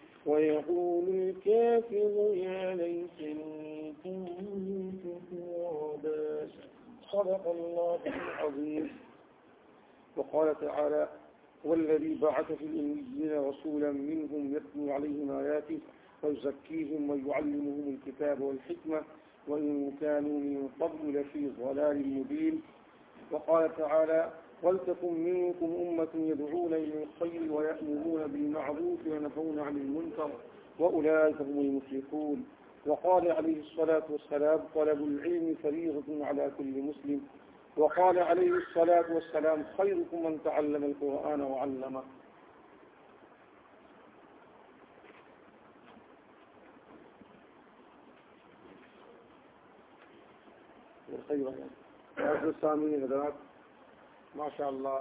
ويقول الكافر يا ليتني كنت ترابا. صدق الله العظيم. وقال تعالى والذي بعث في الأميين رسولا منهم يتلو عليهم آياته ويزكيهم ويعلمهم الكتاب والحكمة وإن كانوا من قبل لفي ضلال مبين. وقال تعالى ولتكن منكم أمة يدعون إلى الخير ويأمرون بالمعروف وينهون عن المنكر وأولئك هم المفلحون. وقال عليه الصلاة والسلام طلب العلم فريضة على كل مسلم. وقال عليه الصلاة والسلام خيركم من تعلم القرآن وعلمه. سامعین حضرات ماشاء اللہ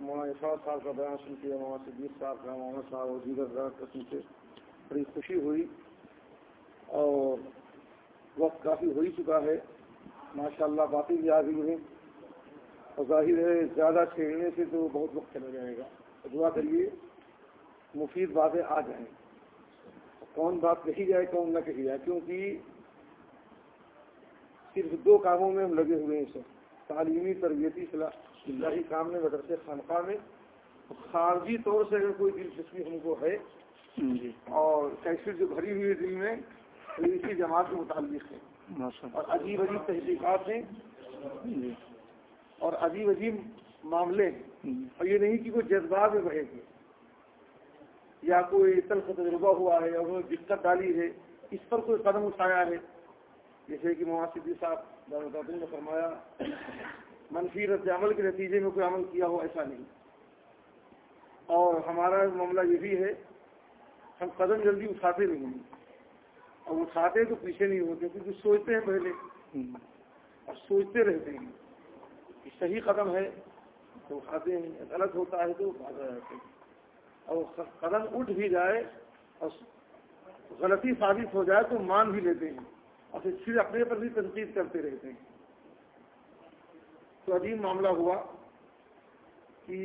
مولانا افراد صاحب کا بیان سن کے، مولانا صدیق صاحب کا، مولانا صاحب اور دیگر حضرات کا سن کے بڑی خوشی ہوئی اور وقت کافی ہو ہی چکا ہے۔ ماشاء اللہ باتیں بھی آ گئی ہیں اور ظاہر ہے زیادہ چھیڑنے سے تو بہت وقت چلا جائے گا۔ دعا کریے، مفید باتیں آ جائیں۔ کون بات کہی جائے، کون نہ کہی جائے، کیونکہ صرف دو کاموں میں ہم لگے ہوئے ہیں سر تعلیمی تربیتی صلاح۔ کام میں مدرسے خانقاہ میں خارجی طور سے اگر کوئی دلچسپی ہم کو ہے جی۔ اور کیفیت جو بھری ہوئی دل میں اسی جماعت کے متعلق ہے۔ اور عجیب عجیب تحقیقات ہیں۔ جی۔ اور عجیب عجیب معاملے ہیں۔ اور یہ نہیں کہ کوئی جذبات میں بہے گے یا کوئی تلخ تجربہ ہوا ہے یا کوئی دقت ڈالی ہے اس پر کوئی قدم اٹھایا ہے۔ جیسے کہ مواسدی صاحب نے فرمایا منفی رد عمل کے نتیجے میں کوئی عمل کیا ہو ایسا نہیں۔ اور ہمارا معاملہ یہ بھی ہے، ہم قدم جلدی اٹھاتے نہیں اور اٹھاتے تو پیچھے نہیں ہوتے، کیونکہ سوچتے ہیں پہلے۔ اور سوچتے رہتے ہیں کہ صحیح قدم ہے تو اٹھاتے ہیں، غلط ہوتا ہے تو اٹھاتے رہتے ہیں۔ اور قدم اٹھ بھی جائے اور غلطی ثابت ہو جائے تو مان بھی لیتے ہیں۔ اور پھر پھر اپنے پر بھی تنقید کرتے رہتے ہیں۔ تو عجیب معاملہ ہوا کہ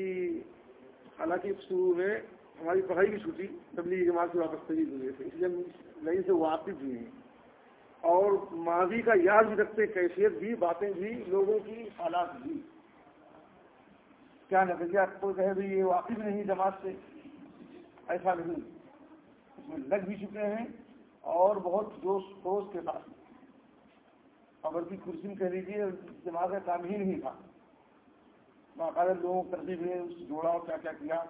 حالانکہ شروع میں ہماری پڑھائی بھی چھوٹی تبلیغ جماعت سے واپس تجیز ہوئے تھے اس لیے ہم نئی سے واقف ہوئے ہیں اور ماضی کا یاد بھی رکھتے، کیفیت بھی، باتیں بھی، لوگوں کی حالات بھی۔ کیا نتیجہ کوئی کہے بھی یہ واقف نہیں جماعت سے، ایسا نہیں۔ اس میں لگ بھی چکے ہیں اور بہت جوش خروش کے ساتھ۔ اگر کی کرسی میں کہہ لیجیے دماغ کا کام ہی نہیں تھا۔ باقاعدہ لوگوں کو تربیت میں جوڑا اور کیا کیا کیا۔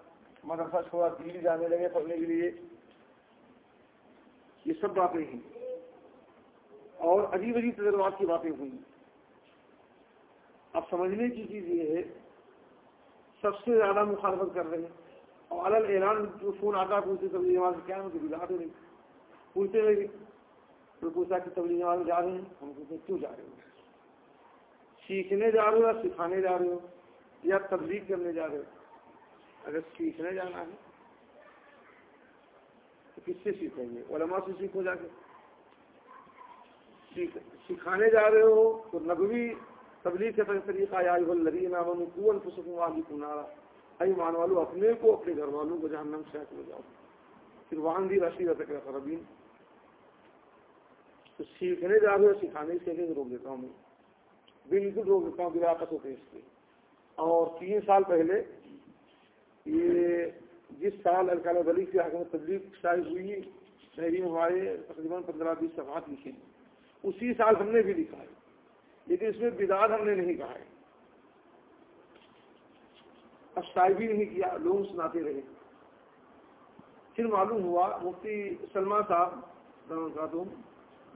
مدرسہ چھوڑا، دلی جانے لگے پڑھنے کے لیے۔ یہ سب باتیں ہیں۔ اور عجیب عجیب تجربات کی باتیں ہوئی۔ اب سمجھنے کی چیز یہ ہے، سب سے زیادہ مخالفت کر رہے ہیں۔ اور الگ اعلان جو فون آتا ہے، پوچھتے تبلیغ جماعت کیا ہے کہ بگاڑ نہیں پوچھتے رہے تو پوچھا کہ تبلیغ جماعت جا رہے ہیں؟ ہم پوچھتے کیوں جا رہے ہو؟ سیکھنے جا رہے ہو یا سکھانے جا رہے ہو یا تبلیغ کرنے جا رہے ہو؟ اگر سیکھنے جانا ہے تو کس سے سیکھیں گے؟ علماء سے سیکھو جا کے۔ سکھانے جا رہے ہو تو نبوی تبلیغ کا طریقہ یا لگی کنارا ائی مان والو، اپنے کو، اپنے گھر والوں کو جہنم سے جاؤ پھر وہاں بھی رسی رہتا ہے خرابین۔ تو سیکھنے جا رہے ہو سکھانے سے نہیں روک دیتا ہوں میں۔ بالکل روک دیتا ہوں براقت ہوتے اس کے اور تین سال پہلے یہ جس سال الکال ولی کی حکومت تبلیغ شائع ہوئی، شہری ہمارے تقریباً پندرہ بیس صفحات لکھی اسی سال ہم نے بھی لکھا ہے، لیکن اس میں بداد ہم نے نہیں کہا ہے۔ اب شائع بھی نہیں کیا، لوگ سناتے رہے۔ پھر معلوم ہوا، مفتی سلمان صاحب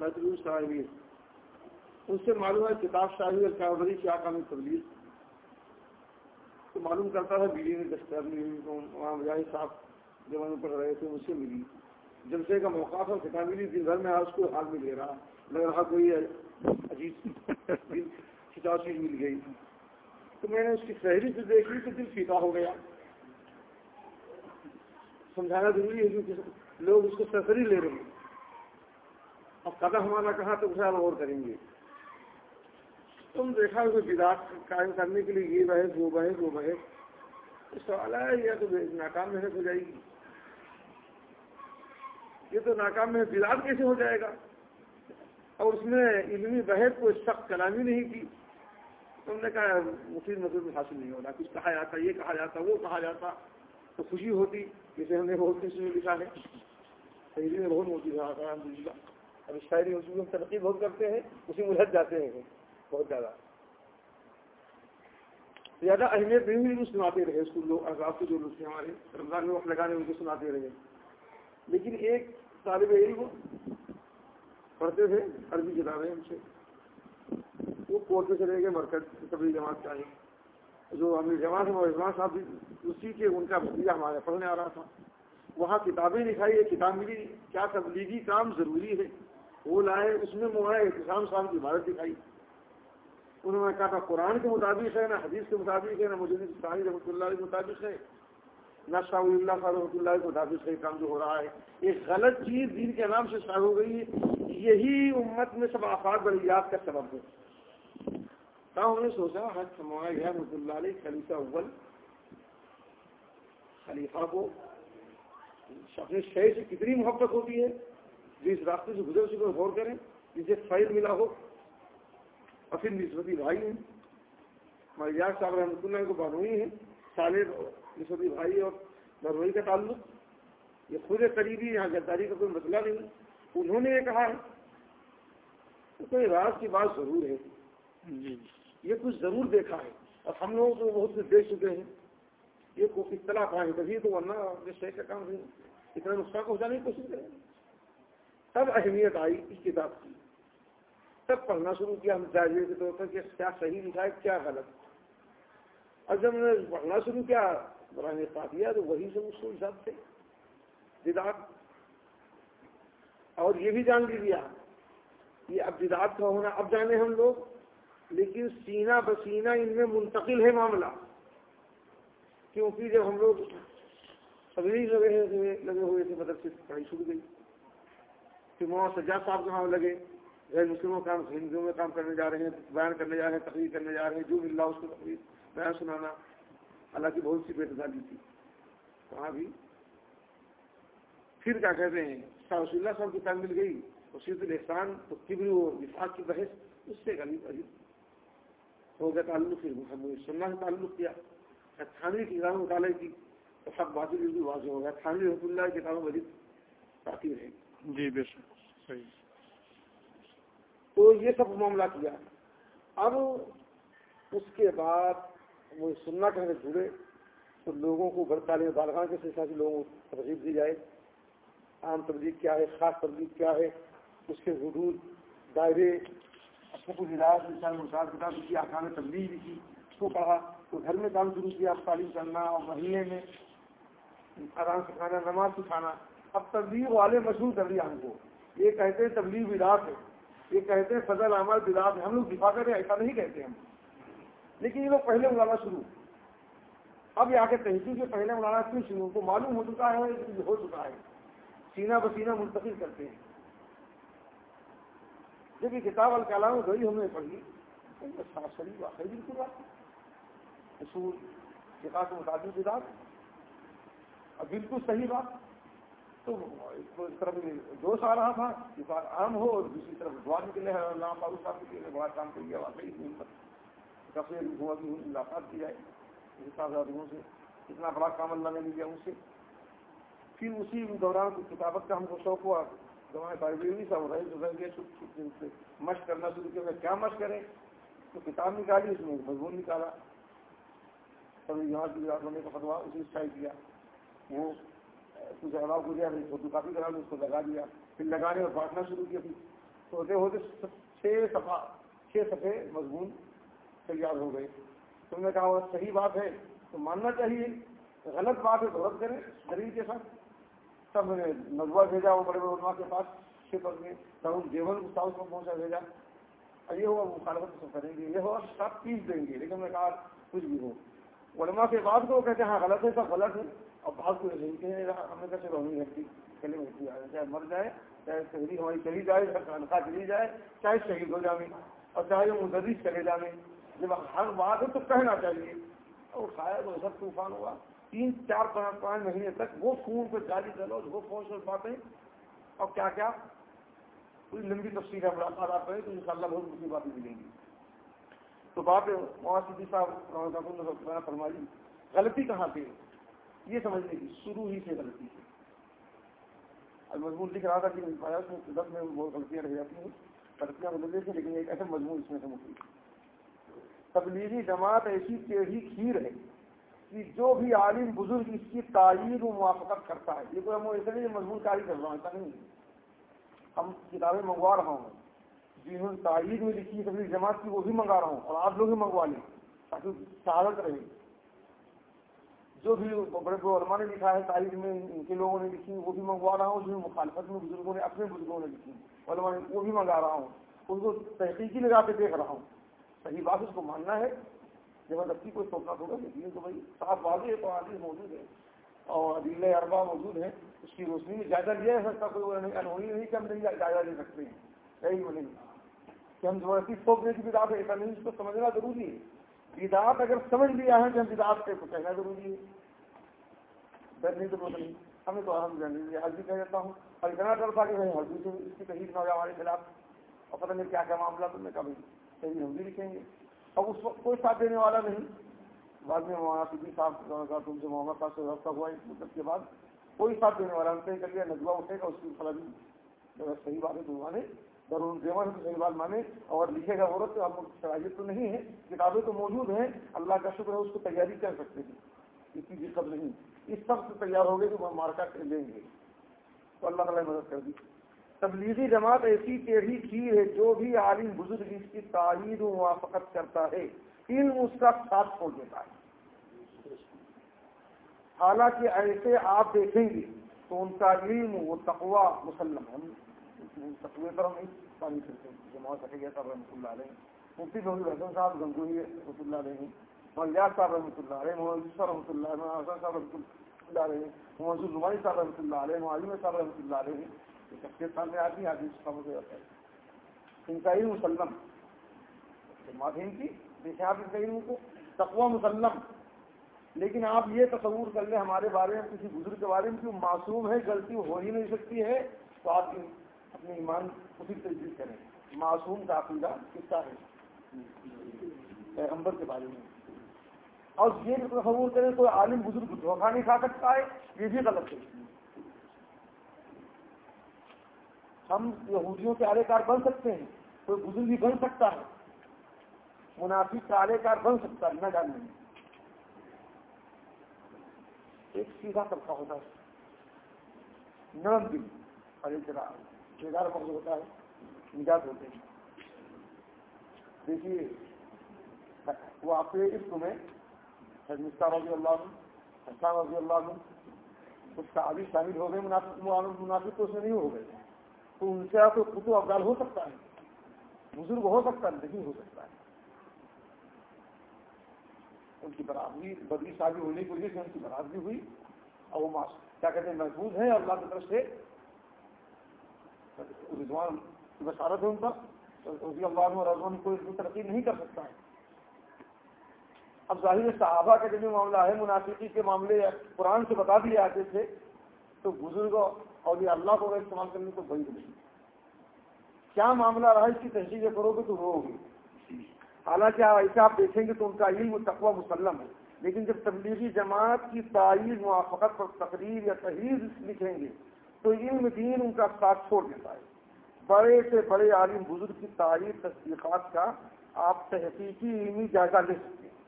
خاتون بیت الروس صاحبی ان سے معلوم ہے کتاب شاہی الکاوری کی آکام تبلیغ۔ تو معلوم کرتا تھا بیوی میں دستیاب نہیں وہاں مجاہد صاحب جب ہم پڑھ رہے تھے، مجھ سے ملی۔ جلسے کا موقع تھا کتاب ملی دن بھر میں اس کو حال میں لے رہا۔ لگ رہا کوئی عجیب کتاب چیز مل گئی۔ تو میں نے اس کی شہری سے دیکھ لی تو دل فیتا ہو گیا۔ سمجھانا ضروری ہے کیونکہ لوگ اس کو سفری لے رہے ہیں۔ اب قدم ہمارا کہاں تو اسے اور کریں گے؟ تم دیکھا کوئی بداعت قائم کرنے کے لیے یہ بحث، وہ بحث وہ بحث۔ سوال ہے یا تو ناکام محنت ہو جائے گی۔ یہ تو ناکام میں بداعت کیسے ہو جائے گا؟ اور اس میں علمی بحث کوئی سخت کلامی نہیں کی۔ تم نے کہا مفید مدد حاصل نہیں ہوگا کچھ کہا جاتا، یہ کہا جاتا، وہ کہا جاتا۔ تو خوشی ہوتی، جسے ہم نے بہت کچھ میں لکھا ہے۔ شہری میں بہت موتی رہا تھا الحمد للہ اب شاعری اس میں ترقی بہت کرتے ہیں، اسی میں الجھ جاتے ہیں بہت زیادہ۔ زیادہ اہمیت نہیں ہوئی سناتے رہے اس کو لوگ آزاد کے جو لوگ تھے ہمارے، رمضان میں وقت لگانے ان کو سناتے رہے۔ لیکن ایک طالب علم پڑھتے تھے، عربی کتابیں ہم سے۔ وہ کورٹ میں چلے گئے، مرکز تبلیغ جماعت کا جو ہم جماعت ہے اجمان صاحب بھی اسی کے ان کا بھتیجا ہمارے پڑھنے آ رہا تھا۔ وہاں کتابیں دکھائی ایک کتاب ملی۔ کیا تبلیغی کام ضروری ہے؟ وہ لائے، اس میں مولانا احتسام صاحب کی عبادت دکھائی۔ انہوں نے کہا تھا، قرآن کے مطابق ہے، نہ حدیث کے مطابق ہے، نہ مجھے ثانی رحمۃ اللہ کے مطابق ہے۔ نہ شاہ اللہ خان رحمۃ اللہ کے مطابق ہے کام جو ہو رہا ہے۔ ایک غلط چیز دین کے نام سے شاہ ہو گئی ہے۔ یہی امت میں سب آفات بلیات کا سبب ہے۔ ہم نے سوچا؟ حج سمایا گیا رحمۃ اللہ علیہ، خلیفہ اول، خلیفہ کو اپنے شہر سے کتنی محبت ہوتی ہے؟ جس راستے سے گزر چکے غور کریں جسے فائل ملا ہو۔ اور پھر نسبتی بھائی ہیں۔ ہمارے صاحب رحمۃ اللہ کو بانوئی ہیں سالے نسبتی بھائی اور بانوئی کا تعلق۔ یہ خود قریبی یہاں غداری کا کوئی مسئلہ نہیں۔ انہوں نے یہ کہا ہے تو کوئی راز کی بات ضرور ہے۔ یہ کچھ ضرور دیکھا ہے۔ اور ہم لوگ تو بہت کچھ دیکھ چکے ہیں۔ یہ کوئی اطلاع پائے تبھی تو ورنہ شہر کا کام نہیں اتنا نقصان پہنچانے کی کوشش کریں۔ تب اہمیت آئی اس کتاب کی۔ تب پڑھنا شروع کیا ہم جائزے کے طور پر کہ کیا صحیح لکھا ہے، کیا غلط۔ اور جب میں نے پڑھنا شروع کیا براہ پا تو وہی سے اس حساب سے جداب اور یہ بھی جان لیجیے یہ اب جداب کا ہونا، اب جانے ہم لوگ، لیکن سینہ بسینہ ان میں منتقل ہے معاملہ۔ کیونکہ جب ہم لوگ سبھی لگے ہوئے لگے ہوئے تھے، مدرسے پڑھائی چھوٹ گئی۔ پھر مولانا سجاد صاحب کے وہاں لگے غیر مسلموں کا ہندوؤں میں کام کرنے جا رہے ہیں، بیان کرنے جا رہے ہیں، تقریر کرنے جا رہے ہیں، جو مل اس کو تقریر، بیان سنانا۔ اللہ کی بہت سی بے تھی۔ وہاں بھی پھر کیا کہتے ہیں؟ شاہ رسول اللہ صاحب کی تعلیم مل گئی وسیط الحسان تو کبری و وفاق کی بحث، اس سے غریب عجیب ہو گیا تعلق پھر محمد صلی اللہ سے تعلق کیا تھانوی کی کتابیں مطالعے کی، تو سب باتیں بالکل واضح ہو گیا تھانوی رحمۃ اللہ کی کتابیں مزید کافی رہے گی۔ جی بے شک، صحیح۔ تو یہ سب معاملہ کیا۔ اب اس کے بعد وہ سننا کہنے جڑے تو لوگوں کو گھر تعلیم بالغان کے سلسلہ سے لوگوں کو ترغیب دی جائے۔ عام تبلیغ کیا ہے؟ خاص تبلیغ کیا ہے؟ اس کے حدود، دائرے، اپنے کو ہدایت انسان کتاب کی آسان تبلیغ بھی کی۔ اس کو کہا، تو گھر میں کام شروع کیا، تعلیم کرنا اور مہینے میں آرام سکھانا نماز سکھانا اب تبلیغ والے مشہور کر دیا ہم کو۔ یہ کہتے ہیں تبلیغ وداعت ہے۔ یہ کہتے ہیں فضل عمل بداعت ہے۔ ہم لوگ دفاع کریں، ایسا نہیں کہتے ہم۔ لیکن یہ لوگ پہلے اڑانا شروع۔ اب یہ آ کے تحقیق کے پہلے اڑانا کیوں شروع۔ کو معلوم ہو چکا ہے، ہو چکا ہے۔ سینہ بسینہ منتقل کرتے ہیں۔ جب یہ کتاب الکلام گئی ہم نے پڑھی صاف شریف واقعی بالکل بات اصول، فقہ کے مطابق بداعت اور بالکل صحیح بات۔ تو ایک طرف جوش آ رہا تھا کہ بات عام ہو اور دوسری طرف دعا نکلے ہیں اللہ بابو صاحب کے لیے بہت کام کر گیا واقعی کافی ہوا کی ملاقات کی جائے صاحبوں سے اتنا بڑا کام اللہ نے لیا ان سے۔ پھر اسی دوران کتابت کا ہم کو شوق ہوا۔ دعائیں طالب صاحب رہے جو رہ گئے مشق کرنا شروع کیا۔ کیا مشق کریں؟ تو کتاب نکالی، اس میں مضمون نکالا۔ تب یہاں کی ہونے کا فتوا اسی اسٹائل کیا۔ وہ کچھ الاؤ کو دیا فوٹو کاپی کرا اس کو لگا دیا، پھر لگانے اور بانٹنا شروع کیا، پھر تو ہوتے ہوتے چھ صفحہ، چھ صفحے مضمون تیار ہو گئے۔ تم نے کہا صحیح بات ہے، تو ماننا چاہیے، غلط بات ہے تو رد کریں، دلیل کے ساتھ۔ تب میں نے نزوا بھیجا، وہ بڑے بڑے علماء کے پاس، چھ میں تب دیول کو ساؤتھ کو پہنچا بھیجا۔ اور یہ ہوا مخالفت سب کریں گے، یہ ہوا سب پیس دیں گے، لیکن میں کہا، کچھ بھی ہو۔ علماء کے بعد کو کہتے ہیں ہاں غلط ہے، سب غلط ہے۔ اور بعض کو ہم نے کہا چلو، ہمیں ہٹی چلے ہٹی آئے چاہے مر جائے، چاہے شہری ہماری چلی جائے، چاہے تنخواہ چلی جائے، چاہے شہید ہو جائیں اور چاہے وہ مدرس چلے جائیں جب ہر بات ہے تو کہنا چاہیے۔ اور شاید وہ سب طوفان ہوا۔ تین، چار، پانچ مہینے تک وہ فون پہ جاری چلو وہ فون سے باتیں۔ اور کیا کیا؟ کوئی لمبی تفصیل ہے ملاقات آپ کریں تو ان شاء اللہ بہت اچھی باتیں ملیں گی۔ تو بات مواد صاحب فرمائی، غلطی کہاں پہ یہ سمجھنے کی شروع ہی سے غلطی ہے۔ اب مضمون لکھ رہا تھا کہ اس میں دس میں بہت غلطیاں رہ جاتی ہیں، غلطیاں بدل دیتی لیکن ایک ایسا مضمون اس میں سے مفید تبلیغی جماعت ایسی ٹیڑھی کھیر ہے کہ جو بھی عالم بزرگ اس کی تعلیم و موافقت کرتا ہے۔ یہ کوئی ہم ایسا نہیں مضمون کاری کر رہا ہوں، ایسا نہیں ہم کتابیں منگوا رہا ہوں، جنہوں نے تاریخ میں لکھی ہے تبلیغ جماعت کی، وہ بھی منگا رہا ہوں اور آپ لوگ بھی منگوا لیں تاکہ شہادت رہے۔ جو بھی بڑے بڑے علماء نے لکھا ہے، تاریخ میں ان کے لوگوں نے لکھی، وہ بھی منگوا رہا ہوں، جو مخالفت میں بزرگوں نے، اپنے بزرگوں نے لکھی۔ علماء نے وہ بھی منگا رہا ہوں۔ اس کو تحقیقی لگا کے دیکھ رہا ہوں۔ صحیح بات، اس کو ماننا ہے۔ زبردستی کوئی سوچنا تھوڑا لیکن تو بھائی صاف واضح ہے تو آدمی موجود ہے۔ اور عدیل اربا موجود ہیں اس کی روشنی میں جائزہ لیا جا سکتا کوئی انہونی نہیں کہ ہم نہیں جائزہ لے سکتے ہیں۔ یہی نہیں کہ ہم زبردستی سوچنے کی بدعت ہے، ایسا نہیں، اس کو سمجھنا ضروری ہے۔ بدعت اگر سمجھ لیا ہے کہ ہم بدعت کے تو کہنا ضروری ہے۔ ڈر نہیں ضرورت نہیں۔ ہمیں تو الحمد للہ حل بھی کہہ دیتا ہوں۔ اور اتنا ڈر تھا کہ بھائی ہلدی سے اس کی تحریر نہ ہو ہمارے خلاف اور پتہ نہیں کیا کیا معاملہ تو میں کبھی تحریر ہم بھی لکھیں گے۔ اور اس وقت کوئی ساتھ دینے والا نہیں۔ بعد میں مولانا صدی صاحب کا تم سے محمد صاحب سے رابطہ ہوا۔ اس مدت کے بعد کوئی ساتھ دینے والا ہم طے کر لیا نجوہ اٹھے گا، اس کی فلاں جی، اگر صحیح بات ہے تو ضرور دیوا ہے مانے، اور لکھے گا عورت تو ہم صلاحیت تو نہیں ہے کتابیں تو موجود ہیں، اللہ کا شکر ہے، اس کو تیاری کر سکتے ہیں اس کی دقت نہیں۔ اس سب سے تیار ہو گئے کہ وہ مارکا لیں گے۔ تو اللہ تعالیٰ مدد کر دی۔ تبلیغی جماعت ایسی ٹیڑھی چیز ہے، جو بھی عالم بزرگ اس کی تائید و موافقت کرتا ہے، علم اس کا ساتھ چھوڑ دیتا ہے۔ حالانکہ ایسے آپ دیکھیں گے تو ان کا علم و تقوا مسلم ہم پر ہم نہیں پانی کرتے جماعت رکھے گیا جی، صاحب رحمۃ اللہ علیہ۔ مفتی محمود حسن صاحب گنگوئی رحمۃ اللہ علیہ ملیات صاحب، رحمۃ اللہ علیہ محمد رحمۃ اللہ علیہ حسن صاحب، رحمۃ اللہ علیہ محمد نمائی صاحب، رحمۃ اللہ علیہ معلوم صاحب، رحمۃ اللہ علیہ یہ شخصیت سامنے آتی ہے آدمی سمجھ جاتا ہے۔ ان کا علم مسلم۔ جماعت ان کی دیکھیں آپ ان کا علم کو تقوا مسلم۔ لیکن آپ یہ تصور کر لیں، ہمارے بارے میں کسی بزرگ کے بارے میں کہ معصوم ہے، غلطی ہو ہی نہیں سکتی ہے، تو آپ اپنے ایمان اسی تجدید کریں۔ معصوم کا عقیدہ کس ہے؟ پیغمبر کے بارے میں۔ اور یہ تصور کریں، کوئی عالم بزرگ دھوکہ نہیں کھا سکتا ہے، یہ بھی غلط ہے۔ ہم یہودیوں کے اعلے کار بن سکتے ہیں، کوئی بزرگ بھی بن سکتا ہے۔ منافق کا اعلے کار بن سکتا ہے، نہ جاننے میں۔ ایک سیدھا طبقہ ہوتا ہے۔ نرم دل اور ایک جگہ بیدار ہوتا ہے، نجات ہوتے ہیں۔ دیکھیے، وہ آپ کے عشق میں مستہ رضی اللہ عنہ حسان رضی اللہ عنہ، اس کا عادی شامل ہو گئے مناسب تو اس میں نہیں ہو گئے۔ تو ان سے آپ کو خطو افغان ہو سکتا ہے، بزرگ ہو سکتا ہے، نہیں ہو سکتا ہے۔ ان کی برابری بدری شادی ہونے کی وجہ سے ان کی برابری ہوئی، اور وہ کیا کہتے ہیں، محفوظ ہیں، اللہ کی طرف سے رضوان بشارت ہے ان پر رضی اللہ عنہ رضوان کوئی ترقی نہیں کر سکتا ہے۔ اب ظاہر صحابہ کا جو معاملہ ہے مناسبی کے معاملے قرآن سے بتا دیے آتے تھے، تو بزرگ اور یہ اللہ کو استعمال کرنے کو بند نہیں۔ کیا معاملہ رہا اس کی تحقیق کرو گے تو وہ ہوگی حالانکہ ایسے آپ دیکھیں گے تو ان کا علم تقوی مسلم ہے۔ لیکن جب تبلیغی جماعت کی تعریف موافقت پر تقریر یا تحریر لکھیں گے تو علم دین ان کا ساتھ چھوڑ دیتا ہے۔ بڑے سے بڑے عالم بزرگ کی تعریف، تصدیقات کا آپ تحقیقی علمی جائزہ لے سکتے ہیں۔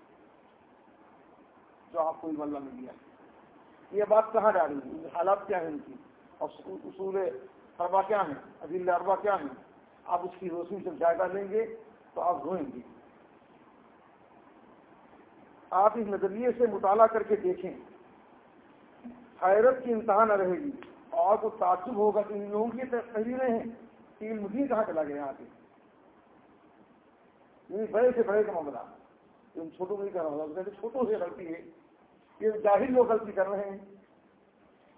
جو آپ کو علم اللہ میں دیا یہ بات کہاں ڈالی ہے؟ حالات کیا ہیں ان کی؟ اور اصول اربا کیا ہیں؟ عدیل اربا کیا ہیں؟ آپ اس کی روشنی سے جائزہ لیں گے تو آپ روئیں گے۔ آپ اس نظریے سے مطالعہ کر کے دیکھیں۔ حیرت کی انتہا نہ رہے گی۔ اور کو تعصب ہوگا کہ ان لوگوں کی تحریریں ہیں۔ کہ علم بھی کہاں چلا گیا یہاں پہ؟ بڑے سے بڑے کا معاملہ۔ ان چھوٹوں کو نہیں کر رہا ہوگا چھوٹوں سے غلطی ہے۔ یہ ظاہر لوگ غلطی کر رہے ہیں۔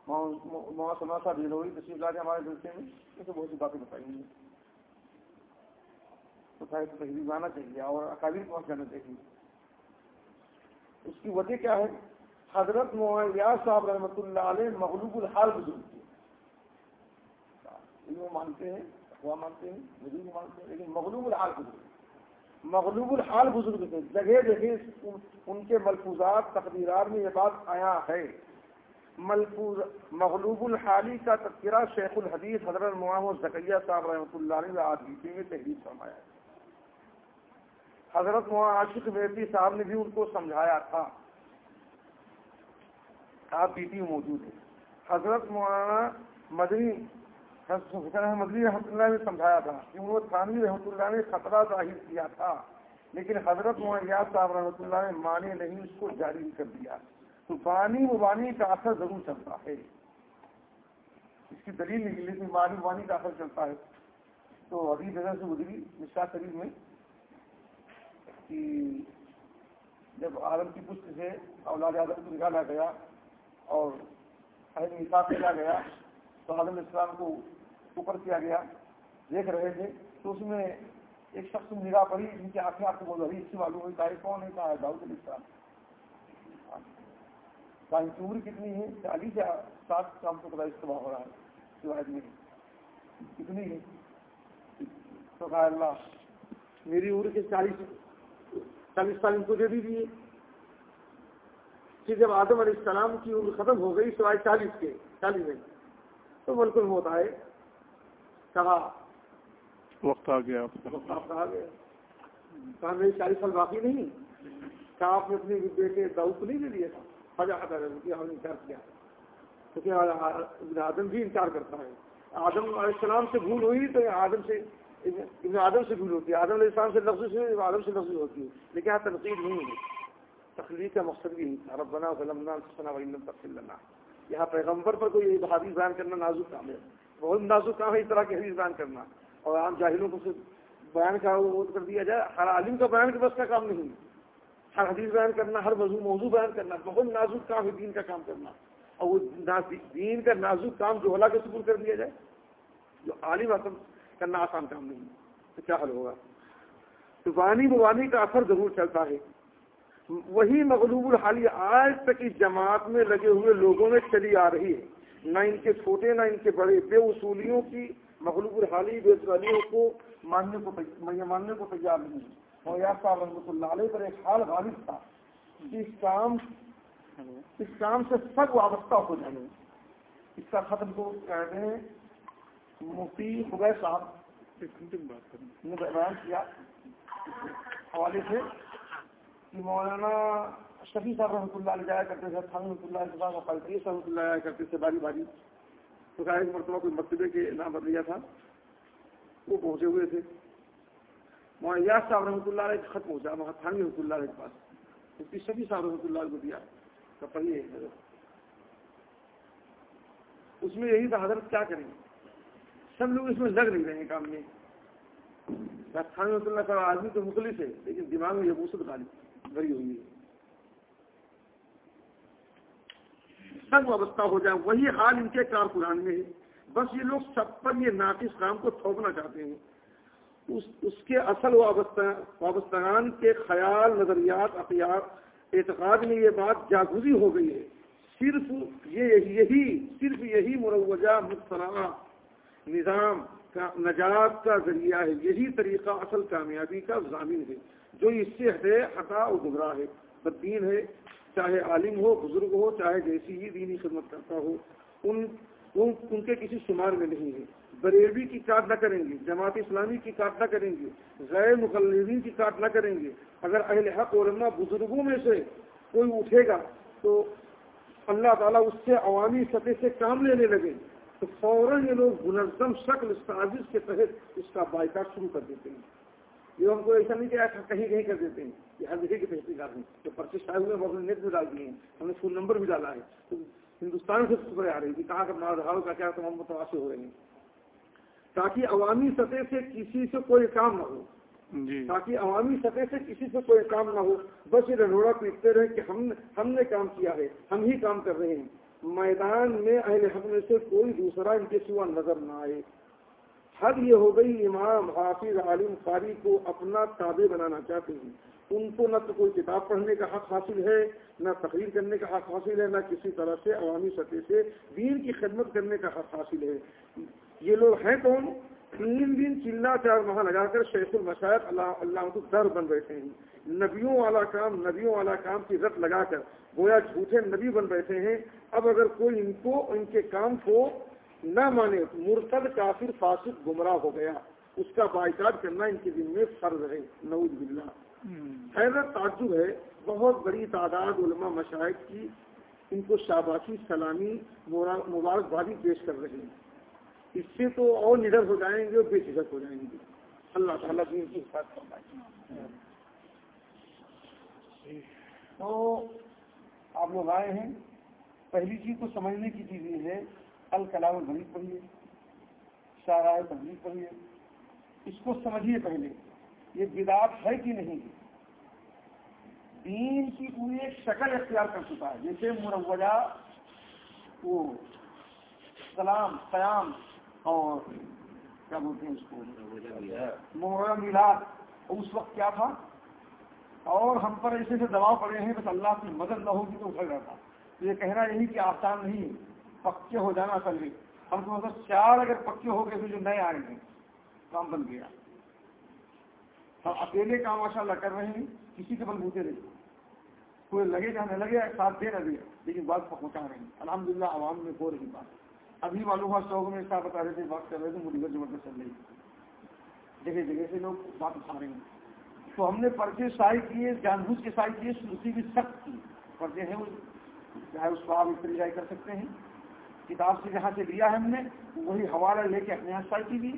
محسما صاحب یہ تشریف لا کے ہمارے دلچے میں۔ اسے بہت سی باتیں بتائیں گی تو تحریر آنا چاہیے اور اکابر پہنچ جانا چاہیے۔ اس کی وجہ کیا ہے؟ حضرت معیار صاحب رحمۃ اللہ علیہ مغلوب الحال بزرگ تھے وہ مانتے ہیں، وہ مانتے ہیں بزرگ مانتے ہیں، لیکن مغلوب الحال بزرگ مغلوب الحال بزرگ تھے۔ جگہ جگہ ان کے ملفوظات، تقدیرات میں یہ بات آیا ہے۔ ملفوظ، مغلوب الحالی کا تذکرہ شیخ الحدیث حضرت محمد زکیہ صاحب رحمۃ اللہ علیہ آدمی میں تحریر فرمایا ہے۔ حضرت عاشق میرتی صاحب نے بھی ان کو سمجھایا تھا۔ آپ بیٹی موجود ہے حضرت مولانا مدنی حسین مدنی رحمۃ اللہ نے سمجھایا تھا کہ وہ تھانوی رحمۃ اللہ نے خطرہ ظاہر کیا تھا، لیکن حضرت معیاد صاحب رحمۃ اللہ نے مانے نہیں، اس کو جاری کر دیا۔ تو بانی مبانی کا اثر ضرور چلتا ہے۔ اس کی دلیل نکلی لیکن مانی مبانی کا اثر چلتا ہے۔ تو ابھی جگہ سے گزری مشکا شریف میں کہ جب عالم کی پشت سے اولاد آدم کو نکالا گیا اور اہل نصاب کیا گیا، تو عالم اسلام کو اوپر کیا گیا؟ دیکھ رہے تھے تو اس میں ایک شخص نگاہ پڑی جن کی آنکھیں آپ کو بول رہی اس کی معلوم ہوئی تاریخ کون ہے کہا ہے داؤد علیہ السلام۔ تاہی کی عمر کتنی ہے، چالیس یا سات کام کو پتا استعمال ہو رہا ہے، روایت میں کتنی ہے۔ تو کہا اللہ، میری عمر کے چالیس چالیس سال ان کو دے دیجیے پھر جب آدم علیہ السلام کی عمر ختم ہو گئی، سوائے چالیس کے، چالیس میں تو بالکل موت آئے۔ کہا۔ وقت آ گیا وقت آپ کہا گیا۔ کہا میری چالیس سال باقی نہیں۔ کہا آپ نے اپنے بیٹے داؤد کو نہیں دے دیا تھا؟ فجا خطا ہم نے انکار کیا۔ کیونکہ آدم بھی انکار کرتا ہے؟ آدم علیہ السلام سے بھول ہوئی تو آدم سے ابن آدم سے بھول ہوتی ہے۔ آدم علیہ السلام سے لفظ سے آدم سے لفظ ہوتی ہے۔ لیکن یہاں تنقید نہیں ہے تخلیق کا مقصد بھی رب بنا ظلم اللہ یہاں پیغمبر پر کوئی حدیث بیان کرنا نازک کام ہے۔ بہت نازک کام ہے اس طرح کی حدیث بیان کرنا۔ اور عام جاہلوں کو بیان کا وہ کر دیا جائے، ہر عالم کا بیان کے بس کا کام نہیں ہر حدیث بیان کرنا، ہر موضوع موضوع بیان کرنا، بہت نازک کام ہے دین کا کام کرنا۔ اور وہ دین کا نازک کام جو ہلا کے سکون کر دیا جائے، جو عالم اصل کرنا آسان کام نہیں تو کیا حل ہوگا؟ تو بانی مبانی کا اثر ضرور چلتا ہے۔ وہی مغلوب الحالی آج تک اس جماعت میں لگے ہوئے لوگوں میں چلی آ رہی ہے۔ نہ ان کے چھوٹے نہ ان کے بڑے بے اصولیوں کی مغلوب الحالی بے اصولیوں کو ماننے کو ماننے کو تیار نہیں یا صاحب رحمۃ اللہ علیہ پر ایک حال غالب تھا اس کام اس کام سے سب وابستہ ہو جائیں۔ اس کا ختم کو کہتے ہیں مفتی خبیر صاحب۔ نے بیان کیا۔ حوالے سے کہ مولانا شفیع صاحب رحمۃ اللہ علیہ جایا کرتے تھے خان رحمۃ اللہ علیہ صاحب رحمۃ اللہ آیا کرتے تھے باری باری۔ تو کہا ایک مرتبہ کوئی مرتبے کے نام بدلیا تھا۔ وہ پہنچے ہوئے تھے۔ مولانا یاس صاحب رحمۃ اللہ علیہ ختم ہو جائے وہاں تھانوی رحمۃ اللہ علیہ کے پاس۔ مفتی شفیع صاحب رحمۃ اللہ علیہ کو دیا۔ تو پڑھیے۔ اس میں یہی تھا، حضرت کیا کریں؟ سب لوگ اس میں لگ نہیں رہے ہیں کام میں۔ خان رحمۃ اللہ کا آدمی تو مخلص ہے، لیکن دماغ میں یہ بوسط ڈالی بھری ہوئی ہے۔ سب وابستہ ہو جائے، وہی حال ان کے کارکنان میں ہے۔ بس یہ لوگ سب پر یہ ناقص کام کو تھوپنا چاہتے ہیں۔ اس اس کے اصل وابستگان کے خیال، نظریات اقیات اعتقاد میں یہ بات جاگوزی ہو گئی ہے۔ صرف یہ، یہی، صرف یہی مروجہ مبتلا نظام کا، نجات کا ذریعہ ہے۔ یہی طریقہ اصل کامیابی کا ضامن ہے۔ جو اس سے ہٹے ہٹا اور گمراہ ہے۔ بدین ہے۔ چاہے عالم ہو، بزرگ ہو، چاہے جیسی ہی دینی خدمت کرتا ہو، ان ان کے کسی شمار میں نہیں ہے۔ بریلوی کی کاٹ نہ کریں گے، جماعت اسلامی کی کاٹ نہ کریں گے، غیر مقلدین کی کاٹ نہ کریں گے۔ اگر اہل حق علماء بزرگوں میں سے کوئی اٹھے گا تو اللہ تعالیٰ اس سے عوامی سطح سے کام لینے لگے۔ تو فوراً یہ لوگ منظم شکل، سازش کے تحت اس کا بائیکاٹ شروع کر دیتے ہیں۔ یہ ہم کو ایسا نہیں کہ ایسا کہیں کہیں کر دیتے ہیں۔ یہ ہر جگہ کی تحقیقات ہیں۔ جو پرچیز آئے ہوئے ہیں نیٹ میں ڈال دیے ہیں۔ ہم نے فون نمبر بھی ڈالا ہے۔ تو ہندوستان سے خبریں آ رہی تھی کہاں کا ماحول کا کیا تمام متاثر ہو رہے ہیں۔ تاکہ عوامی سطح سے کسی سے کوئی کام نہ ہو۔ تاکہ عوامی سطح سے کسی سے کوئی کام نہ ہو۔ بس یہ رنوڑا پیٹتے رہے کہ ہم ہم نے کام کیا ہے۔ ہم ہی کام کر رہے ہیں۔ میدان میں اہل حق میں سے کوئی دوسرا ان کے سوا نظر نہ آئے۔ حد یہ ہو گئی امام حافظ عالم قاری کو اپنا تابع بنانا چاہتے ہیں۔ ان کو نہ تو کوئی کتاب پڑھنے کا حق حاصل ہے، نہ تقریر کرنے کا حق حاصل ہے، نہ کسی طرح سے عوامی سطح سے دین کی خدمت کرنے کا حق حاصل ہے۔ یہ لوگ ہیں کون؟ تین دن چلنا چار ماہ لگا کر شیخ المشاعت اللہ اللہ کو در بن بیٹھے ہیں۔ نبیوں والا کام، نبیوں والا کام کی رت لگا کر، گویا جھوٹے نبی بن بیٹھے ہیں۔ اب اگر کوئی ان کو، ان کے کام کو نہ مانے، مرتد کافر فاسق گمراہ ہو گیا۔ اس کا بائیکاٹ کرنا ان کے دن میں فرض ہے۔ نعوذ باللہ۔ حیرت تعجب ہے۔ بہت بڑی تعداد علماء مشاہد کی ان کو شاباشی سلامی مبارکبادی پیش کر رہے ہیں۔ اس سے تو اور نڈر ہو جائیں گے اور بے جھجک ہو جائیں گے۔ اللہ تعالیٰ بھی ان کی حفاظت فرمائے۔ تو آپ لوگ آئے ہیں۔ پہلی چیز تو سمجھنے کی چیز یہ ہے، الکلام الحمید پڑھیے شاعر تحریر پڑھیے۔ اس کو سمجھیے پہلے، یہ بدعت ہے کہ نہیں؟ دین کی پوری ایک شکل اختیار کر چکا ہے۔ جیسے مروجہ وہ سلام قیام اور کیا بولتے ہیں اس کو؟ محرم میلاد۔ اس وقت کیا تھا؟ اور ہم پر ایسے سے دباؤ پڑے ہیں بس اللہ کی مدد نہ ہوگی تو اٹھا تو یہ کہنا یہی کہ آسان نہیں پکے ہو جانا اصل میں ہم کو مطلب چار اگر پکے ہو گئے تو جو نئے آئے ہیں کام بن گیا۔ ہم اکیلے کام ماشاء اللہ کر رہے ہیں کسی کے بل بوتے نہیں۔ کوئی لگے جانے لگے ساتھ دے نہ دے لیکن بات پہنچا رہے ہیں الحمد للہ عوام میں ہو رہی بات۔ ابھی معلوم ہوا شوق میں صاحب بتا رہے تھے بات کر رہے تھے مجھے زبردست چل رہی جگہ جگہ سے لوگ بات اٹھا رہے ہیں۔ تو ہم نے پرچے شائع کیے جان بوجھ کے شائع کیے سرسی بھی سخت کی۔ پرچے ہیں وہ، چاہے اس کو آپ اس طریقے کر سکتے ہیں۔ کتاب سے جہاں سے لیا ہے ہم نے، وہی حوالہ لے کے اپنے یہاں شائع کی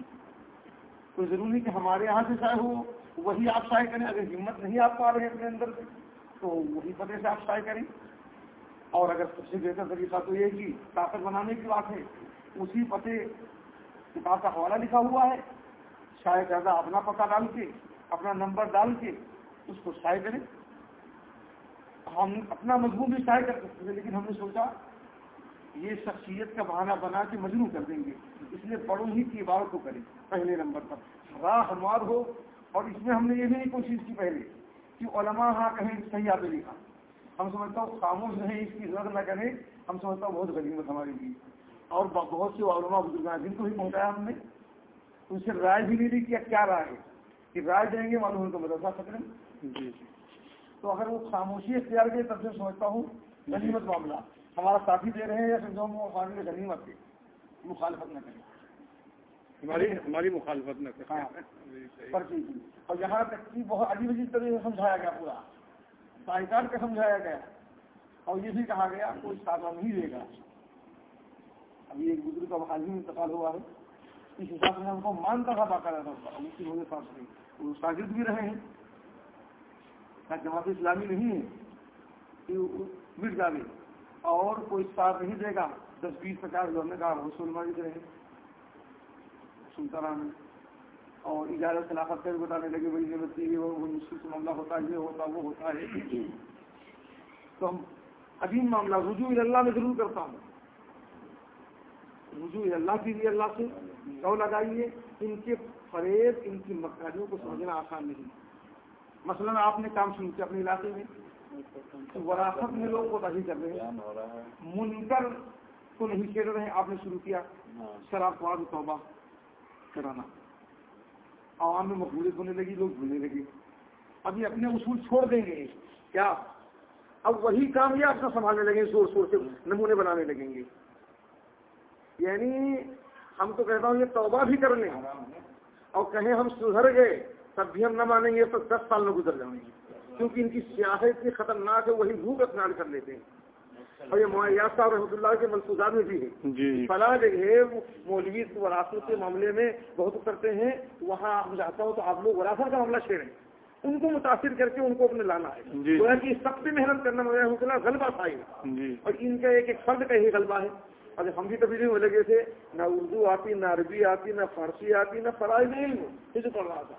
کوئی ضروری کہ ہمارے یہاں سے شائع ہو، وہی آپ شائع کریں۔ اگر ہمت نہیں آپ پا رہے ہیں اپنے اندر سے تو وہی پتے سے آپ شائع کریں۔ اور اگر سب سے بہتر طریقہ تو یہ کہ طاقت بنانے کی بات ہے۔ اسی پتے کتاب کا حوالہ لکھا ہوا ہے۔ شائع کردہ اپنا پتہ ڈال کے، اپنا نمبر ڈال کے اس کو شائع کریں۔ ہم اپنا مضمون بھی شائع کر سکتے ہیں لیکن ہم نے سوچا یہ شخصیت کا بہانہ بنا کے مجموع کر دیں گے۔ اس لیے پڑھوں ہی کی عبارت کو کریں۔ پہلے نمبر پر راہ ہموار ہو۔ اور اس میں ہم نے یہ بھی نہیں کوشش کی پہلے۔ کہ علماء ہاں کہیں صحیح آپ لکھا ہم سمجھتا ہوں خاموش رہیں اس کی ضرورت نہ کریں۔ ہم سمجھتا ہوں بہت غنیمت ہمارے لیے اور بہت سے علماء بزرگ جن کو ہی پہنچایا ہم نے ان سے رائے بھی نہیں دی کہ کیا رائے ہے۔ کہ رائے دیں گے معلوم ان کو مدرسہ پکڑیں جی۔ تو اگر وہ خاموشی اختیار کے تب سے سمجھتا ہوں غنیمت معاملہ۔ ہمارا ساتھی دے رہے ہیں یا سمجھو ہم غنیمت کے مخالفت نہ کریں۔ ہماری ہماری مخالفت نہ ہاں۔ کی اور یہاں تک کہ بہت عجیب عجیب طریقے سے سمجھایا گیا پورا۔ سائیکار کا سمجھایا گیا۔ اور یہ بھی کہا گیا کوئی سادہ نہیں دے گا۔ ابھی ایک بزرگ کا حال ہی انتقال ہوا ہے۔ اس حساب سے ہم کو مانتا تھا باقاعدہ تھا وہ شاگرد بھی رہے ہیں۔ جماعت اسلامی نہیں ہے۔ مٹ جاوے۔ اور کوئی ساتھ نہیں دے گا۔ دس بیس پچاس گھر نے کہا سلمانی کے رہے۔ سنتا رہا اور اجازت خلافت کا بھی بتانے لگے بھائی یہ بتائیے وہ مشکل سے معاملہ ہوتا ہے یہ ہوتا وہ ہوتا ہے۔ تو ہم عظیم معاملہ رجوع اللہ میں ضرور کرتا ہوں۔ رجوع اللہ کی بھی اللہ سے گو لگائیے ان کے فریب ان کی مکاریوں کو سمجھنا آسان نہیں۔ مثلا آپ نے کام شروع کیا اپنے علاقے میں وراثت میں لوگ کو تحریر کر رہے ہیں۔ منکر کو نہیں کھیل رہے ہیں آپ نے شروع کیا۔ شراب خواب توبہ۔ کرانا۔ عوام میں مقبولیت ہونے لگی، لوگ بھولنے لگے۔ ابھی اپنے اصول چھوڑ دیں گے۔ کیا؟ اب وہی کام یہ اپنا سنبھالنے لگیں گے زور شور سے نمونے بنانے لگیں گے۔ یعنی ہم تو کہتا ہوں یہ توبہ بھی کر لیں۔ اور کہیں ہم سدھر گئے، تب بھی ہم نہ مانیں گے تو دس سال میں گزر جائیں گے کیونکہ ان کی سیاست اتنی خطرناک ہے، وہی بھوک اپنا کر لیتے ہیں۔ اور یہ معیات صاحب رحمۃ اللہ کے منصوبات میں بھی ہے جی۔ فلاں جگہ مولوی وراثت کے معاملے میں بہت کرتے ہیں۔ وہاں میں جاتا ہوں تو آپ لوگ وراثت کا معاملہ چھیڑیں۔ ان کو متاثر کر کے ان کو اپنے لانا ہے۔ جی۔ گویا کہ سب سے محنت کرنا مگر رحمۃ اللہ غلبہ تھا جی۔ اور ان کا ایک ایک فرد کا ہی غلبہ ہے۔ اور ہم بھی تبدیلی میں لگے تھے نہ اردو آتی نہ عربی آتی نہ فارسی آتی نہ فرائض علم یہ جو پڑھ رہا تھا۔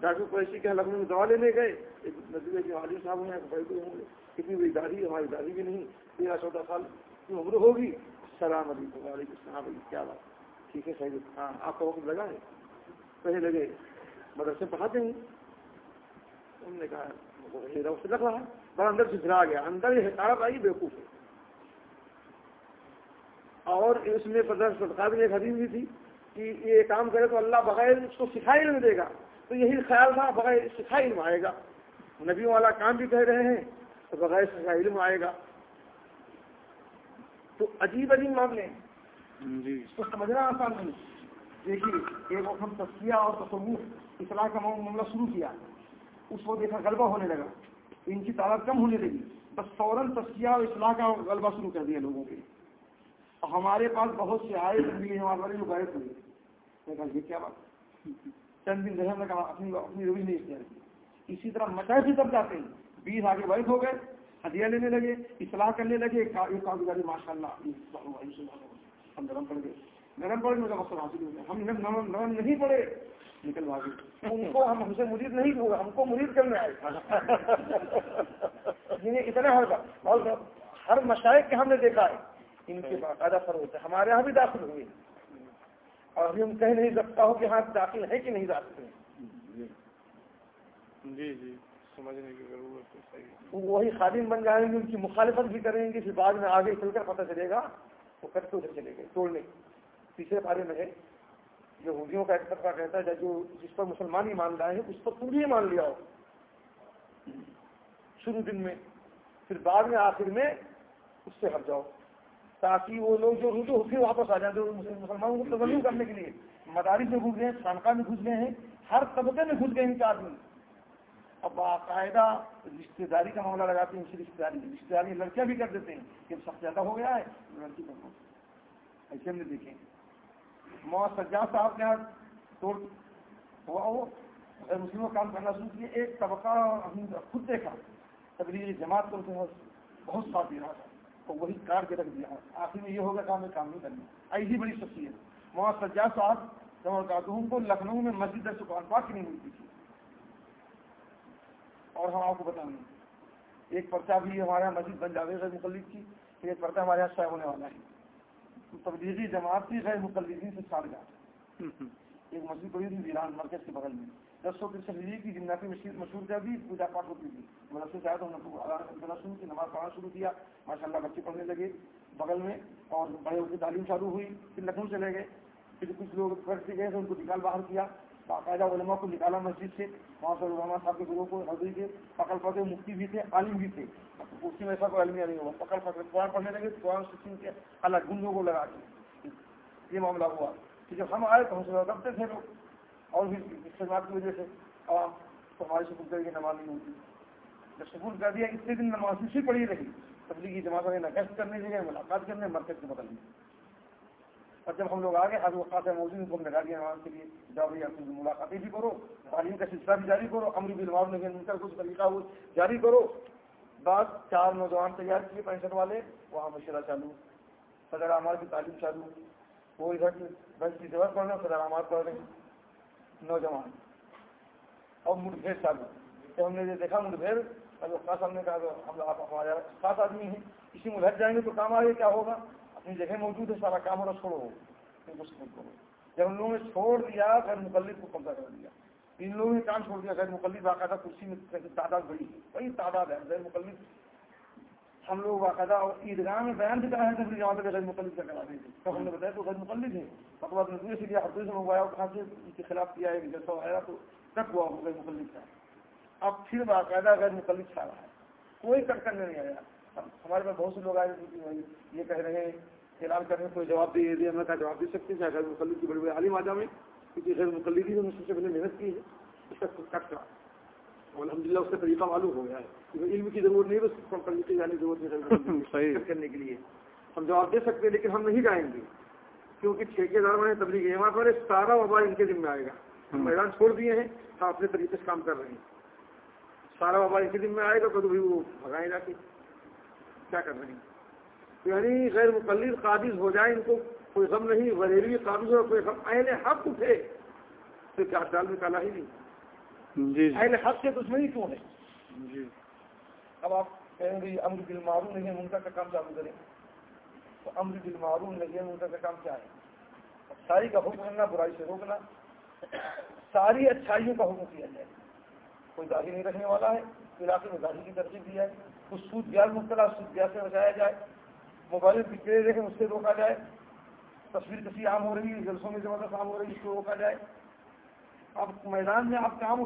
ڈاکٹر قریشی کے لکھنؤ میں دوا لینے گئے۔ ایک ندوے کے والد صاحب ہیں بیٹھے ہوں گے کتنی ہماری داری بھی نہیں۔ تیرہ چودہ سال کی عمر ہوگی۔ السلام علیکم، وعلیکم السلام علیکم کیا بات؟ ٹھیک ہے صحیح ہاں آپ کا وقت لگا ہے؟ کہیں لگے، مدرسے پڑھاتے ہیں۔ انہوں نے کہا میرا وقت لگ رہا ہے۔ بڑا اندر سے گرا گیا، اندر یہ حکارت آئی بیوقوف ہے۔ اور اس میں پدر صدقہ بھی ایک حدیث بھی تھی کہ یہ کام کرے تو اللہ بغیر اس کو سکھائی نہیں دے گا۔ تو یہی خیال تھا، بغیر سکھائی علم آئے گا۔ نبی والا کام بھی کہہ رہے ہیں، تو بغیر سکھائی علم آئے گا۔ تو عجیب عجیب معاملے ہیں۔ جی۔ اس کو سمجھنا آسان نہیں۔ دیکھیے ایک وقت ہم تصویہ اور تصور اصلاح کا معاملہ شروع کیا۔ اس کو دیکھا غلبہ ہونے لگا۔ ان کی تعداد کم ہونے لگی۔ بس فوراً تصویہ اور اصلاح کا غلبہ شروع کر دیا لوگوں کے۔ ہمارے پاس بہت سے آئے تبلیغی جماعت والے جو گئے ہوئے۔ میں کہا یہ کیا بات چند دن رہے میں کہا اپنی اپنی روی نہیں اختیار کی۔ اسی طرح مچائے بھی تب جاتے ہیں۔ بیس آگے بیٹھ ہو گئے۔ ہدیہ لینے لگے، اصلاح کرنے لگے ماشاء اللہ ہم نرم پڑ گئے۔ نرم پڑے میں مسئلہ حاصل ہو گیا۔ ہم نرم نہیں پڑے۔ نکل بھاگے ان کو، ہم ہم سے مرید نہیں ہوگا ہم کو مرید کرنے آئے۔ جنہیں اتنا ہر ہر مشائق کے ہم نے دیکھا ہے۔ ان کے باقاعدہ فر ہوتا ہے ہمارے یہاں بھی داخل ہوئے۔ اور ابھی ہم کہہ نہیں سکتا ہو کہ ہاں داخل ہے کہ نہیں داخل جی جی۔ سمجھنے کی ضرورت ہے۔ وہی خادم بن جائیں گے، ان کی مخالفت بھی کریں گے، پھر بعد میں آگے چل کر پتہ چلے گا، وہ کرتے ادھر چلے گئے، توڑنے۔ تیسرے بارے میں ہے جو کا ایک طبقہ کہتا ہے، جو جس پر مسلمان ہی مان رہے ہیں اس پر تم بھی مان لیا ہو شروع دن میں، پھر بعد میں، آخر میں، اس سے ہٹ جاؤ۔ تاکہ وہ لوگ جو رجوع پھر واپس آ جائیں مسلمانوں کو تبلیغ کرنے کے لیے۔ مدارس میں گھس گئے ہیں، خانقاہ میں گھس گئے ہیں، ہر طبقے میں گھس گئے ان کے آدمی۔ اب باقاعدہ رشتے داری کا معاملہ لگاتے ہیں رشتے داری رشتے داری لڑکیاں بھی کر دیتے ہیں کہ سب زیادہ ہو گیا ہے، لڑکی کرنا ایسے ہم نے دیکھیں موا سجاد صاحب کے یہاں توڑ ہوا وہ مسلموں کام کرنا شروع کیے ایک طبقہ ہم نے خود دیکھا، تبلیغی جماعت کو بہت ساتھ دے رہا تھا تو وہی کار کے رکھ دیا آخر میں یہ ہوگا کام میں کام نہیں کرنا۔ ایسی بڑی شخصیت موا سجاد صاحب جمع کو لکھنؤ میں مسجد سکان پاک نہیں ملتی تھی۔ اور ہم آپ کو بتائیں گے۔ ایک پرچہ بھی ہمارے یہاں مسجد بن جاوید غیر مقلد کی پھر ایک پرچہ ہمارے یہاں شائع ہونے والا ہے۔ تبدیلی جماعت کی غیر مقلدین سے ساڑھ جاتا ایک مسجد پڑی تھی ویران مرکز کے بغل میں۔ دس سو تیس لیجیے کی جناتی مشہور کا بھی پوجا پاٹ ہوتی تھی۔ مدرسے سے آیا تو ہم نے شروع کی نماز پڑھنا شروع کیا۔ ماشاء اللہ بچے پڑھنے لگے بغل میں اور بڑے کی تعلیم چالو ہوئی پھر لکھنؤ چلے گئے۔ پھر کچھ لوگ سے گئے تو ان کو نکال باہر کیا۔ باقاعدہ علماء کو نکالا مسجد سے وہاں سے علماء صاحب کے گروہ کو حضری کے پکڑ پکڑے مفتی بھی تھے، عالم بھی تھے۔ اس میں ایسا کوئی علمیہ نہیں ہوا پکڑ پکڑ قرآن پڑھنے لگے، قرآن سکیم کے الگ گنگوں کو لگا کے۔ یہ معاملہ ہوا۔ کہ جب ہم آئے تو ہم سے کرتے تھے لوگ۔ اور بھی استعمال کی وجہ سے عوام تو ہماری سکون کر کے نماز نہیں ہوتی۔ جب سکون کر دیا اتنے دن نماز اسی پڑی رہی۔ تبلیغی جماعت میں نقص کرنے کے ملاقات کرنے، مرکز کے بدلنے اور جب ہم لوگ آگے حاضر وقات موجود ان کو ہم لگا دیا نماز کے لیے جاؤ بھائی ملاقاتیں بھی کرو، تعلیم کا سلسلہ بھی جاری کرو، امر بھی نماز میں کچھ طریقہ وہ جاری کرو۔ بعد چار نوجوان تیار کیے پینسٹھ والے، وہاں مشورہ چالو، صدر اعمال کی تعلیم چالو۔ وہ ادھر بس کی ضرورت پڑھ رہے صدر اعمال پڑھ رہے ہیں۔ نوجوان اور مٹ بھیڑ چالو۔ جب ہم نے یہ دیکھا مٹ بھیڑ۔ اب خاص ہم نے کہا ہم آپ ہمارے خاص آدمی ہیں، اسی میں لگ جائیں گے تو کام آگے کیا ہوگا؟ اپنی جگہ موجود ہے، سارا کام ہونا چھوڑو۔ کرو۔ جب ان لوگوں نے چھوڑ دیا غیر مقلد کو قبضہ کر دیا ان لوگوں نے کام چھوڑ دیا غیر مقلد باقاعدہ کرسی میں تعداد بڑی ہے۔ بڑی تعداد ہے غیر مقلد۔ ہم لوگ باقاعدہ عیدگاہ میں بیان بھی کرا ہے کہ جہاں تک غیر مقلد کا کرا دیں تو ہم نے بتایا تو غیر مقلد ہے فتوا نظریے سے لیا ہر سے منگوایا کہاں سے ان کے خلاف کیا ہے، جیسا آیا تو تک ہوا غیر مقلد کا اب پھر باقاعدہ غیر مقلد چھا رہا ہے۔ کوئی کٹ کرنے نہیں آیا۔ ہمارے پاس بہت سے لوگ آئے یہ کہہ رہے ہیں اعلان کرنے کوئی جواب دے دیا ہم کا جواب دے سکتے ہیں غیر مقلد کی بڑی بڑی عالم آجا میں کیونکہ غیر مقلدی نے مجھ سے پہلے محنت کی ہے اس کا کٹ کرا الحمد للہ اس کا طریقہ معلوم ہو گیا ہے کیونکہ علم کی ضرورت نہیں بس پڑھنے کی جانے کی ضرورت نہیں کرنے کے لیے۔ ہم جواب دے سکتے ہیں لیکن ہم نہیں جائیں گے کیونکہ ٹھیکے دار والے تبلیغ جماعت والے سارا وبا ان کے ذمہ آئے گا۔ ہم۔ میدان چھوڑ دیے ہیں ہم اپنے طریقے سے کام کر رہے ہیں۔ سارا وبا ان کے ذمہ آئے گا تو بھی وہ بھگائے جا کے۔ کیا کر رہے ہیں؟ یعنی غیر مقلد قابض ہو جائے ان کو کوئی غم نہیں غریبی قابض ہو کوئی غم۔ اہل حق اٹھے تو کیا سال میں کالا ہی نہیں۔ جی اہل حق سے دشمنی کیوں ہے؟ جی۔ اب آپ کہیں گے امر دل معروف نہیں ہے منکر کا کام چالو کریں۔ تو امر دل معروف نہیں ہے منکر کا کام کیا ہے؟ ساری کا حکم کرنا برائی سے روکنا۔ ساری اچھائیوں کا حکم کیا جائے۔ کوئی داڑھی نہیں رکھنے والا ہے علاقے میں داڑھی کی ترجیح دی ہے کچھ سود بیاض مبتلا سود بیاض سے بچایا جائے۔ موبائل بکرے دیکھیں، اس سے روکا جائے۔ تصویر کسی عام ہو رہی ہے، جلسوں میں زبردست عام ہو رہی ہے، اس کو روکا جائے۔ اب میدان میں آپ کام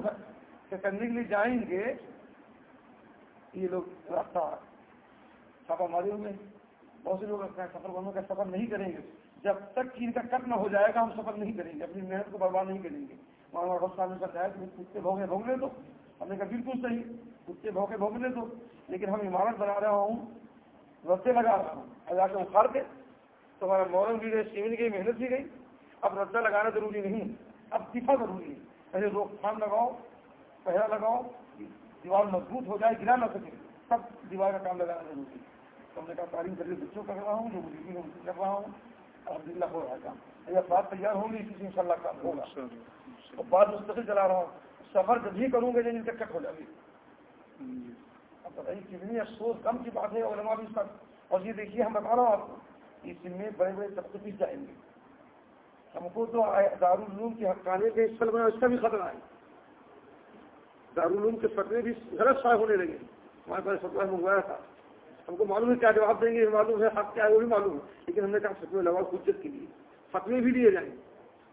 کرنے کے لیے جائیں گے، یہ لوگ راستہ چھاپا مارے ہوئے بہت سے لوگ سفر بنوں کا سفر نہیں کریں گے۔ جب تک کہ ان کا کٹ نہ ہو جائے گا، ہم سفر نہیں کریں گے۔ اپنی محنت کو برباد نہیں کریں گے۔ وہاں بہت سامنے کا چاہے کہ کتے بھوگے بھوگ لے دو۔ ہم نے کہا بالکل صحیح، کتے بھوگے بھوگ لے دو۔ لیکن ہم عمارت بنا رہا ہوں۔ رستے لگا رہا ہوں۔ جا کے اکھاڑ کے تو ہمارا مورن بھی گئے سیمن گئی محنت بھی گئی۔ اب ردا لگانا ضروری نہیں اب دفاع ضروری ہے۔ پہلے روک تھام لگاؤ پہرا لگاؤ۔ دیوار مضبوط ہو جائے گرا نہ سکے۔ تب دیوار کا کام لگانا ضروری ہے۔ تو ہم نے کہا تعلیم کر کے بچوں کر رہا ہوں جو مجھے میں کر رہا ہوں۔ الحمد للہ ہو رہا ہے کام۔ یہ بات تیار ہوں گی اسی سے ان شاء اللہ کام ہوگا اور بات مستقل چلا رہا ہوں۔ سفر جب بھی کروں گے جن تک کٹ ہو جائے گی۔ اب بتائیے کتنی افسوس کم کی بات ہے، علماء بھی سب اور یہ دیکھیے ہم بتا رہا ہوں آپ کو اس میں بڑے بڑے طبقے جائیں گے ہم کو تو دارالعلوم کے حقانے کے استعمال بنا اس کا بھی خطرہ ہے۔ دارالعلوم کے فتوے بھی غلط شائع ہونے لگے۔ ہمارے پاس فتوا منگوایا تھا۔ ہم کو معلوم ہے کیا جواب دیں گے معلوم ہے حق کیا ہے، وہ بھی معلوم ہے۔ لیکن ہم نے کہا فتوے لگاؤ حجت کے لیے فتوے بھی لیے جائیں۔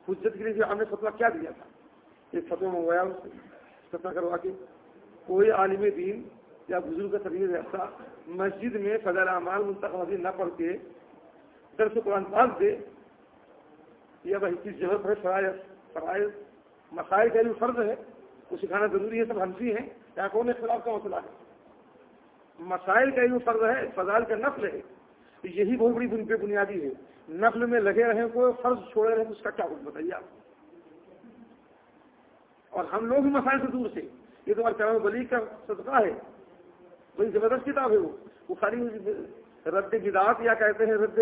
حجت کے لیے ہم نے فتوا کیا دیا تھا۔ ایک فتوا منگوایا اس سے فتوا کروا کے کوئی عالم دین یا بزرگ کا ترین ایسا، مسجد میں فضل اعمال منتقل نہ پڑھ کے درس قرآن پاک دے یا بھائی کس جگہ پر فرائض فرائض، مسائل کا علم فرض ہے وہ سکھانا ضروری ہے، سب ہنسی ہیں یا کون اختلاف کا مسئلہ ہے؟ مسائل کا علم فرض ہے فضائل کا نفل ہے، یہی بہت بڑی بن پہ بنیادی ہے۔ نفل میں لگے رہیں کوئی فرض چھوڑے رہے اس کا کیا کچھ بتائیے آپ۔ اور ہم لوگ بھی مسائل سے دور سے یہ تو کرام ولی کا صدقہ ہے۔ بڑی زبردست کتاب ہے وہ۔ وہ خالی رد بدعات یا کہتے ہیں رد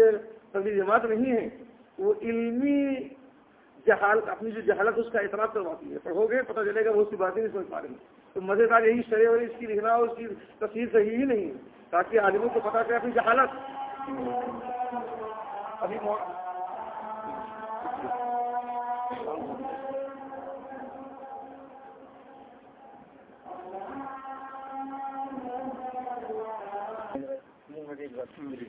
تبدیل جماعت نہیں ہے۔ وہ علمی جہال، اپنی جو جہالت اس کا اعتراف کرواتی ہے۔ پڑھو گے، پتہ چلے گا بہت سی باتیں نہیں سمجھ پا رہی تو مزے دار یہی شرح اور اس کی لکھنا اور اس کی تصویر صحیح ہی نہیں تاکہ عالموں کو پتا چلے اپنی جہالت۔ ابھی جی۔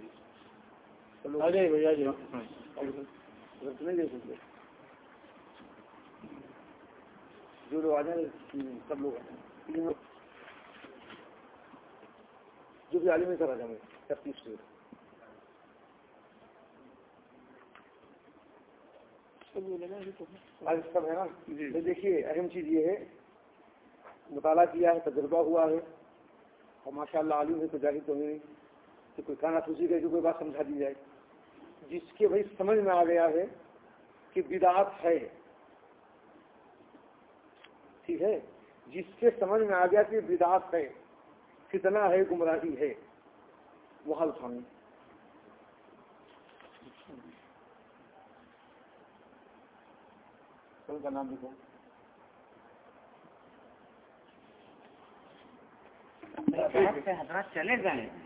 جو لوگ آ جائیں سب لوگ آ جائیں جو بھی عالمی سر آ جائیں گے۔ تفتیش سے آج سب ہے نا؟ دیکھیے اہم چیز یہ ہے مطالعہ کیا ہے تجربہ ہوا ہے۔ اور ماشاء اللہ عالم ہے تو ظاہر تو نہیں۔ کہ کوئی کانا خوشی کا جو کوئی بات سمجھا دی جائے۔ جس کے بھائی سمجھ میں آ گیا ہے کہ بدعات ہے۔ ٹھیک ہے؟ جس کے سمجھ میں آ گیا کہ بدعات ہے کتنا ہے، گمراہی ہے، وہ حل اٹھانے کا نام لکھو۔ حضرات چلے گئے۔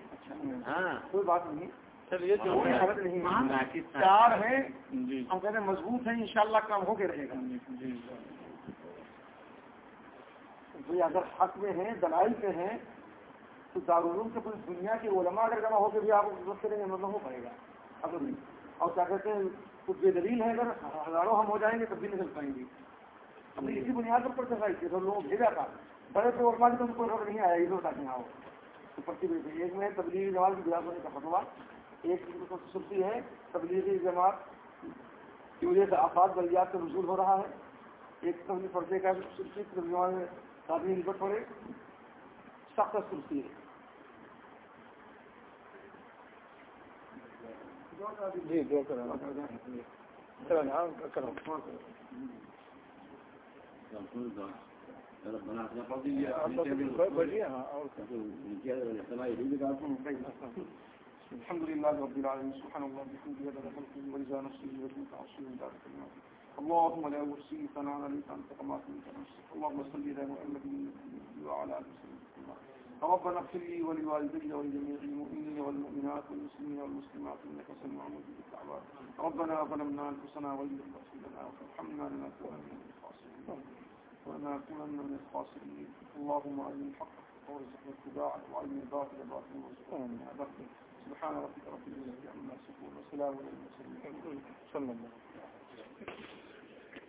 ہاں۔ کوئی بات نہیں۔ چلیے جو چار ہیں۔ ہم کہتے ہیں مضبوط ہیں انشاءاللہ کام ہو کے رہے گا۔ بھائی اگر حق میں ہیں دلائل پہ ہیں تو دارالعلوم کے پوری دنیا کی علماء اگر جمع ہو کے بھی آپ ضرورت کریں گے مطلب ہو پائے گا۔ اگر نہیں۔ اور کیا کہتے ہیں کچھ بے دلیل ہے اگر ہزاروں ہم ہو جائیں گے تب بھی نکل پائیں گے۔ ہم نے اسی بنیاد پر چلائی تھی لوگوں بھیجا تھا۔ بڑے تو علماء کی تو کوئی خبر نہیں آیا یہ لوگ تاکہ ایک میں تبلیغی جماعت کی بلا ہونے کا فتوا ایک سلسلتی ہے تبلیغی جماعت کی وجہ سے آفات بلیات کا وصول ہو رہا ہے۔ ایک تبلیغ پردے کا آدمی نپٹ پڑے۔ سخت سلسلتی ہے۔ جی جو کرو الحمد لله رب العالمين سبحان الله بحمده عدد خلقه ورضا نفسه وزنة عرشه ومدار كلماته اللهم لا أحصي ثناء عليك أنت كما أثنيت على نفسك اللهم صل على محمد وعلى آله وسلم ربنا اغفر لي ولوالدي ولجميع المؤمنين والمؤمنات والمسلمين والمسلمات انك سميع مجيب الدعوات ربنا ظلمنا انفسنا وان لم تغفر لنا وترحمنا لنكونن من الخاسرين ونكونن من الخاسرين. اللهم ارنا الحق وارزقنا اتباعه وارنا الباطل باطلا وارزقنا من عبادك سبحان ربك رب العزة عما يصفون وسلام على المرسلين. صلى الله عليه وسلم.